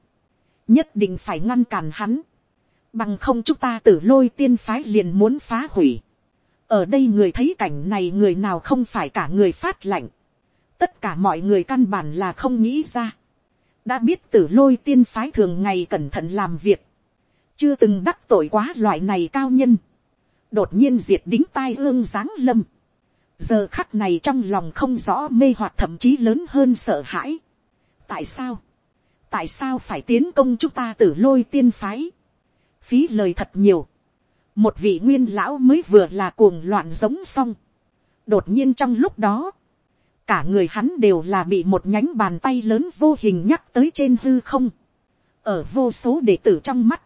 nhất định phải ngăn cản hắn, bằng không chúng ta tử lôi tiên phái liền muốn phá hủy. ở đây người thấy cảnh này người nào không phải cả người phát lạnh, tất cả mọi người căn bản là không nghĩ ra, đã biết tử lôi tiên phái thường ngày cẩn thận làm việc, chưa từng đắc tội quá loại này cao nhân, đột nhiên diệt đính tai ương giáng lâm, giờ khắc này trong lòng không rõ mê hoặc thậm chí lớn hơn sợ hãi. tại sao, tại sao phải tiến công chúng ta tử lôi tiên phái, phí lời thật nhiều, một vị nguyên lão mới vừa là cuồng loạn giống xong, đột nhiên trong lúc đó, cả người hắn đều là bị một nhánh bàn tay lớn vô hình nhắc tới trên hư không, ở vô số đệ tử trong mắt,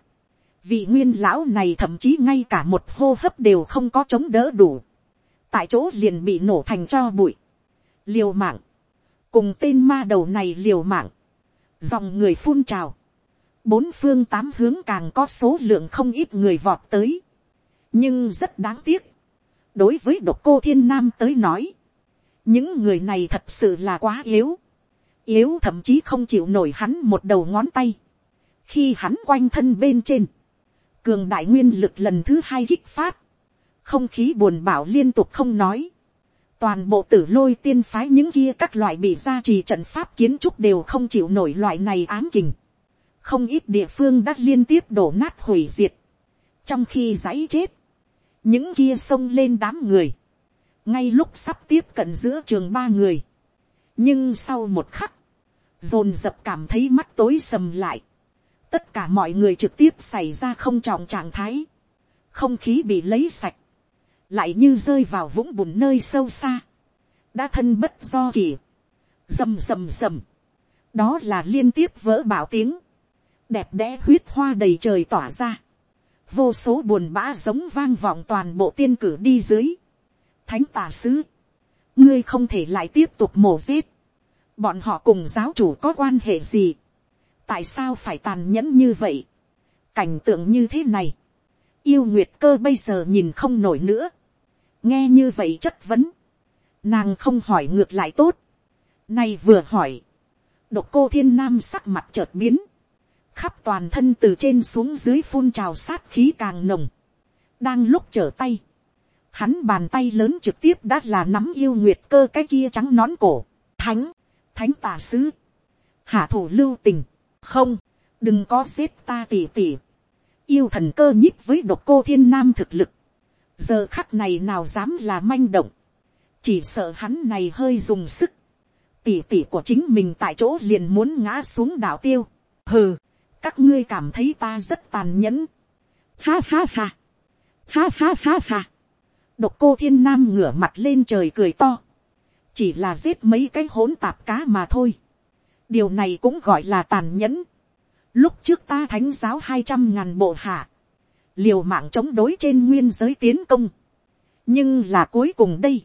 vị nguyên lão này thậm chí ngay cả một hô hấp đều không có chống đỡ đủ, tại chỗ liền bị nổ thành cho bụi, liều mạng, cùng tên ma đầu này liều mạng, dòng người phun trào, bốn phương tám hướng càng có số lượng không ít người vọt tới, nhưng rất đáng tiếc, đối với độc cô thiên nam tới nói, những người này thật sự là quá yếu, yếu thậm chí không chịu nổi hắn một đầu ngón tay, khi hắn quanh thân bên trên, cường đại nguyên lực lần thứ hai kích phát, không khí buồn bảo liên tục không nói. toàn bộ tử lôi tiên phái những kia các loại bị gia trì trận pháp kiến trúc đều không chịu nổi loại này ám kình. không ít địa phương đã liên tiếp đổ nát hủy diệt. trong khi giấy chết, những kia xông lên đám người. ngay lúc sắp tiếp cận giữa trường ba người. nhưng sau một khắc, dồn dập cảm thấy mắt tối sầm lại. tất cả mọi người trực tiếp xảy ra không trọng trạng thái. không khí bị lấy sạch lại như rơi vào vũng bùn nơi sâu xa, đã thân bất do kỳ, rầm rầm rầm, đó là liên tiếp vỡ bảo tiếng, đẹp đẽ huyết hoa đầy trời tỏa ra, vô số buồn bã giống vang vọng toàn bộ tiên cử đi dưới, thánh tà sứ, ngươi không thể lại tiếp tục mổ giết, bọn họ cùng giáo chủ có quan hệ gì, tại sao phải tàn nhẫn như vậy, cảnh tượng như thế này, yêu nguyệt cơ bây giờ nhìn không nổi nữa, nghe như vậy chất vấn, nàng không hỏi ngược lại tốt, nay vừa hỏi, độc cô thiên nam sắc mặt chợt biến, khắp toàn thân từ trên xuống dưới phun trào sát khí càng nồng, đang lúc trở tay, hắn bàn tay lớn trực tiếp đã là nắm yêu nguyệt cơ cái kia trắng nón cổ, thánh, thánh tà sứ, hạ thủ lưu tình, không, đừng có xếp ta tỉ tỉ, yêu thần cơ nhích với độc cô thiên nam thực lực, giờ khắc này nào dám là manh động, chỉ sợ hắn này hơi dùng sức, tỉ tỉ của chính mình tại chỗ liền muốn ngã xuống đảo tiêu, hừ, các ngươi cảm thấy ta rất tàn nhẫn, ha ha ha, ha ha ha ha, độc cô thiên nam ngửa mặt lên trời cười to, chỉ là giết mấy cái hỗn tạp cá mà thôi, điều này cũng gọi là tàn nhẫn, lúc trước ta thánh giáo hai trăm ngàn bộ hạ, liều mạng chống đối trên nguyên giới tiến công, nhưng là cuối cùng đây,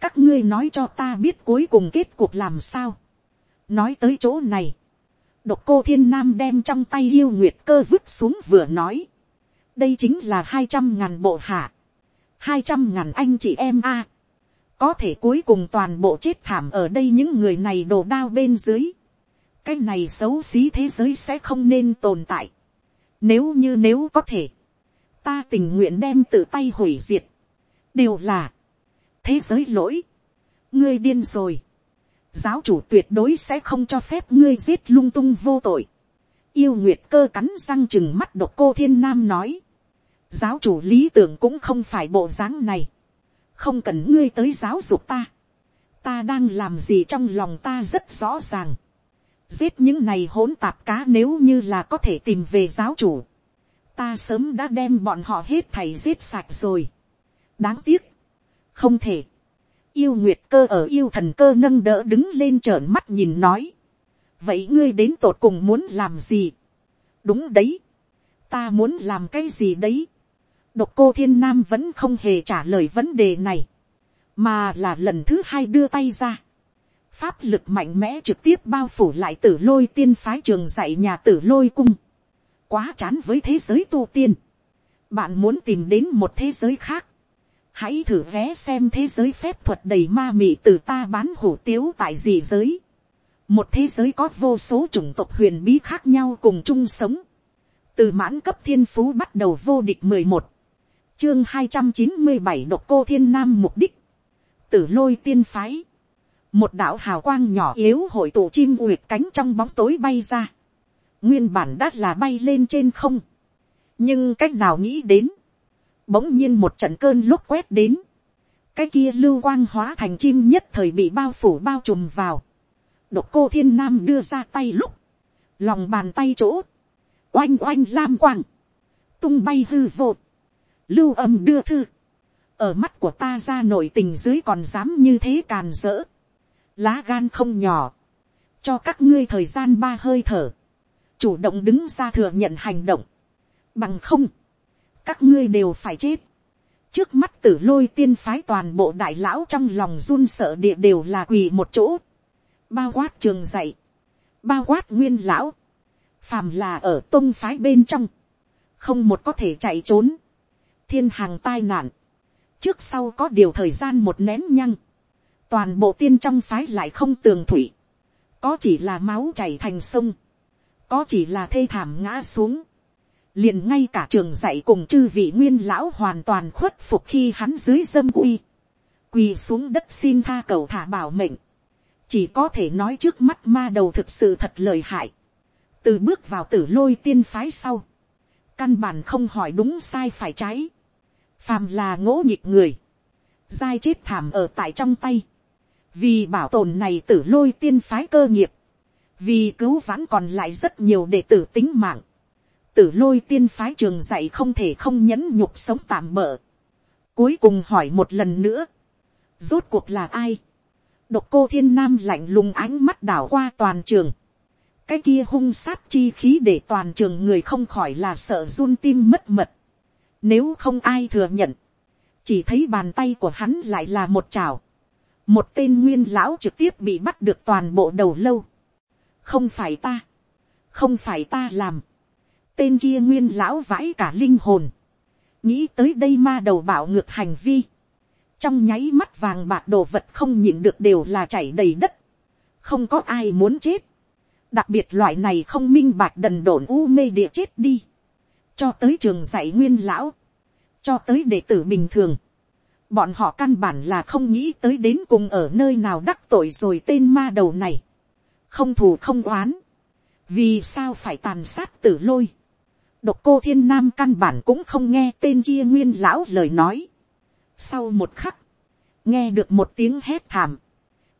các ngươi nói cho ta biết cuối cùng kết cuộc làm sao. nói tới chỗ này, độc cô thiên nam đem trong tay yêu nguyệt cơ vứt xuống vừa nói, đây chính là hai trăm ngàn bộ hạ, hai trăm ngàn anh chị em a, có thể cuối cùng toàn bộ chết thảm ở đây những người này đổ đao bên dưới, cái này xấu xí thế giới sẽ không nên tồn tại, nếu như nếu có thể, ta tình nguyện đem tự tay hủy diệt, đều là, thế giới lỗi, ngươi điên rồi, giáo chủ tuyệt đối sẽ không cho phép ngươi giết lung tung vô tội, yêu nguyệt cơ cắn răng chừng mắt độc cô thiên nam nói, giáo chủ lý tưởng cũng không phải bộ dáng này, không cần ngươi tới giáo dục ta, ta đang làm gì trong lòng ta rất rõ ràng, giết những này hỗn tạp cá nếu như là có thể tìm về giáo chủ, ta sớm đã đem bọn họ hết thầy giết sạch rồi. đáng tiếc, không thể. yêu nguyệt cơ ở yêu thần cơ nâng đỡ đứng lên trợn mắt nhìn nói. vậy ngươi đến tột cùng muốn làm gì. đúng đấy. ta muốn làm cái gì đấy. độc cô thiên nam vẫn không hề trả lời vấn đề này. mà là lần thứ hai đưa tay ra. pháp lực mạnh mẽ trực tiếp bao phủ lại tử lôi tiên phái trường dạy nhà tử lôi cung quá chán với thế giới tu tiên. bạn muốn tìm đến một thế giới khác hãy thử vé xem thế giới phép thuật đầy ma mị từ ta bán hủ tiếu tại gì giới. một thế giới có vô số chủng tộc huyền bí khác nhau cùng chung sống. từ mãn cấp thiên phú bắt đầu vô địch mười một, chương hai trăm chín mươi bảy độc cô thiên nam mục đích, tử lôi tiên phái, một đạo hào quang nhỏ yếu hội tụ chim uyệt cánh trong bóng tối bay ra, nguyên bản đã là bay lên trên không, nhưng cách nào nghĩ đến, bỗng nhiên một trận cơn lúc quét đến, cái kia lưu quang hóa thành chim nhất thời bị bao phủ bao trùm vào, độc cô thiên nam đưa ra tay lúc, lòng bàn tay chỗ, oanh oanh lam quang, tung bay hư vột, lưu âm đưa thư, ở mắt của ta ra nội tình dưới còn dám như thế càn rỡ, lá gan không nhỏ, cho các ngươi thời gian ba hơi thở, chủ động đứng ra thừa nhận hành động, bằng không, các ngươi đều phải chết. trước mắt tử lôi tiên phái toàn bộ đại lão trong lòng run sợ địa đều là quỳ một chỗ. bao quát trường dạy, bao quát nguyên lão, phàm là ở tôn phái bên trong, không một có thể chạy trốn, thiên hàng tai nạn, trước sau có điều thời gian một nén nhăng, toàn bộ tiên trong phái lại không tường thủy, có chỉ là máu chảy thành sông, có chỉ là thê thảm ngã xuống, liền ngay cả trường dạy cùng chư vị nguyên lão hoàn toàn khuất phục khi hắn dưới dâm uy, quỳ xuống đất xin tha cầu thả bảo mệnh, chỉ có thể nói trước mắt ma đầu thực sự thật lời hại, từ bước vào tử lôi tiên phái sau, căn bản không hỏi đúng sai phải trái, phàm là ngỗ nhịp người, giai chết thảm ở tại trong tay, vì bảo tồn này tử lôi tiên phái cơ nghiệp, vì cứu vãn còn lại rất nhiều đệ tử tính mạng, tử lôi tiên phái trường dạy không thể không nhẫn nhục sống tạm bỡ. Cuối cùng hỏi một lần nữa. Rốt cuộc là ai? Độc cô thiên nam lạnh lùng ánh mắt đảo qua toàn trường. Cái kia hung sát chi khí để toàn trường người không khỏi là sợ run tim mất mật. Nếu không ai thừa nhận. Chỉ thấy bàn tay của hắn lại là một chảo, Một tên nguyên lão trực tiếp bị bắt được toàn bộ đầu lâu. Không phải ta. Không phải ta làm. Tên kia nguyên lão vãi cả linh hồn. Nghĩ tới đây ma đầu bảo ngược hành vi. Trong nháy mắt vàng bạc đồ vật không nhịn được đều là chảy đầy đất, không có ai muốn chết, đặc biệt loại này không minh bạc đần đổn u mê địa chết đi, cho tới trường dạy nguyên lão, cho tới đệ tử bình thường, bọn họ căn bản là không nghĩ tới đến cùng ở nơi nào đắc tội rồi tên ma đầu này, không thù không oán, vì sao phải tàn sát tử lôi, độc cô thiên nam căn bản cũng không nghe tên kia nguyên lão lời nói, sau một khắc, nghe được một tiếng hét thảm,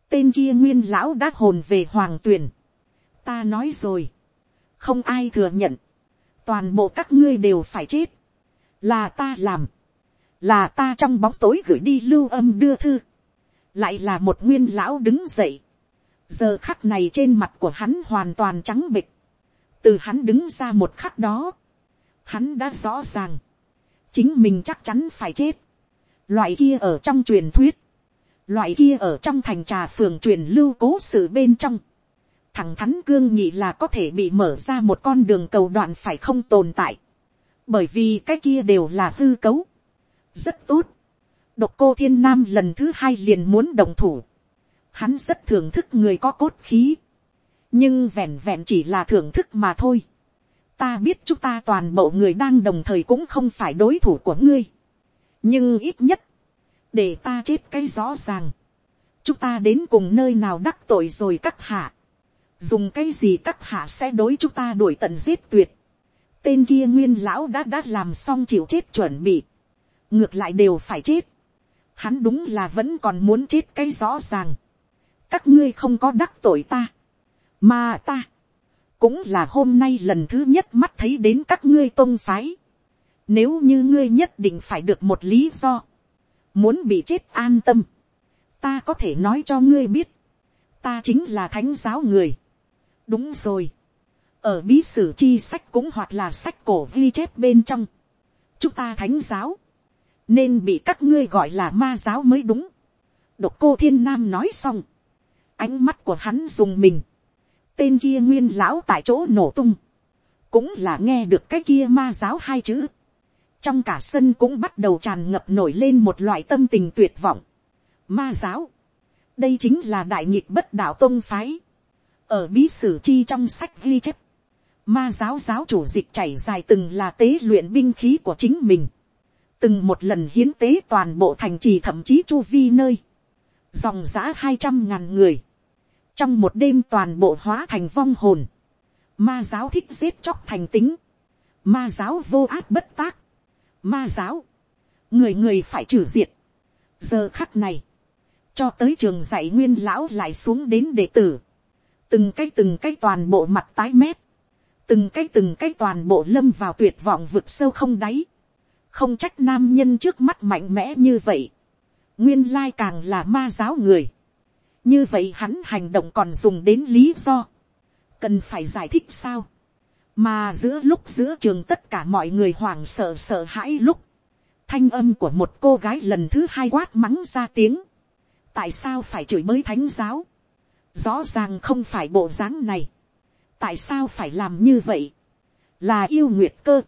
tên kia nguyên lão đã hồn về hoàng tuyền. ta nói rồi, không ai thừa nhận, toàn bộ các ngươi đều phải chết, là ta làm, là ta trong bóng tối gửi đi lưu âm đưa thư, lại là một nguyên lão đứng dậy, giờ khắc này trên mặt của hắn hoàn toàn trắng bịch, từ hắn đứng ra một khắc đó, hắn đã rõ ràng, chính mình chắc chắn phải chết, loại kia ở trong truyền thuyết, loại kia ở trong thành trà phường truyền lưu cố sự bên trong, thẳng thắn cương nhị là có thể bị mở ra một con đường cầu đoạn phải không tồn tại, bởi vì cái kia đều là hư cấu, rất tốt, độc cô thiên nam lần thứ hai liền muốn đồng thủ, hắn rất thưởng thức người có cốt khí, nhưng vẹn vẹn chỉ là thưởng thức mà thôi. ta biết chúng ta toàn bộ người đang đồng thời cũng không phải đối thủ của ngươi. Nhưng ít nhất, để ta chết cái rõ ràng, chúng ta đến cùng nơi nào đắc tội rồi các hạ, dùng cái gì các hạ sẽ đối chúng ta đuổi tận giết tuyệt, tên kia nguyên lão đã đã làm xong chịu chết chuẩn bị, ngược lại đều phải chết, hắn đúng là vẫn còn muốn chết cái rõ ràng, các ngươi không có đắc tội ta, mà ta, cũng là hôm nay lần thứ nhất mắt thấy đến các ngươi tôn phái, nếu như ngươi nhất định phải được một lý do. Muốn bị chết an tâm. Ta có thể nói cho ngươi biết. Ta chính là thánh giáo người. Đúng rồi. Ở bí sử chi sách cũng hoặc là sách cổ ghi chép bên trong. Chúng ta thánh giáo. Nên bị các ngươi gọi là ma giáo mới đúng. Độc cô thiên nam nói xong. Ánh mắt của hắn dùng mình. Tên kia nguyên lão tại chỗ nổ tung. Cũng là nghe được cái kia ma giáo hai chữ trong cả sân cũng bắt đầu tràn ngập nổi lên một loại tâm tình tuyệt vọng. Ma giáo, đây chính là đại nhịp bất đạo tông phái, ở bí sử chi trong sách ghi chép, ma giáo giáo chủ dịch chảy dài từng là tế luyện binh khí của chính mình, từng một lần hiến tế toàn bộ thành trì thậm chí chu vi nơi, dòng giã hai trăm ngàn người, trong một đêm toàn bộ hóa thành vong hồn, ma giáo thích giết chóc thành tính, ma giáo vô át bất tác, ma giáo, người người phải trừ diệt. giờ khắc này, cho tới trường dạy nguyên lão lại xuống đến đệ tử, từng cái từng cái toàn bộ mặt tái mét, từng cái từng cái toàn bộ lâm vào tuyệt vọng vực sâu không đáy, không trách nam nhân trước mắt mạnh mẽ như vậy, nguyên lai càng là ma giáo người, như vậy hắn hành động còn dùng đến lý do, cần phải giải thích sao, mà giữa lúc giữa trường tất cả mọi người hoảng sợ sợ hãi lúc, thanh âm của một cô gái lần thứ hai quát mắng ra tiếng, tại sao phải chửi mới thánh giáo, rõ ràng không phải bộ dáng này, tại sao phải làm như vậy, là yêu nguyệt cơ,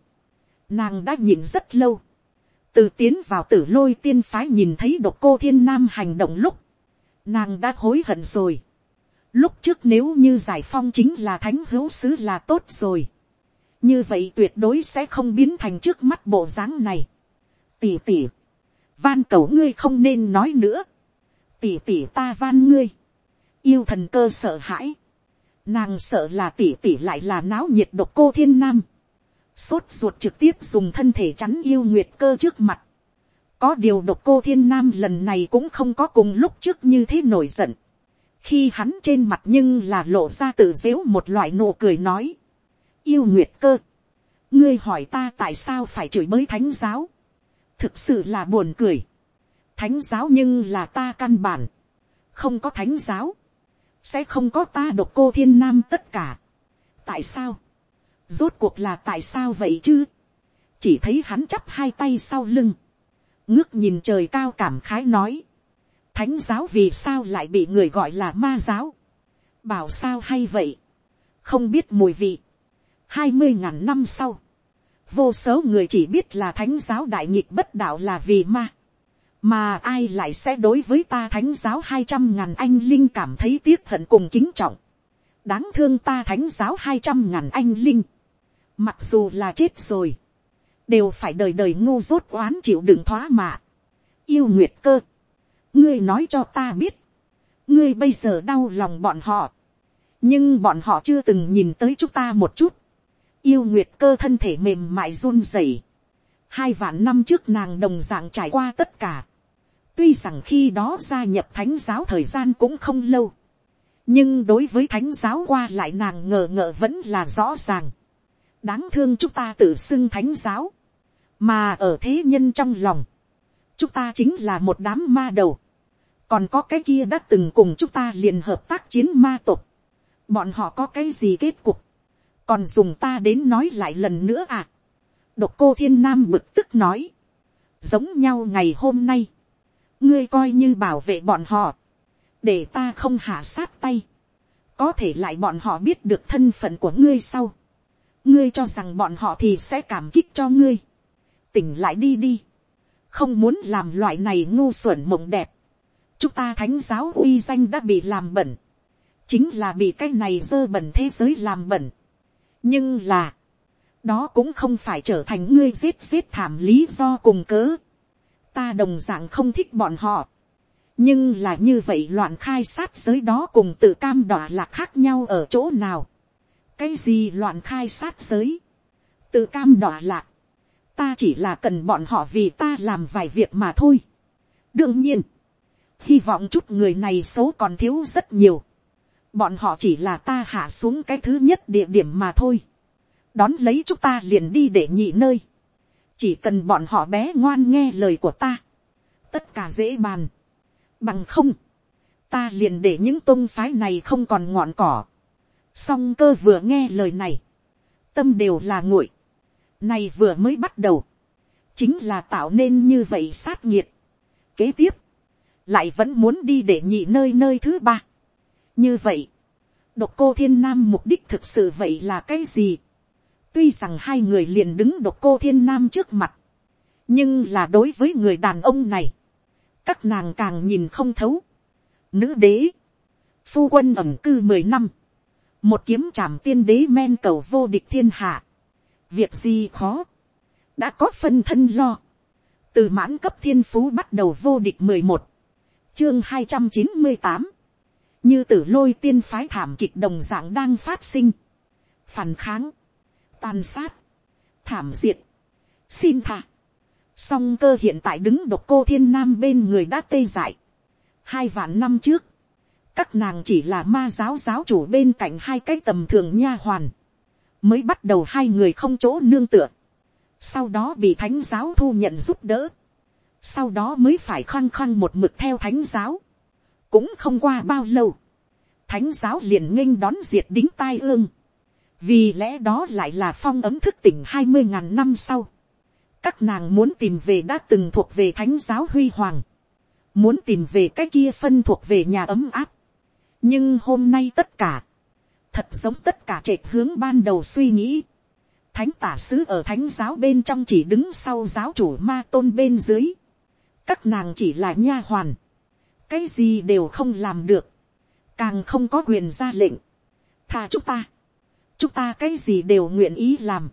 nàng đã nhìn rất lâu, từ tiến vào tử lôi tiên phái nhìn thấy độc cô thiên nam hành động lúc, nàng đã hối hận rồi, lúc trước nếu như giải phong chính là thánh hữu sứ là tốt rồi, như vậy tuyệt đối sẽ không biến thành trước mắt bộ dáng này. tỷ tỷ van cầu ngươi không nên nói nữa. tỷ tỷ ta van ngươi, yêu thần cơ sợ hãi. nàng sợ là tỷ tỷ lại là náo nhiệt độc cô thiên nam sốt ruột trực tiếp dùng thân thể chắn yêu nguyệt cơ trước mặt. có điều độc cô thiên nam lần này cũng không có cùng lúc trước như thế nổi giận. khi hắn trên mặt nhưng là lộ ra tự dếu một loại nụ cười nói yêu nguyệt cơ, ngươi hỏi ta tại sao phải chửi bới thánh giáo, thực sự là buồn cười. thánh giáo nhưng là ta căn bản, không có thánh giáo, sẽ không có ta độc cô thiên nam tất cả. tại sao, rốt cuộc là tại sao vậy chứ, chỉ thấy hắn chắp hai tay sau lưng, ngước nhìn trời cao cảm khái nói, thánh giáo vì sao lại bị người gọi là ma giáo, bảo sao hay vậy, không biết mùi vị, hai mươi ngàn năm sau, vô số người chỉ biết là thánh giáo đại nghịch bất đạo là vì ma, mà ai lại sẽ đối với ta thánh giáo hai trăm ngàn anh linh cảm thấy tiếc hận cùng kính trọng, đáng thương ta thánh giáo hai trăm ngàn anh linh, mặc dù là chết rồi, đều phải đời đời ngu dốt oán chịu đựng thoá mạ, yêu nguyệt cơ, ngươi nói cho ta biết, ngươi bây giờ đau lòng bọn họ, nhưng bọn họ chưa từng nhìn tới chúng ta một chút, yêu nguyệt cơ thân thể mềm mại run rẩy, hai vạn năm trước nàng đồng dạng trải qua tất cả, tuy rằng khi đó gia nhập thánh giáo thời gian cũng không lâu, nhưng đối với thánh giáo qua lại nàng ngờ ngợ vẫn là rõ ràng, đáng thương chúng ta tự xưng thánh giáo, mà ở thế nhân trong lòng, chúng ta chính là một đám ma đầu, còn có cái kia đã từng cùng chúng ta liền hợp tác chiến ma tộc. Bọn họ có cái gì kết cục, còn dùng ta đến nói lại lần nữa à. độc cô thiên nam bực tức nói, giống nhau ngày hôm nay, ngươi coi như bảo vệ bọn họ, để ta không hạ sát tay, có thể lại bọn họ biết được thân phận của ngươi sau, ngươi cho rằng bọn họ thì sẽ cảm kích cho ngươi, tỉnh lại đi đi, không muốn làm loại này ngu xuẩn mộng đẹp, chúng ta thánh giáo uy danh đã bị làm bẩn, chính là bị cái này dơ bẩn thế giới làm bẩn, nhưng là, đó cũng không phải trở thành ngươi giết giết thảm lý do cùng cớ. ta đồng d ạ n g không thích bọn họ. nhưng là như vậy loạn khai sát giới đó cùng tự cam đọa là khác nhau ở chỗ nào cái gì loạn khai sát giới. tự cam đọa lạc. ta chỉ là cần bọn họ vì ta làm vài việc mà thôi. đương nhiên, hy vọng chút người này xấu còn thiếu rất nhiều bọn họ chỉ là ta hạ xuống cái thứ nhất địa điểm mà thôi. đón lấy chúng ta liền đi để nhị nơi. chỉ cần bọn họ bé ngoan nghe lời của ta. tất cả dễ bàn. bằng không, ta liền để những tôn phái này không còn ngọn cỏ song cơ vừa nghe lời này, tâm đều là nguội. này vừa mới bắt đầu, chính là tạo nên như vậy sát nhiệt. kế tiếp, lại vẫn muốn đi để nhị nơi nơi thứ ba. Như vậy, độc cô thiên nam mục đích thực sự vậy là cái gì. tuy rằng hai người liền đứng độc cô thiên nam trước mặt, nhưng là đối với người đàn ông này, các nàng càng nhìn không thấu. Nữ đế, phu quân ẩm cư mười năm, một kiếm trảm tiên đế men cầu vô địch thiên hạ, việc gì khó, đã có phân thân lo, từ mãn cấp thiên phú bắt đầu vô địch mười một, chương hai trăm chín mươi tám, như tử lôi tiên phái thảm kịch đồng dạng đang phát sinh, phản kháng, tàn sát, thảm diệt, xin thả, song cơ hiện tại đứng độc cô thiên nam bên người đã tê dại. hai vạn năm trước, các nàng chỉ là ma giáo giáo chủ bên cạnh hai cái tầm thường nha hoàn, mới bắt đầu hai người không chỗ nương tựa, sau đó bị thánh giáo thu nhận giúp đỡ, sau đó mới phải khăng khăng một mực theo thánh giáo, cũng không qua bao lâu, thánh giáo liền nghênh đón diệt đính tai ương, vì lẽ đó lại là phong ấm thức tỉnh hai mươi ngàn năm sau, các nàng muốn tìm về đã từng thuộc về thánh giáo huy hoàng, muốn tìm về cái kia phân thuộc về nhà ấm áp, nhưng hôm nay tất cả, thật giống tất cả trệt hướng ban đầu suy nghĩ, thánh tả sứ ở thánh giáo bên trong chỉ đứng sau giáo chủ ma tôn bên dưới, các nàng chỉ là nha hoàn, cái gì đều không làm được, càng không có quyền ra lệnh, tha chúng ta, chúng ta cái gì đều nguyện ý làm,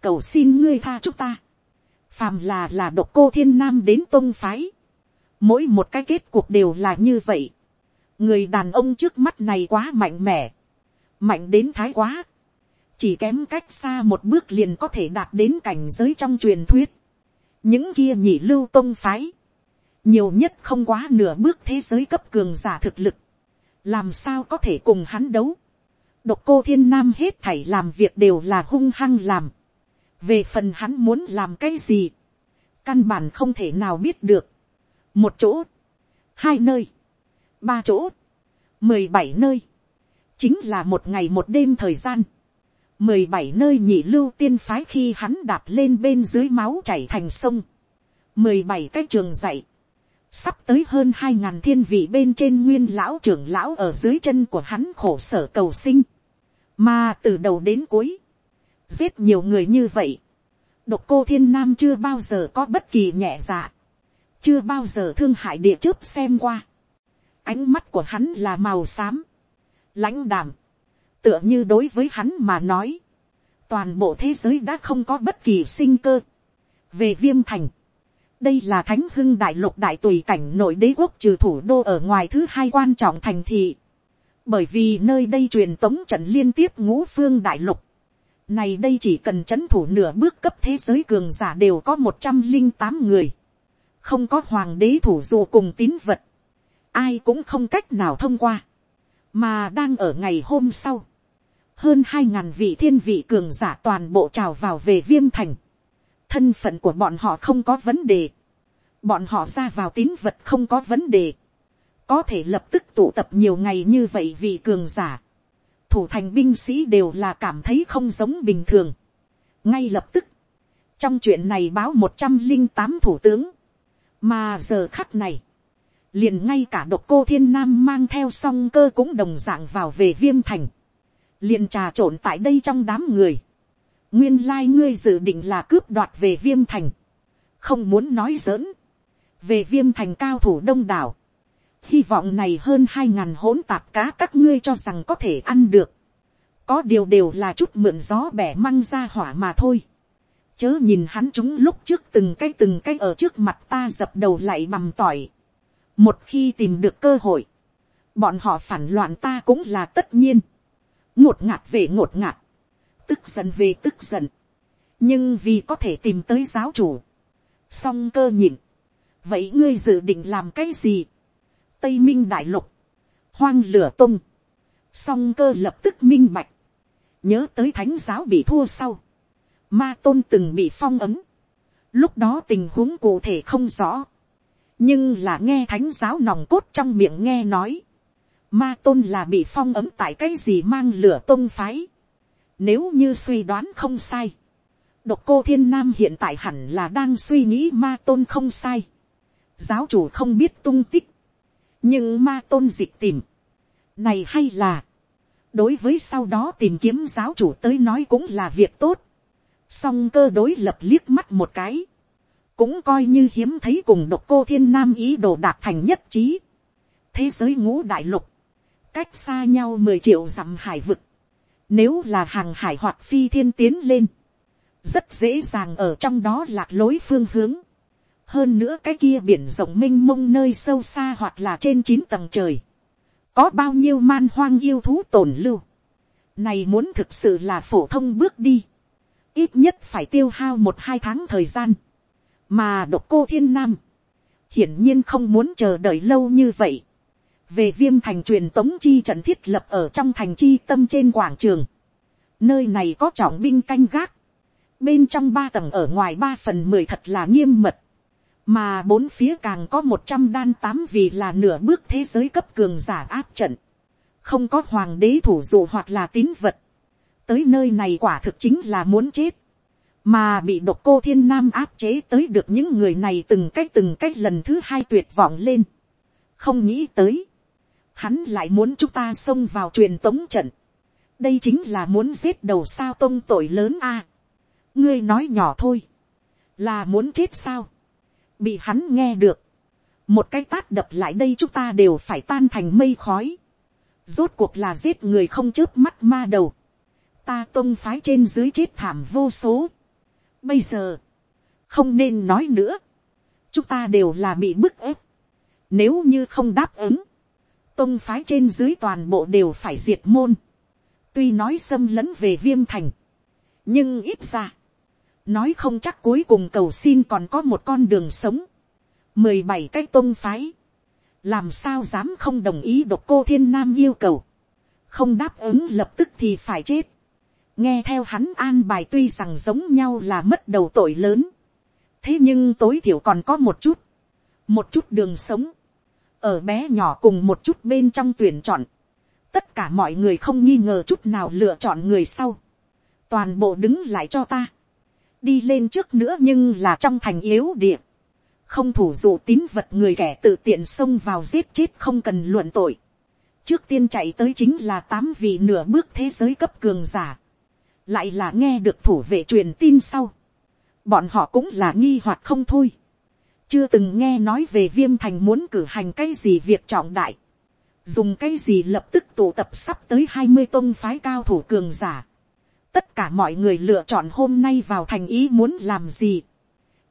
cầu xin ngươi tha chúng ta, phàm là là độc cô thiên nam đến tôn phái, mỗi một cái kết cuộc đều là như vậy, người đàn ông trước mắt này quá mạnh mẽ, mạnh đến thái quá, chỉ kém cách xa một bước liền có thể đạt đến cảnh giới trong truyền thuyết, những kia nhị lưu tôn phái, nhiều nhất không quá nửa bước thế giới cấp cường giả thực lực, làm sao có thể cùng hắn đấu. độc cô thiên nam hết thảy làm việc đều là hung hăng làm. về phần hắn muốn làm cái gì, căn bản không thể nào biết được, một chỗ, hai nơi, ba chỗ, mười bảy nơi, chính là một ngày một đêm thời gian, mười bảy nơi nhị lưu tiên phái khi hắn đạp lên bên dưới máu chảy thành sông, mười bảy cái trường dạy, sắp tới hơn hai ngàn thiên vị bên trên nguyên lão trưởng lão ở dưới chân của hắn khổ sở cầu sinh, mà từ đầu đến cuối, giết nhiều người như vậy, độc cô thiên nam chưa bao giờ có bất kỳ nhẹ dạ, chưa bao giờ thương hại địa trước xem qua, ánh mắt của hắn là màu xám, lãnh đảm. tựa như đối với hắn mà nói, toàn bộ thế giới đã không có bất kỳ sinh cơ. về viêm thành, đây là thánh hưng đại lục đại tùy cảnh nội đế quốc trừ thủ đô ở ngoài thứ hai quan trọng thành thị. bởi vì nơi đây truyền tống trận liên tiếp ngũ phương đại lục. này đây chỉ cần c h ấ n thủ nửa bước cấp thế giới cường giả đều có một trăm linh tám người. không có hoàng đế thủ dù cùng tín vật ai cũng không cách nào thông qua. mà đang ở ngày hôm sau hơn hai ngàn vị thiên vị cường giả toàn bộ trào vào về viêm thành. thân phận của bọn họ không có vấn đề. bọn họ ra vào tín vật không có vấn đề. có thể lập tức tụ tập nhiều ngày như vậy vị cường giả. thủ thành binh sĩ đều là cảm thấy không giống bình thường. ngay lập tức, trong chuyện này báo một trăm linh tám thủ tướng, mà giờ khắc này, liền ngay cả độc cô thiên nam mang theo song cơ cũng đồng dạng vào về viêm thành liền trà trộn tại đây trong đám người. nguyên lai ngươi dự định là cướp đoạt về viêm thành. không muốn nói giỡn. về viêm thành cao thủ đông đảo. hy vọng này hơn hai ngàn hỗn tạp cá các ngươi cho rằng có thể ăn được. có điều đều là chút mượn gió bẻ măng ra hỏa mà thôi. chớ nhìn hắn chúng lúc trước từng cái từng cái ở trước mặt ta dập đầu lại bằm tỏi một khi tìm được cơ hội, bọn họ phản loạn ta cũng là tất nhiên. Ngột ngạt về ngột ngạt, tức giận về tức giận, nhưng vì có thể tìm tới giáo chủ, song cơ nhịn, vậy ngươi dự định làm cái gì, tây minh đại lục, hoang lửa tung, song cơ lập tức minh bạch, nhớ tới thánh giáo bị thua sau, ma tôn từng bị phong ấm, lúc đó tình huống cụ thể không rõ, nhưng là nghe thánh giáo nòng cốt trong miệng nghe nói, ma tôn là bị phong ấm tại cái gì mang lửa tôn phái. Nếu như suy đoán không sai. Độc cô thiên nam hiện tại hẳn là đang suy nghĩ ma tôn không sai. Giáo chủ không biết tung tích. Nhưng ma tôn dịch tìm. Này hay là. Đối với sau đó tìm kiếm giáo chủ tới nói cũng là việc tốt. Song cơ đối lập liếc mắt một cái. Cũng coi như hiếm thấy cùng độc cô thiên nam ý đồ đạt thành nhất trí. Thế giới ngũ đại lục. Cách xa nhau mười triệu dặm hải vực, nếu là hàng hải hoặc phi thiên tiến lên, rất dễ dàng ở trong đó lạc lối phương hướng. hơn nữa cái kia biển rộng m i n h mông nơi sâu xa hoặc là trên chín tầng trời, có bao nhiêu man hoang yêu thú tổn lưu, này muốn thực sự là phổ thông bước đi, ít nhất phải tiêu hao một hai tháng thời gian, mà độc cô thiên nam, hiển nhiên không muốn chờ đợi lâu như vậy, về viêm thành truyền tống chi trận thiết lập ở trong thành chi tâm trên quảng trường. Nơi này có trọng binh canh gác. Bên trong ba tầng ở ngoài ba phần mười thật là nghiêm mật. Mà bốn phía càng có một trăm đan tám vì là nửa bước thế giới cấp cường giả áp trận. Không có hoàng đế thủ dụ hoặc là tín vật. Tới nơi này quả thực chính là muốn chết. Mà bị độc cô thiên nam áp chế tới được những người này từng cách từng cách lần thứ hai tuyệt vọng lên. Không nghĩ tới hắn lại muốn chúng ta xông vào truyền tống trận. đây chính là muốn giết đầu sao tông tội lớn a. ngươi nói nhỏ thôi, là muốn chết sao. bị hắn nghe được, một cái tát đập lại đây chúng ta đều phải tan thành mây khói. rốt cuộc là giết người không chớp mắt ma đầu. ta tông phái trên dưới chết thảm vô số bây giờ, không nên nói nữa. chúng ta đều là bị bức ép. nếu như không đáp ứng, tông phái trên dưới toàn bộ đều phải diệt môn. Tuy nói xâm lấn về viêm thành. Nhưng ít ra. Nói không chắc cuối cùng cầu xin còn có một con đường sống. mười bảy cái tông phái. Làm sao dám không đồng ý độc cô thiên nam yêu cầu. Không đáp ứng lập tức thì phải chết. Nghe theo hắn an bài tuy rằng giống nhau là mất đầu tội lớn. thế nhưng tối thiểu còn có một chút, một chút đường sống, ở bé nhỏ cùng một chút bên trong tuyển chọn, tất cả mọi người không nghi ngờ chút nào lựa chọn người sau, toàn bộ đứng lại cho ta, đi lên trước nữa nhưng là trong thành yếu địa, không thủ dụ tín vật người kẻ tự tiện xông vào giết chết không cần luận tội, trước tiên chạy tới chính là tám vị nửa bước thế giới cấp cường giả, lại là nghe được thủ vệ truyền tin sau, bọn họ cũng là nghi hoặc không thôi, chưa từng nghe nói về viêm thành muốn cử hành cái gì việc trọng đại, dùng cái gì lập tức tụ tập sắp tới hai mươi tôn phái cao thủ cường giả, tất cả mọi người lựa chọn hôm nay vào thành ý muốn làm gì,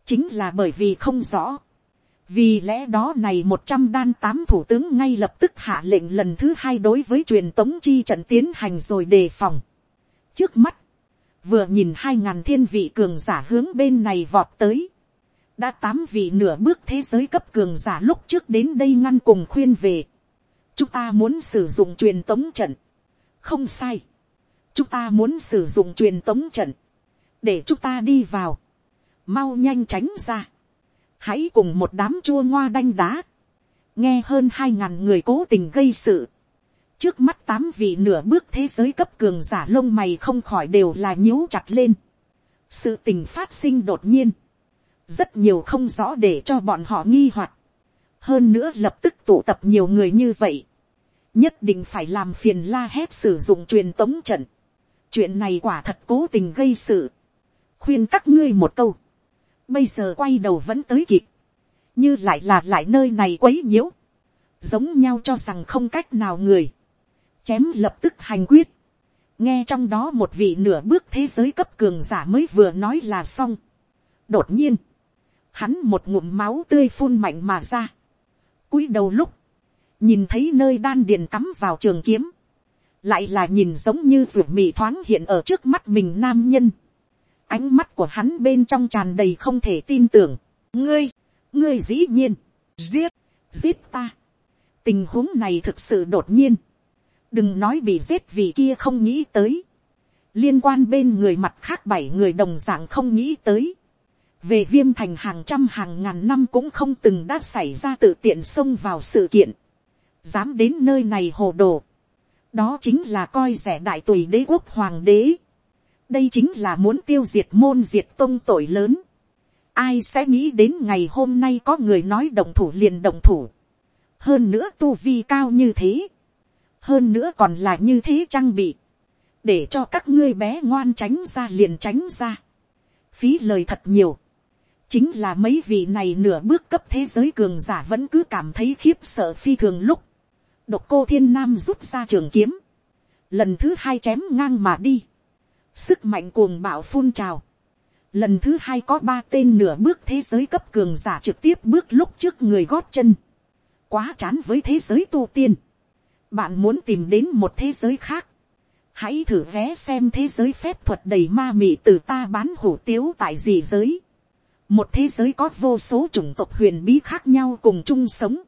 chính là bởi vì không rõ, vì lẽ đó này một trăm đan tám thủ tướng ngay lập tức hạ lệnh lần thứ hai đối với truyền tống chi trận tiến hành rồi đề phòng. trước mắt, vừa nhìn hai ngàn thiên vị cường giả hướng bên này vọt tới, đã tám vị nửa bước thế giới cấp cường giả lúc trước đến đây ngăn cùng khuyên về. chúng ta muốn sử dụng truyền tống trận. không sai. chúng ta muốn sử dụng truyền tống trận. để chúng ta đi vào. mau nhanh tránh ra. hãy cùng một đám chua ngoa đanh đá. nghe hơn hai ngàn người cố tình gây sự trước mắt tám vị nửa bước thế giới cấp cường giả lông mày không khỏi đều là nhíu chặt lên. sự tình phát sinh đột nhiên rất nhiều không rõ để cho bọn họ nghi hoặc. hơn nữa lập tức tụ tập nhiều người như vậy. nhất định phải làm phiền la hét sử dụng truyền tống trận. chuyện này quả thật cố tình gây sự. khuyên các ngươi một câu. bây giờ quay đầu vẫn tới kịp. như lại là lại nơi này quấy nhiễu. giống nhau cho rằng không cách nào người chém lập tức hành quyết. nghe trong đó một vị nửa bước thế giới cấp cường giả mới vừa nói là xong. đột nhiên, hắn một ngụm máu tươi phun mạnh mà ra. cúi đầu lúc, nhìn thấy nơi đan điền cắm vào trường kiếm, lại là nhìn giống như ruột mì thoáng hiện ở trước mắt mình nam nhân. ánh mắt của hắn bên trong tràn đầy không thể tin tưởng. ngươi, ngươi dĩ nhiên, giết, giết ta. tình huống này thực sự đột nhiên đừng nói bị giết vì kia không nghĩ tới. liên quan bên người mặt khác bảy người đồng d ạ n g không nghĩ tới. Về viêm thành hàng trăm hàng ngàn năm cũng không từng đã xảy ra tự tiện xông vào sự kiện, dám đến nơi này hồ đồ, đó chính là coi rẻ đại tùy đế quốc hoàng đế, đây chính là muốn tiêu diệt môn diệt tôn tội lớn, ai sẽ nghĩ đến ngày hôm nay có người nói đồng thủ liền đồng thủ, hơn nữa tu vi cao như thế, hơn nữa còn là như thế trang bị, để cho các ngươi bé ngoan tránh ra liền tránh ra, phí lời thật nhiều, chính là mấy vị này nửa bước cấp thế giới cường giả vẫn cứ cảm thấy khiếp sợ phi thường lúc, độc cô thiên nam rút ra trường kiếm, lần thứ hai chém ngang mà đi, sức mạnh cuồng bạo phun trào, lần thứ hai có ba tên nửa bước thế giới cấp cường giả trực tiếp bước lúc trước người gót chân, quá chán với thế giới tu tiên, bạn muốn tìm đến một thế giới khác, hãy thử vé xem thế giới phép thuật đầy ma mị từ ta bán hủ tiếu tại gì giới. Một thế giới có vô số chủng tộc huyền bí khác nhau cùng chung sống,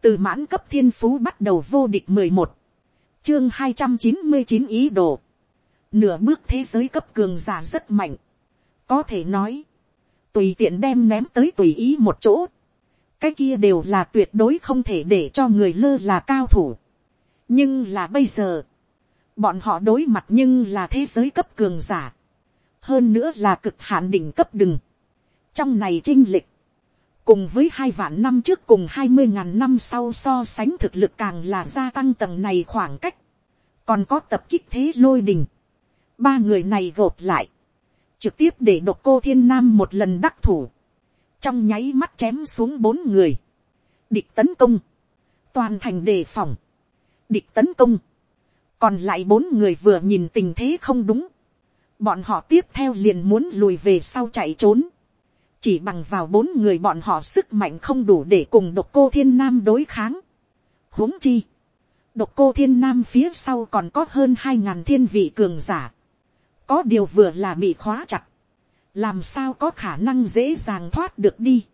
từ mãn cấp thiên phú bắt đầu vô địch mười một, chương hai trăm chín mươi chín ý đồ, nửa bước thế giới cấp cường giả rất mạnh, có thể nói, tùy tiện đem ném tới tùy ý một chỗ, cái kia đều là tuyệt đối không thể để cho người lơ là cao thủ nhưng là bây giờ, bọn họ đối mặt nhưng là thế giới cấp cường giả, hơn nữa là cực hạn đỉnh cấp đừng, trong này trinh lịch, cùng với hai vạn năm trước cùng hai mươi ngàn năm sau so sánh thực lực càng là gia tăng tầng này khoảng cách, còn có tập kích thế lôi đình, ba người này gộp lại, trực tiếp để độc cô thiên nam một lần đắc thủ, trong nháy mắt chém xuống bốn người, địch tấn công, toàn thành đề phòng, địch tấn công, còn lại bốn người vừa nhìn tình thế không đúng, bọn họ tiếp theo liền muốn lùi về sau chạy trốn, chỉ bằng vào bốn người bọn họ sức mạnh không đủ để cùng độc cô thiên nam đối kháng. huống chi, độc cô thiên nam phía sau còn có hơn hai ngàn thiên vị cường giả. có điều vừa là bị khóa chặt, làm sao có khả năng dễ dàng thoát được đi.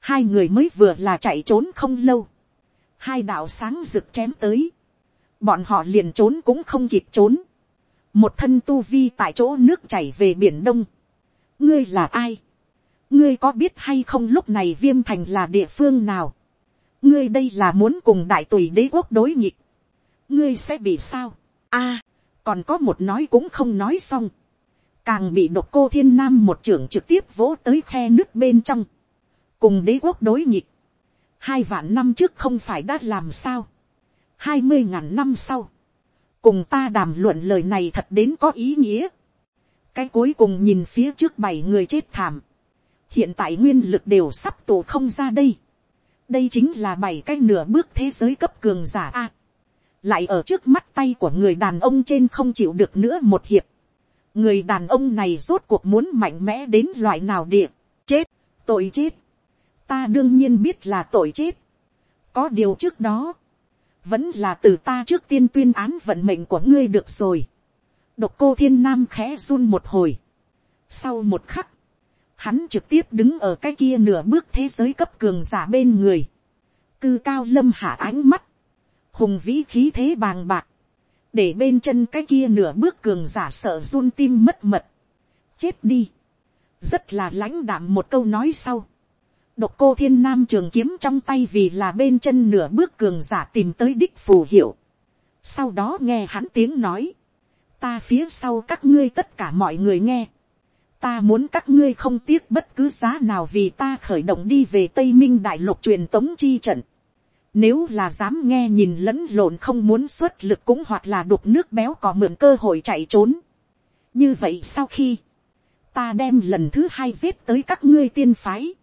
hai người mới vừa là chạy trốn không lâu. hai đạo sáng rực chém tới bọn họ liền trốn cũng không kịp trốn. một thân tu vi tại chỗ nước chảy về biển đông. ngươi là ai? Ngươi có biết hay không lúc này viêm thành là địa phương nào, ngươi đây là muốn cùng đại tùy đế quốc đối nghịch, ngươi sẽ bị sao, a, còn có một nói cũng không nói xong, càng bị độc cô thiên nam một trưởng trực tiếp vỗ tới khe nước bên trong, cùng đế quốc đối nghịch, hai vạn năm trước không phải đã làm sao, hai mươi ngàn năm sau, cùng ta đàm luận lời này thật đến có ý nghĩa, cái cuối cùng nhìn phía trước bảy người chết thảm, hiện tại nguyên lực đều sắp tổ không ra đây, đây chính là bảy cái nửa bước thế giới cấp cường giả a, lại ở trước mắt tay của người đàn ông trên không chịu được nữa một hiệp, người đàn ông này rốt cuộc muốn mạnh mẽ đến loại nào địa, chết, tội chết, ta đương nhiên biết là tội chết, có điều trước đó, vẫn là từ ta trước tiên tuyên án vận mệnh của ngươi được rồi, độc cô thiên nam khẽ run một hồi, sau một khắc, hắn trực tiếp đứng ở cái kia nửa bước thế giới cấp cường giả bên người, cư cao lâm hạ ánh mắt, hùng vĩ khí thế bàng bạc, để bên chân cái kia nửa bước cường giả sợ run tim mất mật, chết đi, rất là lãnh đạm một câu nói sau, độc cô thiên nam trường kiếm trong tay vì là bên chân nửa bước cường giả tìm tới đích phù hiệu, sau đó nghe hắn tiếng nói, ta phía sau các ngươi tất cả mọi người nghe, ta muốn các ngươi không tiếc bất cứ giá nào vì ta khởi động đi về tây minh đại lục truyền tống chi trận. Nếu là dám nghe nhìn lẫn lộn không muốn xuất lực cũng hoặc là đục nước béo có mượn cơ hội chạy trốn. Như vậy sau khi ta đem lần thứ hai giết tới các ngươi tiên phái.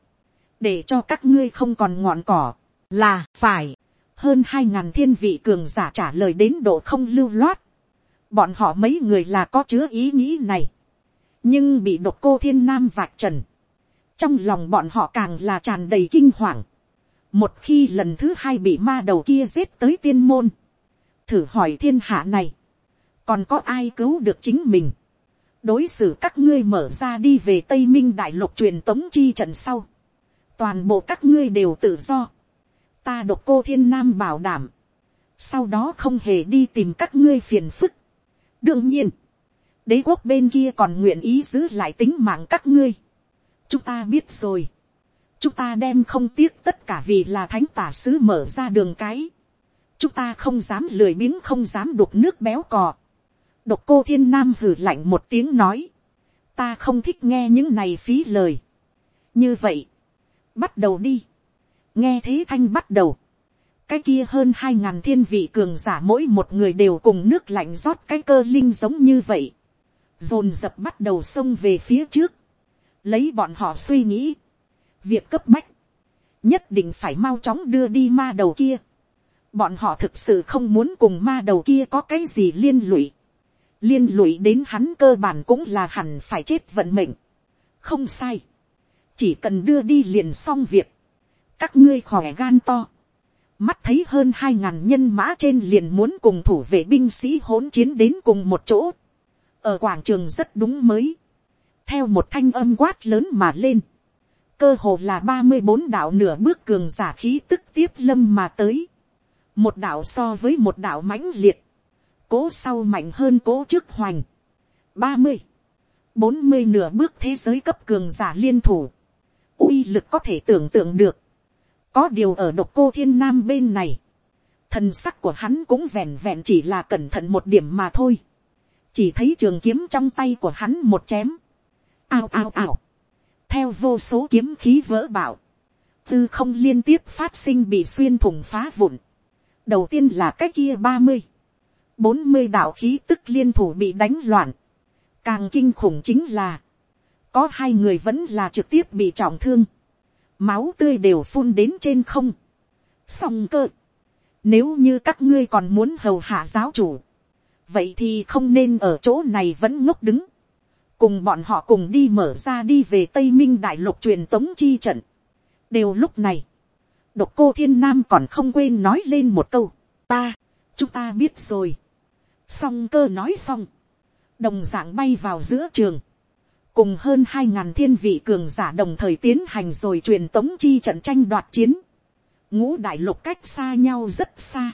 Để cho các ngươi không còn ngọn cỏ. Là phải. Hơn hai ngàn thiên vị cường giả trả lời đến độ không lưu loát. Bọn họ mấy người là có chứa ý nghĩ này. Nhưng bị độc cô thiên nam vạch trần. Trong lòng bọn họ càng là tràn đầy kinh hoàng một khi lần thứ hai bị ma đầu kia giết tới tiên môn, thử hỏi thiên hạ này, còn có ai cứu được chính mình, đối xử các ngươi mở ra đi về tây minh đại lục truyền tống chi trận sau, toàn bộ các ngươi đều tự do, ta độc cô thiên nam bảo đảm, sau đó không hề đi tìm các ngươi phiền phức. đương nhiên, đế quốc bên kia còn nguyện ý giữ lại tính mạng các ngươi. chúng ta biết rồi chúng ta đem không tiếc tất cả vì là thánh tả sứ mở ra đường cái. chúng ta không dám lười biếng không dám đục nước béo cò. độc cô thiên nam hử lạnh một tiếng nói. ta không thích nghe những này phí lời. như vậy, bắt đầu đi. nghe thế thanh bắt đầu. cái kia hơn hai ngàn thiên vị cường giả mỗi một người đều cùng nước lạnh rót cái cơ linh giống như vậy. dồn dập bắt đầu xông về phía trước. lấy bọn họ suy nghĩ việc cấp bách, nhất định phải mau chóng đưa đi ma đầu kia. Bọn họ thực sự không muốn cùng ma đầu kia có cái gì liên lụy. Liên lụy đến hắn cơ bản cũng là hẳn phải chết vận mệnh. Không sai. Chỉ cần đưa đi liền xong việc. Các ngươi khỏe gan to. Mắt thấy hơn hai ngàn nhân mã trên liền muốn cùng thủ vệ binh sĩ hỗn chiến đến cùng một chỗ. Ở quảng trường rất đúng mới. Theo một thanh âm quát lớn mà lên cơ hồ là ba mươi bốn đạo nửa bước cường giả khí tức tiếp lâm mà tới. một đạo so với một đạo mãnh liệt, cố sau mạnh hơn cố trước hoành. ba mươi, bốn mươi nửa bước thế giới cấp cường giả liên thủ, uy lực có thể tưởng tượng được. có điều ở độc cô thiên nam bên này, thần sắc của hắn cũng vẹn vẹn chỉ là cẩn thận một điểm mà thôi. chỉ thấy trường kiếm trong tay của hắn một chém. ao ao ao theo vô số kiếm khí vỡ bạo, tư không liên tiếp phát sinh bị xuyên thủng phá vụn. đầu tiên là cái kia ba mươi, bốn mươi đạo khí tức liên thủ bị đánh loạn. càng kinh khủng chính là, có hai người vẫn là trực tiếp bị trọng thương, máu tươi đều phun đến trên không. song cơ, nếu như các ngươi còn muốn hầu hạ giáo chủ, vậy thì không nên ở chỗ này vẫn ngốc đứng cùng bọn họ cùng đi mở ra đi về tây minh đại lục truyền tống chi trận. đều lúc này, độc cô thiên nam còn không quên nói lên một câu, ta, chúng ta biết rồi. song cơ nói xong, đồng d ạ n g bay vào giữa trường, cùng hơn hai ngàn thiên vị cường giả đồng thời tiến hành rồi truyền tống chi trận tranh đoạt chiến. ngũ đại lục cách xa nhau rất xa.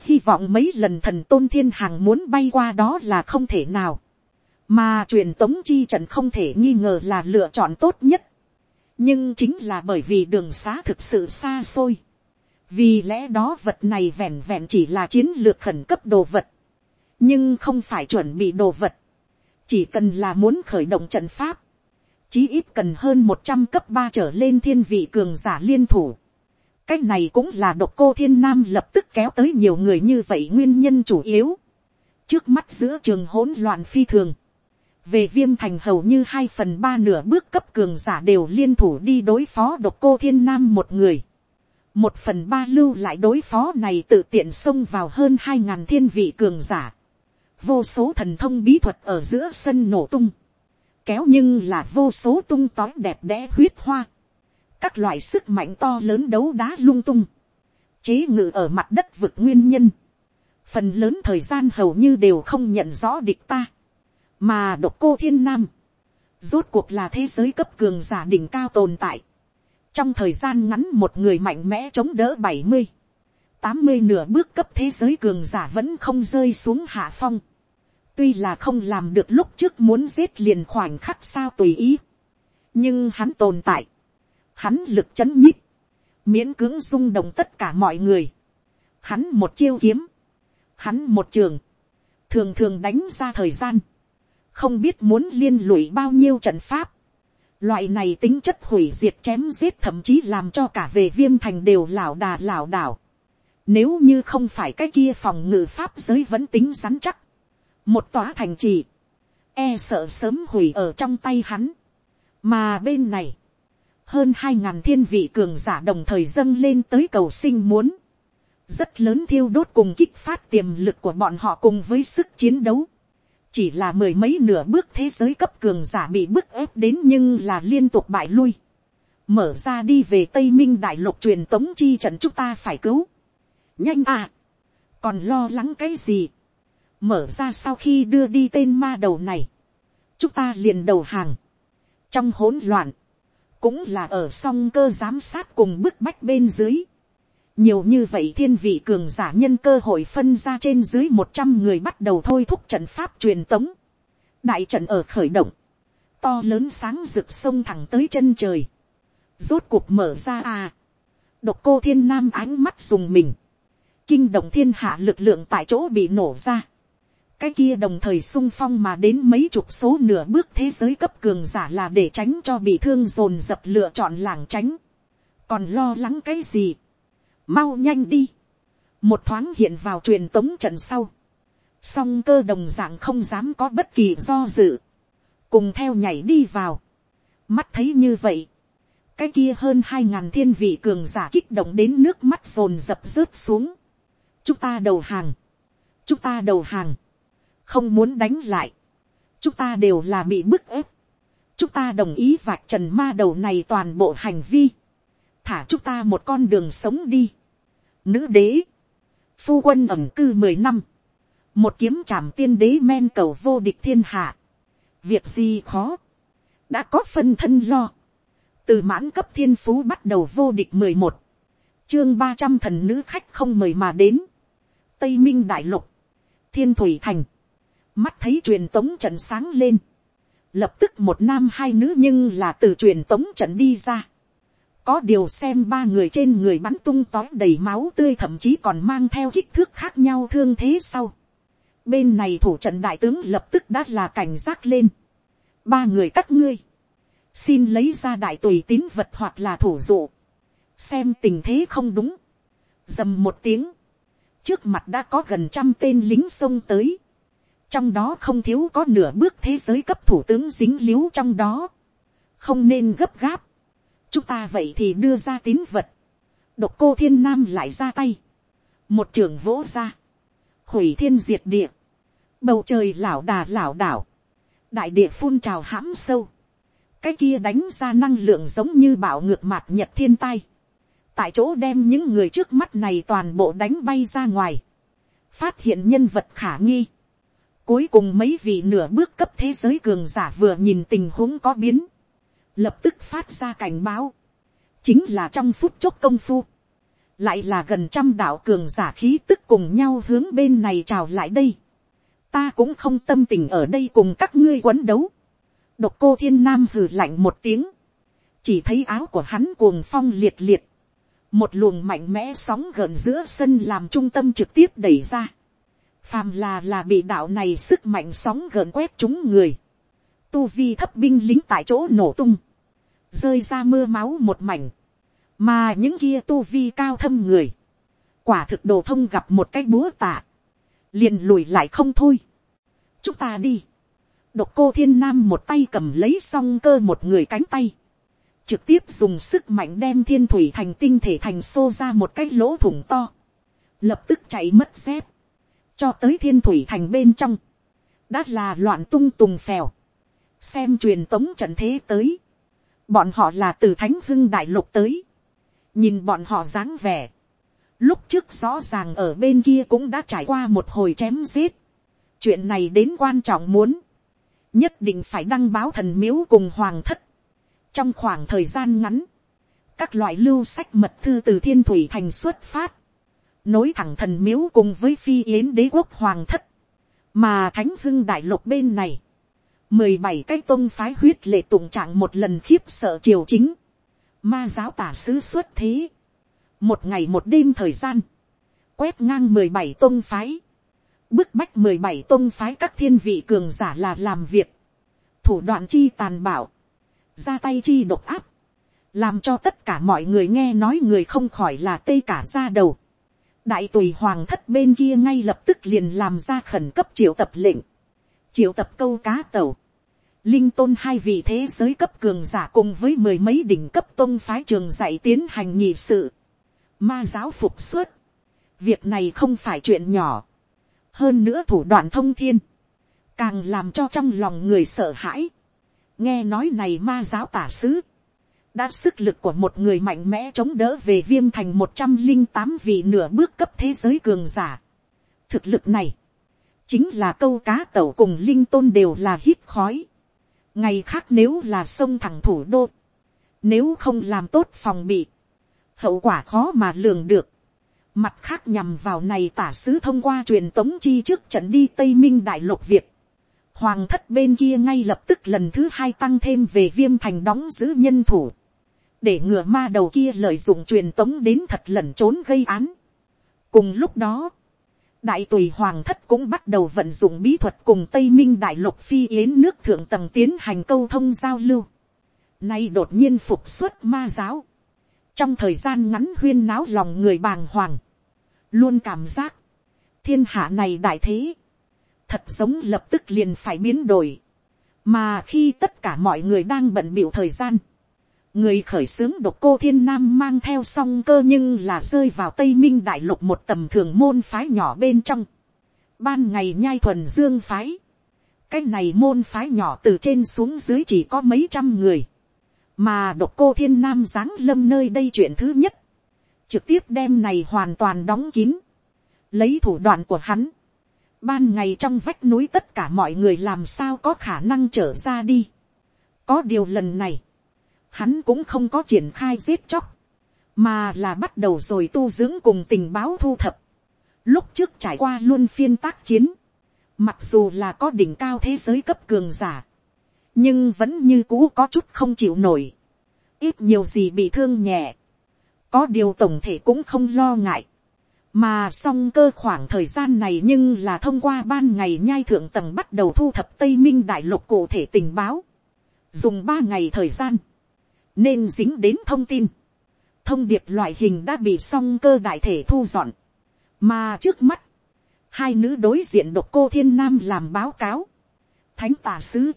hy vọng mấy lần thần tôn thiên hàng muốn bay qua đó là không thể nào mà truyền tống chi trận không thể nghi ngờ là lựa chọn tốt nhất. nhưng chính là bởi vì đường xá thực sự xa xôi. vì lẽ đó vật này vẹn vẹn chỉ là chiến lược khẩn cấp đồ vật, nhưng không phải chuẩn bị đồ vật, chỉ cần là muốn khởi động trận pháp, chí ít cần hơn một trăm cấp ba trở lên thiên vị cường giả liên thủ. cái này cũng là độc cô thiên nam lập tức kéo tới nhiều người như vậy nguyên nhân chủ yếu. trước mắt giữa trường hỗn loạn phi thường, về viêm thành hầu như hai phần ba nửa bước cấp cường giả đều liên thủ đi đối phó độc cô thiên nam một người. một phần ba lưu lại đối phó này tự tiện xông vào hơn hai ngàn thiên vị cường giả vô số thần thông bí thuật ở giữa sân nổ tung. kéo nhưng là vô số tung tói đẹp đẽ huyết hoa. các loại sức mạnh to lớn đấu đá lung tung. chế ngự ở mặt đất vực nguyên nhân. phần lớn thời gian hầu như đều không nhận rõ địch ta mà độc cô thiên nam, rốt cuộc là thế giới cấp cường giả đỉnh cao tồn tại. trong thời gian ngắn một người mạnh mẽ chống đỡ bảy mươi, tám mươi nửa bước cấp thế giới cường giả vẫn không rơi xuống hạ phong tuy là không làm được lúc trước muốn giết liền khoảnh khắc sao tùy ý. nhưng hắn tồn tại, hắn lực c h ấ n nhích, miễn cưỡng rung động tất cả mọi người. hắn một chiêu kiếm, hắn một trường, thường thường đánh ra thời gian không biết muốn liên lụy bao nhiêu trận pháp. Loại này tính chất hủy diệt chém giết thậm chí làm cho cả về viêm thành đều lảo đà lảo đảo. Nếu như không phải cái kia phòng ngự pháp giới vẫn tính rắn chắc. Một tòa thành trì. E sợ sớm hủy ở trong tay hắn. Mà bên này. Hơn hai ngàn thiên vị cường giả đồng thời dâng lên tới cầu sinh muốn. Rất lớn thiêu đốt cùng kích phát tiềm lực của bọn họ cùng với sức chiến đấu chỉ là mười mấy nửa bước thế giới cấp cường giả bị bức ép đến nhưng là liên tục bại lui. Mở ra đi về Tây Minh đại lục truyền tống chi trận chúng ta phải cứu. Nhanh à! Còn lo lắng cái gì? Mở ra sau khi đưa đi tên ma đầu này. Chúng ta liền đầu hàng. Trong hỗn loạn. Cũng là ở song cơ giám sát cùng bức bách bên dưới nhiều như vậy thiên vị cường giả nhân cơ hội phân ra trên dưới một trăm người bắt đầu thôi thúc trận pháp truyền tống. đại trận ở khởi động, to lớn sáng rực sông thẳng tới chân trời, rốt cuộc mở ra à. độc cô thiên nam ánh mắt dùng mình, kinh động thiên hạ lực lượng tại chỗ bị nổ ra cái kia đồng thời sung phong mà đến mấy chục số nửa bước thế giới cấp cường giả là để tránh cho bị thương dồn dập lựa chọn làng tránh. còn lo lắng cái gì? Mau nhanh đi, một thoáng hiện vào truyền tống trận sau, song cơ đồng d ạ n g không dám có bất kỳ do dự, cùng theo nhảy đi vào, mắt thấy như vậy, cái kia hơn hai ngàn thiên vị cường giả kích động đến nước mắt rồn dập rớt xuống, chúng ta đầu hàng, chúng ta đầu hàng, không muốn đánh lại, chúng ta đều là bị bức ép, chúng ta đồng ý vạch trần ma đầu này toàn bộ hành vi, thả chúng ta một con đường sống đi, nữ đế, phu quân ẩm cư mười năm, một kiếm trảm tiên đế men cầu vô địch thiên hạ, việc gì khó, đã có phân thân lo, từ mãn cấp thiên phú bắt đầu vô địch mười một, chương ba trăm thần nữ khách không mời mà đến, tây minh đại lục, thiên thủy thành, mắt thấy truyền tống trận sáng lên, lập tức một nam hai nữ nhưng là từ truyền tống trận đi ra, có điều xem ba người trên người bắn tung tói đầy máu tươi thậm chí còn mang theo kích thước khác nhau thương thế sau. bên này thủ trận đại tướng lập tức đã là cảnh giác lên. ba người các ngươi, xin lấy ra đại tùy tín vật hoặc là thủ dụ, xem tình thế không đúng, dầm một tiếng, trước mặt đã có gần trăm tên lính xông tới, trong đó không thiếu có nửa bước thế giới cấp thủ tướng dính l i ế u trong đó, không nên gấp gáp, chúng ta vậy thì đưa ra tín vật, độc cô thiên nam lại ra tay, một trường vỗ ra, hủy thiên diệt địa, bầu trời lảo đà lảo đảo, đại địa phun trào hãm sâu, cái kia đánh ra năng lượng giống như bạo ngược mạt nhật thiên tai, tại chỗ đem những người trước mắt này toàn bộ đánh bay ra ngoài, phát hiện nhân vật khả nghi, cuối cùng mấy vị nửa bước cấp thế giới cường giả vừa nhìn tình huống có biến, lập tức phát ra cảnh báo, chính là trong phút chốc công phu, lại là gần trăm đạo cường giả khí tức cùng nhau hướng bên này trào lại đây. ta cũng không tâm tình ở đây cùng các ngươi quấn đấu. độc cô thiên nam hừ lạnh một tiếng, chỉ thấy áo của hắn cuồng phong liệt liệt, một luồng mạnh mẽ sóng gần giữa sân làm trung tâm trực tiếp đẩy ra, phàm là là bị đạo này sức mạnh sóng gần quét chúng người, tu vi thấp binh lính tại chỗ nổ tung, rơi ra mưa máu một mảnh, mà những kia tu vi cao thâm người, quả thực đồ thông gặp một cái búa tạ, liền lùi lại không thôi. chúng ta đi, độc cô thiên nam một tay cầm lấy song cơ một người cánh tay, trực tiếp dùng sức mạnh đem thiên thủy thành tinh thể thành xô ra một cái lỗ thủng to, lập tức chạy mất dép, cho tới thiên thủy thành bên trong, đã là loạn tung tùng phèo, xem truyền tống trận thế tới, bọn họ là từ thánh hưng đại lục tới, nhìn bọn họ dáng vẻ, lúc trước rõ ràng ở bên kia cũng đã trải qua một hồi chém giết, chuyện này đến quan trọng muốn, nhất định phải đăng báo thần miếu cùng hoàng thất, trong khoảng thời gian ngắn, các loại lưu sách mật thư từ thiên thủy thành xuất phát, nối thẳng thần miếu cùng với phi yến đế quốc hoàng thất, mà thánh hưng đại lục bên này, mười bảy cái tôn phái huyết lệ tụng trạng một lần khiếp sợ triều chính, ma giáo tả sứ xuất thế, một ngày một đêm thời gian, quét ngang mười bảy tôn phái, bức bách mười bảy tôn phái các thiên vị cường giả là làm việc, thủ đoạn chi tàn bạo, ra tay chi độc áp, làm cho tất cả mọi người nghe nói người không khỏi là tê cả ra đầu đại tùy hoàng thất bên kia ngay lập tức liền làm ra khẩn cấp triệu tập lệnh, triệu tập câu cá tàu, linh tôn hai vị thế giới cấp cường giả cùng với mười mấy đỉnh cấp tôn phái trường dạy tiến hành nhị sự, ma giáo phục xuất, việc này không phải chuyện nhỏ, hơn nữa thủ đoạn thông thiên, càng làm cho trong lòng người sợ hãi, nghe nói này ma giáo tả sứ, đã sức lực của một người mạnh mẽ chống đỡ về viêm thành một trăm linh tám vị nửa bước cấp thế giới cường giả. thực lực này, chính là câu cá tẩu cùng linh tôn đều là hít khói. ngày khác nếu là sông thẳng thủ đô, nếu không làm tốt phòng bị, hậu quả khó mà lường được. mặt khác nhằm vào này tả sứ thông qua truyền tống chi trước trận đi tây minh đại lục việt hoàng thất bên kia ngay lập tức lần thứ hai tăng thêm về viêm thành đóng giữ nhân thủ, để ngừa ma đầu kia lợi dụng truyền tống đến thật lẩn trốn gây án. cùng lúc đó, đại tùy hoàng thất cũng bắt đầu vận dụng bí thuật cùng tây minh đại lục phi yến nước thượng tầng tiến hành câu thông giao lưu. Nay đột nhiên phục xuất ma giáo. Trong thời gian ngắn huyên náo lòng người bàng hoàng. Luôn cảm giác. Thiên hạ này đại thế thật giống lập tức liền phải biến đổi. Mà khi tất cả mọi người đang bận biểu thời gian, người khởi xướng độc cô thiên nam mang theo song cơ nhưng là rơi vào tây minh đại lục một tầm thường môn phái nhỏ bên trong. Ban ngày nhai thuần dương phái. Cái này môn phái nhỏ từ trên xuống dưới chỉ có mấy trăm người. Mà độc cô thiên nam giáng lâm nơi đây chuyện thứ nhất. Trực tiếp đem này hoàn toàn đóng kín. Lấy thủ đoạn của hắn Ban ngày trong vách núi tất cả mọi người làm sao có khả năng trở ra đi. Có điều lần này, hắn cũng không có triển khai giết chóc, mà là bắt đầu rồi tu dưỡng cùng tình báo thu thập. Lúc trước trải qua luôn phiên tác chiến, mặc dù là có đỉnh cao thế giới cấp cường giả, nhưng vẫn như cũ có chút không chịu nổi. Ít nhiều gì bị thương nhẹ. Có điều tổng thể cũng không lo ngại mà song cơ khoảng thời gian này nhưng là thông qua ban ngày nhai thượng tầng bắt đầu thu thập tây minh đại lục cụ thể tình báo, dùng ba ngày thời gian, nên dính đến thông tin, thông điệp loại hình đã bị song cơ đại thể thu dọn, mà trước mắt, hai nữ đối diện độc cô thiên nam làm báo cáo, thánh tà sứ,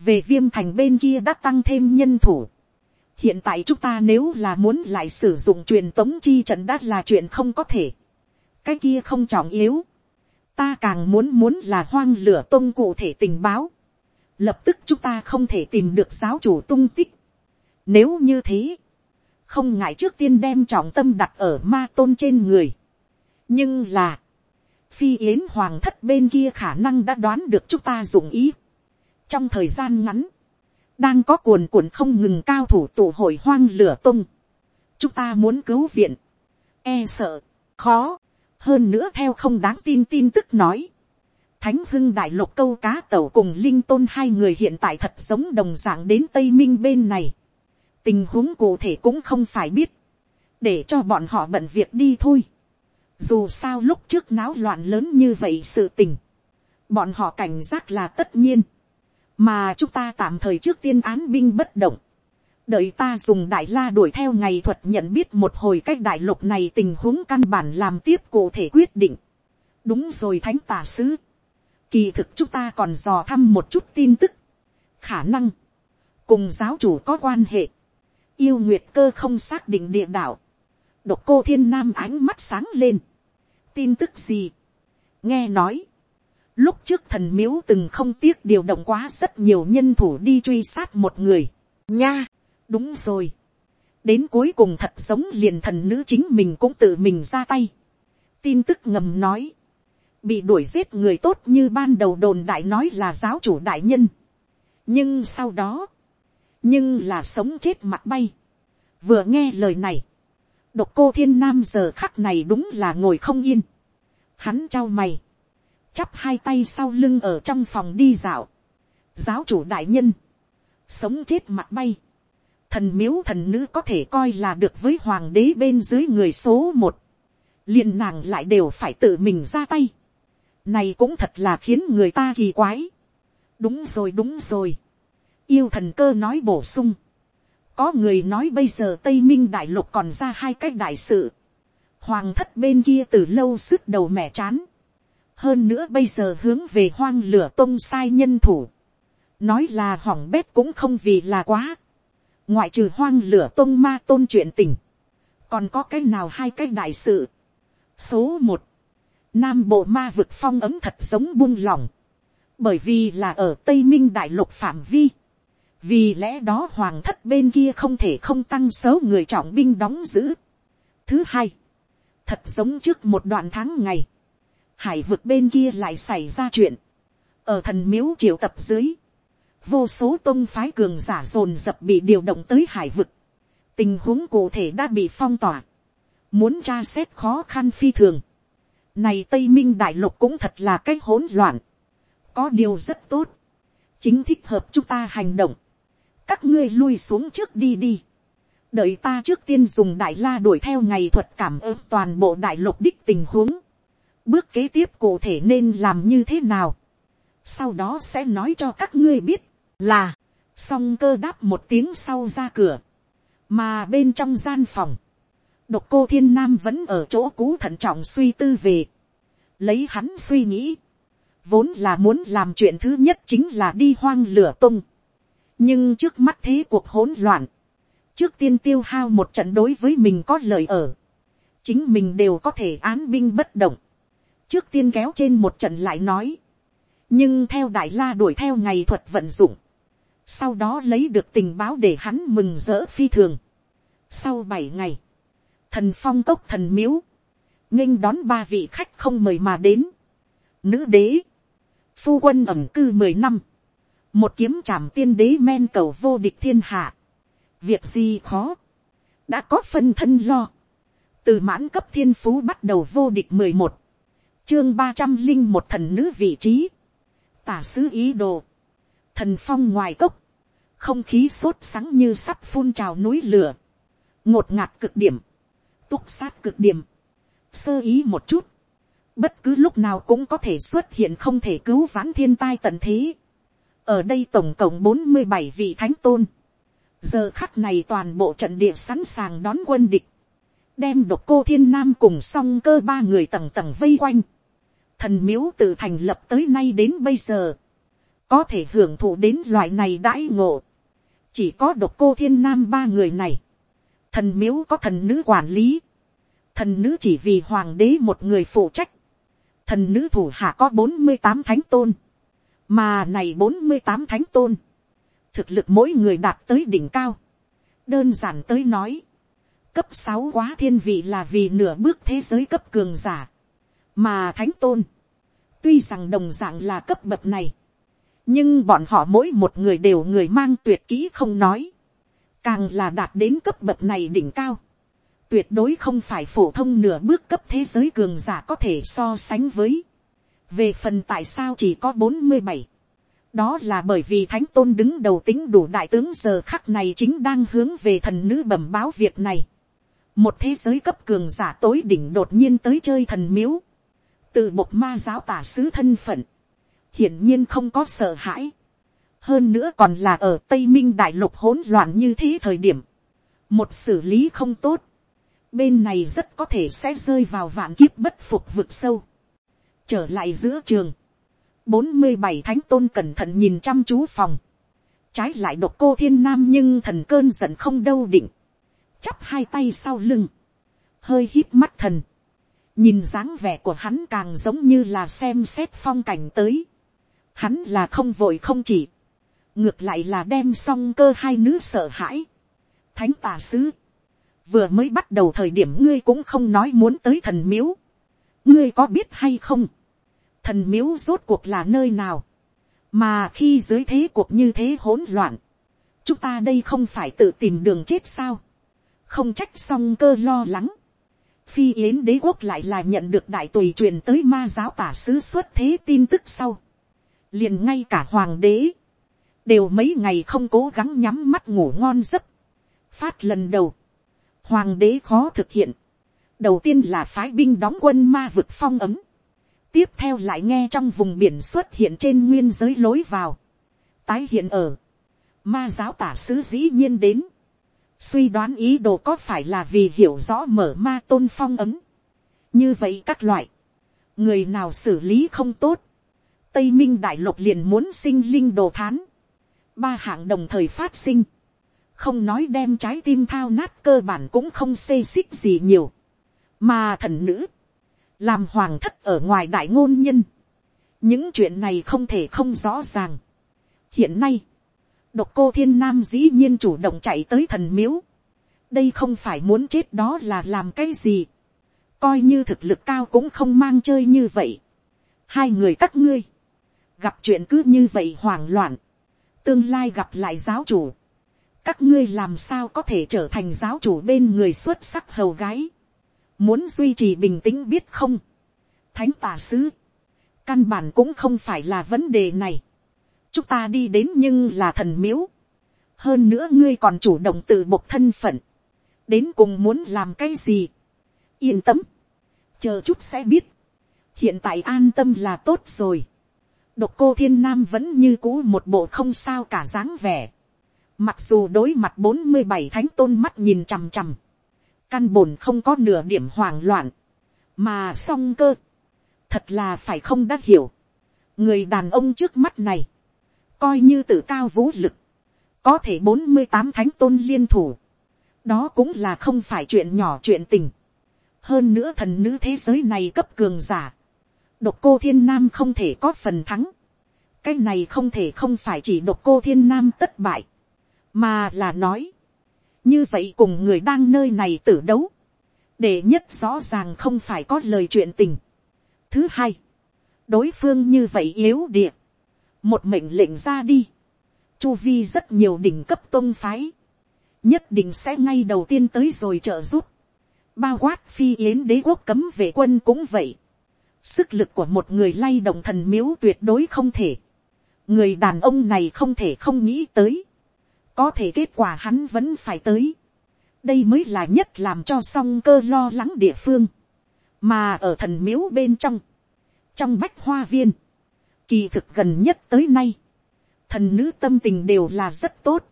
về viêm thành bên kia đã tăng thêm nhân thủ, hiện tại chúng ta nếu là muốn lại sử dụng truyền tống chi trận đã là chuyện không có thể. Cái kia không trọng yếu, ta càng muốn muốn là hoang lửa tôn cụ thể tình báo, lập tức chúng ta không thể tìm được giáo chủ tung tích. Nếu như thế, không ngại trước tiên đem trọng tâm đặt ở ma tôn trên người. nhưng là, phi yến hoàng thất bên kia khả năng đã đoán được chúng ta dùng ý. trong thời gian ngắn, đang có cuồn cuộn không ngừng cao thủ tụ hội hoang lửa tung. chúng ta muốn cứu viện, e sợ, khó, hơn nữa theo không đáng tin tin tức nói, thánh hưng đại lục câu cá tàu cùng linh tôn hai người hiện tại thật giống đồng dạng đến tây minh bên này, tình huống cụ thể cũng không phải biết, để cho bọn họ bận việc đi thôi. Dù sao lúc trước náo loạn lớn như vậy sự tình, bọn họ cảnh giác là tất nhiên, mà chúng ta tạm thời trước tiên án binh bất động, đợi ta dùng đại la đuổi theo ngày thuật nhận biết một hồi cách đại lục này tình huống căn bản làm tiếp cụ thể quyết định. đúng rồi thánh tà sứ. kỳ thực chúng ta còn dò thăm một chút tin tức. khả năng, cùng giáo chủ có quan hệ yêu nguyệt cơ không xác định địa đạo. độc cô thiên nam ánh mắt sáng lên. tin tức gì. nghe nói, lúc trước thần miếu từng không tiếc điều động quá rất nhiều nhân thủ đi truy sát một người. nha đúng rồi. đến cuối cùng thật giống liền thần nữ chính mình cũng tự mình ra tay. tin tức ngầm nói, bị đuổi giết người tốt như ban đầu đồn đại nói là giáo chủ đại nhân. nhưng sau đó, nhưng là sống chết mặt bay. vừa nghe lời này, độc cô thiên nam giờ khắc này đúng là ngồi không yên. hắn trao mày, chắp hai tay sau lưng ở trong phòng đi dạo. giáo chủ đại nhân, sống chết mặt bay thần miếu thần nữ có thể coi là được với hoàng đế bên dưới người số một, liền nàng lại đều phải tự mình ra tay, này cũng thật là khiến người ta kỳ quái. đúng rồi đúng rồi, yêu thần cơ nói bổ sung, có người nói bây giờ tây minh đại lục còn ra hai cái đại sự, hoàng thất bên kia từ lâu sức đầu mẻ chán, hơn nữa bây giờ hướng về hoang lửa tông sai nhân thủ, nói là hỏng bét cũng không vì là quá, ngoại trừ hoang lửa tông ma tôn chuyện tình, còn có cái nào hai cái đại sự. số một, nam bộ ma vực phong ấm thật giống buông lỏng, bởi vì là ở tây minh đại lục phạm vi, vì lẽ đó hoàng thất bên kia không thể không tăng số người trọng binh đóng giữ. thứ hai, thật giống trước một đoạn tháng ngày, hải vực bên kia lại xảy ra chuyện, ở thần miếu triều tập dưới, vô số tôn phái cường giả dồn dập bị điều động tới hải vực, tình huống cụ thể đã bị phong tỏa, muốn tra xét khó khăn phi thường, này tây minh đại lục cũng thật là cái hỗn loạn, có điều rất tốt, chính thích hợp chúng ta hành động, các ngươi lui xuống trước đi đi, đợi ta trước tiên dùng đại la đuổi theo ngày thuật cảm ơn toàn bộ đại lục đích tình huống, bước kế tiếp cụ thể nên làm như thế nào, sau đó sẽ nói cho các ngươi biết, là, song cơ đáp một tiếng sau ra cửa, mà bên trong gian phòng, độc cô thiên nam vẫn ở chỗ cũ thận trọng suy tư về, lấy hắn suy nghĩ, vốn là muốn làm chuyện thứ nhất chính là đi hoang lửa tung, nhưng trước mắt thế cuộc hỗn loạn, trước tiên tiêu hao một trận đối với mình có lời ở, chính mình đều có thể án binh bất động, trước tiên kéo trên một trận lại nói, nhưng theo đại la đuổi theo ngày thuật vận dụng, sau đó lấy được tình báo để hắn mừng rỡ phi thường. sau bảy ngày, thần phong cốc thần miếu, nghênh đón ba vị khách không mời mà đến. nữ đế, phu quân ẩm cư mười năm, một kiếm trảm tiên đế men cầu vô địch thiên hạ. việc gì khó, đã có phân thân lo. từ mãn cấp thiên phú bắt đầu vô địch mười một, chương ba trăm linh một thần nữ vị trí, tả sứ ý đồ, thần phong ngoài cốc, không khí sốt sáng như sắp phun trào núi lửa, ngột ngạt cực điểm, túc sát cực điểm, sơ ý một chút, bất cứ lúc nào cũng có thể xuất hiện không thể cứu vãn thiên tai tận thế ở đây tổng cộng bốn mươi bảy vị thánh tôn, giờ khắc này toàn bộ trận địa sẵn sàng đón quân địch, đem độc cô thiên nam cùng song cơ ba người tầng tầng vây quanh, thần miếu tự thành lập tới nay đến bây giờ, có thể hưởng thụ đến loại này đãi ngộ, chỉ có độc cô thiên nam ba người này, thần miếu có thần nữ quản lý, thần nữ chỉ vì hoàng đế một người phụ trách, thần nữ thủ hạ có bốn mươi tám thánh tôn, mà này bốn mươi tám thánh tôn, thực lực mỗi người đạt tới đỉnh cao, đơn giản tới nói, cấp sáu quá thiên vị là vì nửa bước thế giới cấp cường giả, mà thánh tôn, tuy rằng đồng d ạ n g là cấp bậc này, nhưng bọn họ mỗi một người đều người mang tuyệt kỹ không nói, càng là đạt đến cấp bậc này đỉnh cao, tuyệt đối không phải phổ thông nửa bước cấp thế giới cường giả có thể so sánh với về phần tại sao chỉ có bốn mươi bảy, đó là bởi vì thánh tôn đứng đầu tính đủ đại tướng giờ khắc này chính đang hướng về thần nữ bẩm báo việc này. một thế giới cấp cường giả tối đỉnh đột nhiên tới chơi thần miếu. từ một ma giáo tả sứ thân phận. hiển nhiên không có sợ hãi. hơn nữa còn là ở tây minh đại lục hỗn loạn như thế thời điểm. một xử lý không tốt. bên này rất có thể sẽ rơi vào vạn kiếp bất phục vực sâu trở lại giữa trường bốn mươi bảy thánh tôn cẩn thận nhìn chăm chú phòng. Trái lại độc cô thiên nam nhưng thần cơn giận không đâu định. Chắp hai tay sau lưng. Hơi hít mắt thần. Nhìn dáng vẻ của hắn càng giống như là xem xét phong cảnh tới. Hắn là không vội không chỉ. Ngược lại là đem xong cơ hai nữ sợ hãi. Thánh tà sứ. Vừa mới bắt đầu thời điểm ngươi cũng không nói muốn tới thần miếu. Ngươi có biết hay không? Thần miếu rốt cuộc là nơi nào, mà khi dưới thế cuộc như thế hỗn loạn, chúng ta đây không phải tự tìm đường chết sao, không trách xong cơ lo lắng, phi yến đế quốc lại là nhận được đại tùy truyền tới ma giáo tả sứ xuất thế tin tức sau, liền ngay cả hoàng đế, đều mấy ngày không cố gắng nhắm mắt ngủ ngon giấc, phát lần đầu, hoàng đế khó thực hiện, đầu tiên là phái binh đóng quân ma vực phong ấm, tiếp theo lại nghe trong vùng biển xuất hiện trên nguyên giới lối vào, tái hiện ở, ma giáo tả sứ dĩ nhiên đến, suy đoán ý đồ có phải là vì hiểu rõ mở ma tôn phong ấm, như vậy các loại, người nào xử lý không tốt, tây minh đại lục liền muốn sinh linh đồ thán, ba hạng đồng thời phát sinh, không nói đem trái tim thao nát cơ bản cũng không xê xích gì nhiều, mà thần nữ, làm hoàng thất ở ngoài đại ngôn nhân, những chuyện này không thể không rõ ràng. hiện nay, độc cô thiên nam dĩ nhiên chủ động chạy tới thần miếu, đây không phải muốn chết đó là làm cái gì, coi như thực lực cao cũng không mang chơi như vậy. hai người các ngươi, gặp chuyện cứ như vậy hoảng loạn, tương lai gặp lại giáo chủ, các ngươi làm sao có thể trở thành giáo chủ bên người xuất sắc hầu gái? Muốn duy trì bình tĩnh biết không, thánh tà sứ, căn bản cũng không phải là vấn đề này, chúng ta đi đến nhưng là thần miếu, hơn nữa ngươi còn chủ động tự bộc thân phận, đến cùng muốn làm cái gì, yên tâm, chờ chút sẽ biết, hiện tại an tâm là tốt rồi, độc cô thiên nam vẫn như cũ một bộ không sao cả dáng vẻ, mặc dù đối mặt bốn mươi bảy thánh tôn mắt nhìn chằm chằm, căn bổn không có nửa điểm hoảng loạn, mà song cơ, thật là phải không đã hiểu, người đàn ông trước mắt này, coi như tự cao vũ lực, có thể bốn mươi tám thánh tôn liên thủ, đó cũng là không phải chuyện nhỏ chuyện tình, hơn nữa thần nữ thế giới này cấp cường giả, độc cô thiên nam không thể có phần thắng, cái này không thể không phải chỉ độc cô thiên nam tất bại, mà là nói, như vậy cùng người đang nơi này tử đấu, để nhất rõ ràng không phải có lời chuyện tình. thứ hai, đối phương như vậy yếu địa, một mệnh lệnh ra đi, chu vi rất nhiều đỉnh cấp tôn phái, nhất định sẽ ngay đầu tiên tới rồi trợ giúp, bao quát phi yến đế quốc cấm vệ quân cũng vậy, sức lực của một người lay động thần miếu tuyệt đối không thể, người đàn ông này không thể không nghĩ tới, có thể kết quả hắn vẫn phải tới. đây mới là nhất làm cho song cơ lo lắng địa phương, mà ở thần miếu bên trong, trong bách hoa viên, kỳ thực gần nhất tới nay, thần nữ tâm tình đều là rất tốt,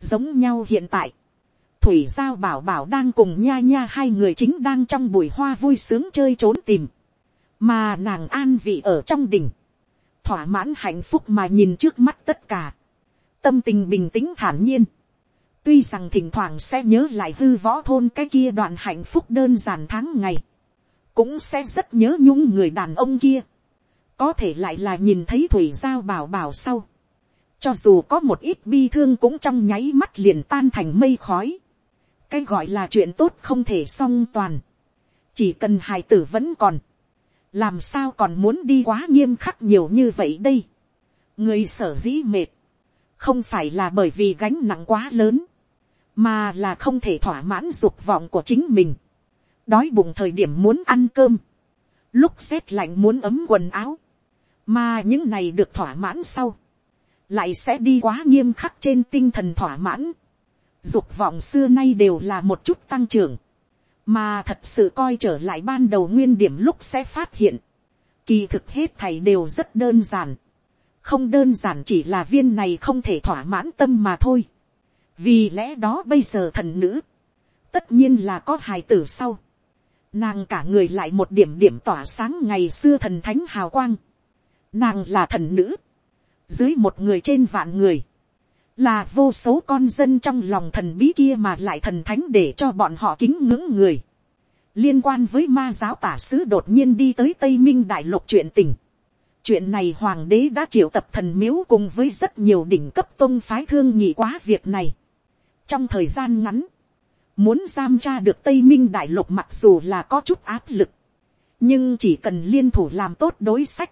giống nhau hiện tại, thủy giao bảo bảo đang cùng nha nha hai người chính đang trong bụi hoa vui sướng chơi trốn tìm, mà nàng an vị ở trong đỉnh, thỏa mãn hạnh phúc mà nhìn trước mắt tất cả, tâm tình bình tĩnh thản nhiên. tuy rằng thỉnh thoảng sẽ nhớ lại hư võ thôn cái kia đoạn hạnh phúc đơn giản tháng ngày, cũng sẽ rất nhớ nhung người đàn ông kia, có thể lại là nhìn thấy thủy giao bảo bảo sau, cho dù có một ít bi thương cũng trong nháy mắt liền tan thành mây khói, cái gọi là chuyện tốt không thể song toàn, chỉ cần hài tử vẫn còn, làm sao còn muốn đi quá nghiêm khắc nhiều như vậy đây, người sở dĩ mệt, không phải là bởi vì gánh nặng quá lớn, mà là không thể thỏa mãn dục vọng của chính mình. đói bụng thời điểm muốn ăn cơm, lúc rét lạnh muốn ấm quần áo, mà những này được thỏa mãn sau, lại sẽ đi quá nghiêm khắc trên tinh thần thỏa mãn. dục vọng xưa nay đều là một chút tăng trưởng, mà thật sự coi trở lại ban đầu nguyên điểm lúc sẽ phát hiện, kỳ thực hết thầy đều rất đơn giản, không đơn giản chỉ là viên này không thể thỏa mãn tâm mà thôi, vì lẽ đó bây giờ thần nữ, tất nhiên là có hài tử sau, nàng cả người lại một điểm điểm tỏa sáng ngày xưa thần thánh hào quang, nàng là thần nữ, dưới một người trên vạn người, là vô số con dân trong lòng thần bí kia mà lại thần thánh để cho bọn họ kính ngưỡng người. liên quan với ma giáo tả sứ đột nhiên đi tới tây minh đại lục chuyện tình chuyện này hoàng đế đã triệu tập thần miếu cùng với rất nhiều đỉnh cấp tôn phái thương nhị quá việc này. trong thời gian ngắn, muốn giam tra được tây minh đại lục mặc dù là có chút áp lực, nhưng chỉ cần liên thủ làm tốt đối sách,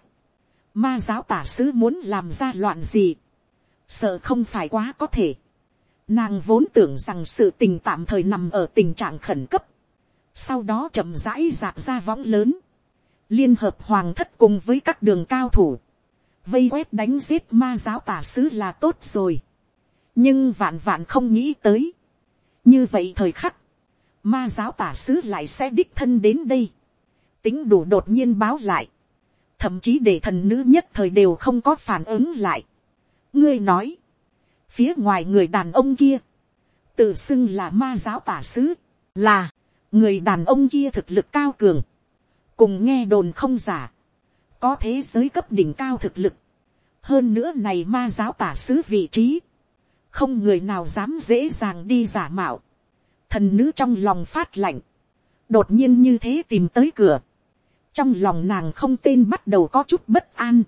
ma giáo tả sứ muốn làm ra loạn gì, sợ không phải quá có thể. Nàng vốn tưởng rằng sự tình tạm thời nằm ở tình trạng khẩn cấp, sau đó chậm rãi dạt ra võng lớn, liên hợp hoàng thất cùng với các đường cao thủ, vây quét đánh giết ma giáo tả sứ là tốt rồi, nhưng vạn vạn không nghĩ tới, như vậy thời khắc, ma giáo tả sứ lại sẽ đích thân đến đây, tính đủ đột nhiên báo lại, thậm chí để thần nữ nhất thời đều không có phản ứng lại. ngươi nói, phía ngoài người đàn ông kia, tự xưng là ma giáo tả sứ, là, người đàn ông kia thực lực cao cường, cùng nghe đồn không giả, có thế giới cấp đỉnh cao thực lực, hơn nữa này ma giáo tả sứ vị trí, không người nào dám dễ dàng đi giả mạo, thần nữ trong lòng phát lạnh, đột nhiên như thế tìm tới cửa, trong lòng nàng không tên bắt đầu có chút bất an.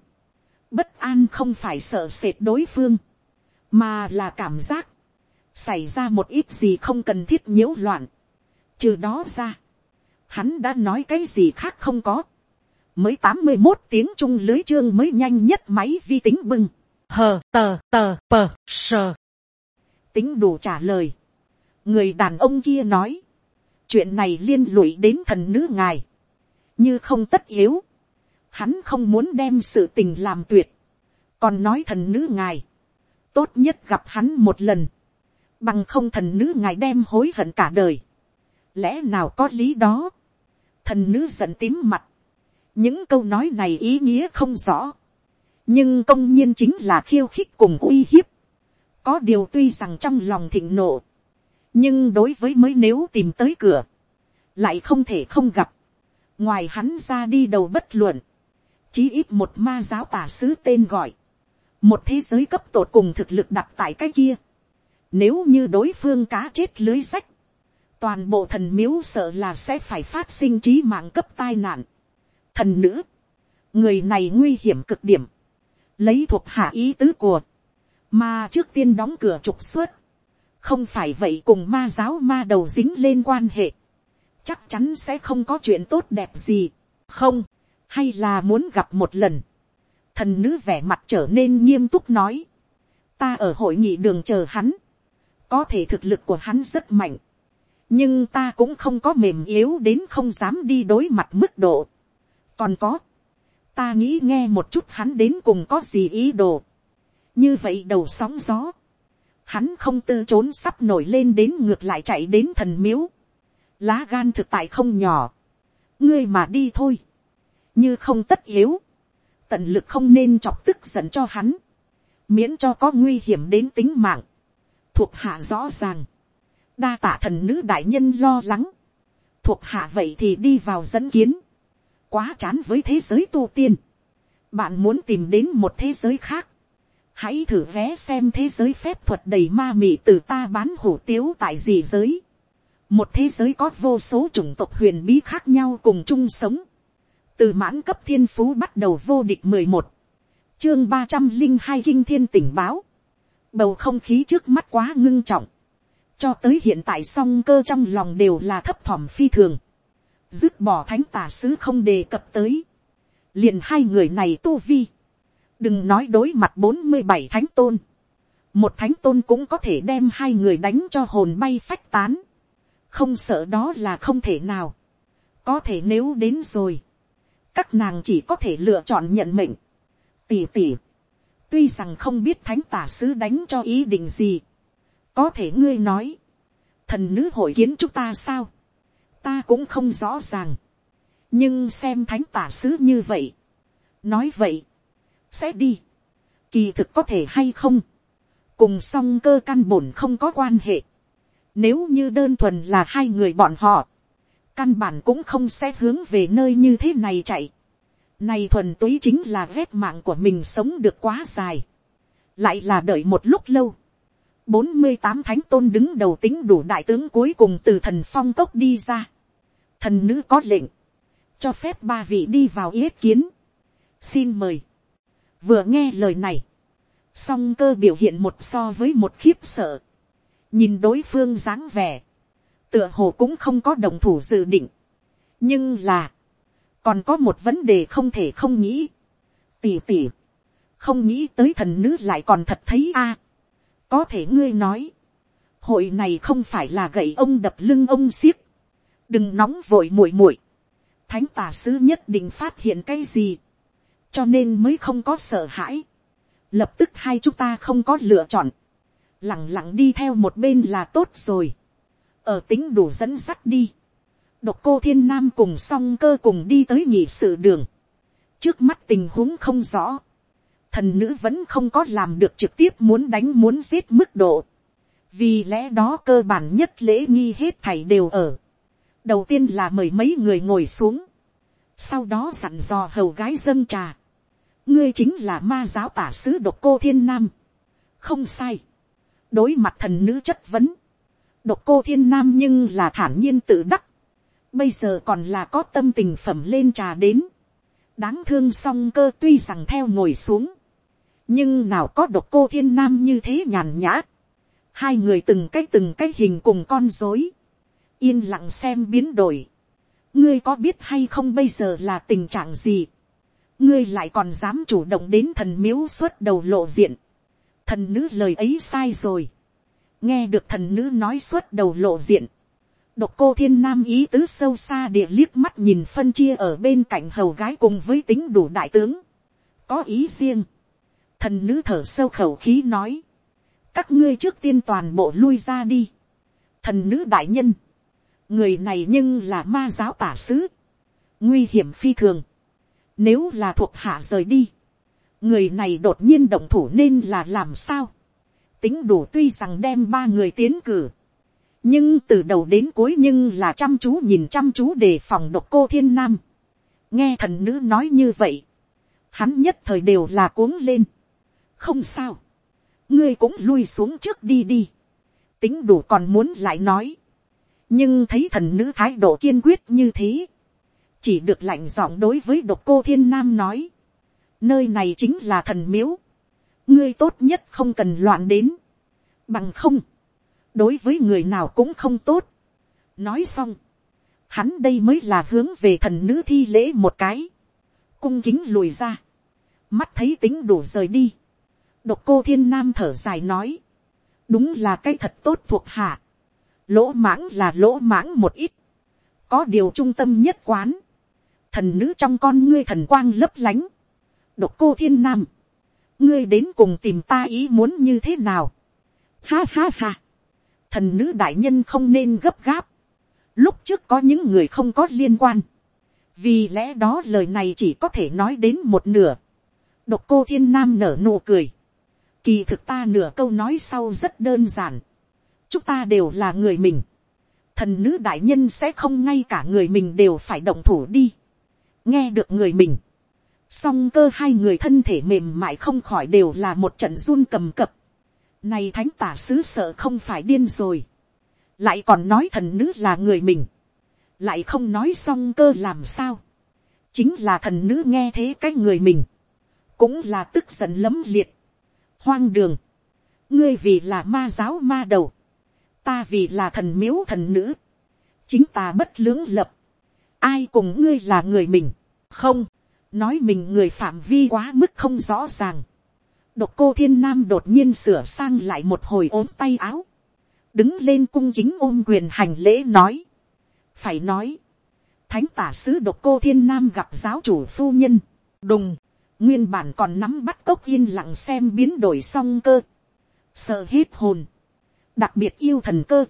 bất an không phải sợ sệt đối phương, mà là cảm giác, xảy ra một ít gì không cần thiết nhiễu loạn. trừ đó ra, hắn đã nói cái gì khác không có. mới tám mươi một tiếng chung lưới chương mới nhanh nhất máy vi tính bưng. hờ tờ tờ pờ sờ. tính đủ trả lời. người đàn ông kia nói, chuyện này liên lụy đến thần nữ ngài như không tất yếu, hắn không muốn đem sự tình làm tuyệt, còn nói thần nữ ngài, tốt nhất gặp hắn một lần, bằng không thần nữ ngài đem hối hận cả đời, lẽ nào có lý đó, thần nữ giận tím mặt, những câu nói này ý nghĩa không rõ, nhưng công nhiên chính là khiêu khích cùng uy hiếp, có điều tuy rằng trong lòng thịnh nộ, nhưng đối với mới nếu tìm tới cửa, lại không thể không gặp, ngoài hắn ra đi đầu bất luận, chí ít một ma giáo tả sứ tên gọi, một thế giới cấp tột cùng thực lực đặt tại cái kia, nếu như đối phương cá chết lưới sách, toàn bộ thần miếu sợ là sẽ phải phát sinh trí mạng cấp tai nạn. Thần nữ, người này nguy hiểm cực điểm, lấy thuộc hạ ý tứ của, mà trước tiên đóng cửa trục xuất, không phải vậy cùng ma giáo ma đầu dính lên quan hệ, chắc chắn sẽ không có chuyện tốt đẹp gì, không, hay là muốn gặp một lần. Thần nữ vẻ mặt trở nên nghiêm túc nói, ta ở hội nghị đường chờ hắn, có thể thực lực của hắn rất mạnh, nhưng ta cũng không có mềm yếu đến không dám đi đối mặt mức độ. còn có, ta nghĩ nghe một chút hắn đến cùng có gì ý đồ. như vậy đầu sóng gió, hắn không tư trốn sắp nổi lên đến ngược lại chạy đến thần miếu. Lá gan thực tại không nhỏ, ngươi mà đi thôi, như không tất yếu, tận lực không nên chọc tức giận cho hắn, miễn cho có nguy hiểm đến tính mạng, thuộc hạ rõ ràng, đa tạ thần nữ đại nhân lo lắng, thuộc hạ vậy thì đi vào dẫn kiến, quá chán với thế giới tu tiên, bạn muốn tìm đến một thế giới khác, hãy thử vé xem thế giới phép thuật đầy ma mị từ ta bán hủ tiếu tại gì giới, một thế giới có vô số chủng tộc huyền bí khác nhau cùng chung sống, từ mãn cấp thiên phú bắt đầu vô địch mười một, chương ba trăm linh hai kinh thiên tỉnh báo, bầu không khí trước mắt quá ngưng trọng, cho tới hiện tại song cơ trong lòng đều là thấp thỏm phi thường, dứt bỏ thánh tà sứ không đề cập tới, liền hai người này tu vi, đừng nói đối mặt bốn mươi bảy thánh tôn, một thánh tôn cũng có thể đem hai người đánh cho hồn bay phách tán, không sợ đó là không thể nào, có thể nếu đến rồi, các nàng chỉ có thể lựa chọn nhận mệnh, tỉ tỉ, tuy rằng không biết thánh tả sứ đánh cho ý định gì, có thể ngươi nói, thần nữ hội kiến chúng ta sao, ta cũng không rõ ràng, nhưng xem thánh tả sứ như vậy, nói vậy, sẽ đi, kỳ thực có thể hay không, cùng song cơ căn bổn không có quan hệ, nếu như đơn thuần là hai người bọn họ, căn bản cũng không sẽ hướng về nơi như thế này chạy. Này thuần túy chính là ghép mạng của mình sống được quá dài. Lại là đợi một lúc lâu bốn mươi tám thánh tôn đứng đầu tính đủ đại tướng cuối cùng từ thần phong cốc đi ra. Thần nữ có lệnh. Cho phép ba vị đi vào yết kiến. Xin mời. Vừa nghe lời này. Song cơ biểu hiện một so với một khiếp sợ. Nhìn đối phương dáng vẻ tựa hồ cũng không có đồng thủ dự định. nhưng là, còn có một vấn đề không thể không nghĩ. tỉ tỉ, không nghĩ tới thần nữ lại còn thật thấy a có thể ngươi nói, hội này không phải là gậy ông đập lưng ông xiếc. đừng nóng vội muội muội. thánh tà sứ nhất định phát hiện cái gì, cho nên mới không có sợ hãi. lập tức hai chúng ta không có lựa chọn, lẳng lặng đi theo một bên là tốt rồi ở tính đủ dẫn sắt đi. Độc cô thiên nam cùng song cơ cùng đi tới nhị sự đường. Trước mắt tình huống không rõ. Thần nữ vẫn không có làm được trực tiếp muốn đánh muốn giết mức độ. Vì lẽ đó cơ bản nhất lễ nghi hết thảy đều ở. Đầu tiên là mời mấy người ngồi xuống. Sau đó dặn dò hầu gái dâng trà. Ngươi chính là ma giáo tả sứ độc cô thiên nam. Không sai. Đối mặt thần nữ chất vấn độc cô thiên nam nhưng là thản nhiên tự đắc. Bây giờ còn là có tâm tình phẩm lên trà đến. Đáng thương song cơ tuy rằng theo ngồi xuống. Nhưng nào có độc cô thiên nam như thế nhàn nhã. Hai người từng cái từng cái hình cùng con dối. Yên lặng xem biến đổi. Ngươi có biết hay không bây giờ là tình trạng gì? Ngươi lại còn dám chủ động đến thần miếu xuất đầu lộ diện. Thần nữ lời ấy sai rồi nghe được thần nữ nói suốt đầu lộ diện, độc cô thiên nam ý tứ sâu xa địa liếc mắt nhìn phân chia ở bên cạnh hầu gái cùng với tính đủ đại tướng, có ý riêng, thần nữ thở sâu khẩu khí nói, các ngươi trước tiên toàn bộ lui ra đi, thần nữ đại nhân, người này nhưng là ma giáo tả sứ, nguy hiểm phi thường, nếu là thuộc hạ rời đi, người này đột nhiên động thủ nên là làm sao, tính đủ tuy rằng đem ba người tiến cử. nhưng từ đầu đến cuối nhưng là chăm chú nhìn chăm chú đề phòng độc cô thiên nam. nghe thần nữ nói như vậy. hắn nhất thời đều là cuống lên không sao. ngươi cũng lui xuống trước đi đi. tính đủ còn muốn lại nói. nhưng thấy thần nữ thái độ kiên quyết như thế. chỉ được lạnh giọng đối với độc cô thiên nam nói. nơi này chính là thần miếu ngươi tốt nhất không cần loạn đến, bằng không, đối với người nào cũng không tốt. nói xong, hắn đây mới là hướng về thần nữ thi lễ một cái, cung kính lùi ra, mắt thấy tính đủ rời đi, độc cô thiên nam thở dài nói, đúng là cái thật tốt thuộc hạ, lỗ mãng là lỗ mãng một ít, có điều trung tâm nhất quán, thần nữ trong con ngươi thần quang lấp lánh, độc cô thiên nam, ngươi đến cùng tìm ta ý muốn như thế nào. Ha ha ha. Thần nữ đại nhân không nên gấp gáp. Lúc trước có những người không có liên quan. Vì lẽ đó lời này chỉ có thể nói đến một nửa. Độc cô thiên nam nở nụ cười. Kỳ thực ta nửa câu nói sau rất đơn giản. Chúng ta đều là người mình. Thần nữ đại nhân sẽ không ngay cả người mình đều phải động thủ đi. Nghe được người mình song cơ hai người thân thể mềm mại không khỏi đều là một trận run cầm cập. Này thánh tả sứ sợ không phải điên rồi. Lại còn nói thần nữ là người mình. Lại không nói song cơ làm sao. Chính là thần nữ nghe thế cái người mình. Cũng là tức giận lấm liệt. Hoang đường. Ngươi vì là ma giáo ma đầu. Ta vì là thần miếu thần nữ. Chính ta bất lưỡng lập. Ai cùng ngươi là người mình. Không nói mình người phạm vi quá mức không rõ ràng. độc cô thiên nam đột nhiên sửa sang lại một hồi ốm tay áo, đứng lên cung chính ôm quyền hành lễ nói, phải nói, thánh tả sứ độc cô thiên nam gặp giáo chủ phu nhân, đùng, nguyên bản còn nắm bắt cốc yên lặng xem biến đổi song cơ, sợ hết hồn, đặc biệt yêu thần cơ,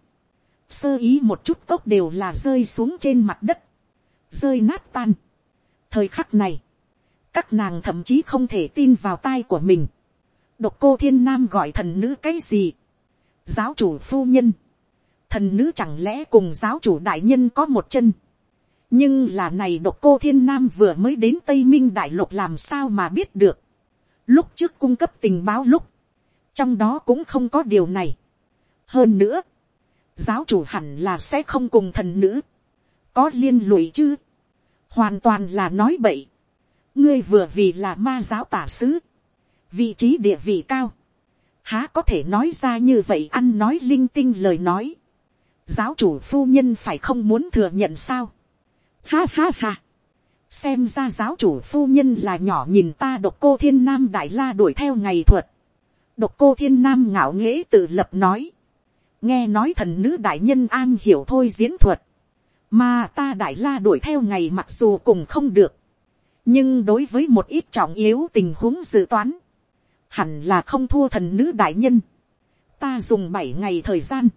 sơ ý một chút cốc đều là rơi xuống trên mặt đất, rơi nát tan. thời khắc này, các nàng thậm chí không thể tin vào tai của mình. độc cô thiên nam gọi thần nữ cái gì. giáo chủ phu nhân. thần nữ chẳng lẽ cùng giáo chủ đại nhân có một chân nhưng là này độc cô thiên nam vừa mới đến tây minh đại lục làm sao mà biết được. lúc trước cung cấp tình báo lúc. trong đó cũng không có điều này. hơn nữa, giáo chủ hẳn là sẽ không cùng thần nữ. có liên lụy chứ. hoàn toàn là nói bậy ngươi vừa vì là ma giáo tả sứ, vị trí địa vị cao, há có thể nói ra như vậy ăn nói linh tinh lời nói, giáo chủ phu nhân phải không muốn thừa nhận sao, ha ha ha, xem ra giáo chủ phu nhân là nhỏ nhìn ta độc cô thiên nam đại la đuổi theo ngày thuật, độc cô thiên nam ngạo nghễ tự lập nói, nghe nói thần nữ đại nhân an hiểu thôi diễn thuật, mà ta đại la đuổi theo ngày mặc dù cùng không được, nhưng đối với một ít trọng yếu tình huống dự toán, hẳn là không thua thần nữ đại nhân. ta dùng bảy ngày thời gian,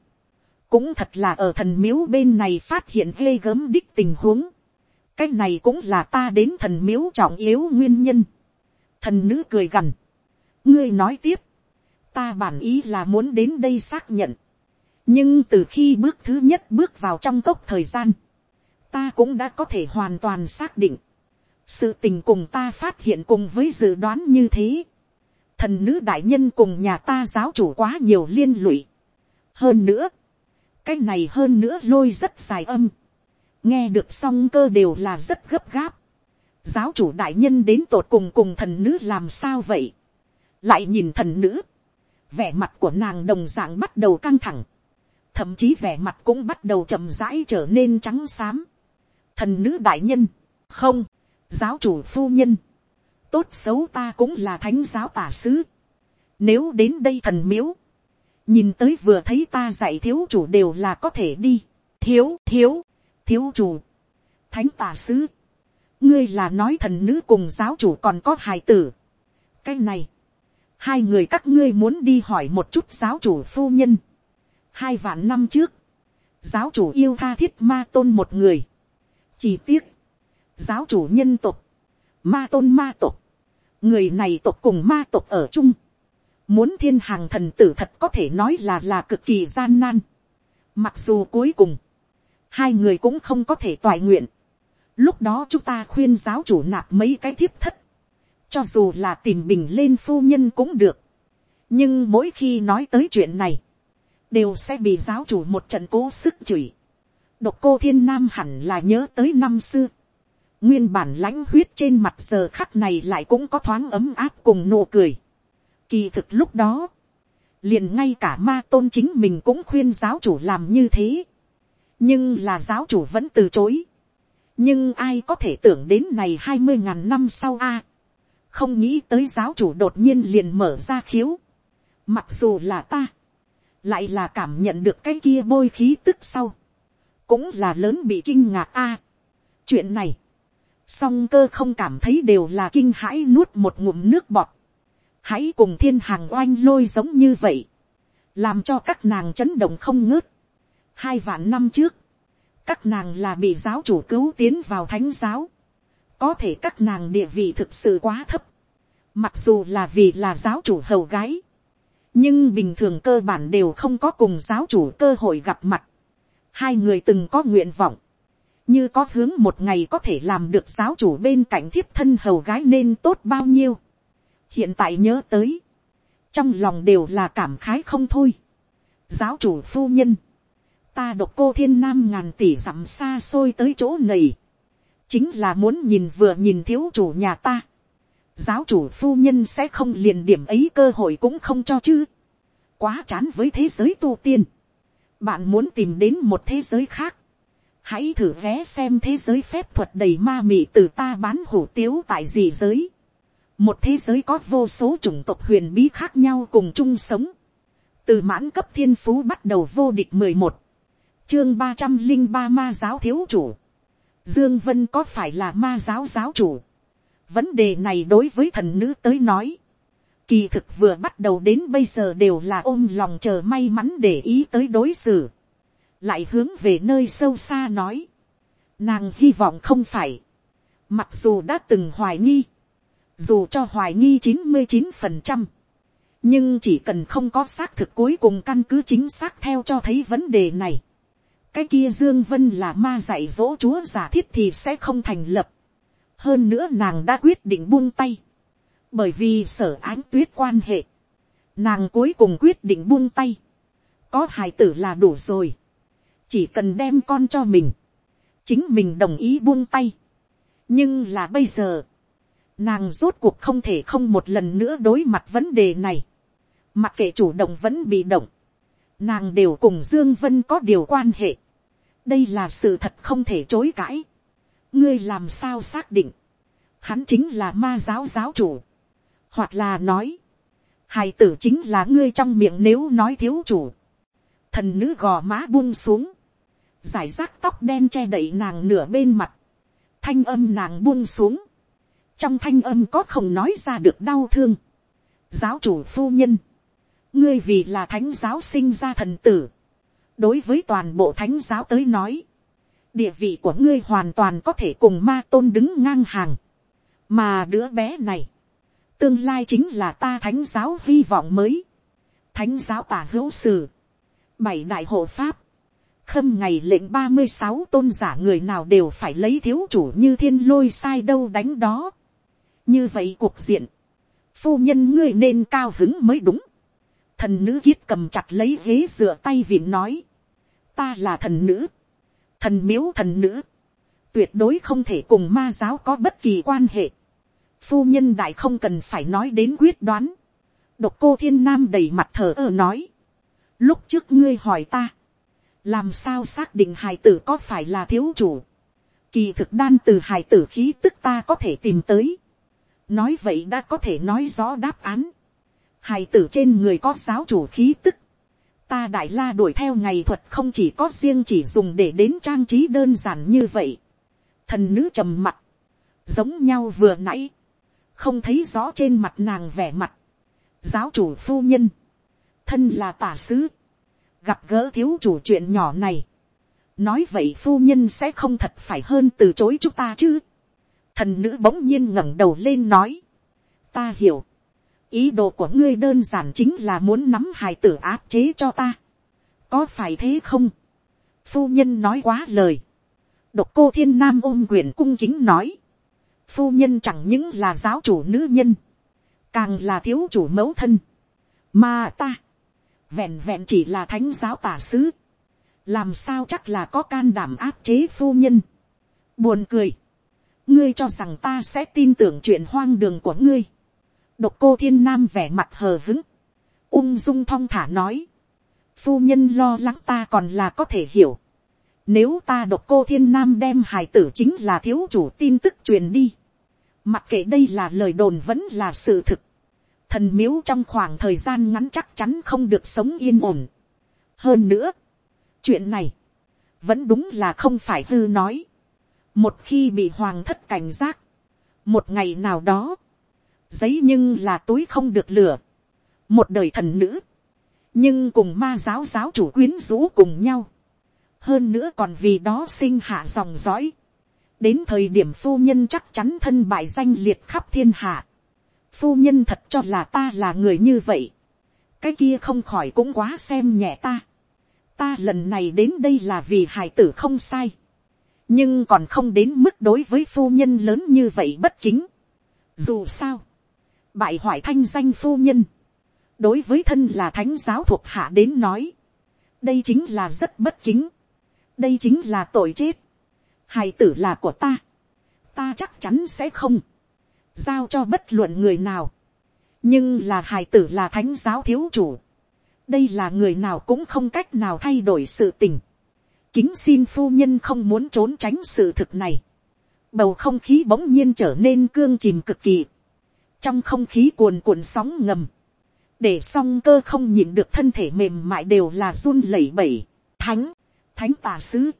cũng thật là ở thần miếu bên này phát hiện ghê gớm đích tình huống cái này cũng là ta đến thần miếu trọng yếu nguyên nhân. thần nữ cười gằn. ngươi nói tiếp, ta bản ý là muốn đến đây xác nhận. nhưng từ khi bước thứ nhất bước vào trong cốc thời gian, ta cũng đã có thể hoàn toàn xác định sự tình cùng ta phát hiện cùng với dự đoán như thế, thần nữ đại nhân cùng nhà ta giáo chủ quá nhiều liên lụy. hơn nữa, cái này hơn nữa lôi rất dài âm, nghe được song cơ đều là rất gấp gáp. giáo chủ đại nhân đến tột cùng cùng thần nữ làm sao vậy, lại nhìn thần nữ, vẻ mặt của nàng đồng d ạ n g bắt đầu căng thẳng, thậm chí vẻ mặt cũng bắt đầu chậm rãi trở nên trắng xám. thần nữ đại nhân, không, giáo chủ phu nhân, tốt xấu ta cũng là thánh giáo tả sứ. Nếu đến đây thần miếu, nhìn tới vừa thấy ta dạy thiếu chủ đều là có thể đi. Thiếu, thiếu, thiếu chủ, thánh tà sứ. Ngươi là nói thần nữ cùng giáo chủ còn có hài tử. Cái này, hai người các ngươi muốn đi hỏi một chút giáo chủ phu nhân. Hai vạn năm trước, giáo chủ yêu tha thiết ma tôn một người. Chỉ tiếc, giáo chủ nhân tộc, ma tôn ma tộc, người này tộc cùng ma tộc ở chung, muốn thiên hàng thần tử thật có thể nói là là cực kỳ gian nan. Mặc dù cuối cùng, hai người cũng không có thể toại nguyện. Lúc đó chúng ta khuyên giáo chủ nạp mấy cái thiếp thất. Cho dù là tìm bình lên phu nhân cũng được. Nhưng mỗi khi nói tới chuyện này, đều sẽ bị giáo chủ một trận cố sức chửi. Độc cô thiên nam hẳn là nhớ tới năm xưa nguyên bản lãnh huyết trên mặt giờ khắc này lại cũng có thoáng ấm áp cùng nụ cười. Kỳ thực lúc đó, liền ngay cả ma tôn chính mình cũng khuyên giáo chủ làm như thế nhưng là giáo chủ vẫn từ chối. nhưng ai có thể tưởng đến này hai mươi ngàn năm sau a. không nghĩ tới giáo chủ đột nhiên liền mở ra khiếu. mặc dù là ta, lại là cảm nhận được cái kia bôi khí tức sau. cũng là lớn bị kinh ngạc a. chuyện này, song cơ không cảm thấy đều là kinh hãi nuốt một ngụm nước bọt. hãy cùng thiên hàng oanh lôi giống như vậy, làm cho các nàng chấn động không ngớt hai vạn năm trước, các nàng là bị giáo chủ cứu tiến vào thánh giáo, có thể các nàng địa vị thực sự quá thấp, mặc dù là vì là giáo chủ hầu gái, nhưng bình thường cơ bản đều không có cùng giáo chủ cơ hội gặp mặt. hai người từng có nguyện vọng, như có hướng một ngày có thể làm được giáo chủ bên cạnh thiếp thân hầu gái nên tốt bao nhiêu. hiện tại nhớ tới, trong lòng đều là cảm khái không thôi. giáo chủ phu nhân, ta độc cô thiên nam ngàn tỷ dặm xa xôi tới chỗ này, chính là muốn nhìn vừa nhìn thiếu chủ nhà ta. giáo chủ phu nhân sẽ không liền điểm ấy cơ hội cũng không cho chứ. quá chán với thế giới tu tiên. bạn muốn tìm đến một thế giới khác hãy thử vé xem thế giới phép thuật đầy ma mị từ ta bán hủ tiếu tại gì giới. một thế giới có vô số chủng tộc huyền bí khác nhau cùng chung sống. từ mãn cấp thiên phú bắt đầu vô địch mười một, chương ba trăm linh ba ma giáo thiếu chủ. dương vân có phải là ma giáo giáo chủ. vấn đề này đối với thần nữ tới nói, kỳ thực vừa bắt đầu đến bây giờ đều là ôm lòng chờ may mắn để ý tới đối xử, lại hướng về nơi sâu xa nói, nàng hy vọng không phải, mặc dù đã từng hoài nghi, dù cho hoài nghi chín mươi chín phần trăm, nhưng chỉ cần không có xác thực cuối cùng căn cứ chính xác theo cho thấy vấn đề này, cái kia dương vân là ma dạy dỗ chúa giả thiết thì sẽ không thành lập. hơn nữa nàng đã quyết định buông tay, bởi vì sở ánh tuyết quan hệ, nàng cuối cùng quyết định buông tay, có hài tử là đủ rồi, chỉ cần đem con cho mình, chính mình đồng ý buông tay. nhưng là bây giờ, nàng rốt cuộc không thể không một lần nữa đối mặt vấn đề này, mặc kệ chủ động vẫn bị động, nàng đều cùng dương vân có điều quan hệ, đây là sự thật không thể chối cãi, ngươi làm sao xác định, hắn chính là ma giáo giáo chủ, hoặc là nói, hài tử chính là ngươi trong miệng nếu nói thiếu chủ, thần nữ gò má buông xuống, giải rác tóc đen che đậy nàng nửa bên mặt, thanh âm nàng buông xuống, trong thanh âm có không nói ra được đau thương, giáo chủ phu nhân, ngươi vì là thánh giáo sinh ra thần tử, đối với toàn bộ thánh giáo tới nói, địa vị của ngươi hoàn toàn có thể cùng ma tôn đứng ngang hàng, mà đứa bé này, tương lai chính là ta thánh giáo hy vọng mới, thánh giáo tả hữu sử, bảy đại hộ pháp, khâm ngày lệnh ba mươi sáu tôn giả người nào đều phải lấy thiếu chủ như thiên lôi sai đâu đánh đó. như vậy cuộc diện, phu nhân ngươi nên cao hứng mới đúng thần nữ kiết cầm chặt lấy ghế dựa tay vịn nói, ta là thần nữ, thần miếu thần nữ, tuyệt đối không thể cùng ma giáo có bất kỳ quan hệ. phu nhân đại không cần phải nói đến quyết đoán. độc cô thiên nam đầy mặt thờ ơ nói, lúc trước ngươi hỏi ta, làm sao xác định hài tử có phải là thiếu chủ, kỳ thực đan từ hài tử khí tức ta có thể tìm tới, nói vậy đã có thể nói rõ đáp án, hài tử trên người có giáo chủ khí tức, ta đại la đuổi theo ngày thuật không chỉ có riêng chỉ dùng để đến trang trí đơn giản như vậy, thần nữ trầm mặt, giống nhau vừa nãy, không thấy rõ trên mặt nàng vẻ mặt, giáo chủ phu nhân, thân là tả sứ, gặp gỡ thiếu chủ chuyện nhỏ này, nói vậy phu nhân sẽ không thật phải hơn từ chối chúng ta chứ. thần nữ bỗng nhiên ngẩng đầu lên nói, ta hiểu, ý đồ của ngươi đơn giản chính là muốn nắm hài tử áp chế cho ta. có phải thế không. phu nhân nói quá lời. độc cô thiên nam ôm quyền cung kính nói. phu nhân chẳng những là giáo chủ nữ nhân, càng là thiếu chủ mẫu thân. mà ta, vẹn vẹn chỉ là thánh giáo tả sứ, làm sao chắc là có can đảm áp chế phu nhân. buồn cười, ngươi cho rằng ta sẽ tin tưởng chuyện hoang đường của ngươi độc cô thiên nam vẻ mặt hờ hứng, ung dung thong thả nói, phu nhân lo lắng ta còn là có thể hiểu. Nếu ta độc cô thiên nam đem hài tử chính là thiếu chủ tin tức truyền đi. Mặc kệ đây là lời đồn vẫn là sự thực thần miếu trong khoảng thời gian ngắn chắc chắn không được sống yên ổn. hơn nữa, chuyện này, vẫn đúng là không phải hư nói. một khi bị hoàng thất cảnh giác, một ngày nào đó, giấy nhưng là túi không được lửa, một đời thần nữ, nhưng cùng ma giáo giáo chủ quyến rũ cùng nhau, hơn nữa còn vì đó sinh hạ dòng dõi, đến thời điểm phu nhân chắc chắn thân bại danh liệt khắp thiên hạ, phu nhân thật cho là ta là người như vậy, cái kia không khỏi cũng quá xem nhẹ ta. ta lần này đến đây là vì hài tử không sai, nhưng còn không đến mức đối với phu nhân lớn như vậy bất kính. dù sao, bại hoại thanh danh phu nhân, đối với thân là thánh giáo thuộc hạ đến nói, đây chính là rất bất kính, đây chính là tội chết, hài tử là của ta, ta chắc chắn sẽ không, giao cho bất luận người nào, nhưng là hài tử là thánh giáo thiếu chủ, đây là người nào cũng không cách nào thay đổi sự tình, kính xin phu nhân không muốn trốn tránh sự thực này, bầu không khí bỗng nhiên trở nên cương chìm cực kỳ, trong không khí cuồn cuộn sóng ngầm, để song cơ không nhìn được thân thể mềm mại đều là run lẩy bẩy, thánh, thánh tà sứ,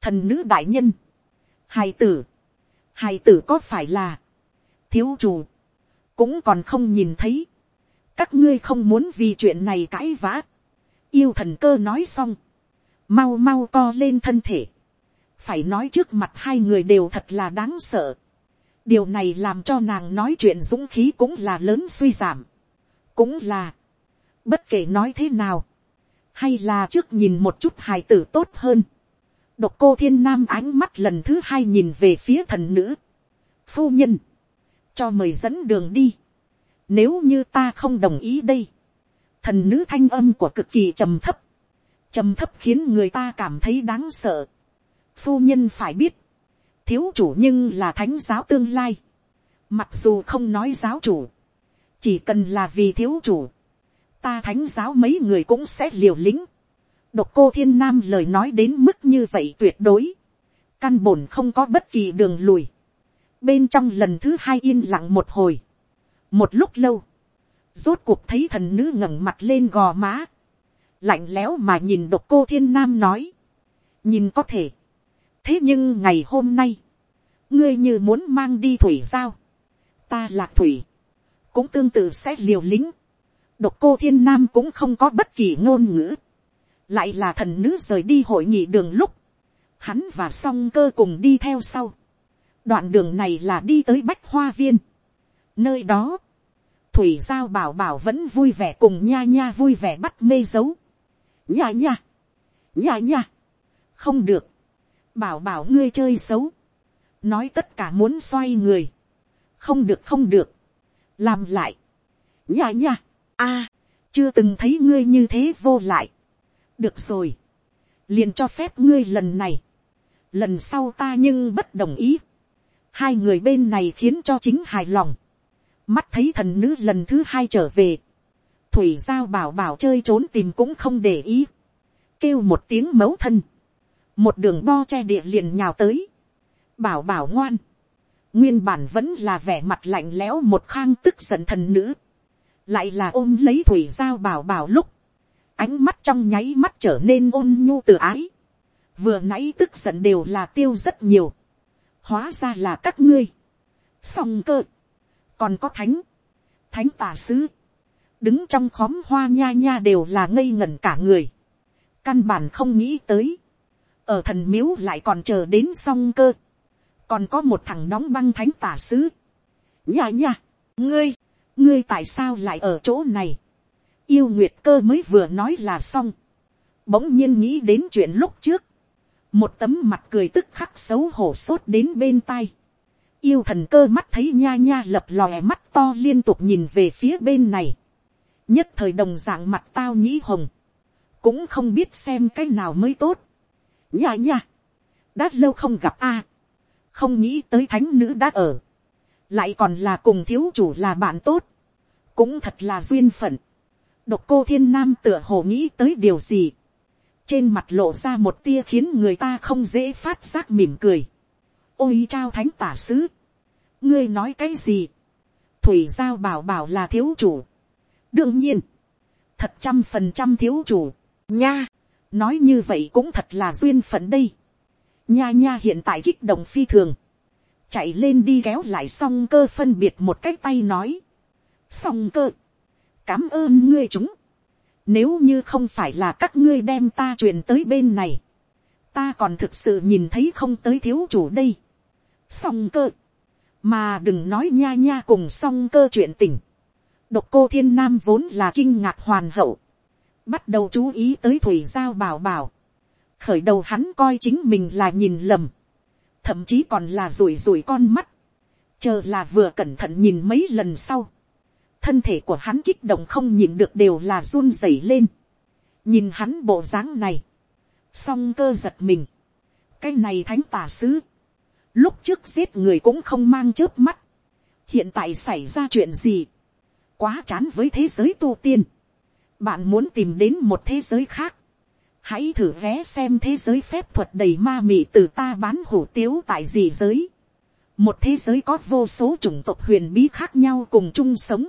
thần nữ đại nhân, hài tử, hài tử có phải là, thiếu chủ, cũng còn không nhìn thấy, các ngươi không muốn vì chuyện này cãi vã, yêu thần cơ nói xong, mau mau co lên thân thể, phải nói trước mặt hai người đều thật là đáng sợ, điều này làm cho nàng nói chuyện dũng khí cũng là lớn suy giảm, cũng là, bất kể nói thế nào, hay là trước nhìn một chút hài tử tốt hơn, độc cô thiên nam ánh mắt lần thứ hai nhìn về phía thần nữ, phu nhân, cho mời dẫn đường đi, nếu như ta không đồng ý đây, thần nữ thanh âm của cực kỳ trầm thấp, trầm thấp khiến người ta cảm thấy đáng sợ. Phu nhân phải biết, thiếu chủ nhưng là thánh giáo tương lai. Mặc dù không nói giáo chủ, chỉ cần là vì thiếu chủ, ta thánh giáo mấy người cũng sẽ liều lĩnh. Độc cô thiên nam lời nói đến mức như vậy tuyệt đối. Căn bổn không có bất kỳ đường lùi. Bên trong lần thứ hai yên lặng một hồi. Một lúc lâu. Rốt cuộc thấy thần nữ ngẩng mặt lên gò má. Lạnh lẽo mà nhìn độc cô thiên nam nói. Nhìn có thể. Thế nhưng ngày hôm nay. Ngươi như muốn mang đi thủy giao Ta lạc thủy. Cũng tương tự sẽ liều lính. Độc cô thiên nam cũng không có bất kỳ ngôn ngữ. Lại là thần nữ rời đi hội nghị đường lúc. Hắn và song cơ cùng đi theo sau. Đoạn đường này là đi tới Bách Hoa Viên. Nơi đó thủy giao bảo bảo vẫn vui vẻ cùng nha nha vui vẻ bắt mê dấu. nha nha, nha nha, không được, bảo bảo ngươi chơi xấu, nói tất cả muốn xoay người, không được không được, làm lại, nha nha, a, chưa từng thấy ngươi như thế vô lại, được rồi, liền cho phép ngươi lần này, lần sau ta nhưng bất đồng ý, hai người bên này khiến cho chính hài lòng, mắt thấy thần nữ lần thứ hai trở về, thủy giao bảo bảo chơi trốn tìm cũng không để ý, kêu một tiếng mấu thân, một đường bo che địa liền nhào tới, bảo bảo ngoan, nguyên bản vẫn là vẻ mặt lạnh lẽo một khang tức giận thần nữ, lại là ôm lấy thủy giao bảo bảo lúc, ánh mắt trong nháy mắt trở nên ôn nhu từ ái, vừa nãy tức giận đều là tiêu rất nhiều, hóa ra là các ngươi, song cơ, còn có thánh, thánh tà sứ, đứng trong khóm hoa nha nha đều là ngây ngẩn cả người, căn bản không nghĩ tới, ở thần miếu lại còn chờ đến song cơ, còn có một thằng đóng băng thánh tả sứ, nha nha, ngươi, ngươi tại sao lại ở chỗ này, yêu nguyệt cơ mới vừa nói là xong, bỗng nhiên nghĩ đến chuyện lúc trước, một tấm mặt cười tức khắc xấu hổ sốt đến bên tai, yêu thần cơ mắt thấy nha nha lập lòe mắt to liên tục nhìn về phía bên này. nhất thời đồng dạng mặt tao nhĩ hồng. cũng không biết xem cái nào mới tốt nha nha. đã lâu không gặp a. không nghĩ tới thánh nữ đã ở. lại còn là cùng thiếu chủ là bạn tốt. cũng thật là duyên phận. độc cô thiên nam tựa hồ nghĩ tới điều gì. trên mặt lộ ra một tia khiến người ta không dễ phát giác mỉm cười ôi trao thánh tả sứ, ngươi nói cái gì, thủy giao bảo bảo là thiếu chủ, đương nhiên, thật trăm phần trăm thiếu chủ, nha, nói như vậy cũng thật là duyên phận đây, nha nha hiện tại kích động phi thường, chạy lên đi kéo lại song cơ phân biệt một cái tay nói, song cơ, cảm ơn ngươi chúng, nếu như không phải là các ngươi đem ta truyền tới bên này, ta còn thực sự nhìn thấy không tới thiếu chủ đây. Song cơ, mà đừng nói nha nha cùng song cơ chuyện tình. độc cô thiên nam vốn là kinh ngạc hoàn hậu, bắt đầu chú ý tới thủy giao bảo bảo, khởi đầu hắn coi chính mình là nhìn lầm, thậm chí còn là rủi rủi con mắt, chờ là vừa cẩn thận nhìn mấy lần sau, thân thể của hắn kích động không nhìn được đều là run rẩy lên, nhìn hắn bộ dáng này, song cơ giật mình, cái này thánh tà sứ, lúc trước giết người cũng không mang chớp mắt, hiện tại xảy ra chuyện gì, quá chán với thế giới tu tiên, bạn muốn tìm đến một thế giới khác, hãy thử vé xem thế giới phép thuật đầy ma mị từ ta bán hủ tiếu tại gì giới, một thế giới có vô số chủng tộc huyền bí khác nhau cùng chung sống,